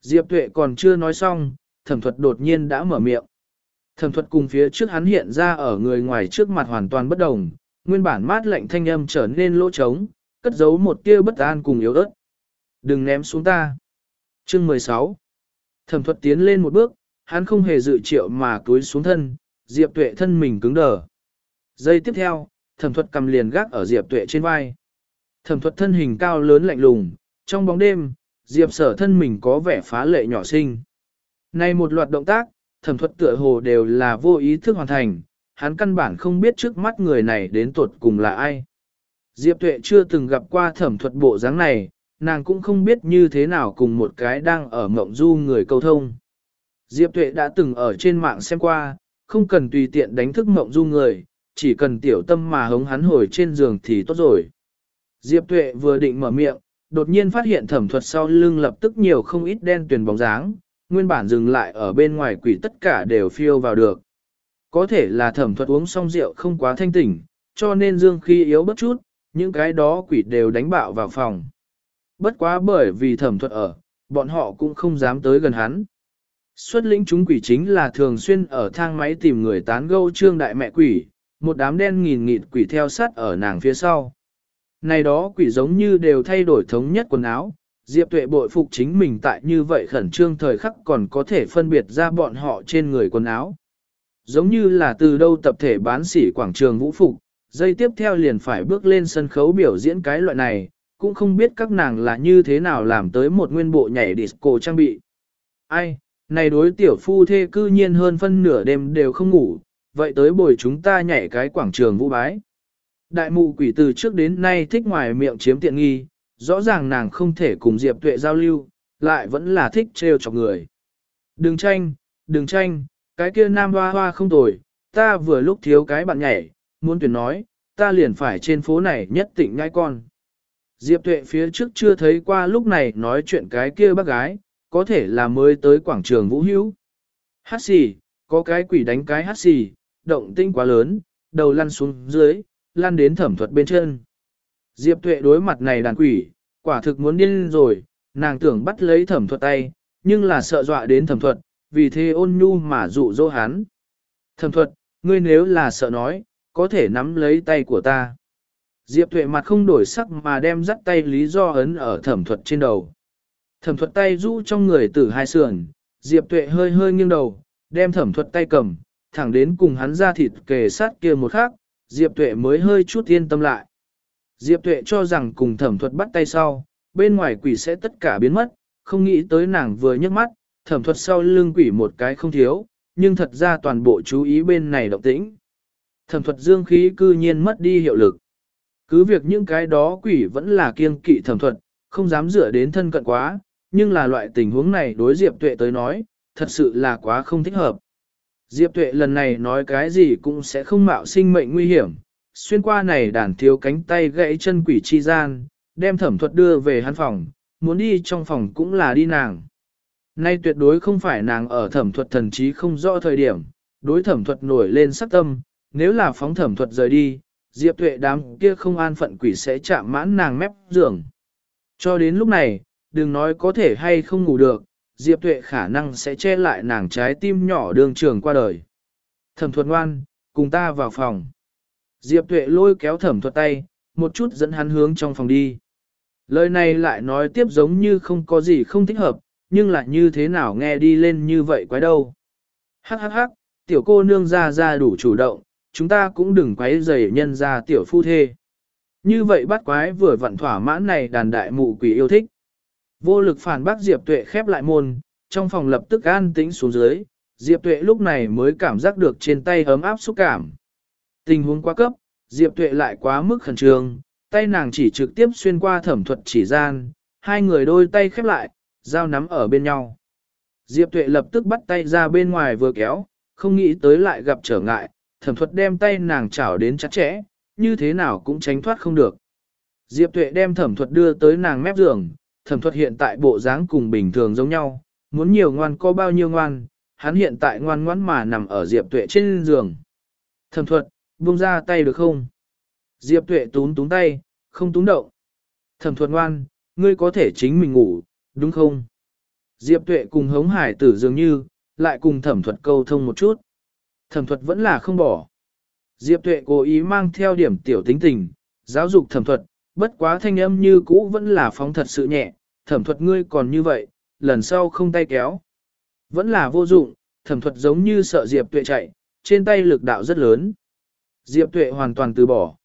Diệp Tuệ còn chưa nói xong, thẩm thuật đột nhiên đã mở miệng. Thẩm thuật cùng phía trước hắn hiện ra ở người ngoài trước mặt hoàn toàn bất đồng, nguyên bản mát lạnh thanh âm trở nên lỗ trống, cất giấu một tia bất an cùng yếu ớt. Đừng ném xuống ta. Chương 16 Thẩm thuật tiến lên một bước, hắn không hề dự triệu mà túi xuống thân, Diệp Tuệ thân mình cứng đờ. Giây tiếp theo, thẩm thuật cầm liền gác ở Diệp Tuệ trên vai. Thẩm thuật thân hình cao lớn lạnh lùng, trong bóng đêm, Diệp sở thân mình có vẻ phá lệ nhỏ sinh. Này một loạt động tác, thẩm thuật tựa hồ đều là vô ý thức hoàn thành, hắn căn bản không biết trước mắt người này đến tuột cùng là ai. Diệp tuệ chưa từng gặp qua thẩm thuật bộ dáng này, nàng cũng không biết như thế nào cùng một cái đang ở mộng du người câu thông. Diệp tuệ đã từng ở trên mạng xem qua, không cần tùy tiện đánh thức mộng du người, chỉ cần tiểu tâm mà hống hắn hồi trên giường thì tốt rồi. Diệp tuệ vừa định mở miệng, đột nhiên phát hiện thẩm thuật sau lưng lập tức nhiều không ít đen tuyền bóng dáng, nguyên bản dừng lại ở bên ngoài quỷ tất cả đều phiêu vào được. Có thể là thẩm thuật uống xong rượu không quá thanh tỉnh, cho nên dương khí yếu bất chút, những cái đó quỷ đều đánh bạo vào phòng. Bất quá bởi vì thẩm thuật ở, bọn họ cũng không dám tới gần hắn. Xuất lĩnh chúng quỷ chính là thường xuyên ở thang máy tìm người tán gâu trương đại mẹ quỷ, một đám đen nghìn nghịt quỷ theo sát ở nàng phía sau. Này đó quỷ giống như đều thay đổi thống nhất quần áo, Diệp Tuệ bội phục chính mình tại như vậy khẩn trương thời khắc còn có thể phân biệt ra bọn họ trên người quần áo. Giống như là từ đâu tập thể bán sỉ quảng trường vũ phục, dây tiếp theo liền phải bước lên sân khấu biểu diễn cái loại này, cũng không biết các nàng là như thế nào làm tới một nguyên bộ nhảy disco trang bị. Ai, này đối tiểu phu thê cư nhiên hơn phân nửa đêm đều không ngủ, vậy tới bồi chúng ta nhảy cái quảng trường vũ bái. Đại mụ quỷ từ trước đến nay thích ngoài miệng chiếm tiện nghi, rõ ràng nàng không thể cùng Diệp Tuệ giao lưu, lại vẫn là thích trêu chọc người. Đừng tranh, đừng tranh, cái kia nam hoa hoa không tồi, ta vừa lúc thiếu cái bạn nhảy, muốn tuyển nói, ta liền phải trên phố này nhất định ngai con. Diệp Tuệ phía trước chưa thấy qua lúc này nói chuyện cái kia bác gái, có thể là mới tới quảng trường Vũ Hữu. Hát xì, có cái quỷ đánh cái hát xì, động tinh quá lớn, đầu lăn xuống dưới, lăn đến thẩm thuật bên chân. Diệp tuệ đối mặt này đàn quỷ, quả thực muốn điên rồi, nàng tưởng bắt lấy thẩm thuật tay, nhưng là sợ dọa đến thẩm thuật, vì thế ôn nhu mà dụ dỗ hắn. Thẩm thuật, ngươi nếu là sợ nói, có thể nắm lấy tay của ta. Diệp tuệ mặt không đổi sắc mà đem dắt tay lý do ấn ở thẩm thuật trên đầu. Thẩm thuật tay rũ trong người tử hai sườn, Diệp tuệ hơi hơi nghiêng đầu, đem thẩm thuật tay cầm, thẳng đến cùng hắn ra thịt kề sát kia một khắc, Diệp tuệ mới hơi chút yên tâm lại. Diệp Tuệ cho rằng cùng thẩm thuật bắt tay sau, bên ngoài quỷ sẽ tất cả biến mất, không nghĩ tới nàng vừa nhấc mắt, thẩm thuật sau lưng quỷ một cái không thiếu, nhưng thật ra toàn bộ chú ý bên này động tĩnh. Thẩm thuật dương khí cư nhiên mất đi hiệu lực. Cứ việc những cái đó quỷ vẫn là kiêng kỵ thẩm thuật, không dám dựa đến thân cận quá, nhưng là loại tình huống này đối Diệp Tuệ tới nói, thật sự là quá không thích hợp. Diệp Tuệ lần này nói cái gì cũng sẽ không mạo sinh mệnh nguy hiểm, xuyên qua này đàn thiếu cánh tay gãy chân quỷ chi gian, đem thẩm thuật đưa về hắn phòng, muốn đi trong phòng cũng là đi nàng. Nay tuyệt đối không phải nàng ở thẩm thuật thần trí không rõ thời điểm, đối thẩm thuật nổi lên sắc tâm, nếu là phóng thẩm thuật rời đi, diệp tuệ đám kia không an phận quỷ sẽ chạm mãn nàng mép giường. Cho đến lúc này, đừng nói có thể hay không ngủ được, diệp tuệ khả năng sẽ che lại nàng trái tim nhỏ đường trường qua đời. Thẩm thuật ngoan, cùng ta vào phòng. Diệp Tuệ lôi kéo thẩm thuật tay, một chút dẫn hắn hướng trong phòng đi. Lời này lại nói tiếp giống như không có gì không thích hợp, nhưng lại như thế nào nghe đi lên như vậy quái đâu. Hắc hắc hắc, tiểu cô nương ra ra đủ chủ động, chúng ta cũng đừng quấy rầy nhân ra tiểu phu thê. Như vậy bắt quái vừa vặn thỏa mãn này đàn đại mụ quỷ yêu thích. Vô lực phản bác Diệp Tuệ khép lại môn, trong phòng lập tức an tĩnh xuống dưới, Diệp Tuệ lúc này mới cảm giác được trên tay ấm áp xúc cảm. Tình huống quá cấp, Diệp Tuệ lại quá mức khẩn trương, tay nàng chỉ trực tiếp xuyên qua thẩm thuật chỉ gian, hai người đôi tay khép lại, dao nắm ở bên nhau. Diệp Tuệ lập tức bắt tay ra bên ngoài vừa kéo, không nghĩ tới lại gặp trở ngại, thẩm thuật đem tay nàng chảo đến chặt chẽ, như thế nào cũng tránh thoát không được. Diệp Tuệ đem thẩm thuật đưa tới nàng mép giường, thẩm thuật hiện tại bộ dáng cùng bình thường giống nhau, muốn nhiều ngoan có bao nhiêu ngoan, hắn hiện tại ngoan ngoãn mà nằm ở Diệp Tuệ trên giường. Thẩm thuật, buông ra tay được không? Diệp tuệ tún tún tay, không tún động. Thẩm thuật ngoan, ngươi có thể chính mình ngủ, đúng không? Diệp tuệ cùng hống hải tử dường như, lại cùng thẩm thuật câu thông một chút. Thẩm thuật vẫn là không bỏ. Diệp tuệ cố ý mang theo điểm tiểu tính tình, giáo dục thẩm thuật, bất quá thanh âm như cũ vẫn là phóng thật sự nhẹ, thẩm thuật ngươi còn như vậy, lần sau không tay kéo. Vẫn là vô dụng, thẩm thuật giống như sợ Diệp tuệ chạy, trên tay lực đạo rất lớn. Diệp tuệ hoàn toàn từ bỏ.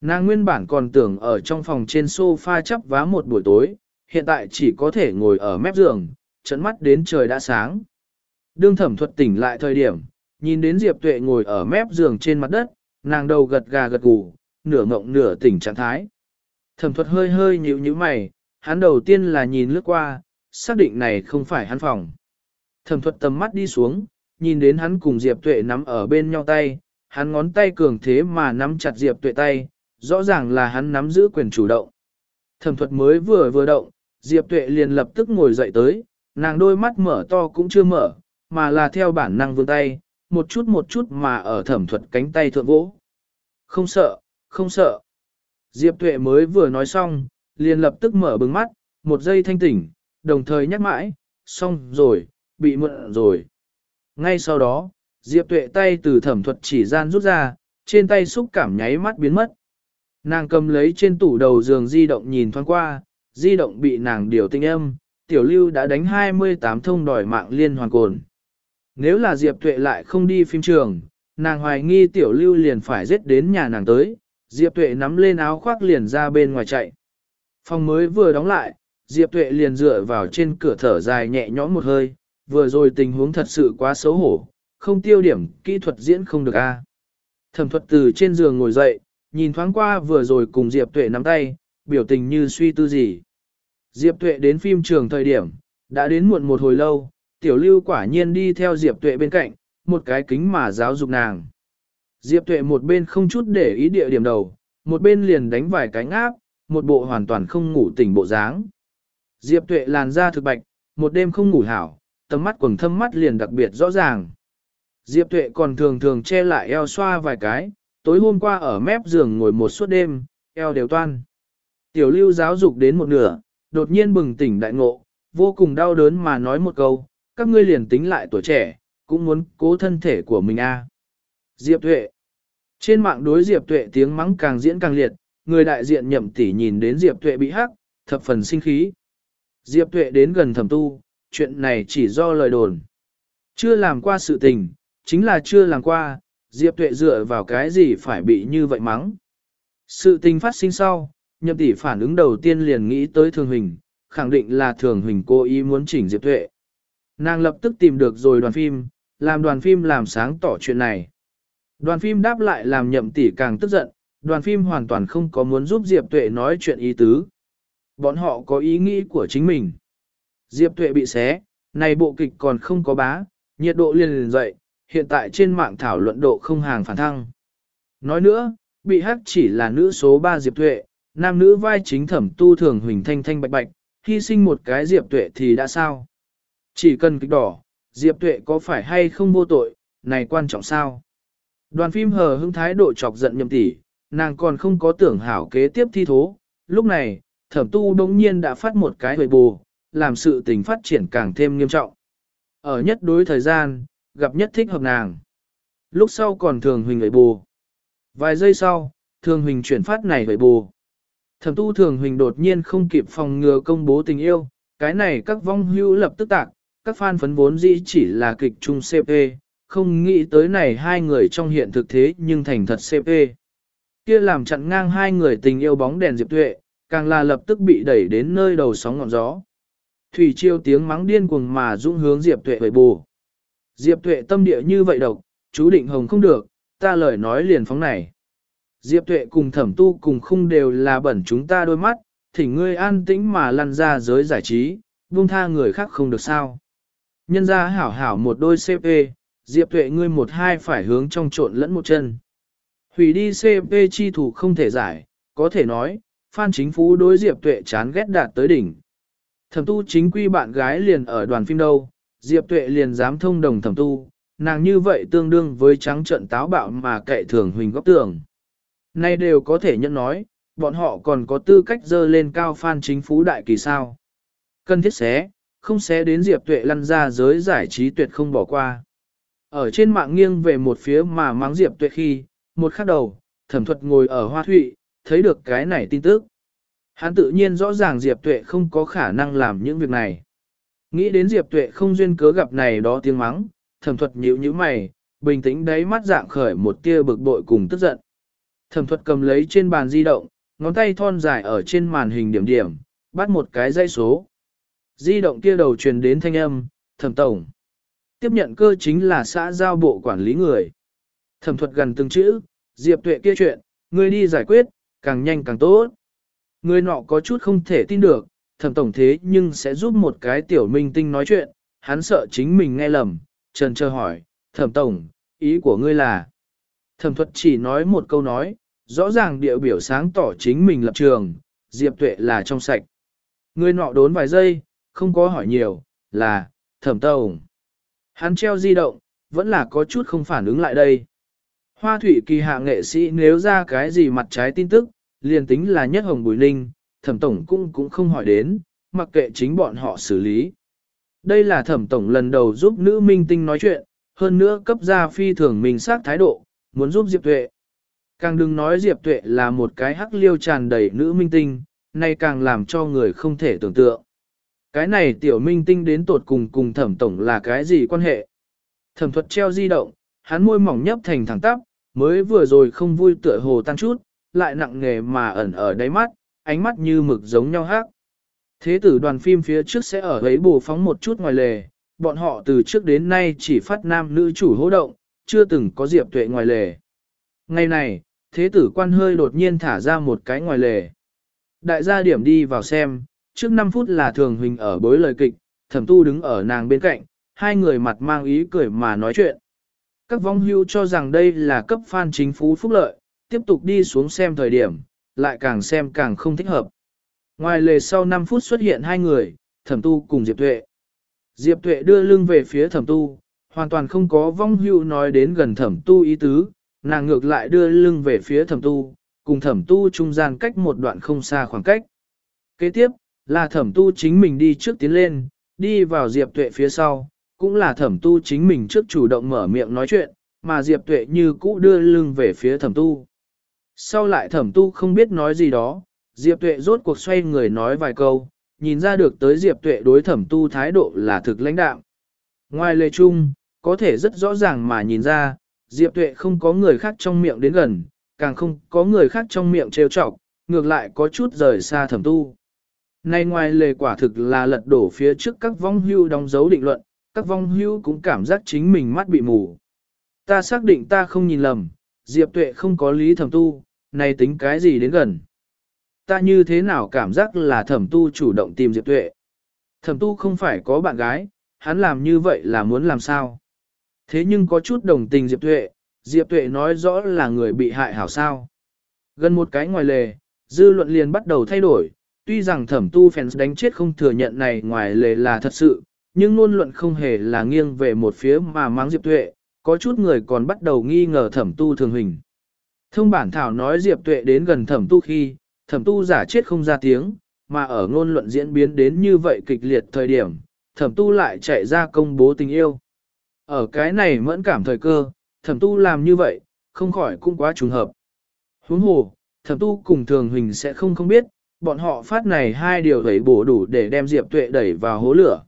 Nàng nguyên bản còn tưởng ở trong phòng trên sofa chắp vá một buổi tối, hiện tại chỉ có thể ngồi ở mép giường, trận mắt đến trời đã sáng. Đương thẩm thuật tỉnh lại thời điểm, nhìn đến Diệp Tuệ ngồi ở mép giường trên mặt đất, nàng đầu gật gà gật gù, nửa ngộng nửa tỉnh trạng thái. Thẩm thuật hơi hơi nhíu nhíu mày, hắn đầu tiên là nhìn lướt qua, xác định này không phải hắn phòng. Thẩm thuật tầm mắt đi xuống, nhìn đến hắn cùng Diệp Tuệ nắm ở bên nhau tay, hắn ngón tay cường thế mà nắm chặt Diệp Tuệ tay, rõ ràng là hắn nắm giữ quyền chủ động. Thẩm thuật mới vừa vừa động, Diệp Tuệ liền lập tức ngồi dậy tới, nàng đôi mắt mở to cũng chưa mở, mà là theo bản năng vươn tay, một chút một chút mà ở thẩm thuật cánh tay thượng vỗ. Không sợ, không sợ. Diệp Tuệ mới vừa nói xong, liền lập tức mở bừng mắt, một giây thanh tỉnh, đồng thời nhắc mãi, xong rồi, bị mượn rồi. Ngay sau đó, Diệp Tuệ tay từ thẩm thuật chỉ gian rút ra, trên tay xúc cảm nháy mắt biến mất. Nàng cầm lấy trên tủ đầu giường di động nhìn thoáng qua, di động bị nàng điều tinh âm, tiểu lưu đã đánh 28 thông đòi mạng liên hoàn cồn. Nếu là Diệp Tuệ lại không đi phim trường, nàng hoài nghi tiểu lưu liền phải giết đến nhà nàng tới, Diệp Tuệ nắm lên áo khoác liền ra bên ngoài chạy. Phòng mới vừa đóng lại, Diệp Tuệ liền dựa vào trên cửa thở dài nhẹ nhõm một hơi, vừa rồi tình huống thật sự quá xấu hổ, không tiêu điểm, kỹ thuật diễn không được a. À. Thẩm thuật từ trên giường ngồi dậy, nhìn thoáng qua vừa rồi cùng Diệp Tuệ nắm tay, biểu tình như suy tư gì. Diệp Tuệ đến phim trường thời điểm, đã đến muộn một hồi lâu, tiểu lưu quả nhiên đi theo Diệp Tuệ bên cạnh, một cái kính mà giáo dục nàng. Diệp Tuệ một bên không chút để ý địa điểm đầu, một bên liền đánh vài cái áp, một bộ hoàn toàn không ngủ tỉnh bộ dáng. Diệp Tuệ làn da thực bạch, một đêm không ngủ hảo, tầm mắt quầng thâm mắt liền đặc biệt rõ ràng. Diệp Tuệ còn thường thường che lại eo xoa vài cái, tối hôm qua ở mép giường ngồi một suốt đêm, eo đều toan. Tiểu lưu giáo dục đến một nửa, đột nhiên bừng tỉnh đại ngộ, vô cùng đau đớn mà nói một câu, các ngươi liền tính lại tuổi trẻ, cũng muốn cố thân thể của mình a. Diệp Tuệ Trên mạng đối Diệp Tuệ tiếng mắng càng diễn càng liệt, người đại diện nhậm tỷ nhìn đến Diệp Tuệ bị hắc, thập phần sinh khí. Diệp Tuệ đến gần thẩm tu, chuyện này chỉ do lời đồn. Chưa làm qua sự tình, chính là chưa làm qua, Diệp Tuệ dựa vào cái gì phải bị như vậy mắng. Sự tình phát sinh sau, nhậm tỷ phản ứng đầu tiên liền nghĩ tới thường hình, khẳng định là thường hình cố ý muốn chỉnh Diệp Tuệ. Nàng lập tức tìm được rồi đoàn phim, làm đoàn phim làm sáng tỏ chuyện này. Đoàn phim đáp lại làm nhậm tỷ càng tức giận, đoàn phim hoàn toàn không có muốn giúp Diệp Tuệ nói chuyện ý tứ. Bọn họ có ý nghĩ của chính mình. Diệp Tuệ bị xé, này bộ kịch còn không có bá, nhiệt độ liền liền dậy, hiện tại trên mạng thảo luận độ không hàng phản thăng. Nói nữa, bị hắc chỉ là nữ số 3 Diệp Tuệ, nam nữ vai chính thẩm tu thường huỳnh thanh thanh bạch bạch, hy sinh một cái Diệp Tuệ thì đã sao? Chỉ cần kịch đỏ, Diệp Tuệ có phải hay không vô tội, này quan trọng sao? Đoàn phim hờ hững thái độ chọc giận nhầm tỷ, nàng còn không có tưởng hảo kế tiếp thi thố. Lúc này, thẩm tu đống nhiên đã phát một cái hồi bù, làm sự tình phát triển càng thêm nghiêm trọng. Ở nhất đối thời gian, gặp nhất thích hợp nàng. Lúc sau còn thường huỳnh hồi bù. Vài giây sau, thường huỳnh chuyển phát này hồi bù. Thẩm tu thường huỳnh đột nhiên không kịp phòng ngừa công bố tình yêu, cái này các vong hưu lập tức tạc, các fan phấn vốn dĩ chỉ là kịch chung CP, không nghĩ tới này hai người trong hiện thực thế nhưng thành thật CP. Kia làm chặn ngang hai người tình yêu bóng đèn Diệp Tuệ, càng là lập tức bị đẩy đến nơi đầu sóng ngọn gió. Thủy chiêu tiếng mắng điên cuồng mà dũng hướng Diệp Tuệ về bù. Diệp Tuệ tâm địa như vậy độc, chú định hồng không được, ta lời nói liền phóng này. Diệp Tuệ cùng thẩm tu cùng khung đều là bẩn chúng ta đôi mắt, thỉnh ngươi an tĩnh mà lăn ra giới giải trí, buông tha người khác không được sao. Nhân ra hảo hảo một đôi CP, Diệp Tuệ ngươi một hai phải hướng trong trộn lẫn một chân. Hủy đi CP chi thủ không thể giải, có thể nói, Phan Chính Phú đối Diệp Tuệ chán ghét đạt tới đỉnh. Thẩm tu chính quy bạn gái liền ở đoàn phim đâu, Diệp Tuệ liền dám thông đồng thẩm tu, nàng như vậy tương đương với trắng trận táo bạo mà kệ thường huỳnh góc tường. Nay đều có thể nhận nói, bọn họ còn có tư cách dơ lên cao Phan Chính Phú đại kỳ sao. Cần thiết xé, không xé đến Diệp Tuệ lăn ra giới giải trí tuyệt không bỏ qua. Ở trên mạng nghiêng về một phía mà mắng Diệp Tuệ khi, một khắc đầu, thẩm thuật ngồi ở hoa thụy, thấy được cái này tin tức. Hắn tự nhiên rõ ràng Diệp Tuệ không có khả năng làm những việc này. Nghĩ đến Diệp Tuệ không duyên cớ gặp này đó tiếng mắng, thẩm thuật nhíu nhíu mày, bình tĩnh đáy mắt dạng khởi một tia bực bội cùng tức giận. Thẩm thuật cầm lấy trên bàn di động, ngón tay thon dài ở trên màn hình điểm điểm, bắt một cái dây số. Di động kia đầu truyền đến thanh âm, thẩm tổng. Tiếp nhận cơ chính là xã giao bộ quản lý người. Thẩm thuật gần từng chữ, Diệp Tuệ kia chuyện, người đi giải quyết, càng nhanh càng tốt. Người nọ có chút không thể tin được, thẩm tổng thế nhưng sẽ giúp một cái tiểu minh tinh nói chuyện, hắn sợ chính mình nghe lầm, trần chờ hỏi, thẩm tổng, ý của ngươi là. Thẩm thuật chỉ nói một câu nói, rõ ràng địa biểu sáng tỏ chính mình lập trường, Diệp Tuệ là trong sạch. Người nọ đốn vài giây, không có hỏi nhiều, là, thẩm tổng. Hắn treo di động, vẫn là có chút không phản ứng lại đây. Hoa thủy kỳ hạ nghệ sĩ nếu ra cái gì mặt trái tin tức, liền tính là nhất hồng bùi ninh, thẩm tổng cũng cũng không hỏi đến, mặc kệ chính bọn họ xử lý. Đây là thẩm tổng lần đầu giúp nữ minh tinh nói chuyện, hơn nữa cấp ra phi thường mình xác thái độ, muốn giúp Diệp Tuệ. Càng đừng nói Diệp Tuệ là một cái hắc liêu tràn đầy nữ minh tinh, nay càng làm cho người không thể tưởng tượng. Cái này tiểu minh tinh đến tột cùng cùng thẩm tổng là cái gì quan hệ? Thẩm thuật treo di động, hắn môi mỏng nhấp thành thẳng tắp, mới vừa rồi không vui tựa hồ tan chút, lại nặng nghề mà ẩn ở đáy mắt, ánh mắt như mực giống nhau hát. Thế tử đoàn phim phía trước sẽ ở ấy bù phóng một chút ngoài lề, bọn họ từ trước đến nay chỉ phát nam nữ chủ hỗ động, chưa từng có diệp tuệ ngoài lề. Ngày này, thế tử quan hơi đột nhiên thả ra một cái ngoài lề. Đại gia điểm đi vào xem, trước 5 phút là thường hình ở bối lời kịch, thẩm tu đứng ở nàng bên cạnh, hai người mặt mang ý cười mà nói chuyện. Các vong hưu cho rằng đây là cấp fan chính phủ phúc lợi, tiếp tục đi xuống xem thời điểm, lại càng xem càng không thích hợp. Ngoài lề sau 5 phút xuất hiện hai người, thẩm tu cùng Diệp Tuệ. Diệp Tuệ đưa lưng về phía thẩm tu, hoàn toàn không có vong hưu nói đến gần thẩm tu ý tứ, nàng ngược lại đưa lưng về phía thẩm tu, cùng thẩm tu trung gian cách một đoạn không xa khoảng cách. Kế tiếp, là thẩm tu chính mình đi trước tiến lên, đi vào Diệp Tuệ phía sau, cũng là thẩm tu chính mình trước chủ động mở miệng nói chuyện, mà Diệp Tuệ như cũ đưa lưng về phía thẩm tu. Sau lại thẩm tu không biết nói gì đó, Diệp Tuệ rốt cuộc xoay người nói vài câu, nhìn ra được tới Diệp Tuệ đối thẩm tu thái độ là thực lãnh đạo. Ngoài lề chung, có thể rất rõ ràng mà nhìn ra, Diệp Tuệ không có người khác trong miệng đến gần, càng không có người khác trong miệng trêu chọc, ngược lại có chút rời xa thẩm tu. Nay ngoài lề quả thực là lật đổ phía trước các vong hưu đóng dấu định luận, các vong hưu cũng cảm giác chính mình mắt bị mù. Ta xác định ta không nhìn lầm, Diệp Tuệ không có lý thẩm tu, này tính cái gì đến gần. Ta như thế nào cảm giác là thẩm tu chủ động tìm Diệp Tuệ. Thẩm tu không phải có bạn gái, hắn làm như vậy là muốn làm sao. Thế nhưng có chút đồng tình Diệp Tuệ, Diệp Tuệ nói rõ là người bị hại hảo sao. Gần một cái ngoài lề, dư luận liền bắt đầu thay đổi, tuy rằng thẩm tu fans đánh chết không thừa nhận này ngoài lề là thật sự, nhưng ngôn luận không hề là nghiêng về một phía mà mang Diệp Tuệ, có chút người còn bắt đầu nghi ngờ thẩm tu thường hình. Thông bản thảo nói Diệp Tuệ đến gần thẩm tu khi, thẩm tu giả chết không ra tiếng, mà ở ngôn luận diễn biến đến như vậy kịch liệt thời điểm, thẩm tu lại chạy ra công bố tình yêu. Ở cái này mẫn cảm thời cơ, thẩm tu làm như vậy, không khỏi cũng quá trùng hợp. Huống hồ, thẩm tu cùng thường hình sẽ không không biết, bọn họ phát này hai điều đẩy bổ đủ để đem Diệp Tuệ đẩy vào hố lửa.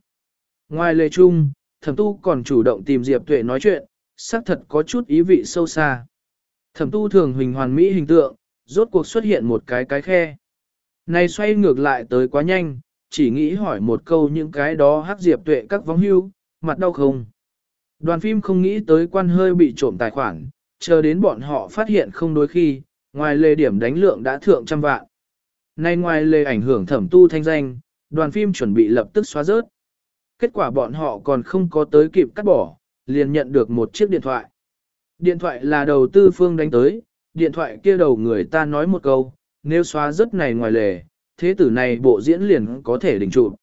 Ngoài lề chung, thẩm tu còn chủ động tìm Diệp Tuệ nói chuyện, xác thật có chút ý vị sâu xa. Thẩm tu thường hình hoàn mỹ hình tượng, rốt cuộc xuất hiện một cái cái khe. Này xoay ngược lại tới quá nhanh, chỉ nghĩ hỏi một câu những cái đó hắc Diệp Tuệ các vong hưu, mặt đau không. Đoàn phim không nghĩ tới quan hơi bị trộm tài khoản, chờ đến bọn họ phát hiện không đôi khi, ngoài lề điểm đánh lượng đã thượng trăm vạn. Nay ngoài lề ảnh hưởng thẩm tu thanh danh, đoàn phim chuẩn bị lập tức xóa rớt. Kết quả bọn họ còn không có tới kịp cắt bỏ, liền nhận được một chiếc điện thoại. Điện thoại là đầu tư phương đánh tới, điện thoại kia đầu người ta nói một câu, nếu xóa rớt này ngoài lề, thế tử này bộ diễn liền có thể đình trụ.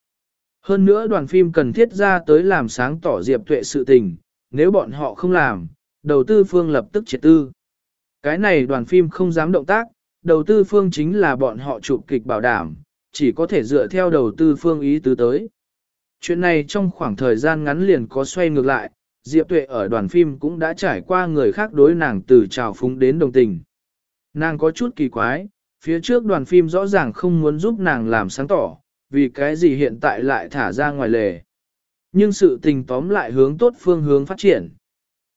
Hơn nữa đoàn phim cần thiết ra tới làm sáng tỏ Diệp Tuệ sự tình, nếu bọn họ không làm, đầu tư phương lập tức triệt tư. Cái này đoàn phim không dám động tác, đầu tư phương chính là bọn họ chụp kịch bảo đảm, chỉ có thể dựa theo đầu tư phương ý tứ tới. Chuyện này trong khoảng thời gian ngắn liền có xoay ngược lại, Diệp Tuệ ở đoàn phim cũng đã trải qua người khác đối nàng từ trào phúng đến đồng tình. Nàng có chút kỳ quái, phía trước đoàn phim rõ ràng không muốn giúp nàng làm sáng tỏ, vì cái gì hiện tại lại thả ra ngoài lề. Nhưng sự tình tóm lại hướng tốt phương hướng phát triển.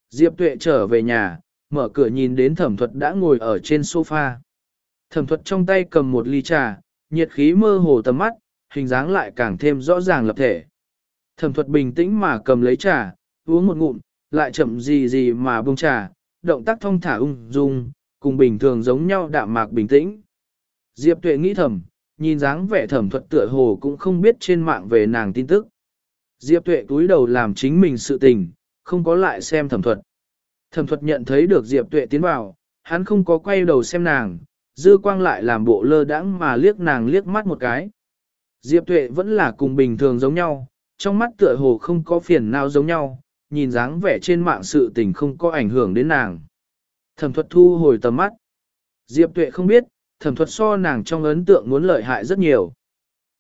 Diệp Tuệ trở về nhà, mở cửa nhìn đến thẩm thuật đã ngồi ở trên sofa. Thẩm thuật trong tay cầm một ly trà, nhiệt khí mơ hồ tầm mắt, hình dáng lại càng thêm rõ ràng lập thể. Thẩm thuật bình tĩnh mà cầm lấy trà, uống một ngụm, lại chậm gì gì mà bông trà, động tác thông thả ung dung, cùng bình thường giống nhau đạm mạc bình tĩnh. Diệp tuệ nghĩ thầm, nhìn dáng vẻ thẩm thuật tựa hồ cũng không biết trên mạng về nàng tin tức. Diệp tuệ túi đầu làm chính mình sự tình, không có lại xem thẩm thuật. Thẩm thuật nhận thấy được Diệp tuệ tiến vào, hắn không có quay đầu xem nàng, dư quang lại làm bộ lơ đãng mà liếc nàng liếc mắt một cái. Diệp tuệ vẫn là cùng bình thường giống nhau, trong mắt tựa hồ không có phiền nào giống nhau, nhìn dáng vẻ trên mạng sự tình không có ảnh hưởng đến nàng. Thẩm thuật thu hồi tầm mắt. Diệp tuệ không biết, thẩm thuật so nàng trong ấn tượng muốn lợi hại rất nhiều.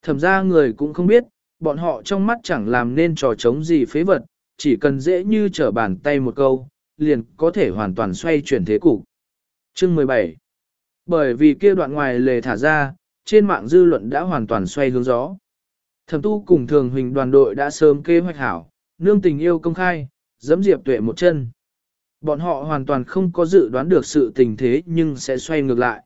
Thẩm ra người cũng không biết, bọn họ trong mắt chẳng làm nên trò chống gì phế vật, chỉ cần dễ như trở bàn tay một câu, liền có thể hoàn toàn xoay chuyển thế cục. Chương 17 Bởi vì kia đoạn ngoài lề thả ra, trên mạng dư luận đã hoàn toàn xoay hướng gió. Thẩm tu cùng thường huỳnh đoàn đội đã sớm kế hoạch hảo, nương tình yêu công khai, dẫm diệp tuệ một chân. Bọn họ hoàn toàn không có dự đoán được sự tình thế nhưng sẽ xoay ngược lại.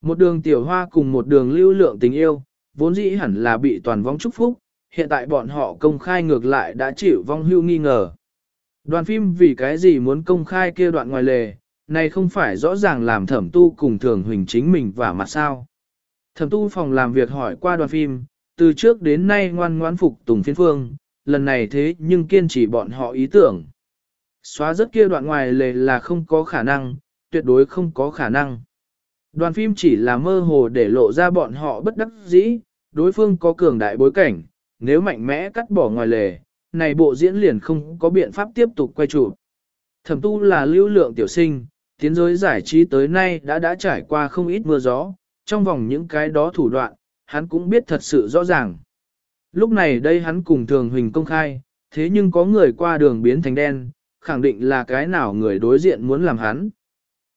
Một đường tiểu hoa cùng một đường lưu lượng tình yêu, vốn dĩ hẳn là bị toàn vong chúc phúc, hiện tại bọn họ công khai ngược lại đã chịu vong hưu nghi ngờ. Đoàn phim vì cái gì muốn công khai kia đoạn ngoài lề, này không phải rõ ràng làm thẩm tu cùng thường huỳnh chính mình và mặt sao. Thẩm tu phòng làm việc hỏi qua đoàn phim, từ trước đến nay ngoan ngoãn phục tùng phiên phương, lần này thế nhưng kiên trì bọn họ ý tưởng. Xóa rất kia đoạn ngoài lề là không có khả năng, tuyệt đối không có khả năng. Đoàn phim chỉ là mơ hồ để lộ ra bọn họ bất đắc dĩ, đối phương có cường đại bối cảnh, nếu mạnh mẽ cắt bỏ ngoài lề, này bộ diễn liền không có biện pháp tiếp tục quay chụp. Thẩm tu là lưu lượng tiểu sinh, tiến giới giải trí tới nay đã đã trải qua không ít mưa gió, trong vòng những cái đó thủ đoạn, hắn cũng biết thật sự rõ ràng. Lúc này đây hắn cùng thường huỳnh công khai, thế nhưng có người qua đường biến thành đen, khẳng định là cái nào người đối diện muốn làm hắn.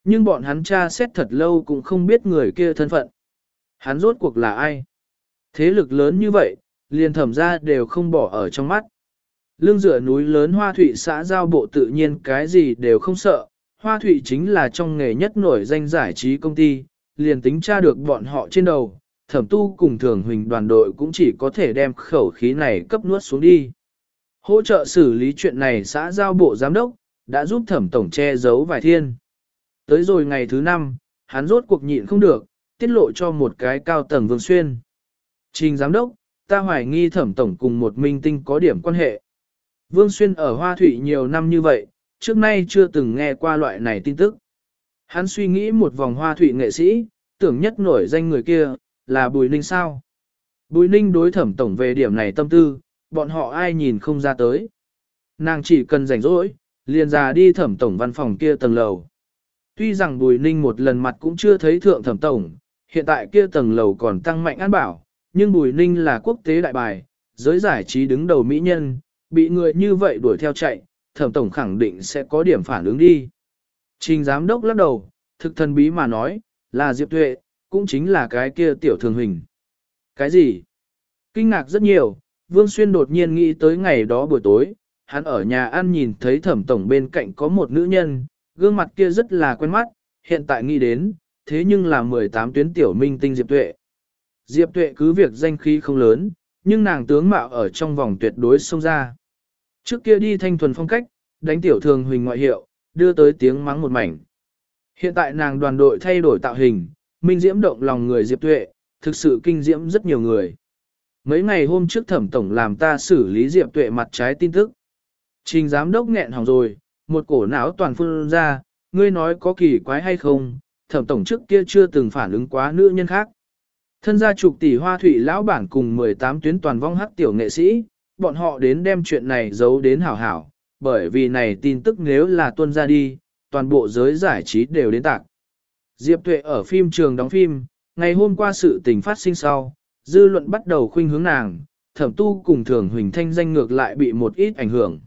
Nhưng bọn hắn tra xét thật lâu cũng không biết người kia thân phận. Hắn rốt cuộc là ai? Thế lực lớn như vậy, liền thẩm ra đều không bỏ ở trong mắt. Lương dựa núi lớn Hoa Thụy xã giao bộ tự nhiên cái gì đều không sợ. Hoa Thụy chính là trong nghề nhất nổi danh giải trí công ty, liền tính tra được bọn họ trên đầu, thẩm tu cùng thường huỳnh đoàn đội cũng chỉ có thể đem khẩu khí này cấp nuốt xuống đi. Hỗ trợ xử lý chuyện này xã giao bộ giám đốc, đã giúp thẩm tổng che giấu vài thiên. Tới rồi ngày thứ năm, hắn rốt cuộc nhịn không được, tiết lộ cho một cái cao tầng vương xuyên. Trình giám đốc, ta hoài nghi thẩm tổng cùng một minh tinh có điểm quan hệ. Vương Xuyên ở Hoa Thủy nhiều năm như vậy, trước nay chưa từng nghe qua loại này tin tức. Hắn suy nghĩ một vòng Hoa Thủy nghệ sĩ, tưởng nhất nổi danh người kia, là Bùi Ninh sao. Bùi Ninh đối thẩm tổng về điểm này tâm tư, bọn họ ai nhìn không ra tới. Nàng chỉ cần rảnh rỗi, liền ra đi thẩm tổng văn phòng kia tầng lầu. Tuy rằng Bùi Ninh một lần mặt cũng chưa thấy thượng thẩm tổng, hiện tại kia tầng lầu còn tăng mạnh an bảo, nhưng Bùi Ninh là quốc tế đại bài, giới giải trí đứng đầu mỹ nhân, bị người như vậy đuổi theo chạy, thẩm tổng khẳng định sẽ có điểm phản ứng đi. Trình giám đốc lắc đầu, thực thần bí mà nói, là Diệp Tuệ, cũng chính là cái kia tiểu thường hình. Cái gì? Kinh ngạc rất nhiều, Vương Xuyên đột nhiên nghĩ tới ngày đó buổi tối, hắn ở nhà ăn nhìn thấy thẩm tổng bên cạnh có một nữ nhân, gương mặt kia rất là quen mắt, hiện tại nghĩ đến, thế nhưng là 18 tuyến tiểu minh tinh Diệp Tuệ. Diệp Tuệ cứ việc danh khí không lớn, nhưng nàng tướng mạo ở trong vòng tuyệt đối xông ra. Trước kia đi thanh thuần phong cách, đánh tiểu thường huỳnh ngoại hiệu, đưa tới tiếng mắng một mảnh. Hiện tại nàng đoàn đội thay đổi tạo hình, minh diễm động lòng người Diệp Tuệ, thực sự kinh diễm rất nhiều người. Mấy ngày hôm trước thẩm tổng làm ta xử lý Diệp Tuệ mặt trái tin tức. Trình giám đốc nghẹn hỏng rồi, một cổ não toàn phun ra, ngươi nói có kỳ quái hay không, thẩm tổng trước kia chưa từng phản ứng quá nữ nhân khác. Thân gia trục tỷ hoa thủy lão bản cùng 18 tuyến toàn vong hắc tiểu nghệ sĩ, bọn họ đến đem chuyện này giấu đến hảo hảo, bởi vì này tin tức nếu là tuân ra đi, toàn bộ giới giải trí đều đến tạc. Diệp Tuệ ở phim trường đóng phim, ngày hôm qua sự tình phát sinh sau, dư luận bắt đầu khuynh hướng nàng, thẩm tu cùng thường huỳnh thanh danh ngược lại bị một ít ảnh hưởng.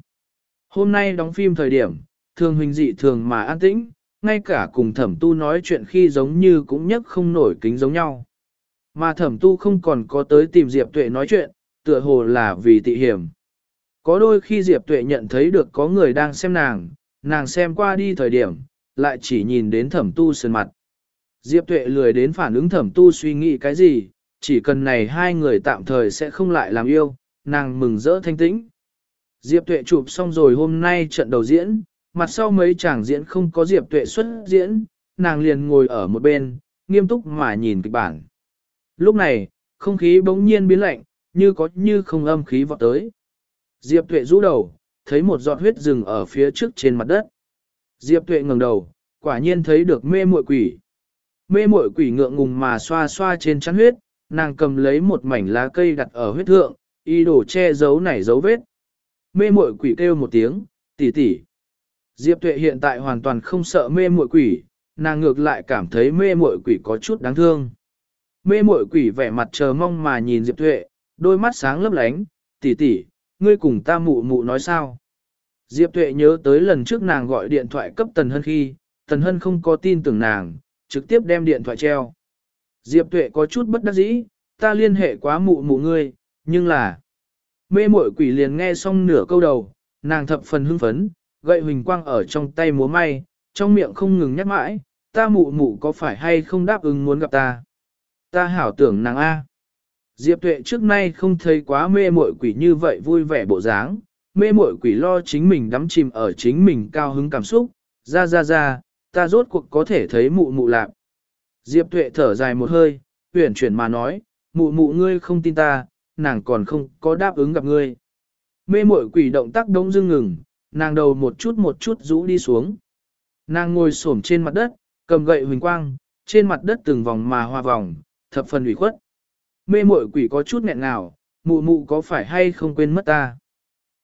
Hôm nay đóng phim thời điểm, thường huỳnh dị thường mà an tĩnh, ngay cả cùng thẩm tu nói chuyện khi giống như cũng nhất không nổi kính giống nhau. Mà thẩm tu không còn có tới tìm Diệp Tuệ nói chuyện, tựa hồ là vì tị hiểm. Có đôi khi Diệp Tuệ nhận thấy được có người đang xem nàng, nàng xem qua đi thời điểm, lại chỉ nhìn đến thẩm tu sơn mặt. Diệp Tuệ lười đến phản ứng thẩm tu suy nghĩ cái gì, chỉ cần này hai người tạm thời sẽ không lại làm yêu, nàng mừng rỡ thanh tĩnh. Diệp Tuệ chụp xong rồi hôm nay trận đầu diễn, mặt sau mấy chàng diễn không có Diệp Tuệ xuất diễn, nàng liền ngồi ở một bên, nghiêm túc mà nhìn kịch bản. Lúc này, không khí bỗng nhiên biến lạnh, như có như không âm khí vọt tới. Diệp Tuệ rũ đầu, thấy một giọt huyết rừng ở phía trước trên mặt đất. Diệp Tuệ ngẩng đầu, quả nhiên thấy được mê muội quỷ. Mê muội quỷ ngượng ngùng mà xoa xoa trên chắn huyết, nàng cầm lấy một mảnh lá cây đặt ở huyết thượng, y đổ che giấu nảy dấu vết. Mê muội quỷ kêu một tiếng, tỷ tỷ. Diệp Tuệ hiện tại hoàn toàn không sợ mê muội quỷ, nàng ngược lại cảm thấy mê muội quỷ có chút đáng thương. Mê muội quỷ vẻ mặt chờ mong mà nhìn Diệp Tuệ, đôi mắt sáng lấp lánh, tỷ tỷ, ngươi cùng ta mụ mụ nói sao? Diệp Tuệ nhớ tới lần trước nàng gọi điện thoại cấp Tần Hân khi, Tần Hân không có tin tưởng nàng, trực tiếp đem điện thoại treo. Diệp Tuệ có chút bất đắc dĩ, ta liên hệ quá mụ mụ ngươi, nhưng là... Mê mội quỷ liền nghe xong nửa câu đầu, nàng thập phần hưng phấn, gậy huỳnh quang ở trong tay múa may, trong miệng không ngừng nhắc mãi, ta mụ mụ có phải hay không đáp ứng muốn gặp ta. Ta hảo tưởng nàng A. Diệp tuệ trước nay không thấy quá mê mội quỷ như vậy vui vẻ bộ dáng, mê mội quỷ lo chính mình đắm chìm ở chính mình cao hứng cảm xúc, ra ra ra, ta rốt cuộc có thể thấy mụ mụ lạc. Diệp tuệ thở dài một hơi, huyển chuyển mà nói, mụ mụ ngươi không tin ta, nàng còn không có đáp ứng gặp ngươi. Mê mội quỷ động tác đông dưng ngừng, nàng đầu một chút một chút rũ đi xuống. Nàng ngồi xổm trên mặt đất, cầm gậy huỳnh quang, trên mặt đất từng vòng mà hoa vòng, thập phần ủy khuất. Mê mội quỷ có chút nghẹn nào, mụ mụ có phải hay không quên mất ta.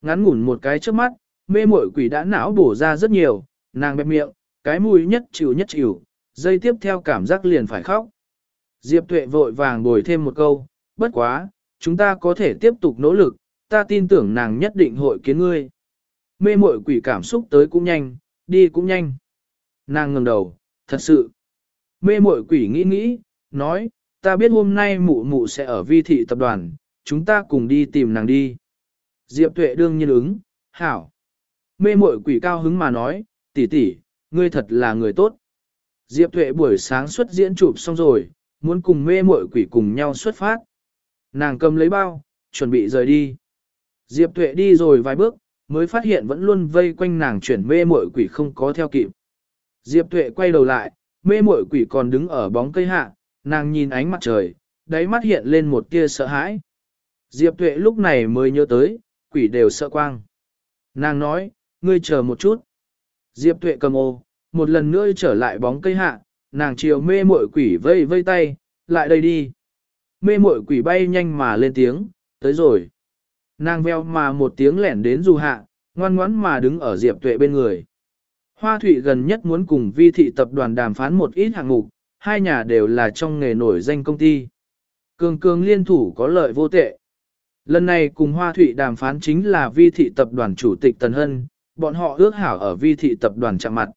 Ngắn ngủn một cái trước mắt, mê mội quỷ đã não bổ ra rất nhiều, nàng bẹp miệng, cái mũi nhất chịu nhất chịu, dây tiếp theo cảm giác liền phải khóc. Diệp tuệ vội vàng bồi thêm một câu, bất quá, chúng ta có thể tiếp tục nỗ lực, ta tin tưởng nàng nhất định hội kiến ngươi. Mê mội quỷ cảm xúc tới cũng nhanh, đi cũng nhanh. Nàng ngẩng đầu, thật sự. Mê mội quỷ nghĩ nghĩ, nói, ta biết hôm nay mụ mụ sẽ ở vi thị tập đoàn, chúng ta cùng đi tìm nàng đi. Diệp tuệ đương nhiên ứng, hảo. Mê mội quỷ cao hứng mà nói, tỷ tỷ, ngươi thật là người tốt. Diệp Thuệ buổi sáng xuất diễn chụp xong rồi, muốn cùng mê mội quỷ cùng nhau xuất phát. Nàng cầm lấy bao, chuẩn bị rời đi. Diệp Thuệ đi rồi vài bước, mới phát hiện vẫn luôn vây quanh nàng chuyển mê mội quỷ không có theo kịp. Diệp Thuệ quay đầu lại, mê mội quỷ còn đứng ở bóng cây hạ, nàng nhìn ánh mặt trời, đáy mắt hiện lên một tia sợ hãi. Diệp Thuệ lúc này mới nhớ tới, quỷ đều sợ quang. Nàng nói, ngươi chờ một chút. Diệp tuệ cầm ô, một lần nữa trở lại bóng cây hạ, nàng chiều mê muội quỷ vây vây tay, lại đây đi. Mê muội quỷ bay nhanh mà lên tiếng, tới rồi. Nàng veo mà một tiếng lẻn đến dù hạ, ngoan ngoãn mà đứng ở Diệp Tuệ bên người. Hoa Thụy gần nhất muốn cùng vi thị tập đoàn đàm phán một ít hạng mục, hai nhà đều là trong nghề nổi danh công ty. Cường cường liên thủ có lợi vô tệ. Lần này cùng Hoa Thụy đàm phán chính là vi thị tập đoàn chủ tịch Tần Hân, bọn họ ước hảo ở vi thị tập đoàn chạm mặt.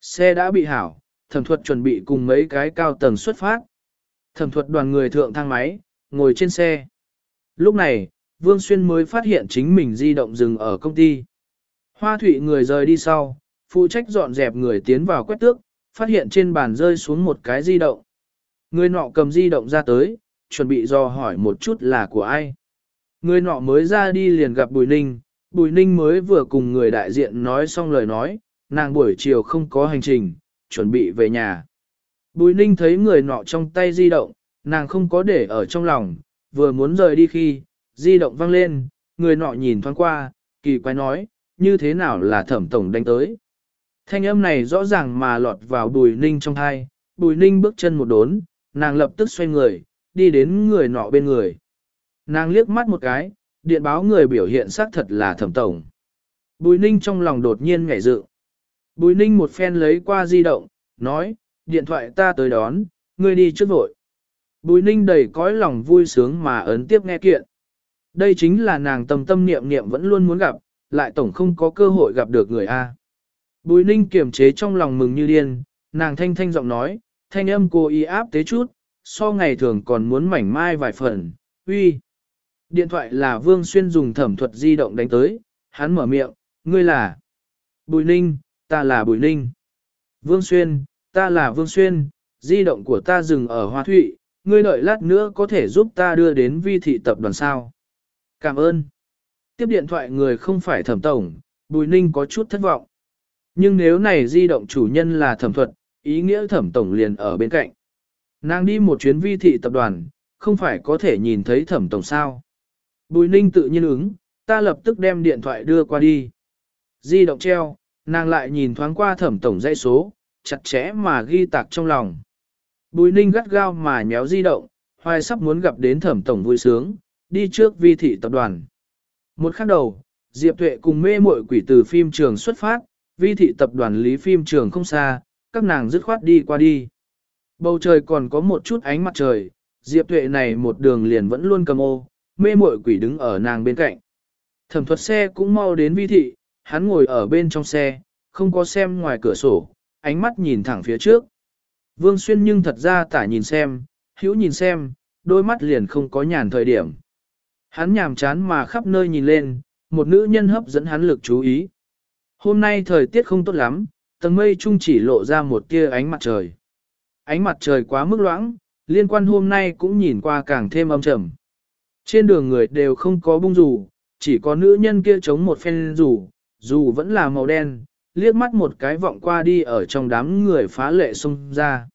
Xe đã bị hảo, thẩm thuật chuẩn bị cùng mấy cái cao tầng xuất phát. Thẩm thuật đoàn người thượng thang máy, ngồi trên xe. Lúc này, Vương Xuyên mới phát hiện chính mình di động dừng ở công ty. Hoa thủy người rời đi sau, phụ trách dọn dẹp người tiến vào quét tước, phát hiện trên bàn rơi xuống một cái di động. Người nọ cầm di động ra tới, chuẩn bị do hỏi một chút là của ai. Người nọ mới ra đi liền gặp Bùi Ninh, Bùi Ninh mới vừa cùng người đại diện nói xong lời nói, nàng buổi chiều không có hành trình, chuẩn bị về nhà. Bùi Ninh thấy người nọ trong tay di động, nàng không có để ở trong lòng, vừa muốn rời đi khi, di động vang lên, người nọ nhìn thoáng qua, kỳ quái nói, như thế nào là thẩm tổng đánh tới. Thanh âm này rõ ràng mà lọt vào bùi ninh trong thai, bùi ninh bước chân một đốn, nàng lập tức xoay người, đi đến người nọ bên người. Nàng liếc mắt một cái, điện báo người biểu hiện xác thật là thẩm tổng. Bùi ninh trong lòng đột nhiên ngảy dự. Bùi ninh một phen lấy qua di động, nói, điện thoại ta tới đón, ngươi đi trước vội. Bùi ninh đầy cõi lòng vui sướng mà ấn tiếp nghe kiện. Đây chính là nàng tâm tâm niệm niệm vẫn luôn muốn gặp, lại tổng không có cơ hội gặp được người A. Bùi ninh kiềm chế trong lòng mừng như điên, nàng thanh thanh giọng nói, thanh âm cô y áp tế chút, so ngày thường còn muốn mảnh mai vài phần, uy. Điện thoại là Vương Xuyên dùng thẩm thuật di động đánh tới, hắn mở miệng, ngươi là Bùi Ninh, ta là Bùi Ninh. Vương Xuyên, ta là Vương Xuyên, di động của ta dừng ở Hoa Thụy, ngươi đợi lát nữa có thể giúp ta đưa đến vi thị tập đoàn sao. Cảm ơn. Tiếp điện thoại người không phải thẩm tổng, Bùi Ninh có chút thất vọng. Nhưng nếu này di động chủ nhân là thẩm thuật, ý nghĩa thẩm tổng liền ở bên cạnh. Nàng đi một chuyến vi thị tập đoàn, không phải có thể nhìn thấy thẩm tổng sao. Bùi ninh tự nhiên ứng, ta lập tức đem điện thoại đưa qua đi. Di động treo, nàng lại nhìn thoáng qua thẩm tổng dãy số, chặt chẽ mà ghi tạc trong lòng. Bùi ninh gắt gao mà nhéo di động, hoài sắp muốn gặp đến thẩm tổng vui sướng, đi trước vi thị tập đoàn. Một khắc đầu, Diệp Tuệ cùng mê muội quỷ từ phim trường xuất phát, vi thị tập đoàn lý phim trường không xa, các nàng dứt khoát đi qua đi. Bầu trời còn có một chút ánh mặt trời, Diệp Tuệ này một đường liền vẫn luôn cầm ô, mê muội quỷ đứng ở nàng bên cạnh. Thẩm thuật xe cũng mau đến vi thị, hắn ngồi ở bên trong xe, không có xem ngoài cửa sổ, ánh mắt nhìn thẳng phía trước. Vương Xuyên nhưng thật ra tả nhìn xem, hữu nhìn xem, đôi mắt liền không có nhàn thời điểm. Hắn nhàm chán mà khắp nơi nhìn lên, một nữ nhân hấp dẫn hắn lực chú ý. Hôm nay thời tiết không tốt lắm, tầng mây trung chỉ lộ ra một tia ánh mặt trời. Ánh mặt trời quá mức loãng, liên quan hôm nay cũng nhìn qua càng thêm âm trầm. Trên đường người đều không có bung dù, chỉ có nữ nhân kia chống một phen dù, dù vẫn là màu đen, liếc mắt một cái vọng qua đi ở trong đám người phá lệ xông ra.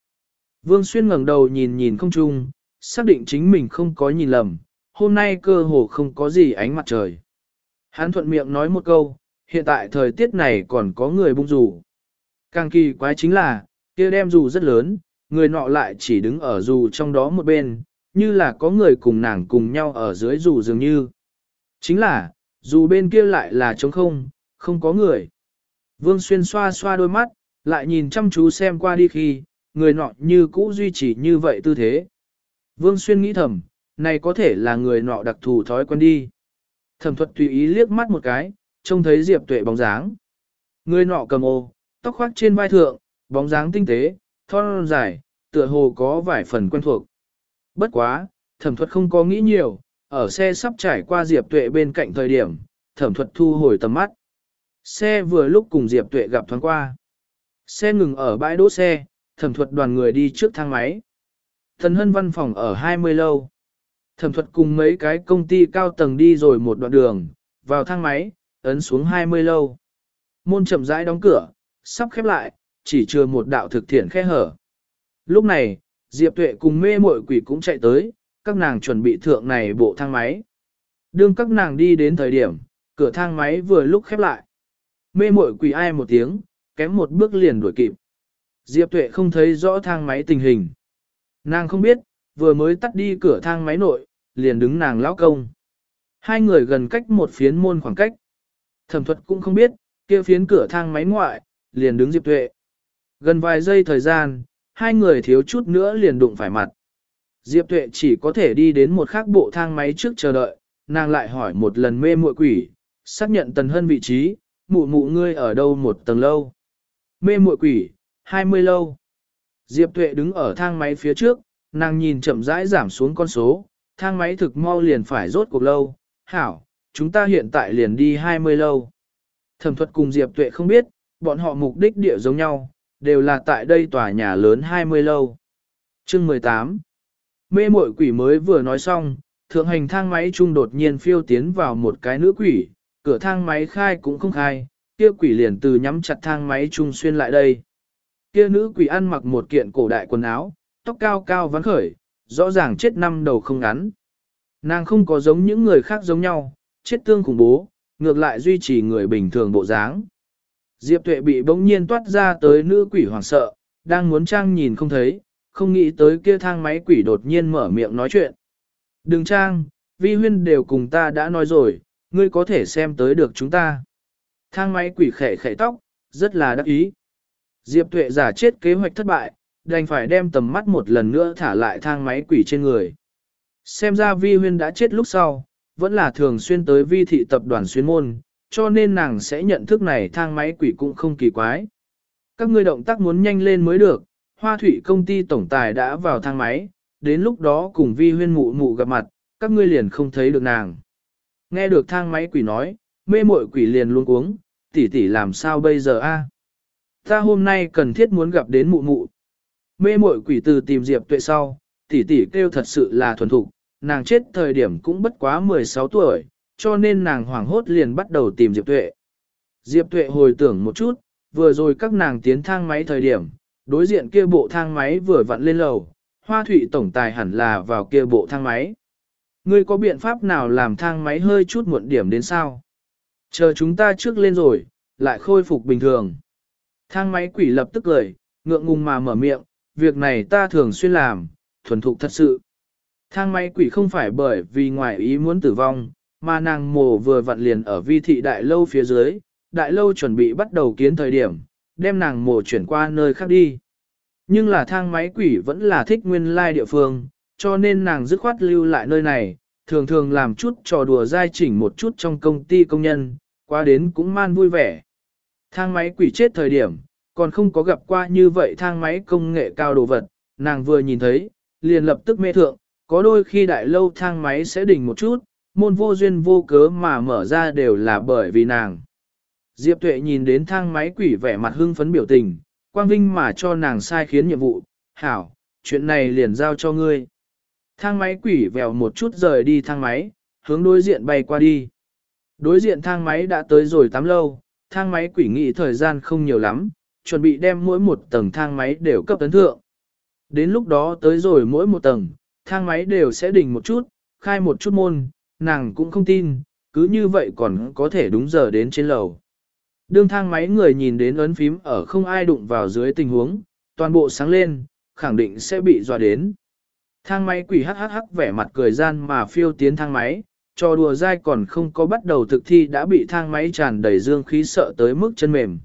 Vương Xuyên ngẩng đầu nhìn nhìn không trung, xác định chính mình không có nhìn lầm, hôm nay cơ hồ không có gì ánh mặt trời. Hắn thuận miệng nói một câu, hiện tại thời tiết này còn có người bung dù. Càng kỳ quái chính là, kia đem dù rất lớn, người nọ lại chỉ đứng ở dù trong đó một bên, như là có người cùng nàng cùng nhau ở dưới dù dường như. Chính là, dù bên kia lại là trống không, không có người. Vương Xuyên xoa xoa đôi mắt, lại nhìn chăm chú xem qua đi khi, người nọ như cũ duy trì như vậy tư thế. Vương Xuyên nghĩ thầm, này có thể là người nọ đặc thù thói quen đi. Thẩm thuật tùy ý liếc mắt một cái, trông thấy Diệp Tuệ bóng dáng. Người nọ cầm ô, tóc khoác trên vai thượng, bóng dáng tinh tế, thon dài, tựa hồ có vài phần quen thuộc. Bất quá, thẩm thuật không có nghĩ nhiều, ở xe sắp trải qua Diệp Tuệ bên cạnh thời điểm, thẩm thuật thu hồi tầm mắt. Xe vừa lúc cùng Diệp Tuệ gặp thoáng qua. Xe ngừng ở bãi đỗ xe, thẩm thuật đoàn người đi trước thang máy. Thần hân văn phòng ở 20 lâu. Thẩm thuật cùng mấy cái công ty cao tầng đi rồi một đoạn đường, vào thang máy, ấn xuống 20 lâu. Môn chậm rãi đóng cửa, sắp khép lại, chỉ chưa một đạo thực thiện khe hở. Lúc này, Diệp Tuệ cùng mê muội quỷ cũng chạy tới, các nàng chuẩn bị thượng này bộ thang máy. Đương các nàng đi đến thời điểm, cửa thang máy vừa lúc khép lại. Mê muội quỷ ai một tiếng, kém một bước liền đuổi kịp. Diệp Tuệ không thấy rõ thang máy tình hình. Nàng không biết, vừa mới tắt đi cửa thang máy nội, liền đứng nàng lão công. Hai người gần cách một phiến môn khoảng cách. Thẩm thuật cũng không biết, kia phiến cửa thang máy ngoại, liền đứng Diệp Tuệ. Gần vài giây thời gian, hai người thiếu chút nữa liền đụng phải mặt. Diệp Tuệ chỉ có thể đi đến một khác bộ thang máy trước chờ đợi, nàng lại hỏi một lần mê muội quỷ, xác nhận tần hân vị trí, mụ mụ ngươi ở đâu một tầng lâu. Mê muội quỷ, 20 lâu. Diệp Tuệ đứng ở thang máy phía trước, nàng nhìn chậm rãi giảm xuống con số, thang máy thực mau liền phải rốt cuộc lâu. Hảo, chúng ta hiện tại liền đi 20 lâu. Thẩm thuật cùng Diệp Tuệ không biết, bọn họ mục đích địa giống nhau, đều là tại đây tòa nhà lớn 20 lâu. Chương 18 Mê mội quỷ mới vừa nói xong, thượng hành thang máy trung đột nhiên phiêu tiến vào một cái nữ quỷ, cửa thang máy khai cũng không khai, kia quỷ liền từ nhắm chặt thang máy trung xuyên lại đây. Kia nữ quỷ ăn mặc một kiện cổ đại quần áo, tóc cao cao vắn khởi, rõ ràng chết năm đầu không ngắn. Nàng không có giống những người khác giống nhau, chết tương khủng bố, ngược lại duy trì người bình thường bộ dáng. Diệp Tuệ bị bỗng nhiên toát ra tới nữ quỷ hoảng sợ, đang muốn trang nhìn không thấy, không nghĩ tới kia thang máy quỷ đột nhiên mở miệng nói chuyện. Đừng trang, vi huyên đều cùng ta đã nói rồi, ngươi có thể xem tới được chúng ta. Thang máy quỷ khẽ khẽ tóc, rất là đắc ý. Diệp Tuệ giả chết kế hoạch thất bại, đành phải đem tầm mắt một lần nữa thả lại thang máy quỷ trên người. Xem ra vi huyên đã chết lúc sau, vẫn là thường xuyên tới vi thị tập đoàn xuyên môn, cho nên nàng sẽ nhận thức này thang máy quỷ cũng không kỳ quái. Các ngươi động tác muốn nhanh lên mới được, hoa thủy công ty tổng tài đã vào thang máy, đến lúc đó cùng vi huyên mụ mụ gặp mặt, các ngươi liền không thấy được nàng. Nghe được thang máy quỷ nói, mê Mội quỷ liền luôn cuống, tỷ tỷ làm sao bây giờ a? Ta hôm nay cần thiết muốn gặp đến mụ mụ. Mê Mội quỷ từ tìm Diệp Tuệ sau, tỷ tỷ kêu thật sự là thuần thục, nàng chết thời điểm cũng bất quá 16 tuổi, cho nên nàng hoảng hốt liền bắt đầu tìm Diệp Tuệ. Diệp Tuệ hồi tưởng một chút, vừa rồi các nàng tiến thang máy thời điểm, đối diện kia bộ thang máy vừa vặn lên lầu, hoa thủy tổng tài hẳn là vào kia bộ thang máy. Ngươi có biện pháp nào làm thang máy hơi chút muộn điểm đến sao? Chờ chúng ta trước lên rồi, lại khôi phục bình thường. Thang máy quỷ lập tức cười, ngượng ngùng mà mở miệng, việc này ta thường xuyên làm, thuần thục thật sự. Thang máy quỷ không phải bởi vì ngoài ý muốn tử vong, mà nàng mồ vừa vặn liền ở vi thị đại lâu phía dưới, đại lâu chuẩn bị bắt đầu kiến thời điểm, đem nàng mồ chuyển qua nơi khác đi. Nhưng là thang máy quỷ vẫn là thích nguyên lai địa phương, cho nên nàng dứt khoát lưu lại nơi này, thường thường làm chút trò đùa dai chỉnh một chút trong công ty công nhân, qua đến cũng man vui vẻ. Thang máy quỷ chết thời điểm, còn không có gặp qua như vậy thang máy công nghệ cao đồ vật, nàng vừa nhìn thấy, liền lập tức mê thượng, có đôi khi đại lâu thang máy sẽ đỉnh một chút, môn vô duyên vô cớ mà mở ra đều là bởi vì nàng. Diệp Tuệ nhìn đến thang máy quỷ vẻ mặt hưng phấn biểu tình, quang vinh mà cho nàng sai khiến nhiệm vụ, hảo, chuyện này liền giao cho ngươi. Thang máy quỷ vèo một chút rời đi thang máy, hướng đối diện bay qua đi. Đối diện thang máy đã tới rồi tắm lâu, thang máy quỷ nghĩ thời gian không nhiều lắm, chuẩn bị đem mỗi một tầng thang máy đều cấp tấn thượng. Đến lúc đó tới rồi mỗi một tầng, thang máy đều sẽ đỉnh một chút, khai một chút môn, nàng cũng không tin, cứ như vậy còn có thể đúng giờ đến trên lầu. Đương thang máy người nhìn đến ấn phím ở không ai đụng vào dưới tình huống, toàn bộ sáng lên, khẳng định sẽ bị dọa đến. Thang máy quỷ hắc hắc hắc vẻ mặt cười gian mà phiêu tiến thang máy, cho đùa dai còn không có bắt đầu thực thi đã bị thang máy tràn đầy dương khí sợ tới mức chân mềm.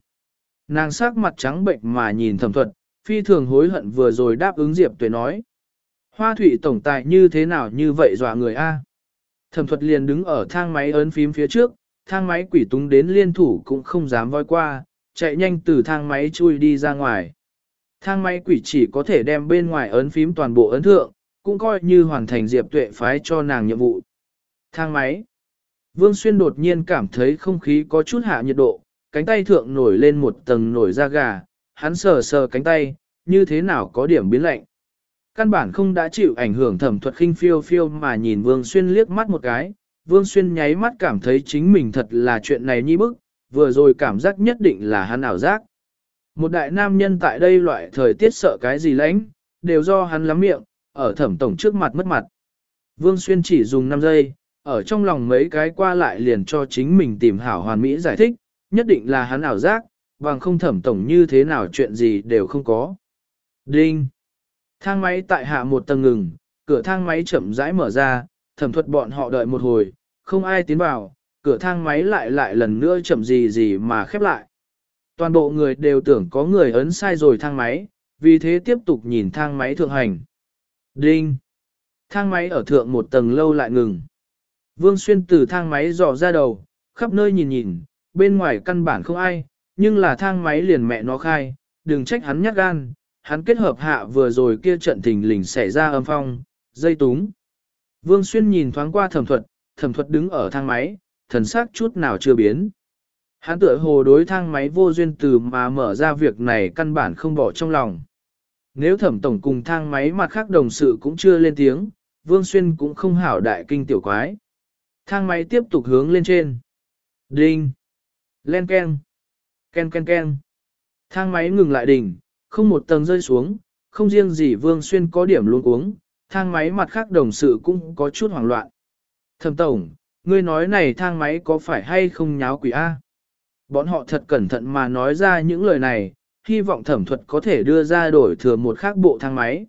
Nàng sắc mặt trắng bệnh mà nhìn thẩm thuật, phi thường hối hận vừa rồi đáp ứng Diệp Tuệ nói. Hoa thủy tổng tài như thế nào như vậy dọa người A. Thẩm thuật liền đứng ở thang máy ấn phím phía trước, thang máy quỷ túng đến liên thủ cũng không dám voi qua, chạy nhanh từ thang máy chui đi ra ngoài. Thang máy quỷ chỉ có thể đem bên ngoài ấn phím toàn bộ ấn thượng, cũng coi như hoàn thành Diệp Tuệ phái cho nàng nhiệm vụ. Thang máy. Vương Xuyên đột nhiên cảm thấy không khí có chút hạ nhiệt độ, cánh tay thượng nổi lên một tầng nổi da gà, hắn sờ sờ cánh tay, như thế nào có điểm biến lạnh. Căn bản không đã chịu ảnh hưởng thẩm thuật khinh phiêu phiêu mà nhìn Vương Xuyên liếc mắt một cái, Vương Xuyên nháy mắt cảm thấy chính mình thật là chuyện này nhi bức, vừa rồi cảm giác nhất định là hắn ảo giác. Một đại nam nhân tại đây loại thời tiết sợ cái gì lãnh, đều do hắn lắm miệng, ở thẩm tổng trước mặt mất mặt. Vương Xuyên chỉ dùng 5 giây, ở trong lòng mấy cái qua lại liền cho chính mình tìm hảo hoàn mỹ giải thích, nhất định là hắn ảo giác, bằng không thẩm tổng như thế nào chuyện gì đều không có. Đinh! Thang máy tại hạ một tầng ngừng, cửa thang máy chậm rãi mở ra, thẩm thuật bọn họ đợi một hồi, không ai tiến vào, cửa thang máy lại lại lần nữa chậm gì gì mà khép lại. Toàn bộ người đều tưởng có người ấn sai rồi thang máy, vì thế tiếp tục nhìn thang máy thượng hành. Đinh! Thang máy ở thượng một tầng lâu lại ngừng. Vương Xuyên từ thang máy dò ra đầu, khắp nơi nhìn nhìn, bên ngoài căn bản không ai, nhưng là thang máy liền mẹ nó khai, đừng trách hắn nhát gan, hắn kết hợp hạ vừa rồi kia trận tình lình xảy ra âm phong, dây túng. Vương Xuyên nhìn thoáng qua thẩm thuật, thẩm thuật đứng ở thang máy, thần sắc chút nào chưa biến. Hắn tựa hồ đối thang máy vô duyên từ mà mở ra việc này căn bản không bỏ trong lòng. Nếu thẩm tổng cùng thang máy mặt khác đồng sự cũng chưa lên tiếng, Vương Xuyên cũng không hảo đại kinh tiểu quái. Thang máy tiếp tục hướng lên trên. Đinh! Len ken! Ken ken ken! Thang máy ngừng lại đỉnh, không một tầng rơi xuống, không riêng gì Vương Xuyên có điểm luôn uống, thang máy mặt khác đồng sự cũng có chút hoảng loạn. Thẩm tổng, ngươi nói này thang máy có phải hay không nháo quỷ A? Bọn họ thật cẩn thận mà nói ra những lời này, hy vọng thẩm thuật có thể đưa ra đổi thừa một khác bộ thang máy.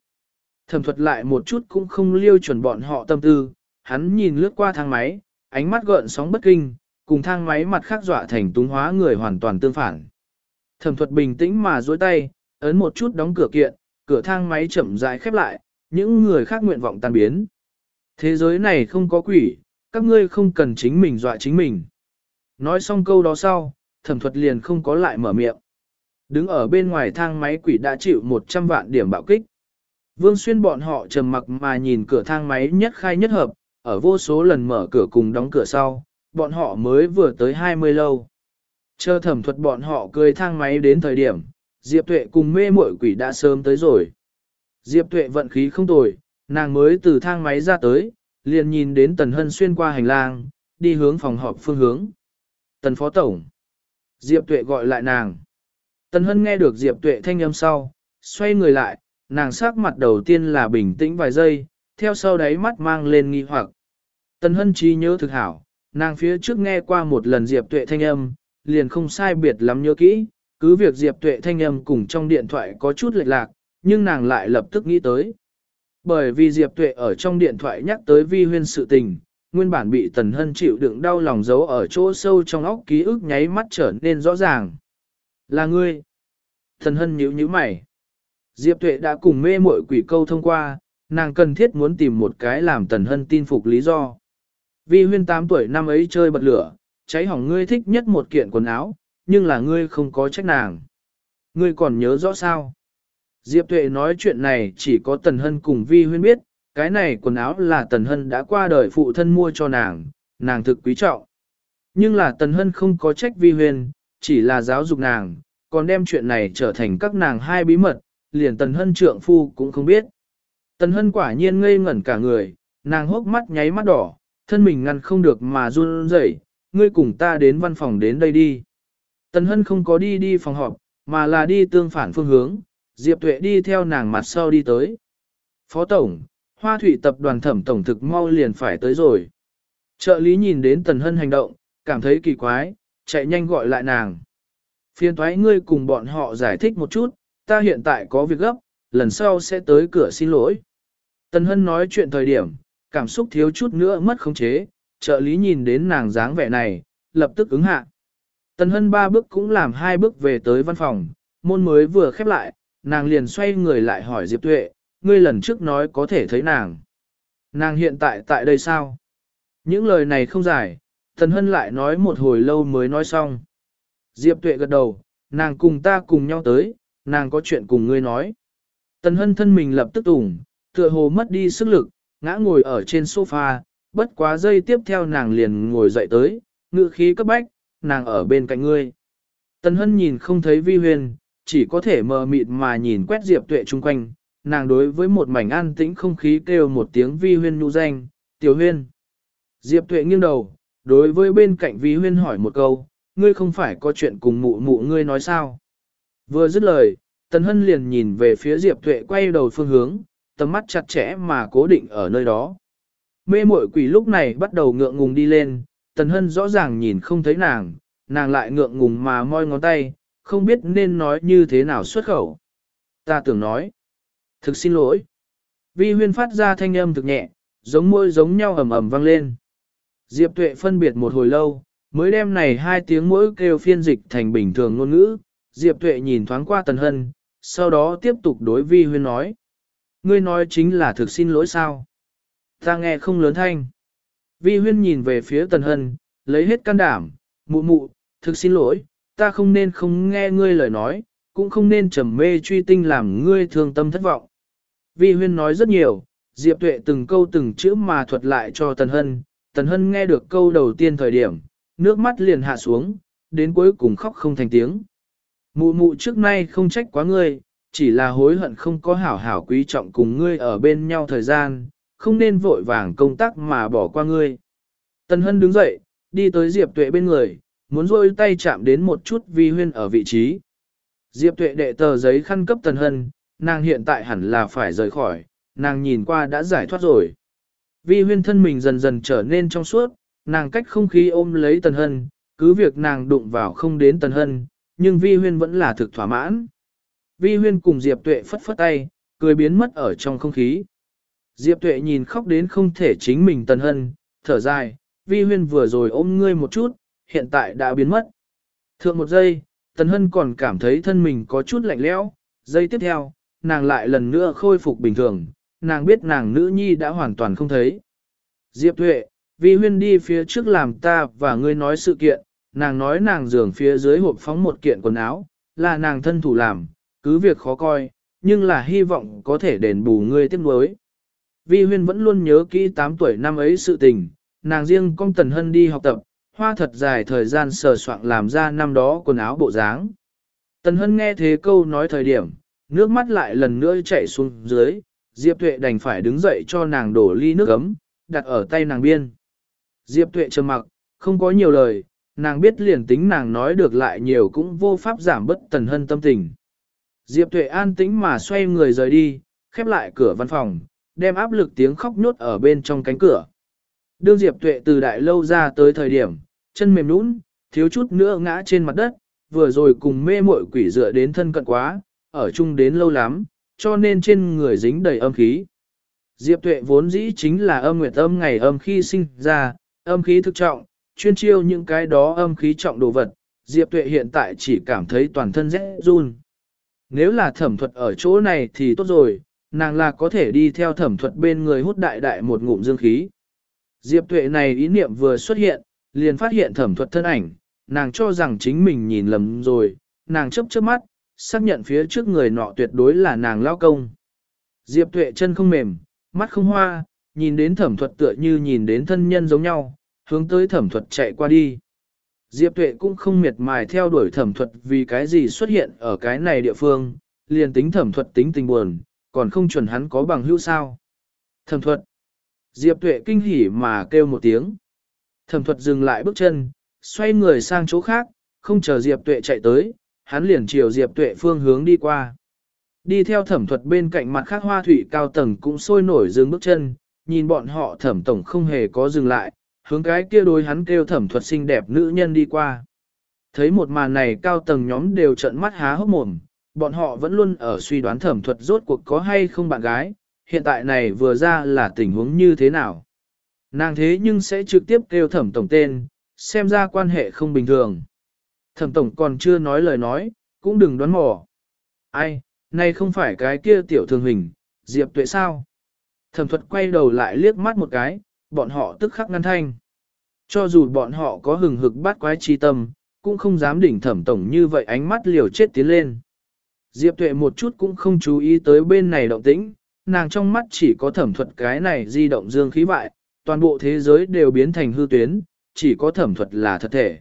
Thẩm thuật lại một chút cũng không liêu chuẩn bọn họ tâm tư, hắn nhìn lướt qua thang máy, ánh mắt gợn sóng bất kinh, cùng thang máy mặt khác dọa thành túng hóa người hoàn toàn tương phản. Thẩm thuật bình tĩnh mà duỗi tay, ấn một chút đóng cửa kiện, cửa thang máy chậm rãi khép lại, những người khác nguyện vọng tan biến. Thế giới này không có quỷ, Các ngươi không cần chính mình dọa chính mình. Nói xong câu đó sau, thẩm thuật liền không có lại mở miệng. Đứng ở bên ngoài thang máy quỷ đã chịu 100 vạn điểm bạo kích. Vương Xuyên bọn họ trầm mặc mà nhìn cửa thang máy nhất khai nhất hợp, ở vô số lần mở cửa cùng đóng cửa sau, bọn họ mới vừa tới 20 lâu. Chờ thẩm thuật bọn họ cười thang máy đến thời điểm, Diệp Tuệ cùng mê muội quỷ đã sớm tới rồi. Diệp Tuệ vận khí không tồi, nàng mới từ thang máy ra tới, liền nhìn đến Tần Hân xuyên qua hành lang, đi hướng phòng họp phương hướng. Tần Phó Tổng. Diệp Tuệ gọi lại nàng. Tần Hân nghe được Diệp Tuệ thanh âm sau, xoay người lại, nàng sắc mặt đầu tiên là bình tĩnh vài giây, theo sau đấy mắt mang lên nghi hoặc. Tần Hân trí nhớ thực hảo, nàng phía trước nghe qua một lần Diệp Tuệ thanh âm, liền không sai biệt lắm nhớ kỹ, cứ việc Diệp Tuệ thanh âm cùng trong điện thoại có chút lệch lạc, nhưng nàng lại lập tức nghĩ tới. Bởi vì Diệp Tuệ ở trong điện thoại nhắc tới vi huyên sự tình, nguyên bản bị Tần Hân chịu đựng đau lòng giấu ở chỗ sâu trong óc ký ức nháy mắt trở nên rõ ràng. Là ngươi. Tần Hân nhíu nhíu mày. Diệp Tuệ đã cùng mê muội quỷ câu thông qua, nàng cần thiết muốn tìm một cái làm Tần Hân tin phục lý do. Vi huyên 8 tuổi năm ấy chơi bật lửa, cháy hỏng ngươi thích nhất một kiện quần áo, nhưng là ngươi không có trách nàng. Ngươi còn nhớ rõ sao? Diệp Tuệ nói chuyện này chỉ có Tần Hân cùng Vi Huyên biết, cái này quần áo là Tần Hân đã qua đời phụ thân mua cho nàng, nàng thực quý trọng. Nhưng là Tần Hân không có trách Vi Huyên, chỉ là giáo dục nàng, còn đem chuyện này trở thành các nàng hai bí mật, liền Tần Hân trượng phu cũng không biết. Tần Hân quả nhiên ngây ngẩn cả người, nàng hốc mắt nháy mắt đỏ, thân mình ngăn không được mà run rẩy, ngươi cùng ta đến văn phòng đến đây đi. Tần Hân không có đi đi phòng họp, mà là đi tương phản phương hướng, Diệp Tuệ đi theo nàng mặt sau đi tới. Phó Tổng, Hoa Thủy tập đoàn thẩm tổng thực mau liền phải tới rồi. Trợ lý nhìn đến Tần Hân hành động, cảm thấy kỳ quái, chạy nhanh gọi lại nàng. Phiên thoái ngươi cùng bọn họ giải thích một chút, ta hiện tại có việc gấp, lần sau sẽ tới cửa xin lỗi. Tần Hân nói chuyện thời điểm, cảm xúc thiếu chút nữa mất khống chế, trợ lý nhìn đến nàng dáng vẻ này, lập tức ứng hạ. Tần Hân ba bước cũng làm hai bước về tới văn phòng, môn mới vừa khép lại, nàng liền xoay người lại hỏi Diệp Tuệ, ngươi lần trước nói có thể thấy nàng. Nàng hiện tại tại đây sao? Những lời này không dài, Tần Hân lại nói một hồi lâu mới nói xong. Diệp Tuệ gật đầu, nàng cùng ta cùng nhau tới, nàng có chuyện cùng ngươi nói. Tần Hân thân mình lập tức ủng, tựa hồ mất đi sức lực, ngã ngồi ở trên sofa, bất quá giây tiếp theo nàng liền ngồi dậy tới, ngự khí cấp bách, nàng ở bên cạnh ngươi. Tần Hân nhìn không thấy vi huyền, chỉ có thể mờ mịt mà nhìn quét Diệp Tuệ chung quanh, nàng đối với một mảnh an tĩnh không khí kêu một tiếng vi huyên nhu danh, tiểu huyên. Diệp Tuệ nghiêng đầu, đối với bên cạnh vi huyên hỏi một câu, ngươi không phải có chuyện cùng mụ mụ ngươi nói sao? Vừa dứt lời, Tần Hân liền nhìn về phía Diệp Tuệ quay đầu phương hướng, tầm mắt chặt chẽ mà cố định ở nơi đó. Mê muội quỷ lúc này bắt đầu ngượng ngùng đi lên, Tần Hân rõ ràng nhìn không thấy nàng, nàng lại ngượng ngùng mà moi ngón tay, không biết nên nói như thế nào xuất khẩu. Ta tưởng nói, thực xin lỗi. Vi huyên phát ra thanh âm thực nhẹ, giống môi giống nhau ầm ầm vang lên. Diệp tuệ phân biệt một hồi lâu, mới đem này hai tiếng mỗi kêu phiên dịch thành bình thường ngôn ngữ. Diệp tuệ nhìn thoáng qua tần hân, sau đó tiếp tục đối vi huyên nói. Ngươi nói chính là thực xin lỗi sao? Ta nghe không lớn thanh. Vi huyên nhìn về phía tần hân, lấy hết can đảm, mụ mụ, thực xin lỗi, ta không nên không nghe ngươi lời nói, cũng không nên trầm mê truy tinh làm ngươi thương tâm thất vọng. Vi huyên nói rất nhiều, Diệp Tuệ từng câu từng chữ mà thuật lại cho Tần Hân, Tần Hân nghe được câu đầu tiên thời điểm, nước mắt liền hạ xuống, đến cuối cùng khóc không thành tiếng. Mụ mụ trước nay không trách quá ngươi, chỉ là hối hận không có hảo hảo quý trọng cùng ngươi ở bên nhau thời gian, không nên vội vàng công tác mà bỏ qua ngươi. Tần Hân đứng dậy, đi tới Diệp Tuệ bên người, muốn rôi tay chạm đến một chút vi huyên ở vị trí. Diệp tuệ đệ tờ giấy khăn cấp tần hân, nàng hiện tại hẳn là phải rời khỏi, nàng nhìn qua đã giải thoát rồi. Vi huyên thân mình dần dần trở nên trong suốt, nàng cách không khí ôm lấy tần hân, cứ việc nàng đụng vào không đến tần hân, nhưng vi huyên vẫn là thực thỏa mãn. Vi huyên cùng Diệp tuệ phất phất tay, cười biến mất ở trong không khí. Diệp tuệ nhìn khóc đến không thể chính mình tần hân, thở dài, vi huyên vừa rồi ôm ngươi một chút, hiện tại đã biến mất. Thượng một giây, Tần Hân còn cảm thấy thân mình có chút lạnh lẽo, giây tiếp theo, nàng lại lần nữa khôi phục bình thường, nàng biết nàng nữ nhi đã hoàn toàn không thấy. Diệp Tuệ, Vi huyên đi phía trước làm ta và ngươi nói sự kiện, nàng nói nàng giường phía dưới hộp phóng một kiện quần áo, là nàng thân thủ làm, cứ việc khó coi, nhưng là hy vọng có thể đền bù ngươi tiếp nối. Vi huyên vẫn luôn nhớ kỹ 8 tuổi năm ấy sự tình, nàng riêng con Tần Hân đi học tập, hoa thật dài thời gian sờ soạn làm ra năm đó quần áo bộ dáng. Tần Hân nghe thế câu nói thời điểm, nước mắt lại lần nữa chảy xuống dưới, Diệp Tuệ đành phải đứng dậy cho nàng đổ ly nước ấm, đặt ở tay nàng biên. Diệp Tuệ trầm mặc, không có nhiều lời, nàng biết liền tính nàng nói được lại nhiều cũng vô pháp giảm bất Tần Hân tâm tình. Diệp Tuệ an tĩnh mà xoay người rời đi, khép lại cửa văn phòng, đem áp lực tiếng khóc nhốt ở bên trong cánh cửa. Đương Diệp Tuệ từ đại lâu ra tới thời điểm, chân mềm nũng, thiếu chút nữa ngã trên mặt đất, vừa rồi cùng mê muội quỷ dựa đến thân cận quá, ở chung đến lâu lắm, cho nên trên người dính đầy âm khí. Diệp Tuệ vốn dĩ chính là âm nguyệt âm ngày âm khi sinh ra, âm khí thực trọng, chuyên chiêu những cái đó âm khí trọng đồ vật, Diệp Tuệ hiện tại chỉ cảm thấy toàn thân rẽ run. Nếu là thẩm thuật ở chỗ này thì tốt rồi, nàng là có thể đi theo thẩm thuật bên người hút đại đại một ngụm dương khí. Diệp Tuệ này ý niệm vừa xuất hiện, liền phát hiện thẩm thuật thân ảnh, nàng cho rằng chính mình nhìn lầm rồi, nàng chấp chớp mắt, xác nhận phía trước người nọ tuyệt đối là nàng lao công. Diệp Tuệ chân không mềm, mắt không hoa, nhìn đến thẩm thuật tựa như nhìn đến thân nhân giống nhau, hướng tới thẩm thuật chạy qua đi. Diệp Tuệ cũng không miệt mài theo đuổi thẩm thuật vì cái gì xuất hiện ở cái này địa phương, liền tính thẩm thuật tính tình buồn, còn không chuẩn hắn có bằng hữu sao. Thẩm thuật. Diệp Tuệ kinh hỉ mà kêu một tiếng. Thẩm thuật dừng lại bước chân, xoay người sang chỗ khác, không chờ Diệp Tuệ chạy tới, hắn liền chiều Diệp Tuệ phương hướng đi qua. Đi theo thẩm thuật bên cạnh mặt khác hoa thủy cao tầng cũng sôi nổi dừng bước chân, nhìn bọn họ thẩm tổng không hề có dừng lại, hướng cái kia đối hắn kêu thẩm thuật xinh đẹp nữ nhân đi qua. Thấy một màn này cao tầng nhóm đều trận mắt há hốc mồm, bọn họ vẫn luôn ở suy đoán thẩm thuật rốt cuộc có hay không bạn gái, hiện tại này vừa ra là tình huống như thế nào. Nàng thế nhưng sẽ trực tiếp kêu thẩm tổng tên, xem ra quan hệ không bình thường. Thẩm tổng còn chưa nói lời nói, cũng đừng đoán mò. Ai, này không phải cái kia tiểu thường hình, Diệp tuệ sao? Thẩm thuật quay đầu lại liếc mắt một cái, bọn họ tức khắc ngăn thanh. Cho dù bọn họ có hừng hực bát quái chi tâm, cũng không dám đỉnh thẩm tổng như vậy ánh mắt liều chết tiến lên. Diệp tuệ một chút cũng không chú ý tới bên này động tĩnh, nàng trong mắt chỉ có thẩm thuật cái này di động dương khí bại, toàn bộ thế giới đều biến thành hư tuyến, chỉ có thẩm thuật là thật thể.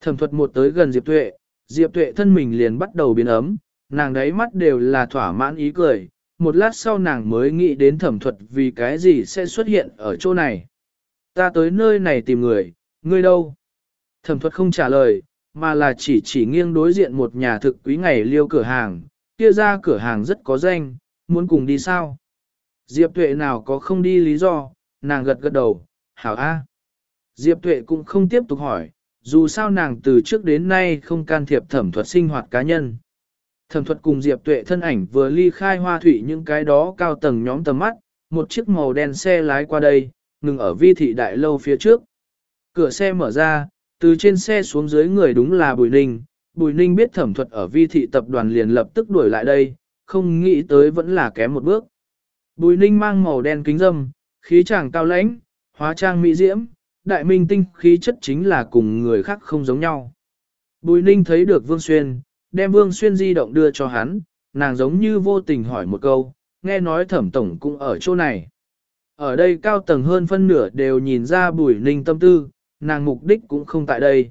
Thẩm thuật một tới gần Diệp tuệ, Diệp tuệ thân mình liền bắt đầu biến ấm, nàng đấy mắt đều là thỏa mãn ý cười, một lát sau nàng mới nghĩ đến thẩm thuật vì cái gì sẽ xuất hiện ở chỗ này. Ta tới nơi này tìm người, ngươi đâu? Thẩm thuật không trả lời, mà là chỉ chỉ nghiêng đối diện một nhà thực quý ngày liêu cửa hàng, kia ra cửa hàng rất có danh, muốn cùng đi sao? Diệp tuệ nào có không đi lý do, nàng gật gật đầu, hảo a. Diệp tuệ cũng không tiếp tục hỏi, dù sao nàng từ trước đến nay không can thiệp thẩm thuật sinh hoạt cá nhân. Thẩm thuật cùng Diệp Tuệ thân ảnh vừa ly khai hoa thủy những cái đó cao tầng nhóm tầm mắt, một chiếc màu đen xe lái qua đây, ngừng ở vi thị đại lâu phía trước. Cửa xe mở ra, từ trên xe xuống dưới người đúng là Bùi Ninh. Bùi Ninh biết thẩm thuật ở vi thị tập đoàn liền lập tức đuổi lại đây, không nghĩ tới vẫn là kém một bước. Bùi Ninh mang màu đen kính râm, khí chàng cao lãnh, hóa trang mỹ diễm, đại minh tinh khí chất chính là cùng người khác không giống nhau. Bùi Ninh thấy được Vương Xuyên, đem Vương Xuyên di động đưa cho hắn, nàng giống như vô tình hỏi một câu, nghe nói thẩm tổng cũng ở chỗ này. Ở đây cao tầng hơn phân nửa đều nhìn ra Bùi Ninh tâm tư, nàng mục đích cũng không tại đây.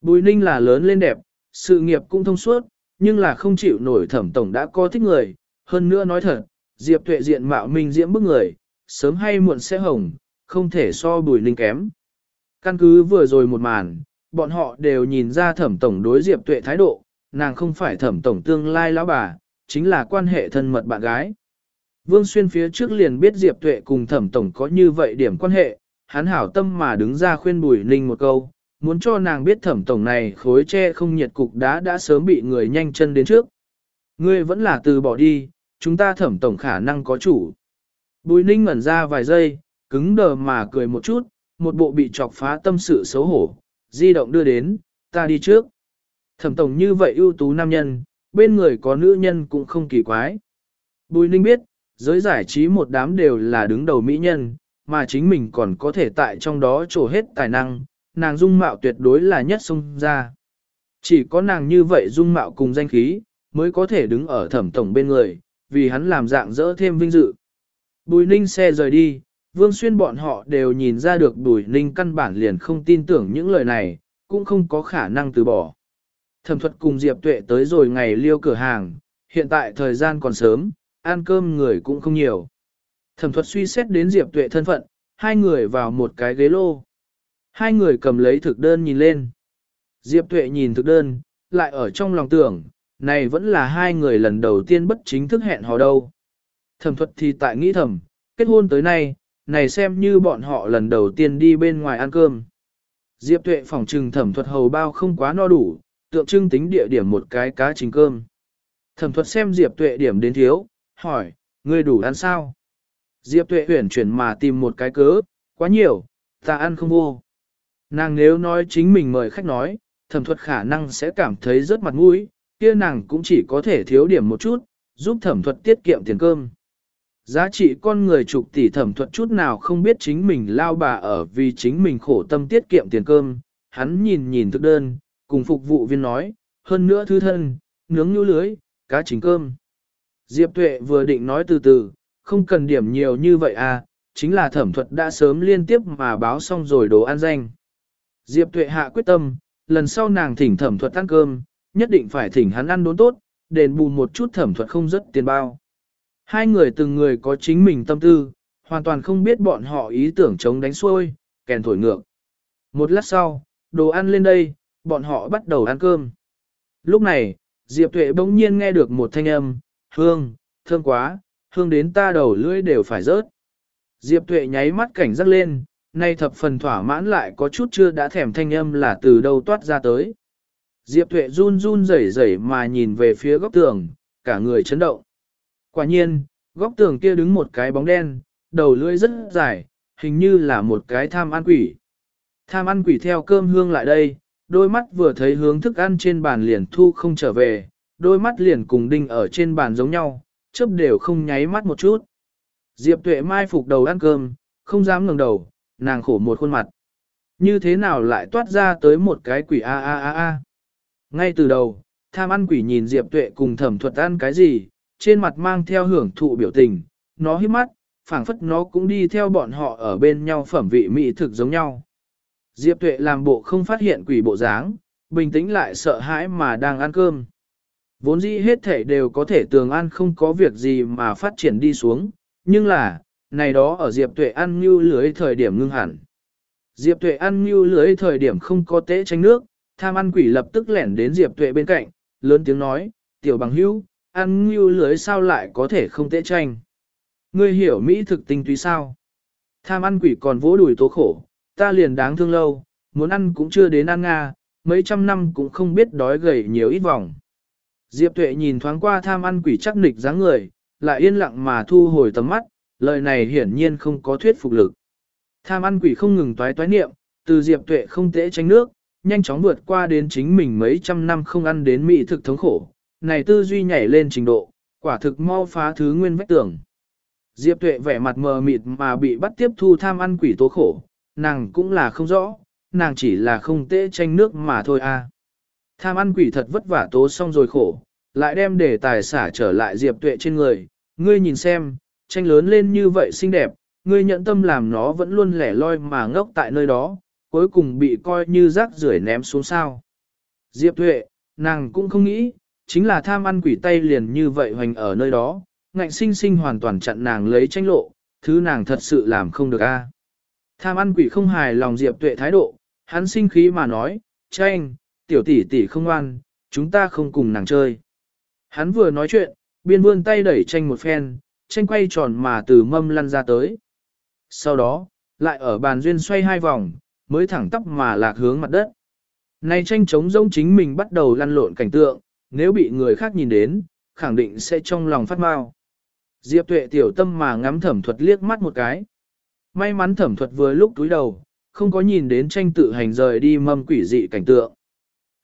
Bùi Ninh là lớn lên đẹp, sự nghiệp cũng thông suốt, nhưng là không chịu nổi thẩm tổng đã có thích người, hơn nữa nói thật, Diệp Tuệ diện mạo minh diễm bức người, sớm hay muộn sẽ hồng, không thể so Bùi Ninh kém. Căn cứ vừa rồi một màn, bọn họ đều nhìn ra thẩm tổng đối Diệp Tuệ thái độ, nàng không phải thẩm tổng tương lai lão bà, chính là quan hệ thân mật bạn gái. Vương Xuyên phía trước liền biết Diệp Tuệ cùng thẩm tổng có như vậy điểm quan hệ, hắn hảo tâm mà đứng ra khuyên Bùi Ninh một câu, muốn cho nàng biết thẩm tổng này khối tre không nhiệt cục đá đã sớm bị người nhanh chân đến trước. Ngươi vẫn là từ bỏ đi, chúng ta thẩm tổng khả năng có chủ. Bùi Ninh ngẩn ra vài giây, cứng đờ mà cười một chút, một bộ bị chọc phá tâm sự xấu hổ, di động đưa đến, ta đi trước. Thẩm tổng như vậy ưu tú nam nhân, bên người có nữ nhân cũng không kỳ quái. Bùi Ninh biết, giới giải trí một đám đều là đứng đầu mỹ nhân, mà chính mình còn có thể tại trong đó trổ hết tài năng, nàng dung mạo tuyệt đối là nhất sung ra. Chỉ có nàng như vậy dung mạo cùng danh khí, mới có thể đứng ở thẩm tổng bên người, vì hắn làm dạng dỡ thêm vinh dự. Bùi ninh xe rời đi, vương xuyên bọn họ đều nhìn ra được bùi ninh căn bản liền không tin tưởng những lời này, cũng không có khả năng từ bỏ. Thẩm thuật cùng Diệp Tuệ tới rồi ngày liêu cửa hàng, hiện tại thời gian còn sớm, ăn cơm người cũng không nhiều. Thẩm thuật suy xét đến Diệp Tuệ thân phận, hai người vào một cái ghế lô. Hai người cầm lấy thực đơn nhìn lên. Diệp Tuệ nhìn thực đơn, lại ở trong lòng tưởng, này vẫn là hai người lần đầu tiên bất chính thức hẹn hò đâu. Thẩm thuật thì tại nghĩ thầm, kết hôn tới nay, này xem như bọn họ lần đầu tiên đi bên ngoài ăn cơm. Diệp Tuệ phỏng trừng thẩm thuật hầu bao không quá no đủ, tượng trưng tính địa điểm một cái cá trình cơm. Thẩm thuật xem Diệp Tuệ điểm đến thiếu, hỏi, ngươi đủ ăn sao? Diệp Tuệ huyển chuyển mà tìm một cái cớ, quá nhiều, ta ăn không vô. Nàng nếu nói chính mình mời khách nói, thẩm thuật khả năng sẽ cảm thấy rất mặt mũi, kia nàng cũng chỉ có thể thiếu điểm một chút, giúp thẩm thuật tiết kiệm tiền cơm. Giá trị con người chục tỷ thẩm thuật chút nào không biết chính mình lao bà ở vì chính mình khổ tâm tiết kiệm tiền cơm, hắn nhìn nhìn thực đơn, cùng phục vụ viên nói, hơn nữa thư thân, nướng nhũ lưới, cá chính cơm. Diệp Tuệ vừa định nói từ từ, không cần điểm nhiều như vậy à, chính là thẩm thuật đã sớm liên tiếp mà báo xong rồi đồ ăn danh. Diệp Tuệ hạ quyết tâm, lần sau nàng thỉnh thẩm thuật ăn cơm, nhất định phải thỉnh hắn ăn đốn tốt, đền bù một chút thẩm thuật không rất tiền bao. Hai người từng người có chính mình tâm tư, hoàn toàn không biết bọn họ ý tưởng chống đánh xuôi, kèn thổi ngược. Một lát sau, đồ ăn lên đây, bọn họ bắt đầu ăn cơm. Lúc này, Diệp Tuệ bỗng nhiên nghe được một thanh âm, hương, thơm quá, hương đến ta đầu lưỡi đều phải rớt. Diệp Tuệ nháy mắt cảnh giác lên, nay thập phần thỏa mãn lại có chút chưa đã thèm thanh âm là từ đâu toát ra tới. Diệp Tuệ run run rẩy rẩy mà nhìn về phía góc tường, cả người chấn động. Quả nhiên, góc tường kia đứng một cái bóng đen, đầu lưỡi rất dài, hình như là một cái tham ăn quỷ. Tham ăn quỷ theo cơm hương lại đây, đôi mắt vừa thấy hướng thức ăn trên bàn liền thu không trở về, đôi mắt liền cùng đinh ở trên bàn giống nhau, chớp đều không nháy mắt một chút. Diệp tuệ mai phục đầu ăn cơm, không dám ngẩng đầu, nàng khổ một khuôn mặt. Như thế nào lại toát ra tới một cái quỷ a a a a. Ngay từ đầu, tham ăn quỷ nhìn Diệp tuệ cùng thẩm thuật ăn cái gì, trên mặt mang theo hưởng thụ biểu tình, nó hít mắt, phảng phất nó cũng đi theo bọn họ ở bên nhau phẩm vị mỹ thực giống nhau. Diệp Tuệ làm bộ không phát hiện quỷ bộ dáng, bình tĩnh lại sợ hãi mà đang ăn cơm. Vốn dĩ hết thể đều có thể tường ăn không có việc gì mà phát triển đi xuống, nhưng là, này đó ở Diệp Tuệ ăn như lưới thời điểm ngưng hẳn. Diệp Tuệ ăn như lưới thời điểm không có tế tranh nước, tham ăn quỷ lập tức lẻn đến Diệp Tuệ bên cạnh, lớn tiếng nói, tiểu bằng hữu, ăn như lưới sao lại có thể không tế tranh. Ngươi hiểu Mỹ thực tinh túy sao? Tham ăn quỷ còn vỗ đùi tố khổ, ta liền đáng thương lâu, muốn ăn cũng chưa đến ăn Nga, mấy trăm năm cũng không biết đói gầy nhiều ít vòng. Diệp Tuệ nhìn thoáng qua tham ăn quỷ chắc nịch dáng người, lại yên lặng mà thu hồi tầm mắt, lời này hiển nhiên không có thuyết phục lực. Tham ăn quỷ không ngừng toái toái niệm, từ Diệp Tuệ không tễ tránh nước, nhanh chóng vượt qua đến chính mình mấy trăm năm không ăn đến mỹ thực thống khổ, này tư duy nhảy lên trình độ, quả thực mau phá thứ nguyên vách tưởng. Diệp Tuệ vẻ mặt mờ mịt mà bị bắt tiếp thu tham ăn quỷ tố khổ, nàng cũng là không rõ, nàng chỉ là không tễ tranh nước mà thôi à. Tham ăn quỷ thật vất vả tố xong rồi khổ, lại đem để tài xả trở lại Diệp Tuệ trên người, ngươi nhìn xem, tranh lớn lên như vậy xinh đẹp, ngươi nhận tâm làm nó vẫn luôn lẻ loi mà ngốc tại nơi đó, cuối cùng bị coi như rác rưởi ném xuống sao. Diệp Tuệ, nàng cũng không nghĩ, chính là tham ăn quỷ tay liền như vậy hoành ở nơi đó, ngạnh sinh sinh hoàn toàn chặn nàng lấy tranh lộ, thứ nàng thật sự làm không được a. Tham ăn quỷ không hài lòng Diệp Tuệ thái độ, hắn sinh khí mà nói, tranh, tiểu tỷ tỷ không ngoan, chúng ta không cùng nàng chơi. Hắn vừa nói chuyện, biên vươn tay đẩy tranh một phen, tranh quay tròn mà từ mâm lăn ra tới. Sau đó, lại ở bàn duyên xoay hai vòng, mới thẳng tắp mà lạc hướng mặt đất. Này tranh chống rông chính mình bắt đầu lăn lộn cảnh tượng, nếu bị người khác nhìn đến, khẳng định sẽ trong lòng phát mau. Diệp tuệ tiểu tâm mà ngắm thẩm thuật liếc mắt một cái. May mắn thẩm thuật vừa lúc túi đầu, không có nhìn đến tranh tự hành rời đi mâm quỷ dị cảnh tượng.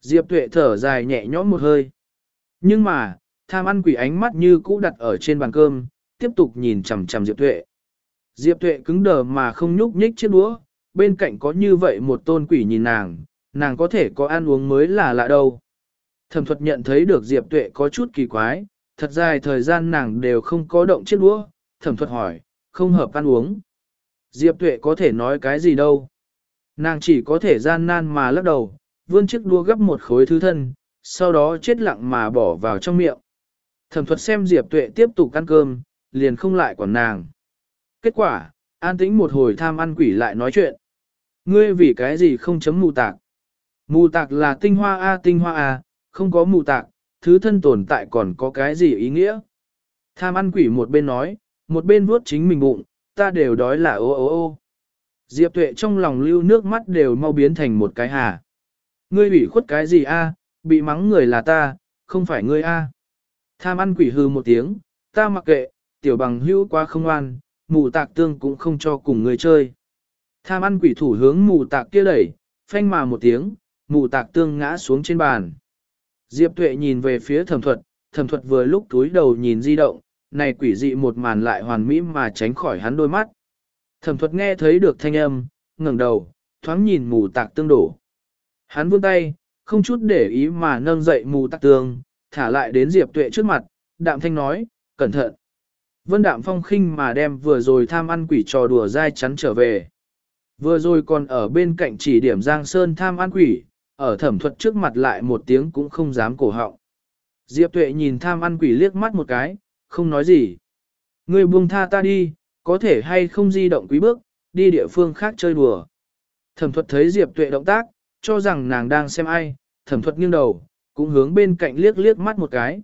Diệp tuệ thở dài nhẹ nhõm một hơi. Nhưng mà, tham ăn quỷ ánh mắt như cũ đặt ở trên bàn cơm, tiếp tục nhìn chằm chằm Diệp tuệ. Diệp tuệ cứng đờ mà không nhúc nhích chiếc đũa, bên cạnh có như vậy một tôn quỷ nhìn nàng, nàng có thể có ăn uống mới là lạ đâu. Thẩm thuật nhận thấy được Diệp tuệ có chút kỳ quái, thật dài thời gian nàng đều không có động chiếc đũa, thẩm thuật hỏi, không hợp ăn uống. Diệp tuệ có thể nói cái gì đâu. Nàng chỉ có thể gian nan mà lắc đầu, vươn chiếc đũa gấp một khối thứ thân, sau đó chết lặng mà bỏ vào trong miệng. Thẩm thuật xem Diệp tuệ tiếp tục ăn cơm, liền không lại quản nàng. Kết quả, an tĩnh một hồi tham ăn quỷ lại nói chuyện. Ngươi vì cái gì không chấm mù tạc? Mù tạc là tinh hoa A tinh hoa A, không có mù tạc, thứ thân tồn tại còn có cái gì ý nghĩa? Tham ăn quỷ một bên nói, một bên vuốt chính mình bụng, ta đều đói là ô ô ô. Diệp tuệ trong lòng lưu nước mắt đều mau biến thành một cái hà. Ngươi bị khuất cái gì a? bị mắng người là ta, không phải ngươi a. Tham ăn quỷ hư một tiếng, ta mặc kệ, tiểu bằng hữu quá không an, mù tạc tương cũng không cho cùng người chơi. Tham ăn quỷ thủ hướng mù tạc kia đẩy, phanh mà một tiếng, mù tạc tương ngã xuống trên bàn. Diệp tuệ nhìn về phía thẩm thuật, thẩm thuật vừa lúc túi đầu nhìn di động, này quỷ dị một màn lại hoàn mỹ mà tránh khỏi hắn đôi mắt. Thẩm thuật nghe thấy được thanh âm, ngẩng đầu, thoáng nhìn mù tạc tương đổ. Hắn vươn tay, không chút để ý mà nâng dậy mù tạc tường, thả lại đến Diệp Tuệ trước mặt, đạm thanh nói, cẩn thận. Vân đạm phong khinh mà đem vừa rồi tham ăn quỷ trò đùa dai chắn trở về. Vừa rồi còn ở bên cạnh chỉ điểm Giang Sơn tham ăn quỷ, ở thẩm thuật trước mặt lại một tiếng cũng không dám cổ họng. Diệp Tuệ nhìn tham ăn quỷ liếc mắt một cái, không nói gì. Ngươi buông tha ta đi, có thể hay không di động quý bước, đi địa phương khác chơi đùa. Thẩm thuật thấy Diệp Tuệ động tác, cho rằng nàng đang xem ai, thẩm thuật nghiêng đầu, cũng hướng bên cạnh liếc liếc mắt một cái.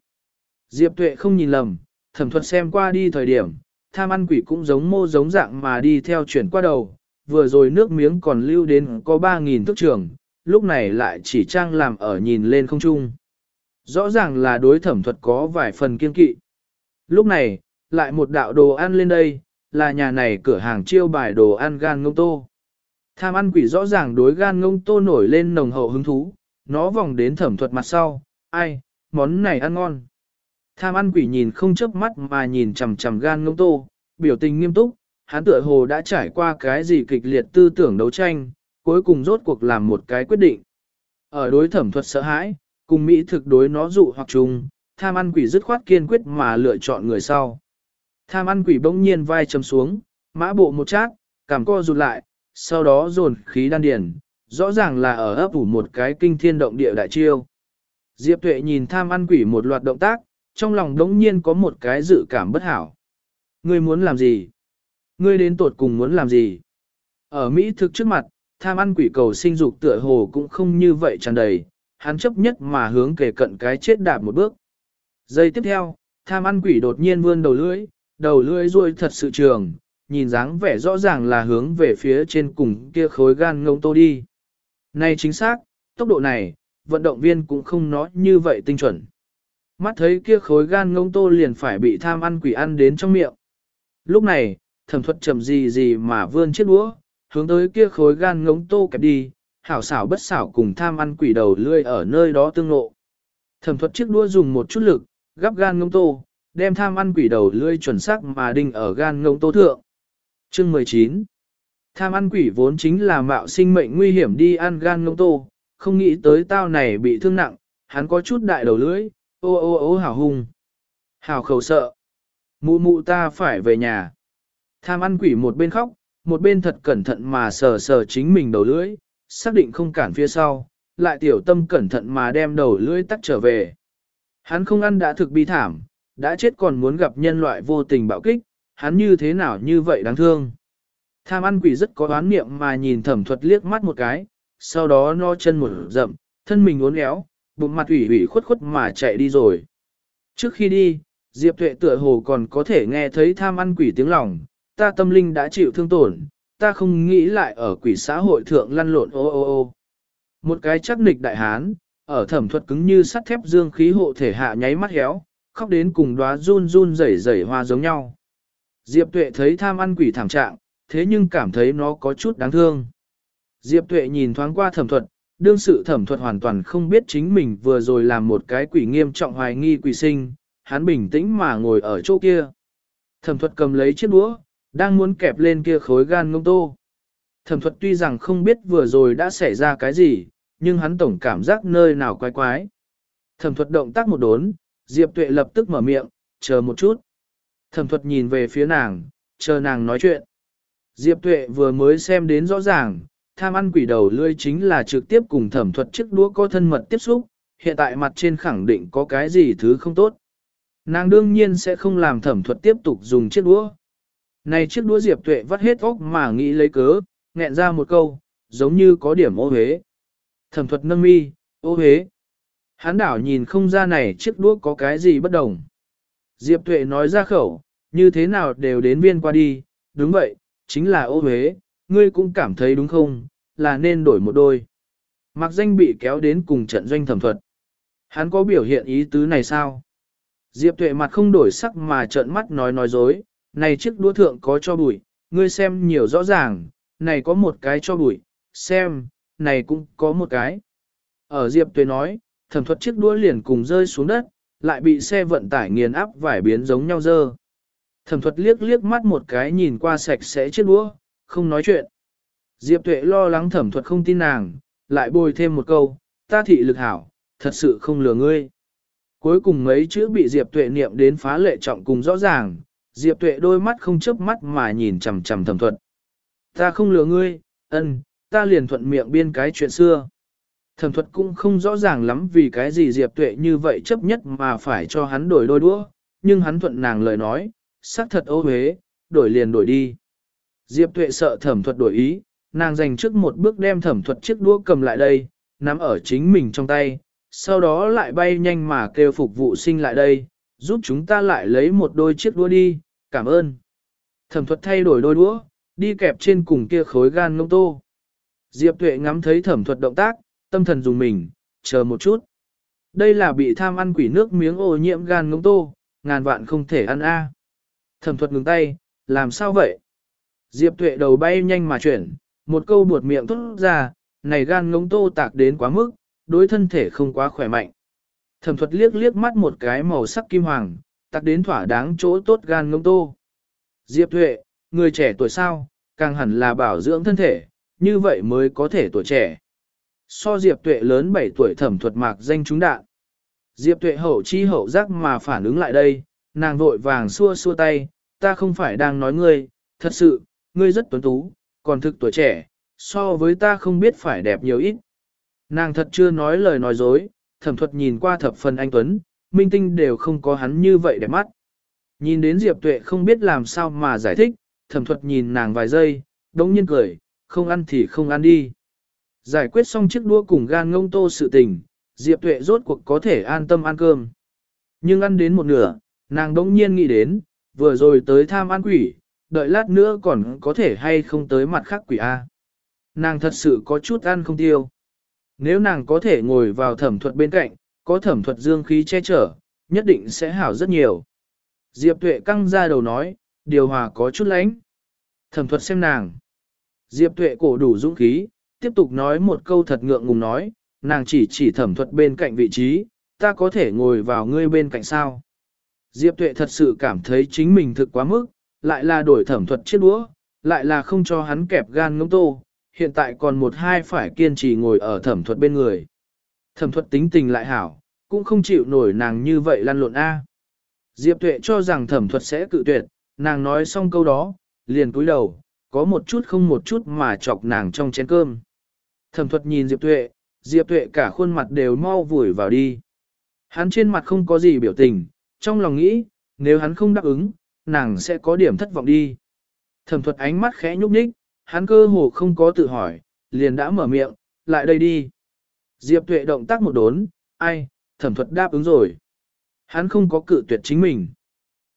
Diệp Tuệ không nhìn lầm, thẩm thuật xem qua đi thời điểm, tham ăn quỷ cũng giống mô giống dạng mà đi theo chuyển qua đầu, vừa rồi nước miếng còn lưu đến có 3.000 thức trường, lúc này lại chỉ trang làm ở nhìn lên không trung. Rõ ràng là đối thẩm thuật có vài phần kiên kỵ. Lúc này, lại một đạo đồ ăn lên đây, là nhà này cửa hàng chiêu bài đồ ăn gan ngông tô. Tham ăn quỷ rõ ràng đối gan ngông tô nổi lên nồng hậu hứng thú, nó vòng đến thẩm thuật mặt sau, ai, món này ăn ngon. Tham ăn quỷ nhìn không chớp mắt mà nhìn chằm chằm gan ngông tô, biểu tình nghiêm túc, hắn tựa hồ đã trải qua cái gì kịch liệt tư tưởng đấu tranh, cuối cùng rốt cuộc làm một cái quyết định. Ở đối thẩm thuật sợ hãi, cùng Mỹ thực đối nó dụ hoặc chung, tham ăn quỷ dứt khoát kiên quyết mà lựa chọn người sau. Tham ăn quỷ bỗng nhiên vai chầm xuống, mã bộ một chát, cảm co rụt lại, sau đó dồn khí đan điền, rõ ràng là ở ấp ủ một cái kinh thiên động địa đại chiêu. Diệp Tuệ nhìn tham ăn quỷ một loạt động tác, trong lòng đống nhiên có một cái dự cảm bất hảo. Ngươi muốn làm gì? Ngươi đến tột cùng muốn làm gì? Ở Mỹ thực trước mặt, tham ăn quỷ cầu sinh dục tựa hồ cũng không như vậy tràn đầy, hắn chấp nhất mà hướng kề cận cái chết đạp một bước. Giây tiếp theo, tham ăn quỷ đột nhiên vươn đầu lưỡi, đầu lưỡi ruôi thật sự trường, nhìn dáng vẻ rõ ràng là hướng về phía trên cùng kia khối gan ngông tô đi. Này chính xác, tốc độ này, vận động viên cũng không nói như vậy tinh chuẩn. Mắt thấy kia khối gan ngông tô liền phải bị tham ăn quỷ ăn đến trong miệng. Lúc này, thẩm thuật chậm gì gì mà vươn chiếc đũa, hướng tới kia khối gan ngông tô kẹp đi, hảo xảo bất xảo cùng tham ăn quỷ đầu lươi ở nơi đó tương lộ. Thẩm thuật chiếc đũa dùng một chút lực, gắp gan ngông tô, đem tham ăn quỷ đầu lươi chuẩn xác mà đinh ở gan ngông tô thượng. Chương 19 Tham ăn quỷ vốn chính là mạo sinh mệnh nguy hiểm đi ăn gan ngông tô, không nghĩ tới tao này bị thương nặng, hắn có chút đại đầu lưỡi, ô ô ô hào hung. hào khẩu sợ. Mụ mụ ta phải về nhà. Tham ăn quỷ một bên khóc, một bên thật cẩn thận mà sờ sờ chính mình đầu lưỡi, xác định không cản phía sau, lại tiểu tâm cẩn thận mà đem đầu lưỡi tắt trở về. Hắn không ăn đã thực bi thảm, đã chết còn muốn gặp nhân loại vô tình bạo kích, hắn như thế nào như vậy đáng thương. Tham ăn quỷ rất có đoán niệm mà nhìn thẩm thuật liếc mắt một cái, sau đó no chân một rậm, thân mình uốn éo, bụng mặt ủy ủy khuất khuất mà chạy đi rồi. Trước khi đi, Diệp Tuệ tựa hồ còn có thể nghe thấy tham ăn quỷ tiếng lòng, ta tâm linh đã chịu thương tổn, ta không nghĩ lại ở quỷ xã hội thượng lăn lộn ô ô ô. Một cái chắc nịch đại hán, ở thẩm thuật cứng như sắt thép dương khí hộ thể hạ nháy mắt héo, khóc đến cùng đóa run run rẩy rẩy hoa giống nhau. Diệp Tuệ thấy tham ăn quỷ thảm trạng, thế nhưng cảm thấy nó có chút đáng thương. Diệp Tuệ nhìn thoáng qua thẩm thuật, đương sự thẩm thuật hoàn toàn không biết chính mình vừa rồi làm một cái quỷ nghiêm trọng hoài nghi quỷ sinh, hắn bình tĩnh mà ngồi ở chỗ kia. Thẩm thuật cầm lấy chiếc đũa, đang muốn kẹp lên kia khối gan ngông tô. Thẩm thuật tuy rằng không biết vừa rồi đã xảy ra cái gì, nhưng hắn tổng cảm giác nơi nào quái quái. Thẩm thuật động tác một đốn, Diệp Tuệ lập tức mở miệng, chờ một chút. Thẩm thuật nhìn về phía nàng, chờ nàng nói chuyện. Diệp Tuệ vừa mới xem đến rõ ràng, tham ăn quỷ đầu lươi chính là trực tiếp cùng thẩm thuật chiếc đũa có thân mật tiếp xúc, hiện tại mặt trên khẳng định có cái gì thứ không tốt. Nàng đương nhiên sẽ không làm thẩm thuật tiếp tục dùng chiếc đũa. Này chiếc đũa Diệp Tuệ vắt hết óc mà nghĩ lấy cớ, nghẹn ra một câu, giống như có điểm ô hế. Thẩm thuật nâng mi, ô hế. Hán đảo nhìn không ra này chiếc đũa có cái gì bất đồng. Diệp Tuệ nói ra khẩu, như thế nào đều đến viên qua đi, đúng vậy, chính là ô huế, ngươi cũng cảm thấy đúng không, là nên đổi một đôi. Mặc danh bị kéo đến cùng trận doanh thẩm thuật. Hắn có biểu hiện ý tứ này sao? Diệp tuệ mặt không đổi sắc mà trợn mắt nói nói dối, này chiếc đũa thượng có cho bụi, ngươi xem nhiều rõ ràng, này có một cái cho bụi, xem, này cũng có một cái. Ở Diệp tuệ nói, thẩm thuật chiếc đũa liền cùng rơi xuống đất, lại bị xe vận tải nghiền áp vải biến giống nhau dơ. Thẩm thuật liếc liếc mắt một cái nhìn qua sạch sẽ chiếc đũa, không nói chuyện. Diệp tuệ lo lắng thẩm thuật không tin nàng, lại bồi thêm một câu, ta thị lực hảo, thật sự không lừa ngươi. Cuối cùng mấy chữ bị Diệp tuệ niệm đến phá lệ trọng cùng rõ ràng, Diệp tuệ đôi mắt không chớp mắt mà nhìn chằm chằm thẩm thuật. Ta không lừa ngươi, ân, ta liền thuận miệng biên cái chuyện xưa. Thẩm thuật cũng không rõ ràng lắm vì cái gì Diệp tuệ như vậy chấp nhất mà phải cho hắn đổi đôi đũa, nhưng hắn thuận nàng lời nói, xác thật ô huế, đổi liền đổi đi. Diệp tuệ sợ thẩm thuật đổi ý, nàng dành trước một bước đem thẩm thuật chiếc đũa cầm lại đây, nắm ở chính mình trong tay, sau đó lại bay nhanh mà kêu phục vụ sinh lại đây, giúp chúng ta lại lấy một đôi chiếc đũa đi, cảm ơn. Thẩm thuật thay đổi đôi đũa, đi kẹp trên cùng kia khối gan ngông tô. Diệp tuệ ngắm thấy thẩm thuật động tác, tâm thần dùng mình, chờ một chút. Đây là bị tham ăn quỷ nước miếng ô nhiễm gan ngống tô, ngàn vạn không thể ăn a. Thẩm thuật ngừng tay, làm sao vậy? Diệp tuệ đầu bay nhanh mà chuyển, một câu buột miệng tốt ra, này gan ngống tô tạc đến quá mức, đối thân thể không quá khỏe mạnh. Thẩm thuật liếc liếc mắt một cái màu sắc kim hoàng, tạc đến thỏa đáng chỗ tốt gan ngống tô. Diệp tuệ, người trẻ tuổi sao, càng hẳn là bảo dưỡng thân thể, như vậy mới có thể tuổi trẻ. So Diệp tuệ lớn 7 tuổi thẩm thuật mạc danh chúng đạn. Diệp tuệ hậu chi hậu giác mà phản ứng lại đây, nàng vội vàng xua xua tay, ta không phải đang nói ngươi, thật sự, ngươi rất tuấn tú, còn thực tuổi trẻ, so với ta không biết phải đẹp nhiều ít. Nàng thật chưa nói lời nói dối, thẩm thuật nhìn qua thập phần anh Tuấn, minh tinh đều không có hắn như vậy đẹp mắt. Nhìn đến Diệp Tuệ không biết làm sao mà giải thích, thẩm thuật nhìn nàng vài giây, đống nhiên cười, không ăn thì không ăn đi. Giải quyết xong chiếc đũa cùng gan ngông tô sự tình, Diệp Tuệ rốt cuộc có thể an tâm ăn cơm. Nhưng ăn đến một nửa, nàng đống nhiên nghĩ đến, vừa rồi tới tham ăn quỷ, đợi lát nữa còn có thể hay không tới mặt khác quỷ A. Nàng thật sự có chút ăn không tiêu. Nếu nàng có thể ngồi vào thẩm thuật bên cạnh, có thẩm thuật dương khí che chở, nhất định sẽ hảo rất nhiều. Diệp tuệ căng ra đầu nói, điều hòa có chút lánh. Thẩm thuật xem nàng. Diệp tuệ cổ đủ dũng khí, tiếp tục nói một câu thật ngượng ngùng nói, nàng chỉ chỉ thẩm thuật bên cạnh vị trí, ta có thể ngồi vào ngươi bên cạnh sao. Diệp tuệ thật sự cảm thấy chính mình thực quá mức, lại là đổi thẩm thuật chiếc đũa, lại là không cho hắn kẹp gan ngông tô, hiện tại còn một hai phải kiên trì ngồi ở thẩm thuật bên người. Thẩm thuật tính tình lại hảo, cũng không chịu nổi nàng như vậy lăn lộn A. Diệp tuệ cho rằng thẩm thuật sẽ cự tuyệt, nàng nói xong câu đó, liền cúi đầu, có một chút không một chút mà chọc nàng trong chén cơm. Thẩm thuật nhìn Diệp tuệ, Diệp tuệ cả khuôn mặt đều mau vùi vào đi. Hắn trên mặt không có gì biểu tình, trong lòng nghĩ, nếu hắn không đáp ứng, nàng sẽ có điểm thất vọng đi. Thẩm thuật ánh mắt khẽ nhúc nhích, hắn cơ hồ không có tự hỏi, liền đã mở miệng, lại đây đi. Diệp tuệ động tác một đốn, ai, thẩm thuật đáp ứng rồi. Hắn không có cự tuyệt chính mình.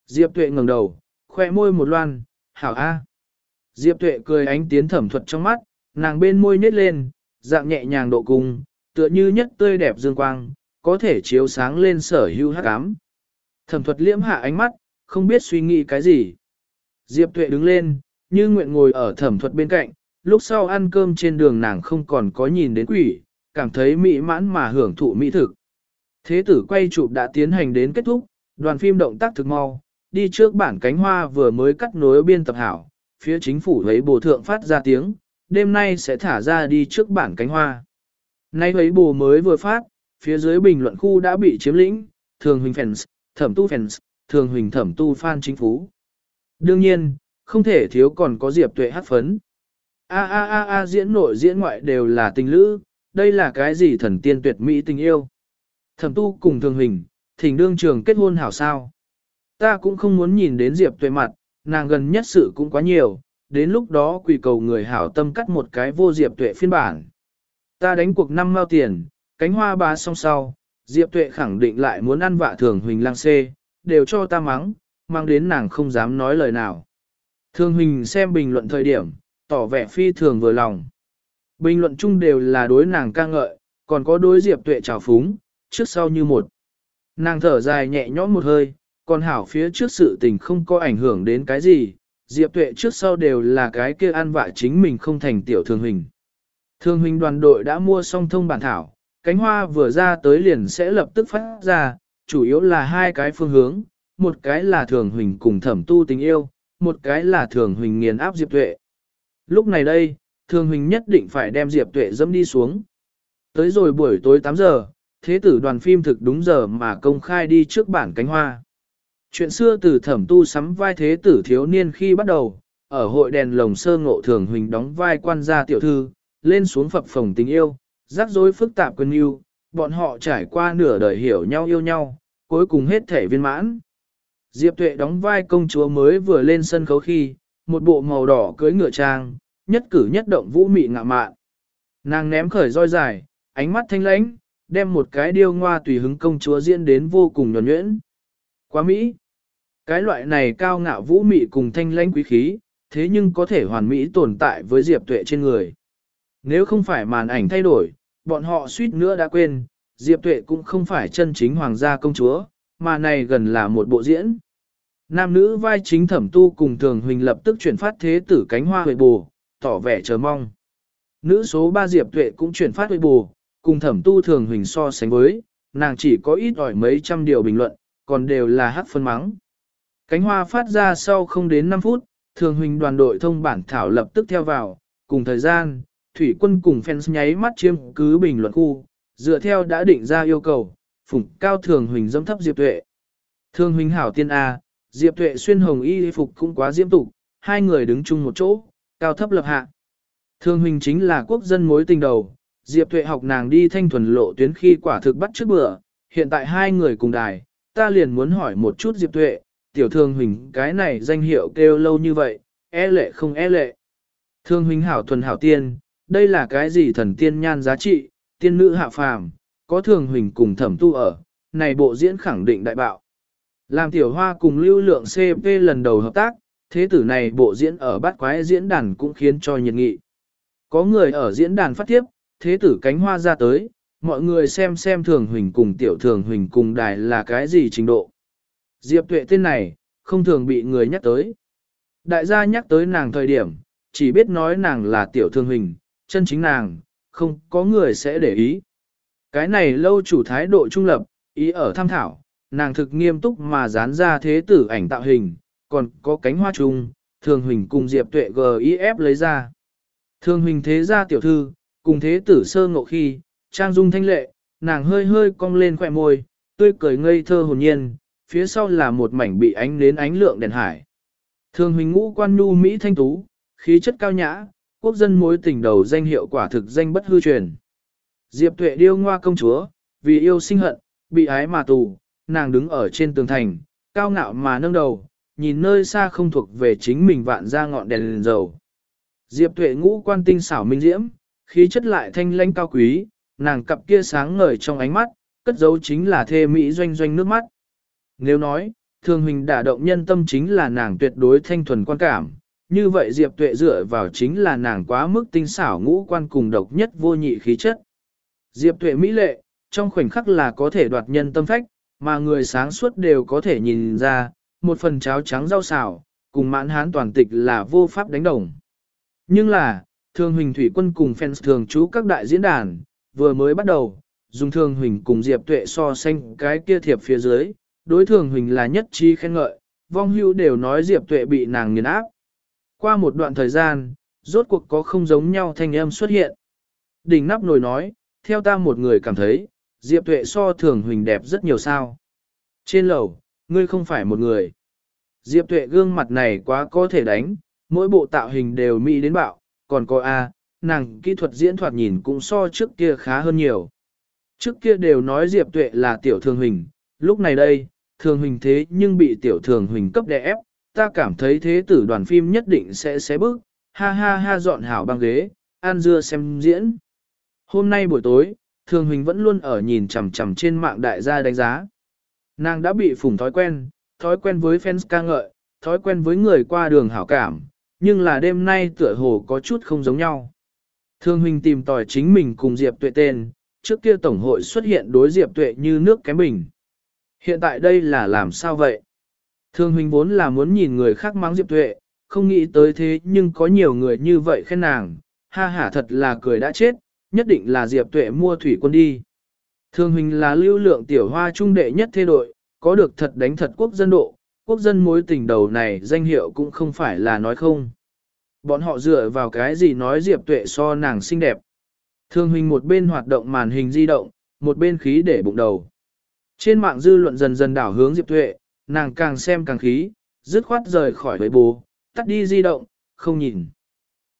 Diệp tuệ ngẩng đầu, khoe môi một loan, hảo a. Diệp tuệ cười ánh tiến thẩm thuật trong mắt, nàng bên môi nhếch lên, dạng nhẹ nhàng độ cung, tựa như nhất tươi đẹp dương quang, có thể chiếu sáng lên sở hữu hắc ám. Thẩm thuật liễm hạ ánh mắt, không biết suy nghĩ cái gì. Diệp Tuệ đứng lên, như nguyện ngồi ở thẩm thuật bên cạnh, lúc sau ăn cơm trên đường nàng không còn có nhìn đến quỷ, cảm thấy mỹ mãn mà hưởng thụ mỹ thực. Thế tử quay chụp đã tiến hành đến kết thúc, đoàn phim động tác thực mau, đi trước bản cánh hoa vừa mới cắt nối biên tập hảo, phía chính phủ thấy bồ thượng phát ra tiếng, đêm nay sẽ thả ra đi trước bản cánh hoa. Nay ấy bồ mới vừa phát, phía dưới bình luận khu đã bị chiếm lĩnh, thường huỳnh fans, thẩm tu fans, thường huỳnh thẩm tu fan chính phủ. Đương nhiên, không thể thiếu còn có diệp tuệ hát phấn. A a a a diễn nội diễn ngoại đều là tình lữ, đây là cái gì thần tiên tuyệt mỹ tình yêu. Thẩm tu cùng thường huỳnh, thỉnh đương trường kết hôn hảo sao. Ta cũng không muốn nhìn đến diệp tuệ mặt, nàng gần nhất sự cũng quá nhiều, đến lúc đó quỳ cầu người hảo tâm cắt một cái vô diệp tuệ phiên bản. Ta đánh cuộc năm mao tiền, cánh hoa ba song sau, diệp tuệ khẳng định lại muốn ăn vạ thường huỳnh lang xê, đều cho ta mắng, mang đến nàng không dám nói lời nào. Thường huỳnh xem bình luận thời điểm, tỏ vẻ phi thường vừa lòng. Bình luận chung đều là đối nàng ca ngợi, còn có đối diệp tuệ trào phúng, trước sau như một. Nàng thở dài nhẹ nhõm một hơi, còn hảo phía trước sự tình không có ảnh hưởng đến cái gì, Diệp Tuệ trước sau đều là cái kia ăn vạ chính mình không thành tiểu thường hình. Thường hình đoàn đội đã mua xong thông bản thảo, cánh hoa vừa ra tới liền sẽ lập tức phát ra, chủ yếu là hai cái phương hướng, một cái là thường hình cùng thẩm tu tình yêu, một cái là thường hình nghiền áp Diệp Tuệ. Lúc này đây, thường hình nhất định phải đem Diệp Tuệ dẫm đi xuống. Tới rồi buổi tối 8 giờ, thế tử đoàn phim thực đúng giờ mà công khai đi trước bản cánh hoa. Chuyện xưa từ thẩm tu sắm vai thế tử thiếu niên khi bắt đầu, ở hội đèn lồng sơ ngộ thường huỳnh đóng vai quan gia tiểu thư, lên xuống phập phồng tình yêu, rắc rối phức tạp quân yêu, bọn họ trải qua nửa đời hiểu nhau yêu nhau, cuối cùng hết thể viên mãn. Diệp Tuệ đóng vai công chúa mới vừa lên sân khấu khi, một bộ màu đỏ cưới ngựa trang, nhất cử nhất động vũ mị ngạ mạn. Nàng ném khởi roi dài, ánh mắt thanh lãnh, đem một cái điêu ngoa tùy hứng công chúa diễn đến vô cùng nhuẩn nhuyễn. Quá Mỹ! Cái loại này cao ngạo vũ mị cùng thanh lãnh quý khí, thế nhưng có thể hoàn mỹ tồn tại với Diệp Tuệ trên người. Nếu không phải màn ảnh thay đổi, bọn họ suýt nữa đã quên, Diệp Tuệ cũng không phải chân chính hoàng gia công chúa, mà này gần là một bộ diễn. Nam nữ vai chính thẩm tu cùng thường huỳnh lập tức chuyển phát thế tử cánh hoa huệ bù, tỏ vẻ chờ mong. Nữ số 3 Diệp Tuệ cũng chuyển phát huệ bù, cùng thẩm tu thường huỳnh so sánh với, nàng chỉ có ít ỏi mấy trăm điều bình luận, còn đều là hắc phân mắng. Cánh hoa phát ra sau không đến 5 phút, thường huỳnh đoàn đội thông bản thảo lập tức theo vào, cùng thời gian, thủy quân cùng fans nháy mắt chiêm cứ bình luận khu, dựa theo đã định ra yêu cầu, phủng cao thường huỳnh dâm thấp Diệp Tuệ. Thường huỳnh hảo tiên A, Diệp Tuệ xuyên hồng y phục cũng quá diễm tục, hai người đứng chung một chỗ, cao thấp lập hạ. Thường huỳnh chính là quốc dân mối tình đầu, Diệp Tuệ học nàng đi thanh thuần lộ tuyến khi quả thực bắt trước bữa, hiện tại hai người cùng đài, ta liền muốn hỏi một chút Diệp Tuệ, tiểu thương huỳnh cái này danh hiệu kêu lâu như vậy, e lệ không e lệ. Thương huỳnh hảo thuần hảo tiên, đây là cái gì thần tiên nhan giá trị, tiên nữ hạ phàm, có thường huỳnh cùng thẩm tu ở, này bộ diễn khẳng định đại bạo. Làm tiểu hoa cùng lưu lượng CP lần đầu hợp tác, thế tử này bộ diễn ở bát quái diễn đàn cũng khiến cho nhiệt nghị. Có người ở diễn đàn phát tiếp, thế tử cánh hoa ra tới, mọi người xem xem thường huỳnh cùng tiểu thường huỳnh cùng đài là cái gì trình độ. Diệp tuệ tên này, không thường bị người nhắc tới. Đại gia nhắc tới nàng thời điểm, chỉ biết nói nàng là tiểu thương hình, chân chính nàng, không có người sẽ để ý. Cái này lâu chủ thái độ trung lập, ý ở tham thảo, nàng thực nghiêm túc mà dán ra thế tử ảnh tạo hình, còn có cánh hoa trung, thường hình cùng Diệp tuệ GIF lấy ra. Thường hình thế gia tiểu thư, cùng thế tử sơ ngộ khi, trang dung thanh lệ, nàng hơi hơi cong lên khỏe môi, tươi cười ngây thơ hồn nhiên, phía sau là một mảnh bị ánh đến ánh lượng đèn hải. Thường huỳnh ngũ quan nhu Mỹ thanh tú, khí chất cao nhã, quốc dân mối tình đầu danh hiệu quả thực danh bất hư truyền. Diệp tuệ điêu ngoa công chúa, vì yêu sinh hận, bị ái mà tù, nàng đứng ở trên tường thành, cao ngạo mà nâng đầu, nhìn nơi xa không thuộc về chính mình vạn ra ngọn đèn, đèn dầu. Diệp tuệ ngũ quan tinh xảo minh diễm, khí chất lại thanh lãnh cao quý, nàng cặp kia sáng ngời trong ánh mắt, cất dấu chính là thê mỹ doanh doanh nước mắt. Nếu nói, thường huỳnh đả động nhân tâm chính là nàng tuyệt đối thanh thuần quan cảm, như vậy Diệp Tuệ dựa vào chính là nàng quá mức tinh xảo ngũ quan cùng độc nhất vô nhị khí chất. Diệp Tuệ mỹ lệ, trong khoảnh khắc là có thể đoạt nhân tâm phách, mà người sáng suốt đều có thể nhìn ra, một phần cháo trắng rau xào, cùng mãn hán toàn tịch là vô pháp đánh đồng. Nhưng là, thường huỳnh thủy quân cùng fans thường trú các đại diễn đàn, vừa mới bắt đầu, dùng thường huỳnh cùng Diệp Tuệ so sánh cái kia thiệp phía dưới, đối thường huỳnh là nhất trí khen ngợi, vong hưu đều nói Diệp Tuệ bị nàng nghiền áp. Qua một đoạn thời gian, rốt cuộc có không giống nhau thanh âm xuất hiện. Đỉnh nắp nồi nói, theo ta một người cảm thấy, Diệp Tuệ so thường huỳnh đẹp rất nhiều sao. Trên lầu, ngươi không phải một người. Diệp Tuệ gương mặt này quá có thể đánh, mỗi bộ tạo hình đều mỹ đến bạo, còn có A, nàng kỹ thuật diễn thoạt nhìn cũng so trước kia khá hơn nhiều. Trước kia đều nói Diệp Tuệ là tiểu thường huỳnh, lúc này đây, thường huỳnh thế nhưng bị tiểu thường huỳnh cấp đè ép, ta cảm thấy thế tử đoàn phim nhất định sẽ xé bước, ha ha ha dọn hảo băng ghế, an dưa xem diễn. Hôm nay buổi tối, thường huỳnh vẫn luôn ở nhìn chằm chằm trên mạng đại gia đánh giá. Nàng đã bị phủng thói quen, thói quen với fans ca ngợi, thói quen với người qua đường hảo cảm, nhưng là đêm nay tựa hồ có chút không giống nhau. Thường Huỳnh tìm tòi chính mình cùng Diệp Tuệ tên, trước kia Tổng hội xuất hiện đối Diệp Tuệ như nước kém bình. Hiện tại đây là làm sao vậy? Thương huynh vốn là muốn nhìn người khác mắng Diệp Tuệ, không nghĩ tới thế nhưng có nhiều người như vậy khen nàng, ha ha thật là cười đã chết, nhất định là Diệp Tuệ mua thủy quân đi. Thương huynh là lưu lượng tiểu hoa trung đệ nhất thế đội, có được thật đánh thật quốc dân độ, quốc dân mối tình đầu này danh hiệu cũng không phải là nói không. Bọn họ dựa vào cái gì nói Diệp Tuệ so nàng xinh đẹp. Thương huynh một bên hoạt động màn hình di động, một bên khí để bụng đầu. Trên mạng dư luận dần dần đảo hướng Diệp Tuệ, nàng càng xem càng khí, dứt khoát rời khỏi với bố, tắt đi di động, không nhìn.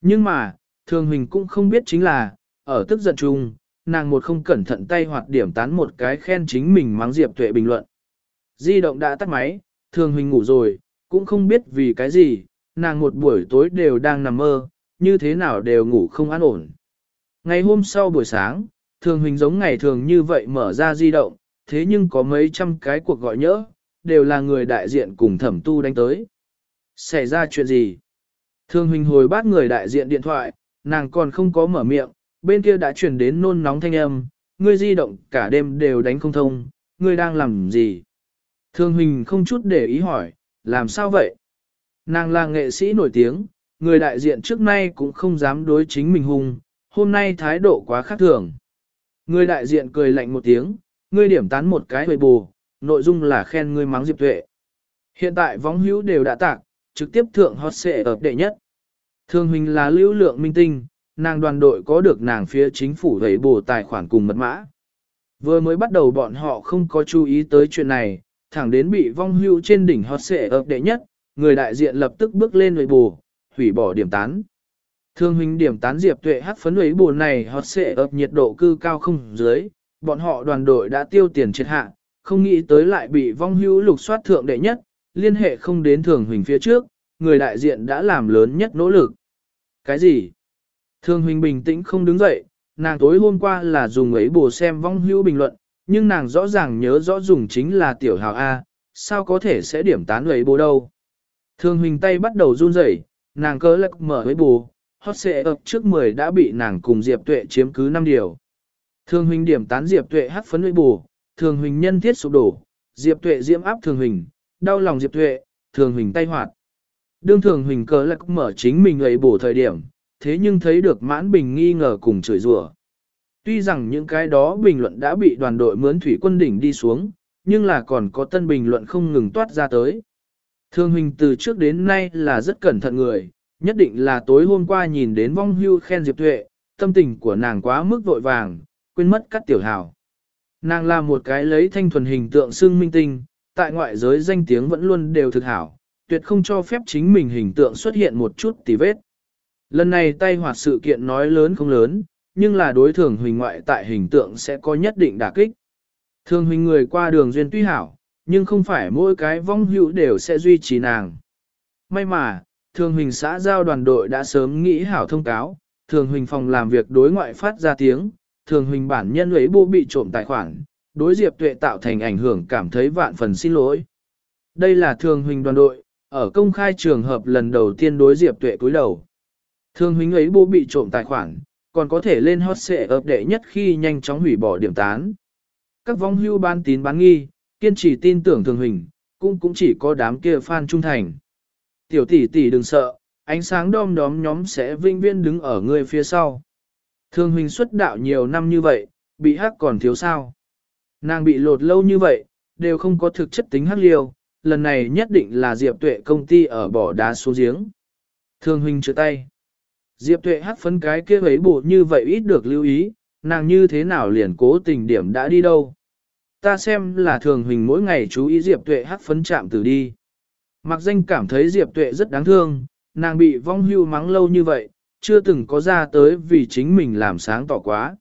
Nhưng mà, thường hình cũng không biết chính là, ở tức giận chung, nàng một không cẩn thận tay hoạt điểm tán một cái khen chính mình mắng Diệp Tuệ bình luận. Di động đã tắt máy, thường hình ngủ rồi, cũng không biết vì cái gì, nàng một buổi tối đều đang nằm mơ, như thế nào đều ngủ không an ổn. Ngày hôm sau buổi sáng, thường huỳnh giống ngày thường như vậy mở ra di động, thế nhưng có mấy trăm cái cuộc gọi nhỡ, đều là người đại diện cùng thẩm tu đánh tới. Xảy ra chuyện gì? Thương huynh hồi bắt người đại diện điện thoại, nàng còn không có mở miệng, bên kia đã chuyển đến nôn nóng thanh âm, ngươi di động cả đêm đều đánh không thông, ngươi đang làm gì? Thương huynh không chút để ý hỏi, làm sao vậy? Nàng là nghệ sĩ nổi tiếng, người đại diện trước nay cũng không dám đối chính mình hung, hôm nay thái độ quá khác thường. Người đại diện cười lạnh một tiếng, ngươi điểm tán một cái hồi bù, nội dung là khen ngươi mắng Diệp Tuệ. Hiện tại vóng hữu đều đã tạc, trực tiếp thượng hot xệ ở đệ nhất. Thương hình là lưu lượng minh tinh, nàng đoàn đội có được nàng phía chính phủ hầy bù tài khoản cùng mật mã. Vừa mới bắt đầu bọn họ không có chú ý tới chuyện này, thẳng đến bị vong hữu trên đỉnh hot xệ ở đệ nhất, người đại diện lập tức bước lên nội bù, hủy bỏ điểm tán. Thương huynh điểm tán diệp tuệ hắc phấn ấy bù này hot xệ ập nhiệt độ cư cao không dưới, bọn họ đoàn đội đã tiêu tiền triệt hạ, không nghĩ tới lại bị vong hữu lục soát thượng đệ nhất, liên hệ không đến thường huynh phía trước, người đại diện đã làm lớn nhất nỗ lực. Cái gì? thường huynh bình tĩnh không đứng dậy, nàng tối hôm qua là dùng ấy bù xem vong hữu bình luận, nhưng nàng rõ ràng nhớ rõ dùng chính là tiểu hào A, sao có thể sẽ điểm tán ấy bù đâu. thường huynh tay bắt đầu run rẩy, nàng cơ lạc mở ấy bù, hot xệ ập trước 10 đã bị nàng cùng Diệp Tuệ chiếm cứ 5 điều. Thường huynh điểm tán Diệp Tuệ hắc phấn với bù, thường huynh nhân thiết sụp đổ, Diệp Tuệ diễm áp thường huynh, đau lòng Diệp Tuệ, thường huynh tay hoạt. Đương thường huynh cơ lắc mở chính mình ấy bù thời điểm, thế nhưng thấy được mãn bình nghi ngờ cùng chửi rủa. Tuy rằng những cái đó bình luận đã bị đoàn đội mướn thủy quân đỉnh đi xuống, nhưng là còn có tân bình luận không ngừng toát ra tới. Thường huynh từ trước đến nay là rất cẩn thận người, nhất định là tối hôm qua nhìn đến vong hưu khen Diệp Tuệ, tâm tình của nàng quá mức vội vàng, quên mất cắt tiểu hào. Nàng là một cái lấy thanh thuần hình tượng xưng minh tinh, tại ngoại giới danh tiếng vẫn luôn đều thực hảo, tuyệt không cho phép chính mình hình tượng xuất hiện một chút tì vết. Lần này tay hoạt sự kiện nói lớn không lớn, nhưng là đối thường huỳnh ngoại tại hình tượng sẽ có nhất định đả kích. Thường huỳnh người qua đường duyên tuy hảo, nhưng không phải mỗi cái vong hữu đều sẽ duy trì nàng. May mà, thường huỳnh xã giao đoàn đội đã sớm nghĩ hảo thông cáo, thường huỳnh phòng làm việc đối ngoại phát ra tiếng, thường huỳnh bản nhân ấy bố bị trộm tài khoản, đối diệp tuệ tạo thành ảnh hưởng cảm thấy vạn phần xin lỗi. Đây là thường huỳnh đoàn đội, ở công khai trường hợp lần đầu tiên đối diệp tuệ cúi đầu. Thường huỳnh ấy bố bị trộm tài khoản, còn có thể lên hot xệ ập đệ nhất khi nhanh chóng hủy bỏ điểm tán. Các vong hưu ban tín bán nghi, kiên trì tin tưởng thường Huỳnh cũng cũng chỉ có đám kia fan trung thành. Tiểu tỷ tỷ đừng sợ, ánh sáng đom đóm nhóm sẽ vinh viên đứng ở người phía sau. Thường huynh xuất đạo nhiều năm như vậy, bị hắc còn thiếu sao. Nàng bị lột lâu như vậy, đều không có thực chất tính hắc liêu, lần này nhất định là Diệp Tuệ công ty ở bỏ đá xuống giếng. Thương huynh chữa tay. Diệp Tuệ hắc phấn cái kia ấy bộ như vậy ít được lưu ý, nàng như thế nào liền cố tình điểm đã đi đâu. Ta xem là thường huynh mỗi ngày chú ý Diệp Tuệ hắc phấn chạm từ đi. Mặc danh cảm thấy Diệp Tuệ rất đáng thương, nàng bị vong hưu mắng lâu như vậy, chưa từng có ra tới vì chính mình làm sáng tỏ quá.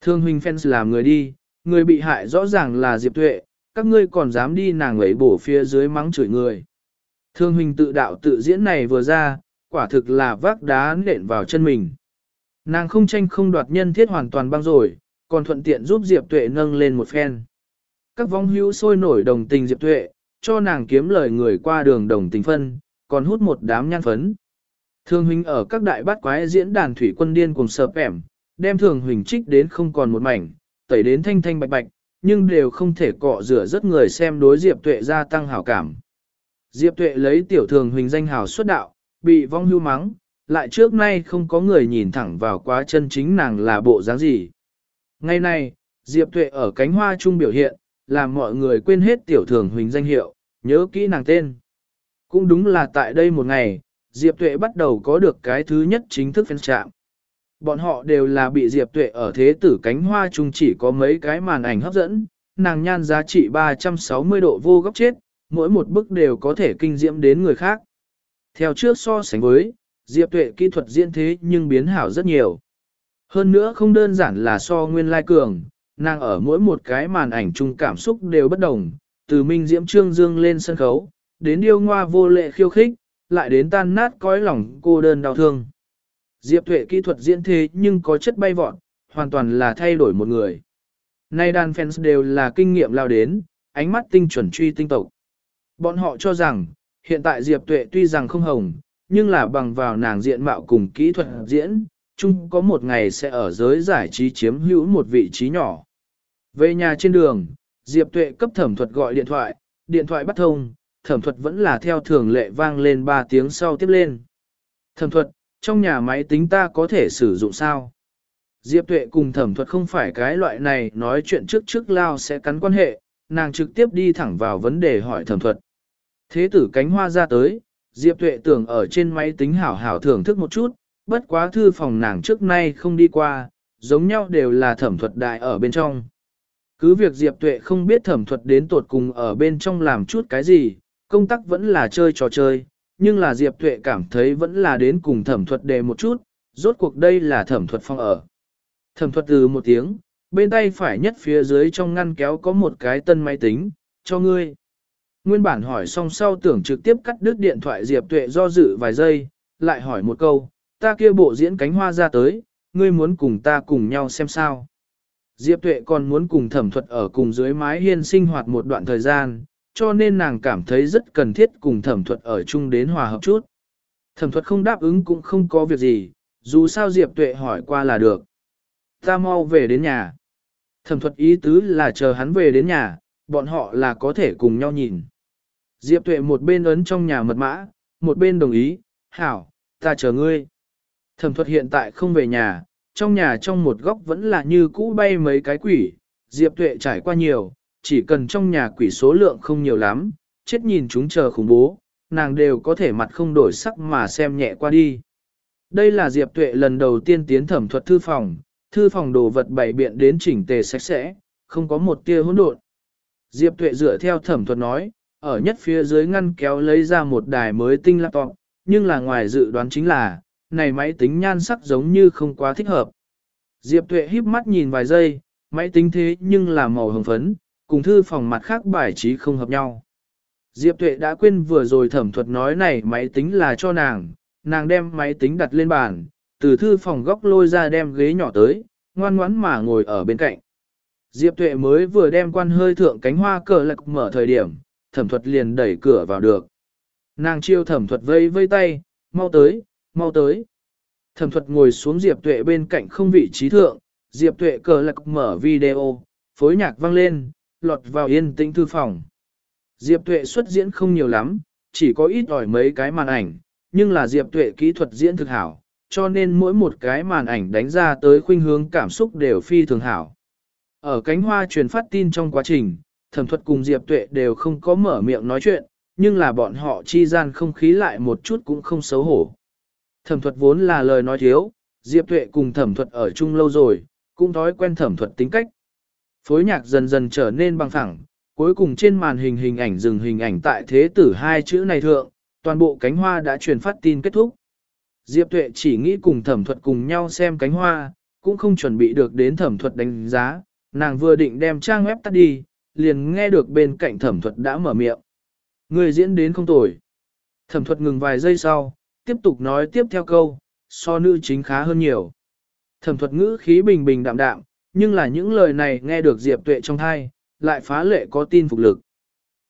Thương huynh fans làm người đi, người bị hại rõ ràng là Diệp Tuệ, các ngươi còn dám đi nàng ấy bổ phía dưới mắng chửi người. Thương huynh tự đạo tự diễn này vừa ra, quả thực là vác đá nện vào chân mình. Nàng không tranh không đoạt nhân thiết hoàn toàn băng rồi, còn thuận tiện giúp Diệp Tuệ nâng lên một phen. Các vong hữu sôi nổi đồng tình Diệp Tuệ, cho nàng kiếm lời người qua đường đồng tình phân, còn hút một đám nhan phấn. Thường huynh ở các đại bát quái diễn đàn thủy quân điên cùng sợp ẻm, đem thường huỳnh trích đến không còn một mảnh, tẩy đến thanh thanh bạch bạch, nhưng đều không thể cọ rửa rất người xem đối Diệp Tuệ gia tăng hảo cảm. Diệp Tuệ lấy tiểu thường huỳnh danh hảo xuất đạo, bị vong hưu mắng, lại trước nay không có người nhìn thẳng vào quá chân chính nàng là bộ dáng gì. Ngày nay, Diệp Tuệ ở cánh hoa trung biểu hiện, làm mọi người quên hết tiểu thường huỳnh danh hiệu, nhớ kỹ nàng tên. Cũng đúng là tại đây một ngày, Diệp Tuệ bắt đầu có được cái thứ nhất chính thức phân trạm. Bọn họ đều là bị Diệp Tuệ ở thế tử cánh hoa chung chỉ có mấy cái màn ảnh hấp dẫn, nàng nhan giá trị 360 độ vô góc chết, mỗi một bức đều có thể kinh diễm đến người khác. Theo trước so sánh với, Diệp Tuệ kỹ thuật diễn thế nhưng biến hảo rất nhiều. Hơn nữa không đơn giản là so nguyên lai cường, nàng ở mỗi một cái màn ảnh chung cảm xúc đều bất đồng, từ minh diễm trương dương lên sân khấu, đến điêu ngoa vô lệ khiêu khích, lại đến tan nát cõi lòng cô đơn đau thương. Diệp Thuệ kỹ thuật diễn thế nhưng có chất bay vọt, hoàn toàn là thay đổi một người. Nay đàn fans đều là kinh nghiệm lao đến, ánh mắt tinh chuẩn truy tinh tộc. Bọn họ cho rằng, hiện tại Diệp Tuệ tuy rằng không hồng, nhưng là bằng vào nàng diện mạo cùng kỹ thuật diễn, chung có một ngày sẽ ở giới giải trí chiếm hữu một vị trí nhỏ. Về nhà trên đường, Diệp Tuệ cấp thẩm thuật gọi điện thoại, điện thoại bắt thông, thẩm thuật vẫn là theo thường lệ vang lên 3 tiếng sau tiếp lên. Thẩm thuật, trong nhà máy tính ta có thể sử dụng sao? Diệp Tuệ cùng thẩm thuật không phải cái loại này nói chuyện trước trước lao sẽ cắn quan hệ, nàng trực tiếp đi thẳng vào vấn đề hỏi thẩm thuật. Thế tử cánh hoa ra tới, Diệp Tuệ tưởng ở trên máy tính hảo hảo thưởng thức một chút, bất quá thư phòng nàng trước nay không đi qua, giống nhau đều là thẩm thuật đại ở bên trong. Cứ việc Diệp Tuệ không biết thẩm thuật đến tột cùng ở bên trong làm chút cái gì, công tác vẫn là chơi trò chơi, nhưng là Diệp Tuệ cảm thấy vẫn là đến cùng thẩm thuật đề một chút, rốt cuộc đây là thẩm thuật phong ở. Thẩm thuật từ một tiếng, bên tay phải nhất phía dưới trong ngăn kéo có một cái tân máy tính, cho ngươi. Nguyên bản hỏi xong sau tưởng trực tiếp cắt đứt điện thoại Diệp Tuệ do dự vài giây, lại hỏi một câu, ta kia bộ diễn cánh hoa ra tới, ngươi muốn cùng ta cùng nhau xem sao. Diệp Tuệ còn muốn cùng thẩm thuật ở cùng dưới mái hiên sinh hoạt một đoạn thời gian, cho nên nàng cảm thấy rất cần thiết cùng thẩm thuật ở chung đến hòa hợp chút. Thẩm thuật không đáp ứng cũng không có việc gì, dù sao Diệp Tuệ hỏi qua là được. Ta mau về đến nhà. Thẩm thuật ý tứ là chờ hắn về đến nhà, bọn họ là có thể cùng nhau nhìn. Diệp Tuệ một bên ấn trong nhà mật mã, một bên đồng ý, hảo, ta chờ ngươi. Thẩm thuật hiện tại không về nhà, trong nhà trong một góc vẫn là như cũ bay mấy cái quỷ, Diệp Tuệ trải qua nhiều, chỉ cần trong nhà quỷ số lượng không nhiều lắm, chết nhìn chúng chờ khủng bố, nàng đều có thể mặt không đổi sắc mà xem nhẹ qua đi. Đây là Diệp Tuệ lần đầu tiên tiến thẩm thuật thư phòng, thư phòng đồ vật bày biện đến chỉnh tề sạch sẽ, không có một tia hỗn độn. Diệp Tuệ dựa theo thẩm thuật nói, ở nhất phía dưới ngăn kéo lấy ra một đài mới tinh laptop, nhưng là ngoài dự đoán chính là, này máy tính nhan sắc giống như không quá thích hợp. Diệp Tuệ híp mắt nhìn vài giây, máy tính thế nhưng là màu hồng phấn, cùng thư phòng mặt khác bài trí không hợp nhau. Diệp Tuệ đã quên vừa rồi thẩm thuật nói này máy tính là cho nàng, nàng đem máy tính đặt lên bàn, từ thư phòng góc lôi ra đem ghế nhỏ tới, ngoan ngoãn mà ngồi ở bên cạnh. Diệp Tuệ mới vừa đem quan hơi thượng cánh hoa cờ lạc mở thời điểm, thẩm thuật liền đẩy cửa vào được. Nàng chiêu thẩm thuật vây vây tay, mau tới, mau tới. Thẩm thuật ngồi xuống Diệp Tuệ bên cạnh không vị trí thượng, Diệp Tuệ cờ lạc mở video, phối nhạc vang lên, lọt vào yên tĩnh thư phòng. Diệp Tuệ xuất diễn không nhiều lắm, chỉ có ít ỏi mấy cái màn ảnh, nhưng là Diệp Tuệ kỹ thuật diễn thực hảo, cho nên mỗi một cái màn ảnh đánh ra tới khuynh hướng cảm xúc đều phi thường hảo. Ở cánh hoa truyền phát tin trong quá trình, thẩm thuật cùng Diệp Tuệ đều không có mở miệng nói chuyện, nhưng là bọn họ chi gian không khí lại một chút cũng không xấu hổ. Thẩm thuật vốn là lời nói thiếu, Diệp Tuệ cùng thẩm thuật ở chung lâu rồi, cũng thói quen thẩm thuật tính cách. Phối nhạc dần dần trở nên bằng phẳng, cuối cùng trên màn hình hình ảnh dừng hình ảnh tại thế tử hai chữ này thượng, toàn bộ cánh hoa đã truyền phát tin kết thúc. Diệp Tuệ chỉ nghĩ cùng thẩm thuật cùng nhau xem cánh hoa, cũng không chuẩn bị được đến thẩm thuật đánh giá, nàng vừa định đem trang web tắt đi, liền nghe được bên cạnh thẩm thuật đã mở miệng. Người diễn đến không tồi. Thẩm thuật ngừng vài giây sau, tiếp tục nói tiếp theo câu, so nữ chính khá hơn nhiều. Thẩm thuật ngữ khí bình bình đạm đạm, nhưng là những lời này nghe được Diệp Tuệ trong thai, lại phá lệ có tin phục lực.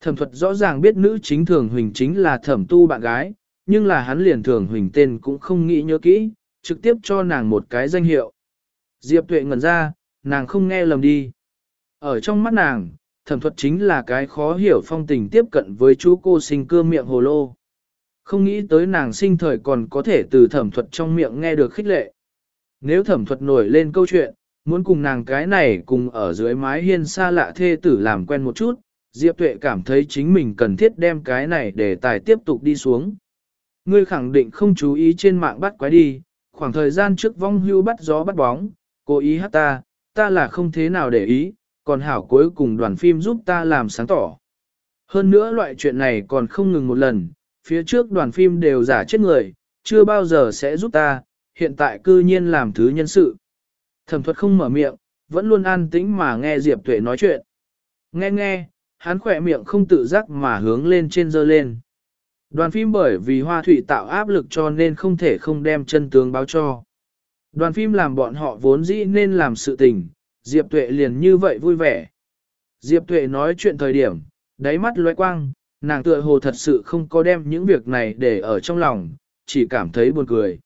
Thẩm thuật rõ ràng biết nữ chính thường huỳnh chính là thẩm tu bạn gái, nhưng là hắn liền thường huỳnh tên cũng không nghĩ nhớ kỹ, trực tiếp cho nàng một cái danh hiệu. Diệp tuệ ngẩn ra, nàng không nghe lầm đi. Ở trong mắt nàng, thẩm thuật chính là cái khó hiểu phong tình tiếp cận với chú cô sinh cưa miệng hồ lô. Không nghĩ tới nàng sinh thời còn có thể từ thẩm thuật trong miệng nghe được khích lệ. Nếu thẩm thuật nổi lên câu chuyện, muốn cùng nàng cái này cùng ở dưới mái hiên xa lạ thê tử làm quen một chút, Diệp Tuệ cảm thấy chính mình cần thiết đem cái này để tài tiếp tục đi xuống. Ngươi khẳng định không chú ý trên mạng bắt quái đi, khoảng thời gian trước vong hưu bắt gió bắt bóng, cố ý hát ta, ta là không thế nào để ý, còn hảo cuối cùng đoàn phim giúp ta làm sáng tỏ. Hơn nữa loại chuyện này còn không ngừng một lần, phía trước đoàn phim đều giả chết người, chưa bao giờ sẽ giúp ta, hiện tại cư nhiên làm thứ nhân sự. Thẩm thuật không mở miệng, vẫn luôn an tĩnh mà nghe Diệp Tuệ nói chuyện. Nghe nghe, hắn khỏe miệng không tự giác mà hướng lên trên dơ lên. Đoàn phim bởi vì hoa thủy tạo áp lực cho nên không thể không đem chân tướng báo cho. Đoàn phim làm bọn họ vốn dĩ nên làm sự tình, Diệp Tuệ liền như vậy vui vẻ. Diệp Tuệ nói chuyện thời điểm, đáy mắt loe quang, nàng tựa hồ thật sự không có đem những việc này để ở trong lòng, chỉ cảm thấy buồn cười.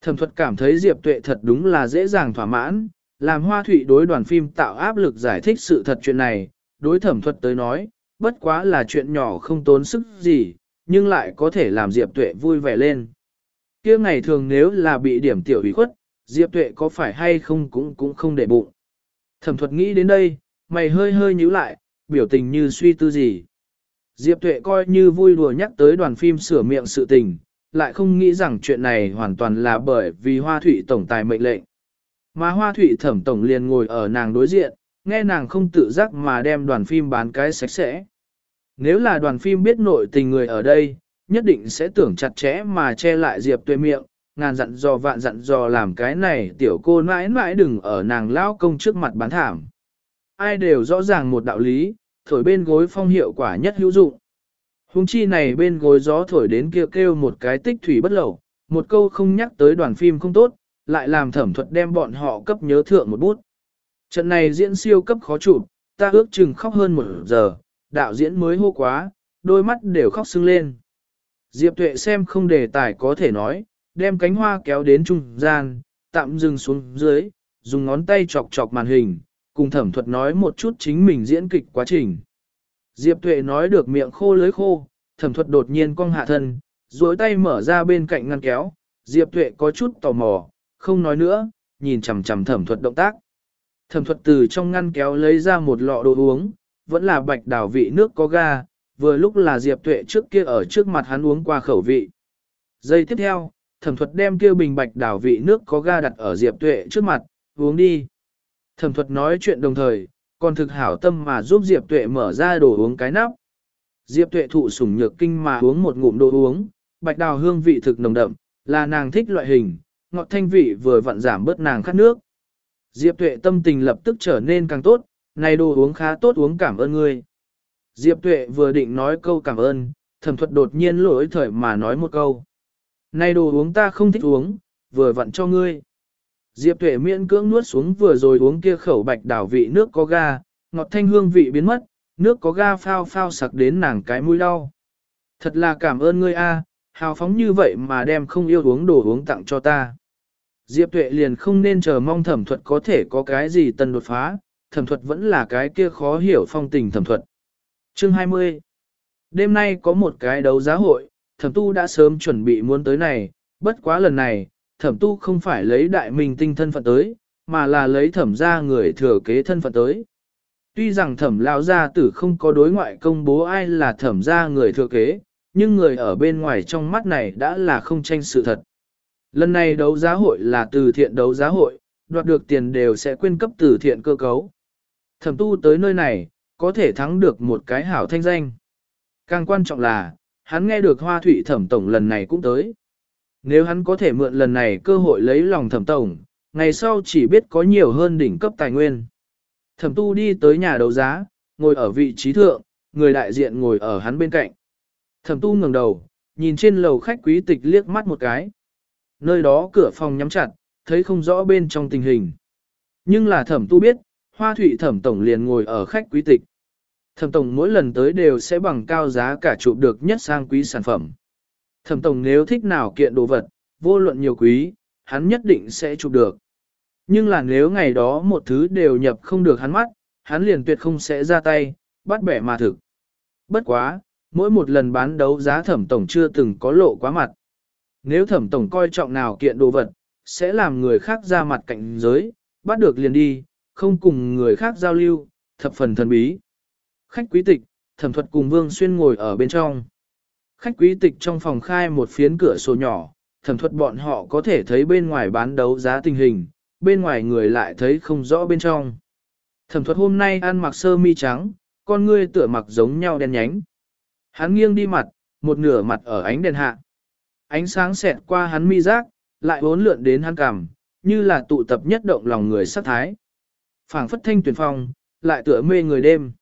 Thẩm thuật cảm thấy Diệp Tuệ thật đúng là dễ dàng thỏa mãn, làm hoa thủy đối đoàn phim tạo áp lực giải thích sự thật chuyện này, đối thẩm thuật tới nói, bất quá là chuyện nhỏ không tốn sức gì, nhưng lại có thể làm Diệp Tuệ vui vẻ lên. kia ngày thường nếu là bị điểm tiểu ủy khuất, Diệp Tuệ có phải hay không cũng cũng không để bụng. Thẩm thuật nghĩ đến đây, mày hơi hơi nhíu lại, biểu tình như suy tư gì. Diệp Tuệ coi như vui đùa nhắc tới đoàn phim sửa miệng sự tình, lại không nghĩ rằng chuyện này hoàn toàn là bởi vì Hoa Thụy Tổng tài mệnh lệnh. Mà Hoa Thụy Thẩm Tổng liền ngồi ở nàng đối diện, nghe nàng không tự giác mà đem đoàn phim bán cái sạch sẽ. Nếu là đoàn phim biết nội tình người ở đây, nhất định sẽ tưởng chặt chẽ mà che lại Diệp Tuệ miệng, ngàn dặn dò vạn dặn dò làm cái này tiểu cô mãi mãi đừng ở nàng lao công trước mặt bán thảm. Ai đều rõ ràng một đạo lý, thổi bên gối phong hiệu quả nhất hữu dụng. Hùng chi này bên gối gió thổi đến kia kêu một cái tích thủy bất lẩu, một câu không nhắc tới đoàn phim không tốt, lại làm thẩm thuật đem bọn họ cấp nhớ thượng một bút. Trận này diễn siêu cấp khó chụp, ta ước chừng khóc hơn một giờ, đạo diễn mới hô quá, đôi mắt đều khóc sưng lên. Diệp Tuệ xem không đề tài có thể nói, đem cánh hoa kéo đến trung gian, tạm dừng xuống dưới, dùng ngón tay chọc chọc màn hình, cùng thẩm thuật nói một chút chính mình diễn kịch quá trình. Diệp Tuệ nói được miệng khô lưới khô, thẩm thuật đột nhiên cong hạ thân, duỗi tay mở ra bên cạnh ngăn kéo, Diệp Tuệ có chút tò mò, không nói nữa, nhìn chằm chằm thẩm thuật động tác. Thẩm thuật từ trong ngăn kéo lấy ra một lọ đồ uống, vẫn là bạch đảo vị nước có ga, vừa lúc là Diệp Tuệ trước kia ở trước mặt hắn uống qua khẩu vị. Giây tiếp theo, thẩm thuật đem kia bình bạch đảo vị nước có ga đặt ở Diệp Tuệ trước mặt, uống đi. Thẩm thuật nói chuyện đồng thời, còn thực hảo tâm mà giúp Diệp Tuệ mở ra đồ uống cái nắp. Diệp Tuệ thụ sủng nhược kinh mà uống một ngụm đồ uống, bạch đào hương vị thực nồng đậm, là nàng thích loại hình, ngọt thanh vị vừa vặn giảm bớt nàng khát nước. Diệp Tuệ tâm tình lập tức trở nên càng tốt, này đồ uống khá tốt uống cảm ơn ngươi. Diệp Tuệ vừa định nói câu cảm ơn, thẩm thuật đột nhiên lỗi thời mà nói một câu. Này đồ uống ta không thích uống, vừa vặn cho ngươi. Diệp Tuệ miễn cưỡng nuốt xuống vừa rồi uống kia khẩu bạch đảo vị nước có ga, ngọt thanh hương vị biến mất, nước có ga phao phao sặc đến nàng cái mũi đau. Thật là cảm ơn ngươi a, hào phóng như vậy mà đem không yêu uống đồ uống tặng cho ta. Diệp Tuệ liền không nên chờ mong thẩm thuật có thể có cái gì tân đột phá, thẩm thuật vẫn là cái kia khó hiểu phong tình thẩm thuật. Chương 20 Đêm nay có một cái đấu giá hội, thẩm tu đã sớm chuẩn bị muốn tới này, bất quá lần này, thẩm tu không phải lấy đại minh tinh thân phận tới, mà là lấy thẩm ra người thừa kế thân phận tới. Tuy rằng thẩm lao gia tử không có đối ngoại công bố ai là thẩm gia người thừa kế, nhưng người ở bên ngoài trong mắt này đã là không tranh sự thật. Lần này đấu giá hội là từ thiện đấu giá hội, đoạt được tiền đều sẽ quyên cấp từ thiện cơ cấu. Thẩm tu tới nơi này, có thể thắng được một cái hảo thanh danh. Càng quan trọng là, hắn nghe được hoa thủy thẩm tổng lần này cũng tới. Nếu hắn có thể mượn lần này cơ hội lấy lòng thẩm tổng, ngày sau chỉ biết có nhiều hơn đỉnh cấp tài nguyên. Thẩm tu đi tới nhà đấu giá, ngồi ở vị trí thượng, người đại diện ngồi ở hắn bên cạnh. Thẩm tu ngẩng đầu, nhìn trên lầu khách quý tịch liếc mắt một cái. Nơi đó cửa phòng nhắm chặt, thấy không rõ bên trong tình hình. Nhưng là thẩm tu biết, hoa thủy thẩm tổng liền ngồi ở khách quý tịch. Thẩm tổng mỗi lần tới đều sẽ bằng cao giá cả chụp được nhất sang quý sản phẩm. Thẩm tổng nếu thích nào kiện đồ vật, vô luận nhiều quý, hắn nhất định sẽ chụp được. Nhưng là nếu ngày đó một thứ đều nhập không được hắn mắt, hắn liền tuyệt không sẽ ra tay, bắt bẻ mà thực. Bất quá, mỗi một lần bán đấu giá thẩm tổng chưa từng có lộ quá mặt. Nếu thẩm tổng coi trọng nào kiện đồ vật, sẽ làm người khác ra mặt cạnh giới, bắt được liền đi, không cùng người khác giao lưu, thập phần thần bí. Khách quý tịch, thẩm thuật cùng Vương Xuyên ngồi ở bên trong. Khách quý tịch trong phòng khai một phiến cửa sổ nhỏ, thẩm thuật bọn họ có thể thấy bên ngoài bán đấu giá tình hình, bên ngoài người lại thấy không rõ bên trong. Thẩm thuật hôm nay ăn mặc sơ mi trắng, con ngươi tựa mặc giống nhau đen nhánh. Hắn nghiêng đi mặt, một nửa mặt ở ánh đèn hạ. Ánh sáng xẹt qua hắn mi giác, lại bốn lượn đến hắn cằm, như là tụ tập nhất động lòng người sát thái. phảng phất thanh tuyển phong, lại tựa mê người đêm.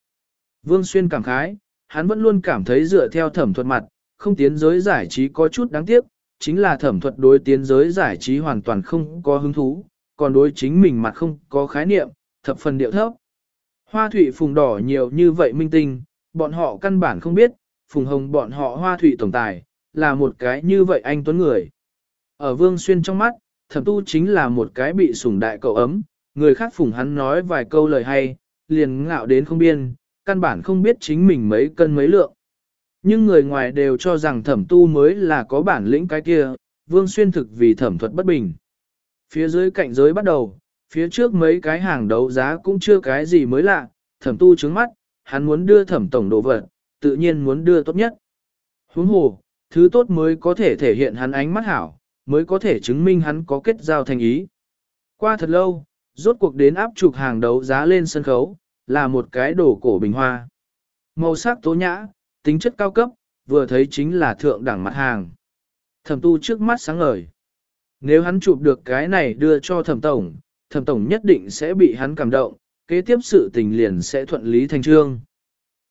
Vương Xuyên cảm khái, hắn vẫn luôn cảm thấy dựa theo thẩm thuật mặt, không tiến giới giải trí có chút đáng tiếc, chính là thẩm thuật đối tiến giới giải trí hoàn toàn không có hứng thú, còn đối chính mình mặt không có khái niệm, thập phần điệu thấp. Hoa thủy phùng đỏ nhiều như vậy minh tinh, bọn họ căn bản không biết, phùng hồng bọn họ hoa thủy tổng tài, là một cái như vậy anh tuấn người. Ở vương xuyên trong mắt, thẩm tu chính là một cái bị sủng đại cậu ấm, người khác phùng hắn nói vài câu lời hay, liền ngạo đến không biên, căn bản không biết chính mình mấy cân mấy lượng. Nhưng người ngoài đều cho rằng thẩm tu mới là có bản lĩnh cái kia, vương xuyên thực vì thẩm thuật bất bình. Phía dưới cạnh giới bắt đầu, phía trước mấy cái hàng đấu giá cũng chưa cái gì mới lạ, thẩm tu trứng mắt, hắn muốn đưa thẩm tổng đồ vật, tự nhiên muốn đưa tốt nhất. Huống hồ, thứ tốt mới có thể thể hiện hắn ánh mắt hảo, mới có thể chứng minh hắn có kết giao thành ý. Qua thật lâu, rốt cuộc đến áp chụp hàng đấu giá lên sân khấu, là một cái đồ cổ bình hoa. Màu sắc tố nhã, tính chất cao cấp, vừa thấy chính là thượng đẳng mặt hàng. Thẩm tu trước mắt sáng ngời. Nếu hắn chụp được cái này đưa cho thẩm tổng, thẩm tổng nhất định sẽ bị hắn cảm động, kế tiếp sự tình liền sẽ thuận lý thành trương.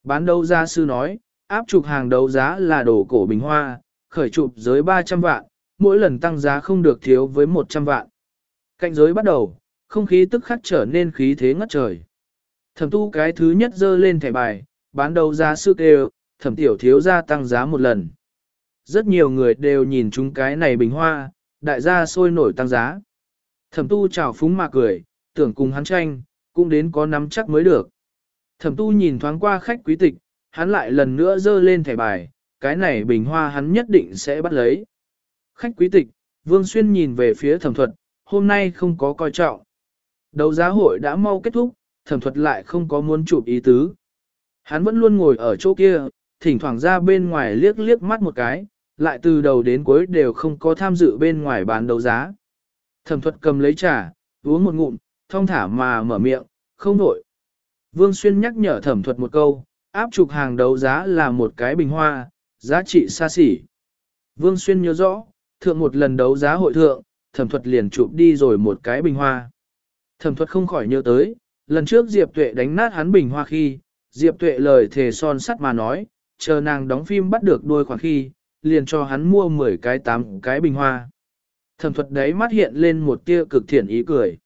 Bán đấu giá sư nói, áp chụp hàng đấu giá là đồ cổ bình hoa, khởi chụp giới 300 vạn, mỗi lần tăng giá không được thiếu với 100 vạn. Cạnh giới bắt đầu, không khí tức khắc trở nên khí thế ngất trời. Thẩm tu cái thứ nhất dơ lên thẻ bài, bán đầu ra sư kêu, thẩm tiểu thiếu gia tăng giá một lần. Rất nhiều người đều nhìn chúng cái này bình hoa, đại gia sôi nổi tăng giá. Thẩm tu chào phúng mà cười, tưởng cùng hắn tranh, cũng đến có nắm chắc mới được. Thẩm tu nhìn thoáng qua khách quý tịch, hắn lại lần nữa dơ lên thẻ bài, cái này bình hoa hắn nhất định sẽ bắt lấy. Khách quý tịch, Vương Xuyên nhìn về phía thẩm thuật, hôm nay không có coi trọng. Đấu giá hội đã mau kết thúc, thẩm thuật lại không có muốn chụp ý tứ. Hắn vẫn luôn ngồi ở chỗ kia, thỉnh thoảng ra bên ngoài liếc liếc mắt một cái, lại từ đầu đến cuối đều không có tham dự bên ngoài bán đấu giá. Thẩm thuật cầm lấy trà, uống một ngụm, thong thả mà mở miệng, không nổi. Vương Xuyên nhắc nhở thẩm thuật một câu, áp trục hàng đấu giá là một cái bình hoa, giá trị xa xỉ. Vương Xuyên nhớ rõ, thượng một lần đấu giá hội thượng, thẩm thuật liền chụp đi rồi một cái bình hoa. Thẩm thuật không khỏi nhớ tới, lần trước Diệp Tuệ đánh nát hắn bình hoa khi, Diệp Tuệ lời thề son sắt mà nói, chờ nàng đóng phim bắt được đôi khoảng khi, liền cho hắn mua 10 cái 8 cái bình hoa. Thẩm thuật đấy mắt hiện lên một tia cực thiện ý cười.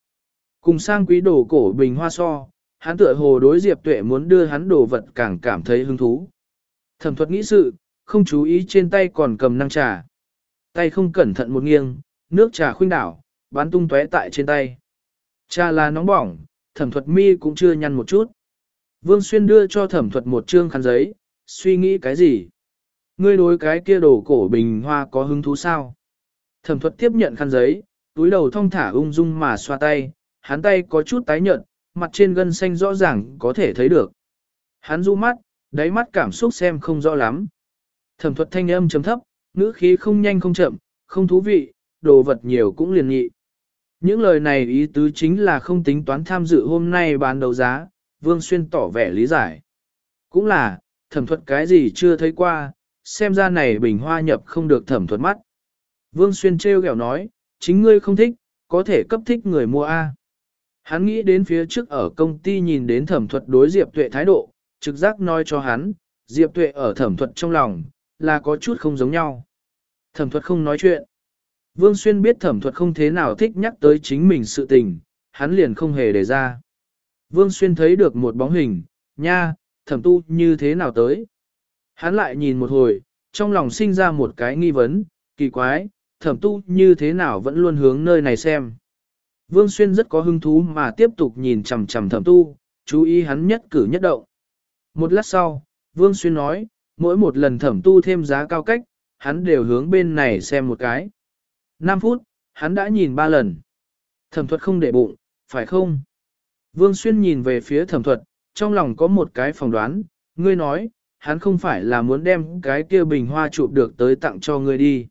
Cùng sang quý đồ cổ bình hoa so, hắn tựa hồ đối Diệp Tuệ muốn đưa hắn đồ vật càng cảm thấy hứng thú. Thẩm thuật nghĩ sự, không chú ý trên tay còn cầm năng trà. Tay không cẩn thận một nghiêng, nước trà khuynh đảo, bắn tung tóe tại trên tay. Trà là nóng bỏng, thẩm thuật mi cũng chưa nhăn một chút. Vương Xuyên đưa cho thẩm thuật một trương khăn giấy, suy nghĩ cái gì? Ngươi đối cái kia đồ cổ bình hoa có hứng thú sao? Thẩm thuật tiếp nhận khăn giấy, túi đầu thong thả ung dung mà xoa tay, hắn tay có chút tái nhợt, mặt trên gân xanh rõ ràng có thể thấy được. Hắn du mắt, đáy mắt cảm xúc xem không rõ lắm. Thẩm thuật thanh âm chấm thấp, ngữ khí không nhanh không chậm, không thú vị, đồ vật nhiều cũng liền nghị. Những lời này ý tứ chính là không tính toán tham dự hôm nay bán đấu giá, Vương Xuyên tỏ vẻ lý giải. Cũng là, thẩm thuật cái gì chưa thấy qua, xem ra này bình hoa nhập không được thẩm thuật mắt. Vương Xuyên trêu ghẹo nói, chính ngươi không thích, có thể cấp thích người mua A. Hắn nghĩ đến phía trước ở công ty nhìn đến thẩm thuật đối Diệp Tuệ thái độ, trực giác nói cho hắn, Diệp Tuệ ở thẩm thuật trong lòng, là có chút không giống nhau. Thẩm thuật không nói chuyện. Vương Xuyên biết thẩm thuật không thế nào thích nhắc tới chính mình sự tình, hắn liền không hề đề ra. Vương Xuyên thấy được một bóng hình, nha, thẩm tu như thế nào tới. Hắn lại nhìn một hồi, trong lòng sinh ra một cái nghi vấn, kỳ quái, thẩm tu như thế nào vẫn luôn hướng nơi này xem. Vương Xuyên rất có hứng thú mà tiếp tục nhìn chằm chằm thẩm tu, chú ý hắn nhất cử nhất động. Một lát sau, Vương Xuyên nói, mỗi một lần thẩm tu thêm giá cao cách, hắn đều hướng bên này xem một cái. 5 phút, hắn đã nhìn ba lần. Thẩm thuật không để bụng, phải không? Vương Xuyên nhìn về phía thẩm thuật, trong lòng có một cái phỏng đoán, ngươi nói, hắn không phải là muốn đem cái kia bình hoa chụp được tới tặng cho ngươi đi.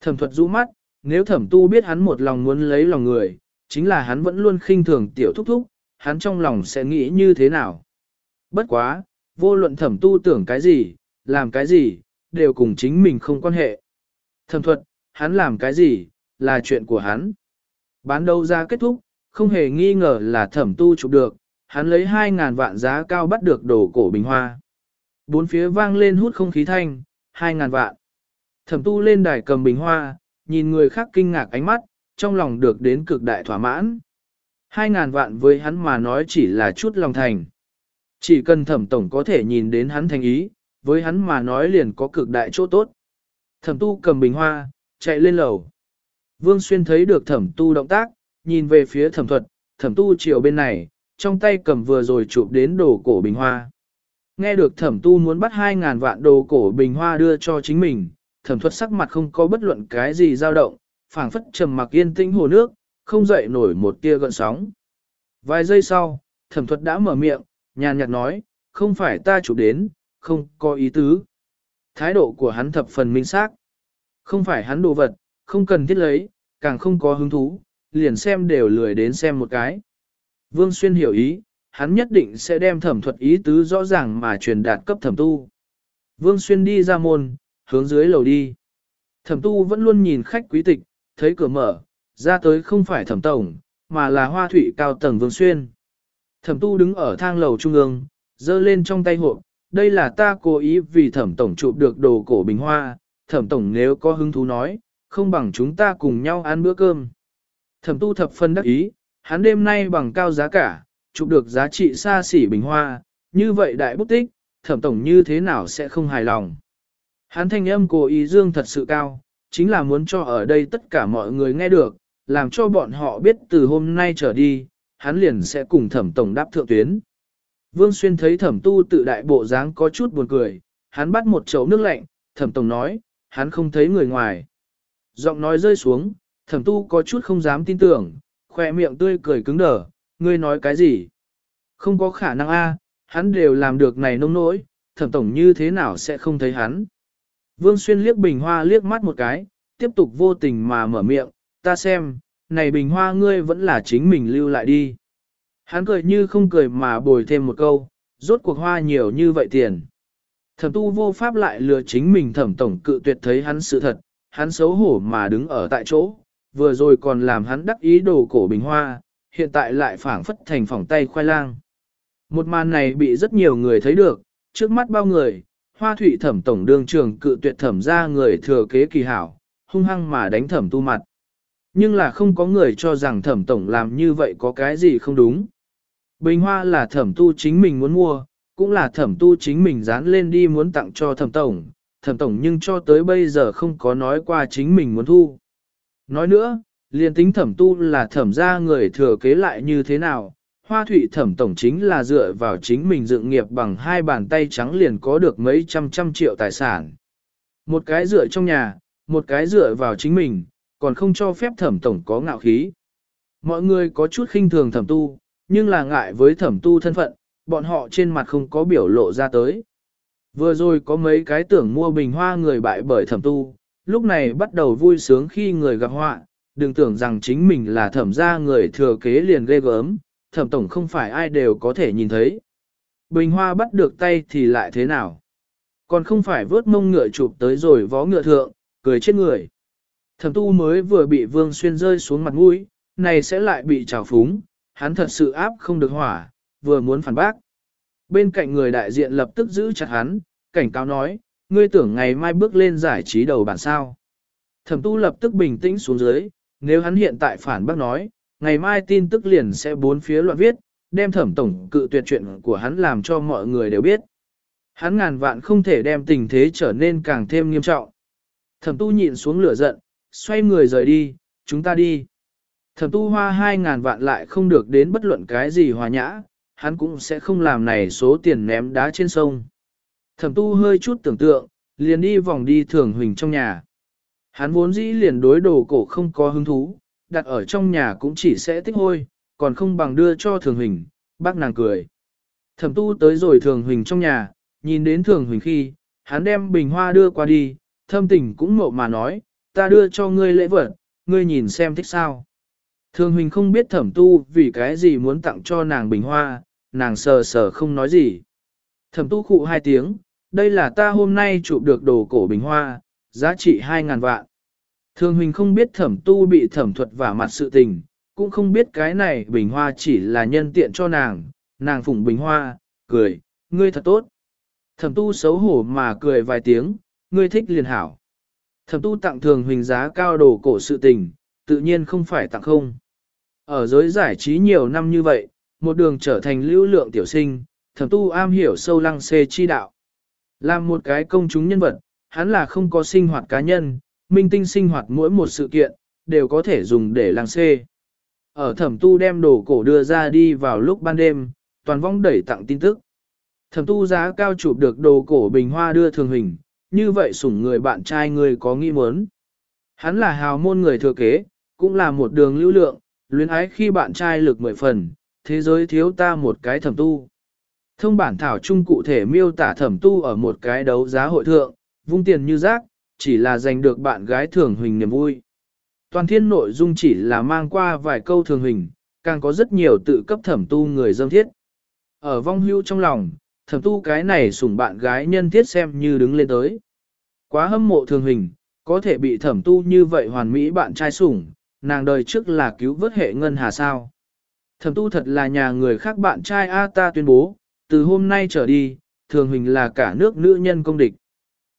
Thẩm thuật rũ mắt, nếu thẩm tu biết hắn một lòng muốn lấy lòng người, chính là hắn vẫn luôn khinh thường tiểu thúc thúc, hắn trong lòng sẽ nghĩ như thế nào. Bất quá, vô luận thẩm tu tưởng cái gì, làm cái gì, đều cùng chính mình không quan hệ. Thẩm thuật, hắn làm cái gì, là chuyện của hắn. Bán đấu ra kết thúc, không hề nghi ngờ là thẩm tu chụp được, hắn lấy 2.000 vạn giá cao bắt được đồ cổ bình hoa. Bốn phía vang lên hút không khí thanh, 2.000 vạn. Thẩm tu lên đài cầm bình hoa, nhìn người khác kinh ngạc ánh mắt, trong lòng được đến cực đại thỏa mãn. 2.000 vạn với hắn mà nói chỉ là chút lòng thành. Chỉ cần thẩm tổng có thể nhìn đến hắn thành ý, với hắn mà nói liền có cực đại chỗ tốt. Thẩm tu cầm bình hoa, chạy lên lầu. Vương Xuyên thấy được thẩm tu động tác, nhìn về phía thẩm thuật, thẩm tu chiều bên này, trong tay cầm vừa rồi chụp đến đồ cổ bình hoa. Nghe được thẩm tu muốn bắt 2.000 vạn đồ cổ bình hoa đưa cho chính mình, thẩm thuật sắc mặt không có bất luận cái gì dao động, phảng phất trầm mặc yên tĩnh hồ nước, không dậy nổi một tia gợn sóng. Vài giây sau, thẩm thuật đã mở miệng, nhàn nhạt nói, không phải ta chụp đến, không có ý tứ. Thái độ của hắn thập phần minh xác. Không phải hắn đồ vật, không cần thiết lấy, càng không có hứng thú, liền xem đều lười đến xem một cái. Vương Xuyên hiểu ý, hắn nhất định sẽ đem thẩm thuật ý tứ rõ ràng mà truyền đạt cấp thẩm tu. Vương Xuyên đi ra môn, hướng dưới lầu đi. Thẩm tu vẫn luôn nhìn khách quý tịch, thấy cửa mở, ra tới không phải thẩm tổng, mà là hoa thủy cao tầng Vương Xuyên. Thẩm tu đứng ở thang lầu trung ương, giơ lên trong tay hộp, đây là ta cố ý vì thẩm tổng chụp được đồ cổ bình hoa, thẩm tổng nếu có hứng thú nói, không bằng chúng ta cùng nhau ăn bữa cơm. Thẩm tu thập phân đắc ý, hắn đêm nay bằng cao giá cả, chụp được giá trị xa xỉ bình hoa, như vậy đại bút tích, thẩm tổng như thế nào sẽ không hài lòng. Hắn thanh âm cố ý dương thật sự cao, chính là muốn cho ở đây tất cả mọi người nghe được, làm cho bọn họ biết từ hôm nay trở đi, hắn liền sẽ cùng thẩm tổng đáp thượng tuyến. Vương Xuyên thấy thẩm tu tự đại bộ dáng có chút buồn cười, hắn bắt một chậu nước lạnh, thẩm tổng nói, hắn không thấy người ngoài. Giọng nói rơi xuống, thẩm tu có chút không dám tin tưởng, khoe miệng tươi cười cứng đờ, ngươi nói cái gì? Không có khả năng a, hắn đều làm được này nông nỗi, thẩm tổng như thế nào sẽ không thấy hắn? Vương Xuyên liếc bình hoa liếc mắt một cái, tiếp tục vô tình mà mở miệng, ta xem, này bình hoa ngươi vẫn là chính mình lưu lại đi. Hắn cười như không cười mà bồi thêm một câu, rốt cuộc hoa nhiều như vậy tiền. Thẩm tu vô pháp lại lừa chính mình thẩm tổng cự tuyệt thấy hắn sự thật, hắn xấu hổ mà đứng ở tại chỗ, vừa rồi còn làm hắn đắc ý đồ cổ bình hoa, hiện tại lại phảng phất thành phòng tay khoai lang. Một màn này bị rất nhiều người thấy được, trước mắt bao người, hoa thủy thẩm tổng đương trường cự tuyệt thẩm ra người thừa kế kỳ hảo, hung hăng mà đánh thẩm tu mặt. Nhưng là không có người cho rằng thẩm tổng làm như vậy có cái gì không đúng. Bình hoa là thẩm tu chính mình muốn mua, cũng là thẩm tu chính mình dán lên đi muốn tặng cho thẩm tổng, thẩm tổng nhưng cho tới bây giờ không có nói qua chính mình muốn thu. Nói nữa, liền tính thẩm tu là thẩm ra người thừa kế lại như thế nào, hoa thủy thẩm tổng chính là dựa vào chính mình dựng nghiệp bằng hai bàn tay trắng liền có được mấy trăm trăm triệu tài sản. Một cái dựa trong nhà, một cái dựa vào chính mình, còn không cho phép thẩm tổng có ngạo khí. Mọi người có chút khinh thường thẩm tu, nhưng là ngại với thẩm tu thân phận, bọn họ trên mặt không có biểu lộ ra tới. Vừa rồi có mấy cái tưởng mua bình hoa người bại bởi thẩm tu, lúc này bắt đầu vui sướng khi người gặp họa, đừng tưởng rằng chính mình là thẩm gia người thừa kế liền ghê gớm, thẩm tổng không phải ai đều có thể nhìn thấy. Bình hoa bắt được tay thì lại thế nào? Còn không phải vớt mông ngựa chụp tới rồi vó ngựa thượng, cười chết người. Thẩm tu mới vừa bị vương xuyên rơi xuống mặt mũi, này sẽ lại bị trào phúng, hắn thật sự áp không được hỏa, vừa muốn phản bác. Bên cạnh người đại diện lập tức giữ chặt hắn, cảnh cáo nói, ngươi tưởng ngày mai bước lên giải trí đầu bản sao. Thẩm tu lập tức bình tĩnh xuống dưới, nếu hắn hiện tại phản bác nói, ngày mai tin tức liền sẽ bốn phía loạn viết, đem thẩm tổng cự tuyệt chuyện của hắn làm cho mọi người đều biết. Hắn ngàn vạn không thể đem tình thế trở nên càng thêm nghiêm trọng. Thẩm tu nhịn xuống lửa giận, xoay người rời đi, chúng ta đi. Thẩm tu hoa hai ngàn vạn lại không được đến bất luận cái gì hòa nhã, hắn cũng sẽ không làm này số tiền ném đá trên sông. Thẩm tu hơi chút tưởng tượng, liền đi vòng đi thường huỳnh trong nhà. Hắn vốn dĩ liền đối đồ cổ không có hứng thú, đặt ở trong nhà cũng chỉ sẽ tích hôi, còn không bằng đưa cho thường huỳnh, bác nàng cười. Thẩm tu tới rồi thường huỳnh trong nhà, nhìn đến thường huỳnh khi, hắn đem bình hoa đưa qua đi, thâm tình cũng mộ mà nói, ta đưa cho ngươi lễ vật, ngươi nhìn xem thích sao. Thường huỳnh không biết thẩm tu vì cái gì muốn tặng cho nàng bình hoa, nàng sờ sờ không nói gì. Thẩm tu khụ hai tiếng, đây là ta hôm nay chụp được đồ cổ bình hoa, giá trị hai ngàn vạn. Thường huỳnh không biết thẩm tu bị thẩm thuật vả mặt sự tình, cũng không biết cái này bình hoa chỉ là nhân tiện cho nàng, nàng phụng bình hoa, cười, ngươi thật tốt. Thẩm tu xấu hổ mà cười vài tiếng, ngươi thích liền hảo. Thẩm tu tặng thường huỳnh giá cao đồ cổ sự tình, tự nhiên không phải tặng không. Ở giới giải trí nhiều năm như vậy, một đường trở thành lưu lượng tiểu sinh, thẩm tu am hiểu sâu lăng xê chi đạo. Làm một cái công chúng nhân vật, hắn là không có sinh hoạt cá nhân, minh tinh sinh hoạt mỗi một sự kiện, đều có thể dùng để lăng xê. Ở thẩm tu đem đồ cổ đưa ra đi vào lúc ban đêm, toàn vong đẩy tặng tin tức. Thẩm tu giá cao chụp được đồ cổ bình hoa đưa thường hình, như vậy sủng người bạn trai người có nghi muốn. Hắn là hào môn người thừa kế, cũng là một đường lưu lượng, luyến ái khi bạn trai lực mười phần, thế giới thiếu ta một cái thẩm tu. Thông bản thảo chung cụ thể miêu tả thẩm tu ở một cái đấu giá hội thượng, vung tiền như rác, chỉ là giành được bạn gái thường huỳnh niềm vui. Toàn thiên nội dung chỉ là mang qua vài câu thường huỳnh, càng có rất nhiều tự cấp thẩm tu người dâm thiết. Ở vong hưu trong lòng, thẩm tu cái này sủng bạn gái nhân thiết xem như đứng lên tới. Quá hâm mộ thường huỳnh, có thể bị thẩm tu như vậy hoàn mỹ bạn trai sủng, nàng đời trước là cứu vớt hệ ngân hà sao. Thẩm tu thật là nhà người khác bạn trai A ta tuyên bố, từ hôm nay trở đi, thường hình là cả nước nữ nhân công địch.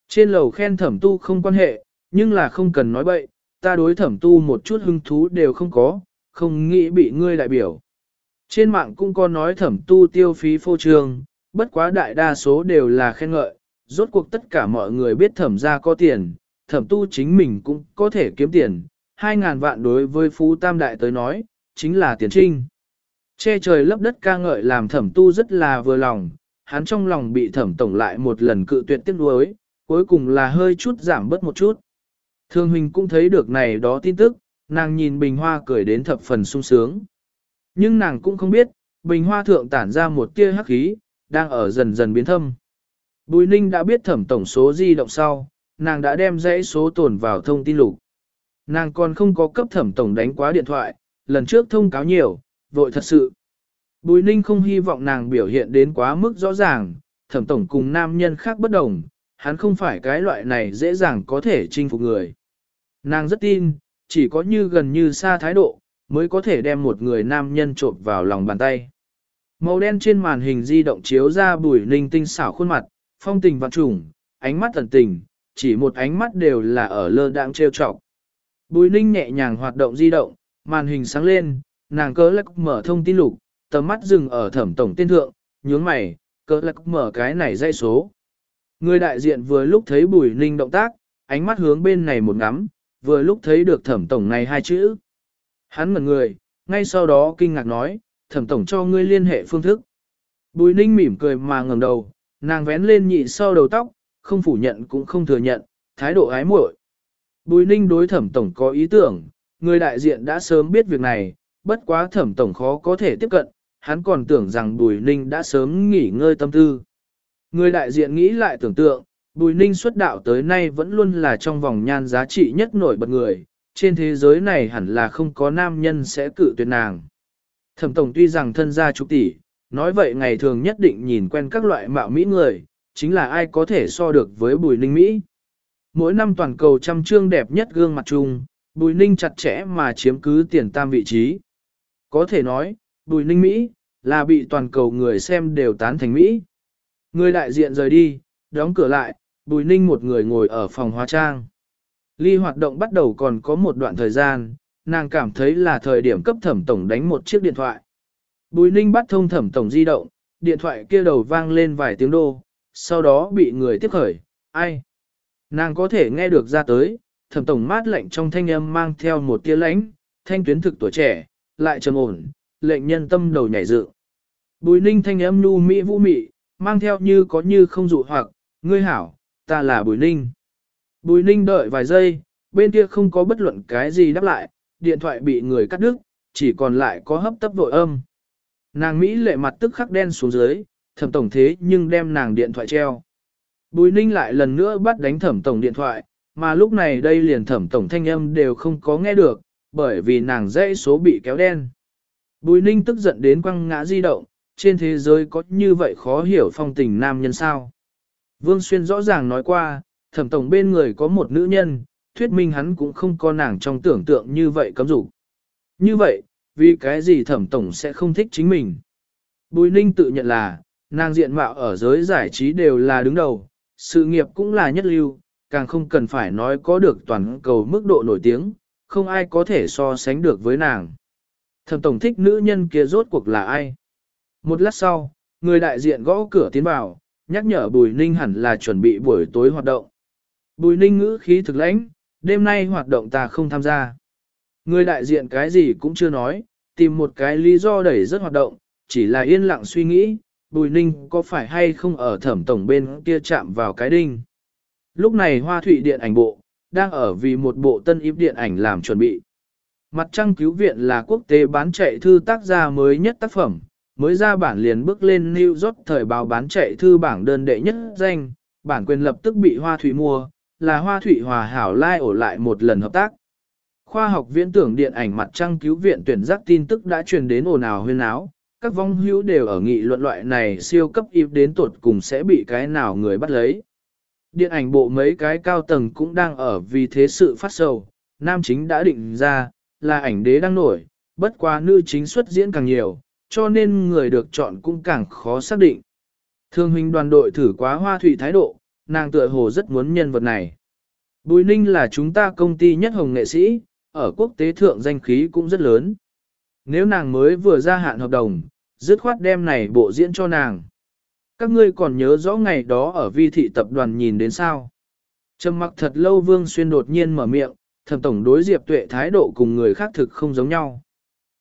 Trên lầu khen thẩm tu không quan hệ, nhưng là không cần nói bậy, ta đối thẩm tu một chút hứng thú đều không có, không nghĩ bị ngươi đại biểu. Trên mạng cũng có nói thẩm tu tiêu phí phô trương, bất quá đại đa số đều là khen ngợi, rốt cuộc tất cả mọi người biết thẩm ra có tiền, thẩm tu chính mình cũng có thể kiếm tiền, 2.000 vạn đối với phú tam đại tới nói, chính là tiền trinh. Che trời lấp đất ca ngợi làm thẩm tu rất là vừa lòng, hắn trong lòng bị thẩm tổng lại một lần cự tuyệt tiếc nuối, cuối cùng là hơi chút giảm bớt một chút. Thương huynh cũng thấy được này đó tin tức, nàng nhìn bình hoa cười đến thập phần sung sướng. Nhưng nàng cũng không biết, bình hoa thượng tản ra một tia hắc khí, đang ở dần dần biến thâm. Bùi ninh đã biết thẩm tổng số di động sau, nàng đã đem dãy số tồn vào thông tin lục. Nàng còn không có cấp thẩm tổng đánh quá điện thoại, lần trước thông cáo nhiều, vội thật sự. Bùi ninh không hy vọng nàng biểu hiện đến quá mức rõ ràng, thẩm tổng cùng nam nhân khác bất đồng, hắn không phải cái loại này dễ dàng có thể chinh phục người. Nàng rất tin, chỉ có như gần như xa thái độ, mới có thể đem một người nam nhân trộn vào lòng bàn tay. Màu đen trên màn hình di động chiếu ra bùi ninh tinh xảo khuôn mặt, phong tình vạn trùng, ánh mắt thần tình, chỉ một ánh mắt đều là ở lơ đãng trêu trọc. Bùi ninh nhẹ nhàng hoạt động di động, màn hình sáng lên, nàng cớ lạc mở thông tin lục, tầm mắt dừng ở thẩm tổng tên thượng, nhướng mày, cớ lạc mở cái này dây số. Người đại diện vừa lúc thấy bùi ninh động tác, ánh mắt hướng bên này một ngắm, vừa lúc thấy được thẩm tổng này hai chữ. Hắn ngẩn người, ngay sau đó kinh ngạc nói, thẩm tổng cho ngươi liên hệ phương thức. Bùi ninh mỉm cười mà ngẩng đầu, nàng vén lên nhị sau đầu tóc, không phủ nhận cũng không thừa nhận, thái độ ái muội. Bùi ninh đối thẩm tổng có ý tưởng, người đại diện đã sớm biết việc này, bất quá thẩm tổng khó có thể tiếp cận, hắn còn tưởng rằng Bùi Ninh đã sớm nghỉ ngơi tâm tư. Người đại diện nghĩ lại tưởng tượng, Bùi Ninh xuất đạo tới nay vẫn luôn là trong vòng nhan giá trị nhất nổi bật người, trên thế giới này hẳn là không có nam nhân sẽ cự tuyệt nàng. Thẩm Tổng tuy rằng thân gia chục tỷ, nói vậy ngày thường nhất định nhìn quen các loại mạo mỹ người, chính là ai có thể so được với Bùi Ninh Mỹ. Mỗi năm toàn cầu trăm trương đẹp nhất gương mặt chung, Bùi Ninh chặt chẽ mà chiếm cứ tiền tam vị trí. Có thể nói, Bùi Ninh Mỹ, là bị toàn cầu người xem đều tán thành Mỹ. Người đại diện rời đi, đóng cửa lại, Bùi Ninh một người ngồi ở phòng hóa trang. Ly hoạt động bắt đầu còn có một đoạn thời gian, nàng cảm thấy là thời điểm cấp thẩm tổng đánh một chiếc điện thoại. Bùi Ninh bắt thông thẩm tổng di động, điện thoại kia đầu vang lên vài tiếng đô, sau đó bị người tiếp khởi, ai? Nàng có thể nghe được ra tới, thẩm tổng mát lạnh trong thanh âm mang theo một tia lãnh, thanh tuyến thực tuổi trẻ, lại trầm ổn, lệnh nhân tâm đầu nhảy dựng. Bùi ninh thanh âm nu mỹ vũ mị, mang theo như có như không dụ hoặc, ngươi hảo, ta là bùi ninh. Bùi ninh đợi vài giây, bên kia không có bất luận cái gì đáp lại, điện thoại bị người cắt đứt, chỉ còn lại có hấp tấp vội âm. Nàng Mỹ lệ mặt tức khắc đen xuống dưới, thẩm tổng thế nhưng đem nàng điện thoại treo. Bùi ninh lại lần nữa bắt đánh thẩm tổng điện thoại, mà lúc này đây liền thẩm tổng thanh âm đều không có nghe được, bởi vì nàng dãy số bị kéo đen. Bùi ninh tức giận đến quăng ngã di động, trên thế giới có như vậy khó hiểu phong tình nam nhân sao. Vương Xuyên rõ ràng nói qua, thẩm tổng bên người có một nữ nhân, thuyết minh hắn cũng không có nàng trong tưởng tượng như vậy cấm dục Như vậy, vì cái gì thẩm tổng sẽ không thích chính mình? Bùi ninh tự nhận là, nàng diện mạo ở giới giải trí đều là đứng đầu, sự nghiệp cũng là nhất lưu, càng không cần phải nói có được toàn cầu mức độ nổi tiếng, không ai có thể so sánh được với nàng. Thẩm tổng thích nữ nhân kia rốt cuộc là ai? Một lát sau, người đại diện gõ cửa tiến vào, nhắc nhở Bùi Ninh hẳn là chuẩn bị buổi tối hoạt động. Bùi Ninh ngữ khí thực lãnh, đêm nay hoạt động ta không tham gia. Người đại diện cái gì cũng chưa nói, tìm một cái lý do đẩy rất hoạt động, chỉ là yên lặng suy nghĩ, Bùi Ninh có phải hay không ở thẩm tổng bên kia chạm vào cái đinh. Lúc này Hoa Thụy Điện ảnh bộ, đang ở vì một bộ tân íp điện ảnh làm chuẩn bị. Mặt trăng cứu viện là quốc tế bán chạy thư tác gia mới nhất tác phẩm, mới ra bản liền bước lên New York thời báo bán chạy thư bảng đơn đệ nhất danh, bản quyền lập tức bị Hoa thủy mua, là Hoa thủy Hòa Hảo Lai ổ lại một lần hợp tác. Khoa học viễn tưởng điện ảnh mặt trăng cứu viện tuyển giác tin tức đã truyền đến ồn ào huyên áo, các vong hữu đều ở nghị luận loại này siêu cấp ịp đến tuột cùng sẽ bị cái nào người bắt lấy. Điện ảnh bộ mấy cái cao tầng cũng đang ở vì thế sự phát sầu, nam chính đã định ra, là ảnh đế đang nổi, bất quá nữ chính xuất diễn càng nhiều, cho nên người được chọn cũng càng khó xác định. Thương huynh đoàn đội thử quá hoa thủy thái độ, nàng tựa hồ rất muốn nhân vật này. Bùi Ninh là chúng ta công ty nhất hồng nghệ sĩ, ở quốc tế thượng danh khí cũng rất lớn. Nếu nàng mới vừa gia hạn hợp đồng, dứt khoát đem này bộ diễn cho nàng. Các ngươi còn nhớ rõ ngày đó ở vi thị tập đoàn nhìn đến sao. Trầm mặc thật lâu Vương Xuyên đột nhiên mở miệng, thẩm tổng đối Diệp Tuệ thái độ cùng người khác thực không giống nhau.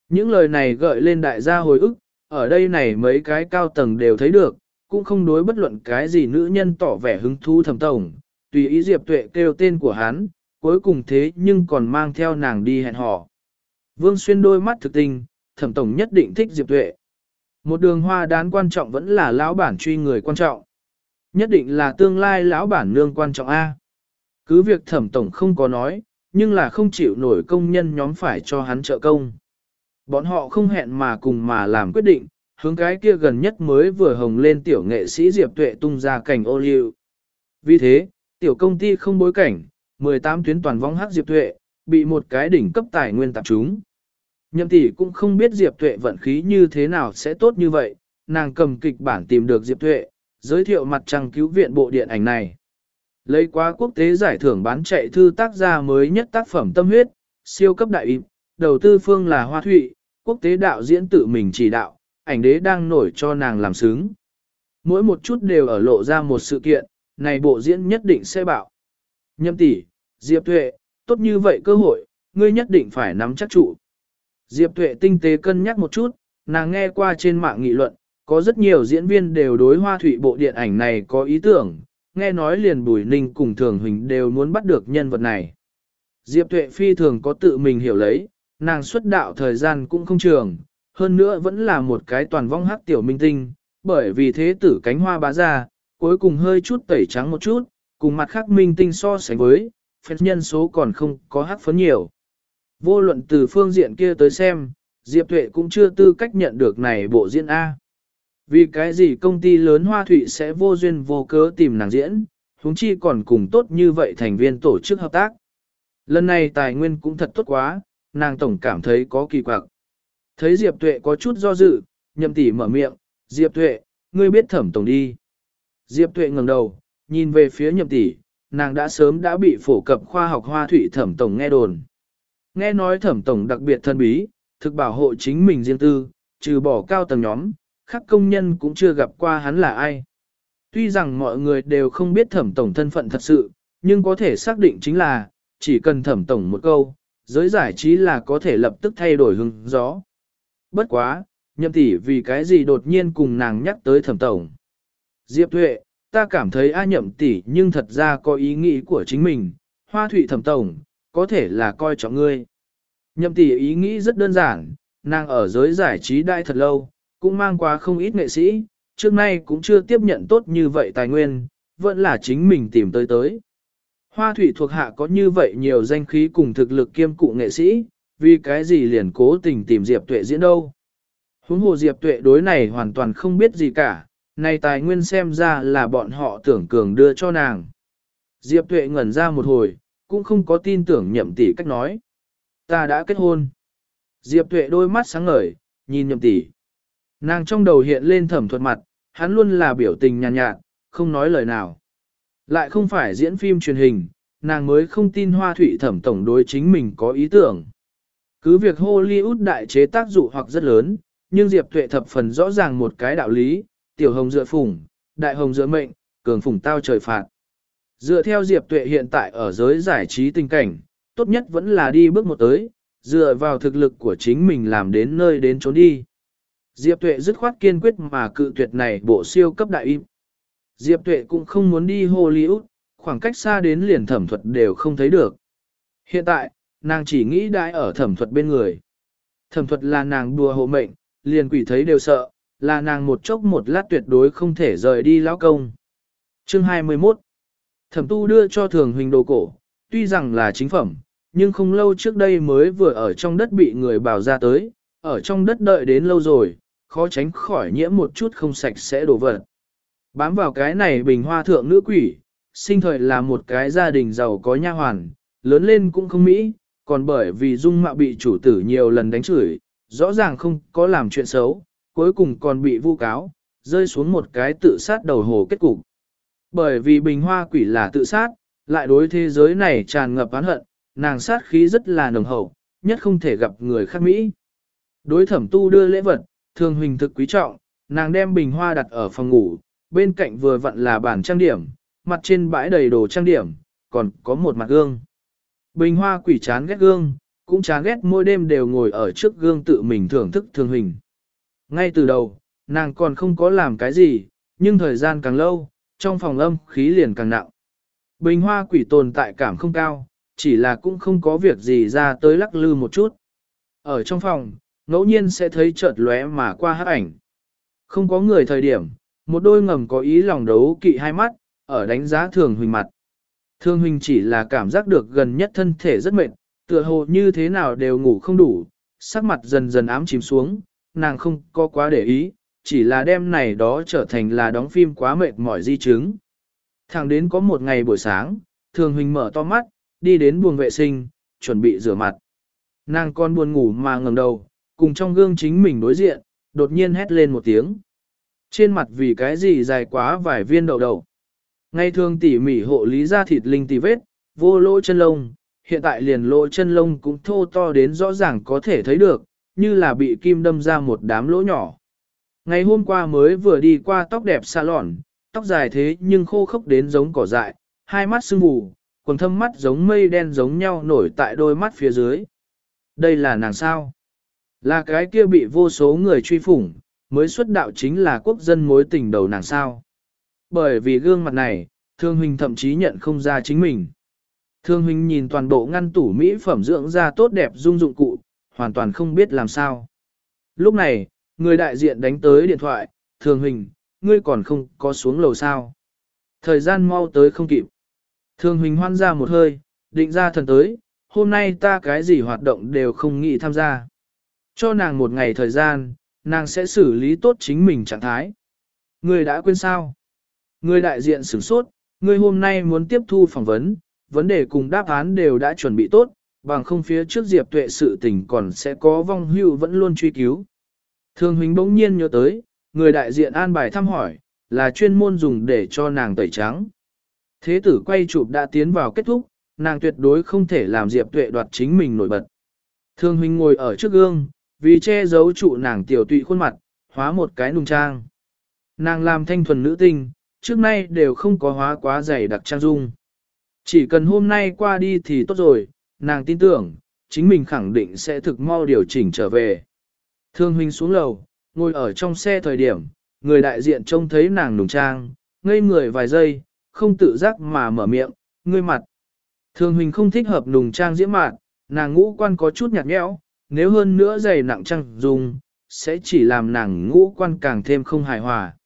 Những lời này gợi lên đại gia hồi ức, ở đây này mấy cái cao tầng đều thấy được, cũng không đối bất luận cái gì nữ nhân tỏ vẻ hứng thú thẩm tổng, tùy ý Diệp Tuệ kêu tên của hắn, cuối cùng thế nhưng còn mang theo nàng đi hẹn hò. Vương Xuyên đôi mắt thực tình, thẩm tổng nhất định thích Diệp Tuệ. Một đường hoa đán quan trọng vẫn là lão bản truy người quan trọng. Nhất định là tương lai lão bản nương quan trọng A. Cứ việc thẩm tổng không có nói, nhưng là không chịu nổi công nhân nhóm phải cho hắn trợ công. Bọn họ không hẹn mà cùng mà làm quyết định, hướng cái kia gần nhất mới vừa hồng lên tiểu nghệ sĩ Diệp Tuệ tung ra cảnh ô liu. Vì thế, tiểu công ty không bối cảnh, 18 tuyến toàn vong hát Diệp Tuệ, bị một cái đỉnh cấp tài nguyên tạp chúng. Nhậm tỷ cũng không biết Diệp Tuệ vận khí như thế nào sẽ tốt như vậy, nàng cầm kịch bản tìm được Diệp Tuệ, giới thiệu mặt trăng cứu viện bộ điện ảnh này. Lấy quá quốc tế giải thưởng bán chạy thư tác gia mới nhất tác phẩm tâm huyết, siêu cấp đại im, đầu tư phương là Hoa Thụy, quốc tế đạo diễn tự mình chỉ đạo, ảnh đế đang nổi cho nàng làm sướng. Mỗi một chút đều ở lộ ra một sự kiện, này bộ diễn nhất định sẽ bảo, Nhậm tỷ, Diệp Tuệ, tốt như vậy cơ hội, ngươi nhất định phải nắm chắc trụ. Diệp Tuệ tinh tế cân nhắc một chút, nàng nghe qua trên mạng nghị luận, có rất nhiều diễn viên đều đối hoa thủy bộ điện ảnh này có ý tưởng, nghe nói liền Bùi Ninh cùng Thường Huỳnh đều muốn bắt được nhân vật này. Diệp Tuệ phi thường có tự mình hiểu lấy, nàng xuất đạo thời gian cũng không trường, hơn nữa vẫn là một cái toàn vong hắc tiểu minh tinh, bởi vì thế tử cánh hoa bá ra, cuối cùng hơi chút tẩy trắng một chút, cùng mặt khác minh tinh so sánh với, phép nhân số còn không có hắc phấn nhiều. Vô luận từ phương diện kia tới xem, Diệp Tuệ cũng chưa tư cách nhận được này bộ diễn A. Vì cái gì công ty lớn Hoa Thụy sẽ vô duyên vô cớ tìm nàng diễn, huống chi còn cùng tốt như vậy thành viên tổ chức hợp tác. Lần này tài nguyên cũng thật tốt quá, nàng tổng cảm thấy có kỳ quặc. Thấy Diệp Tuệ có chút do dự, nhậm tỷ mở miệng, Diệp Tuệ, ngươi biết thẩm tổng đi. Diệp Tuệ ngẩng đầu, nhìn về phía nhậm tỷ, nàng đã sớm đã bị phổ cập khoa học hoa thủy thẩm tổng nghe đồn. Nghe nói thẩm tổng đặc biệt thân bí, thực bảo hộ chính mình riêng tư, trừ bỏ cao tầng nhóm, khác công nhân cũng chưa gặp qua hắn là ai. Tuy rằng mọi người đều không biết thẩm tổng thân phận thật sự, nhưng có thể xác định chính là, chỉ cần thẩm tổng một câu, giới giải trí là có thể lập tức thay đổi hứng gió. Bất quá, nhậm tỷ vì cái gì đột nhiên cùng nàng nhắc tới thẩm tổng. Diệp Thuệ, ta cảm thấy A nhậm tỷ nhưng thật ra có ý nghĩ của chính mình, hoa thụy thẩm tổng, có thể là coi trọng ngươi. Nhậm tỷ ý nghĩ rất đơn giản, nàng ở giới giải trí đại thật lâu, cũng mang qua không ít nghệ sĩ, trước nay cũng chưa tiếp nhận tốt như vậy tài nguyên, vẫn là chính mình tìm tới tới. Hoa thủy thuộc hạ có như vậy nhiều danh khí cùng thực lực kiêm cụ nghệ sĩ, vì cái gì liền cố tình tìm Diệp Tuệ diễn đâu. Huống hồ Diệp Tuệ đối này hoàn toàn không biết gì cả, này tài nguyên xem ra là bọn họ tưởng cường đưa cho nàng. Diệp Tuệ ngẩn ra một hồi, cũng không có tin tưởng nhậm tỷ cách nói. Ta đã kết hôn. Diệp Tuệ đôi mắt sáng ngời, nhìn nhậm tỷ. Nàng trong đầu hiện lên thẩm thuật mặt, hắn luôn là biểu tình nhàn nhạt, nhạt, không nói lời nào. Lại không phải diễn phim truyền hình, nàng mới không tin hoa thủy thẩm tổng đối chính mình có ý tưởng. Cứ việc Hollywood đại chế tác dụ hoặc rất lớn, nhưng Diệp Tuệ thập phần rõ ràng một cái đạo lý, tiểu hồng dựa phủng, đại hồng dựa mệnh, cường phủng tao trời phạt. Dựa theo Diệp Tuệ hiện tại ở giới giải trí tình cảnh, tốt nhất vẫn là đi bước một tới, dựa vào thực lực của chính mình làm đến nơi đến trốn đi. Diệp Tuệ dứt khoát kiên quyết mà cự tuyệt này bộ siêu cấp đại im. Diệp Tuệ cũng không muốn đi Hollywood, khoảng cách xa đến liền thẩm thuật đều không thấy được. Hiện tại, nàng chỉ nghĩ đãi ở thẩm thuật bên người. Thẩm thuật là nàng đùa hộ mệnh, liền quỷ thấy đều sợ, là nàng một chốc một lát tuyệt đối không thể rời đi lão công. Chương 21 Thẩm tu đưa cho thường huỳnh đồ cổ, tuy rằng là chính phẩm, nhưng không lâu trước đây mới vừa ở trong đất bị người bào ra tới, ở trong đất đợi đến lâu rồi, khó tránh khỏi nhiễm một chút không sạch sẽ đổ vật. Bám vào cái này bình hoa thượng nữ quỷ, sinh thời là một cái gia đình giàu có nha hoàn, lớn lên cũng không mỹ, còn bởi vì dung mạo bị chủ tử nhiều lần đánh chửi, rõ ràng không có làm chuyện xấu, cuối cùng còn bị vu cáo, rơi xuống một cái tự sát đầu hồ kết cục. Bởi vì bình hoa quỷ là tự sát, lại đối thế giới này tràn ngập oán hận, nàng sát khí rất là nồng hậu, nhất không thể gặp người khác Mỹ. Đối thẩm tu đưa lễ vật, thường huỳnh thực quý trọng, nàng đem bình hoa đặt ở phòng ngủ, bên cạnh vừa vặn là bàn trang điểm, mặt trên bãi đầy đồ trang điểm, còn có một mặt gương. Bình hoa quỷ chán ghét gương, cũng chán ghét mỗi đêm đều ngồi ở trước gương tự mình thưởng thức thường huỳnh. Ngay từ đầu, nàng còn không có làm cái gì, nhưng thời gian càng lâu, trong phòng âm khí liền càng nặng. Bình hoa quỷ tồn tại cảm không cao, chỉ là cũng không có việc gì ra tới lắc lư một chút. Ở trong phòng, ngẫu nhiên sẽ thấy chợt lóe mà qua hát ảnh. Không có người thời điểm, một đôi ngầm có ý lòng đấu kỵ hai mắt, ở đánh giá thường huỳnh mặt. Thường huỳnh chỉ là cảm giác được gần nhất thân thể rất mệt, tựa hồ như thế nào đều ngủ không đủ, sắc mặt dần dần ám chìm xuống, nàng không có quá để ý, chỉ là đêm này đó trở thành là đóng phim quá mệt mỏi di chứng. Thẳng đến có một ngày buổi sáng, thường huỳnh mở to mắt, đi đến buồng vệ sinh, chuẩn bị rửa mặt. Nàng con buồn ngủ mà ngẩng đầu, cùng trong gương chính mình đối diện, đột nhiên hét lên một tiếng. Trên mặt vì cái gì dài quá vài viên đầu đầu. ngay thường tỉ mỉ hộ lý ra thịt linh tì vết, vô lỗ chân lông, hiện tại liền lỗ chân lông cũng thô to đến rõ ràng có thể thấy được, như là bị kim đâm ra một đám lỗ nhỏ. Ngày hôm qua mới vừa đi qua tóc đẹp salon, tóc dài thế nhưng khô khốc đến giống cỏ dại, hai mắt sưng vù, quần thâm mắt giống mây đen giống nhau nổi tại đôi mắt phía dưới. Đây là nàng sao? Là cái kia bị vô số người truy phủng, mới xuất đạo chính là quốc dân mối tình đầu nàng sao. Bởi vì gương mặt này, Thương Huynh thậm chí nhận không ra chính mình. Thương Huynh nhìn toàn bộ ngăn tủ mỹ phẩm dưỡng da tốt đẹp dung dụng cụ, hoàn toàn không biết làm sao. Lúc này, người đại diện đánh tới điện thoại, thường hình, ngươi còn không có xuống lầu sao. Thời gian mau tới không kịp. Thường hình hoan ra một hơi, định ra thần tới, hôm nay ta cái gì hoạt động đều không nghĩ tham gia. Cho nàng một ngày thời gian, nàng sẽ xử lý tốt chính mình trạng thái. Ngươi đã quên sao? Ngươi đại diện sửng sốt, ngươi hôm nay muốn tiếp thu phỏng vấn, vấn đề cùng đáp án đều đã chuẩn bị tốt, bằng không phía trước Diệp Tuệ sự tình còn sẽ có vong hưu vẫn luôn truy cứu. Thương huynh bỗng nhiên nhớ tới, người đại diện an bài thăm hỏi, là chuyên môn dùng để cho nàng tẩy trắng. Thế tử quay chụp đã tiến vào kết thúc, nàng tuyệt đối không thể làm Diệp Tuệ đoạt chính mình nổi bật. Thương huynh ngồi ở trước gương, vì che giấu trụ nàng tiểu tụy khuôn mặt, hóa một cái nùng trang. Nàng làm thanh thuần nữ tinh, trước nay đều không có hóa quá dày đặc trang dung. Chỉ cần hôm nay qua đi thì tốt rồi, nàng tin tưởng, chính mình khẳng định sẽ thực mau điều chỉnh trở về. Thương huynh xuống lầu, ngồi ở trong xe thời điểm, người đại diện trông thấy nàng nùng trang, ngây người vài giây, không tự giác mà mở miệng, ngươi mặt. Thương huynh không thích hợp nùng trang diễm mạn, nàng ngũ quan có chút nhạt nhẽo, nếu hơn nữa dày nặng trang dùng, sẽ chỉ làm nàng ngũ quan càng thêm không hài hòa.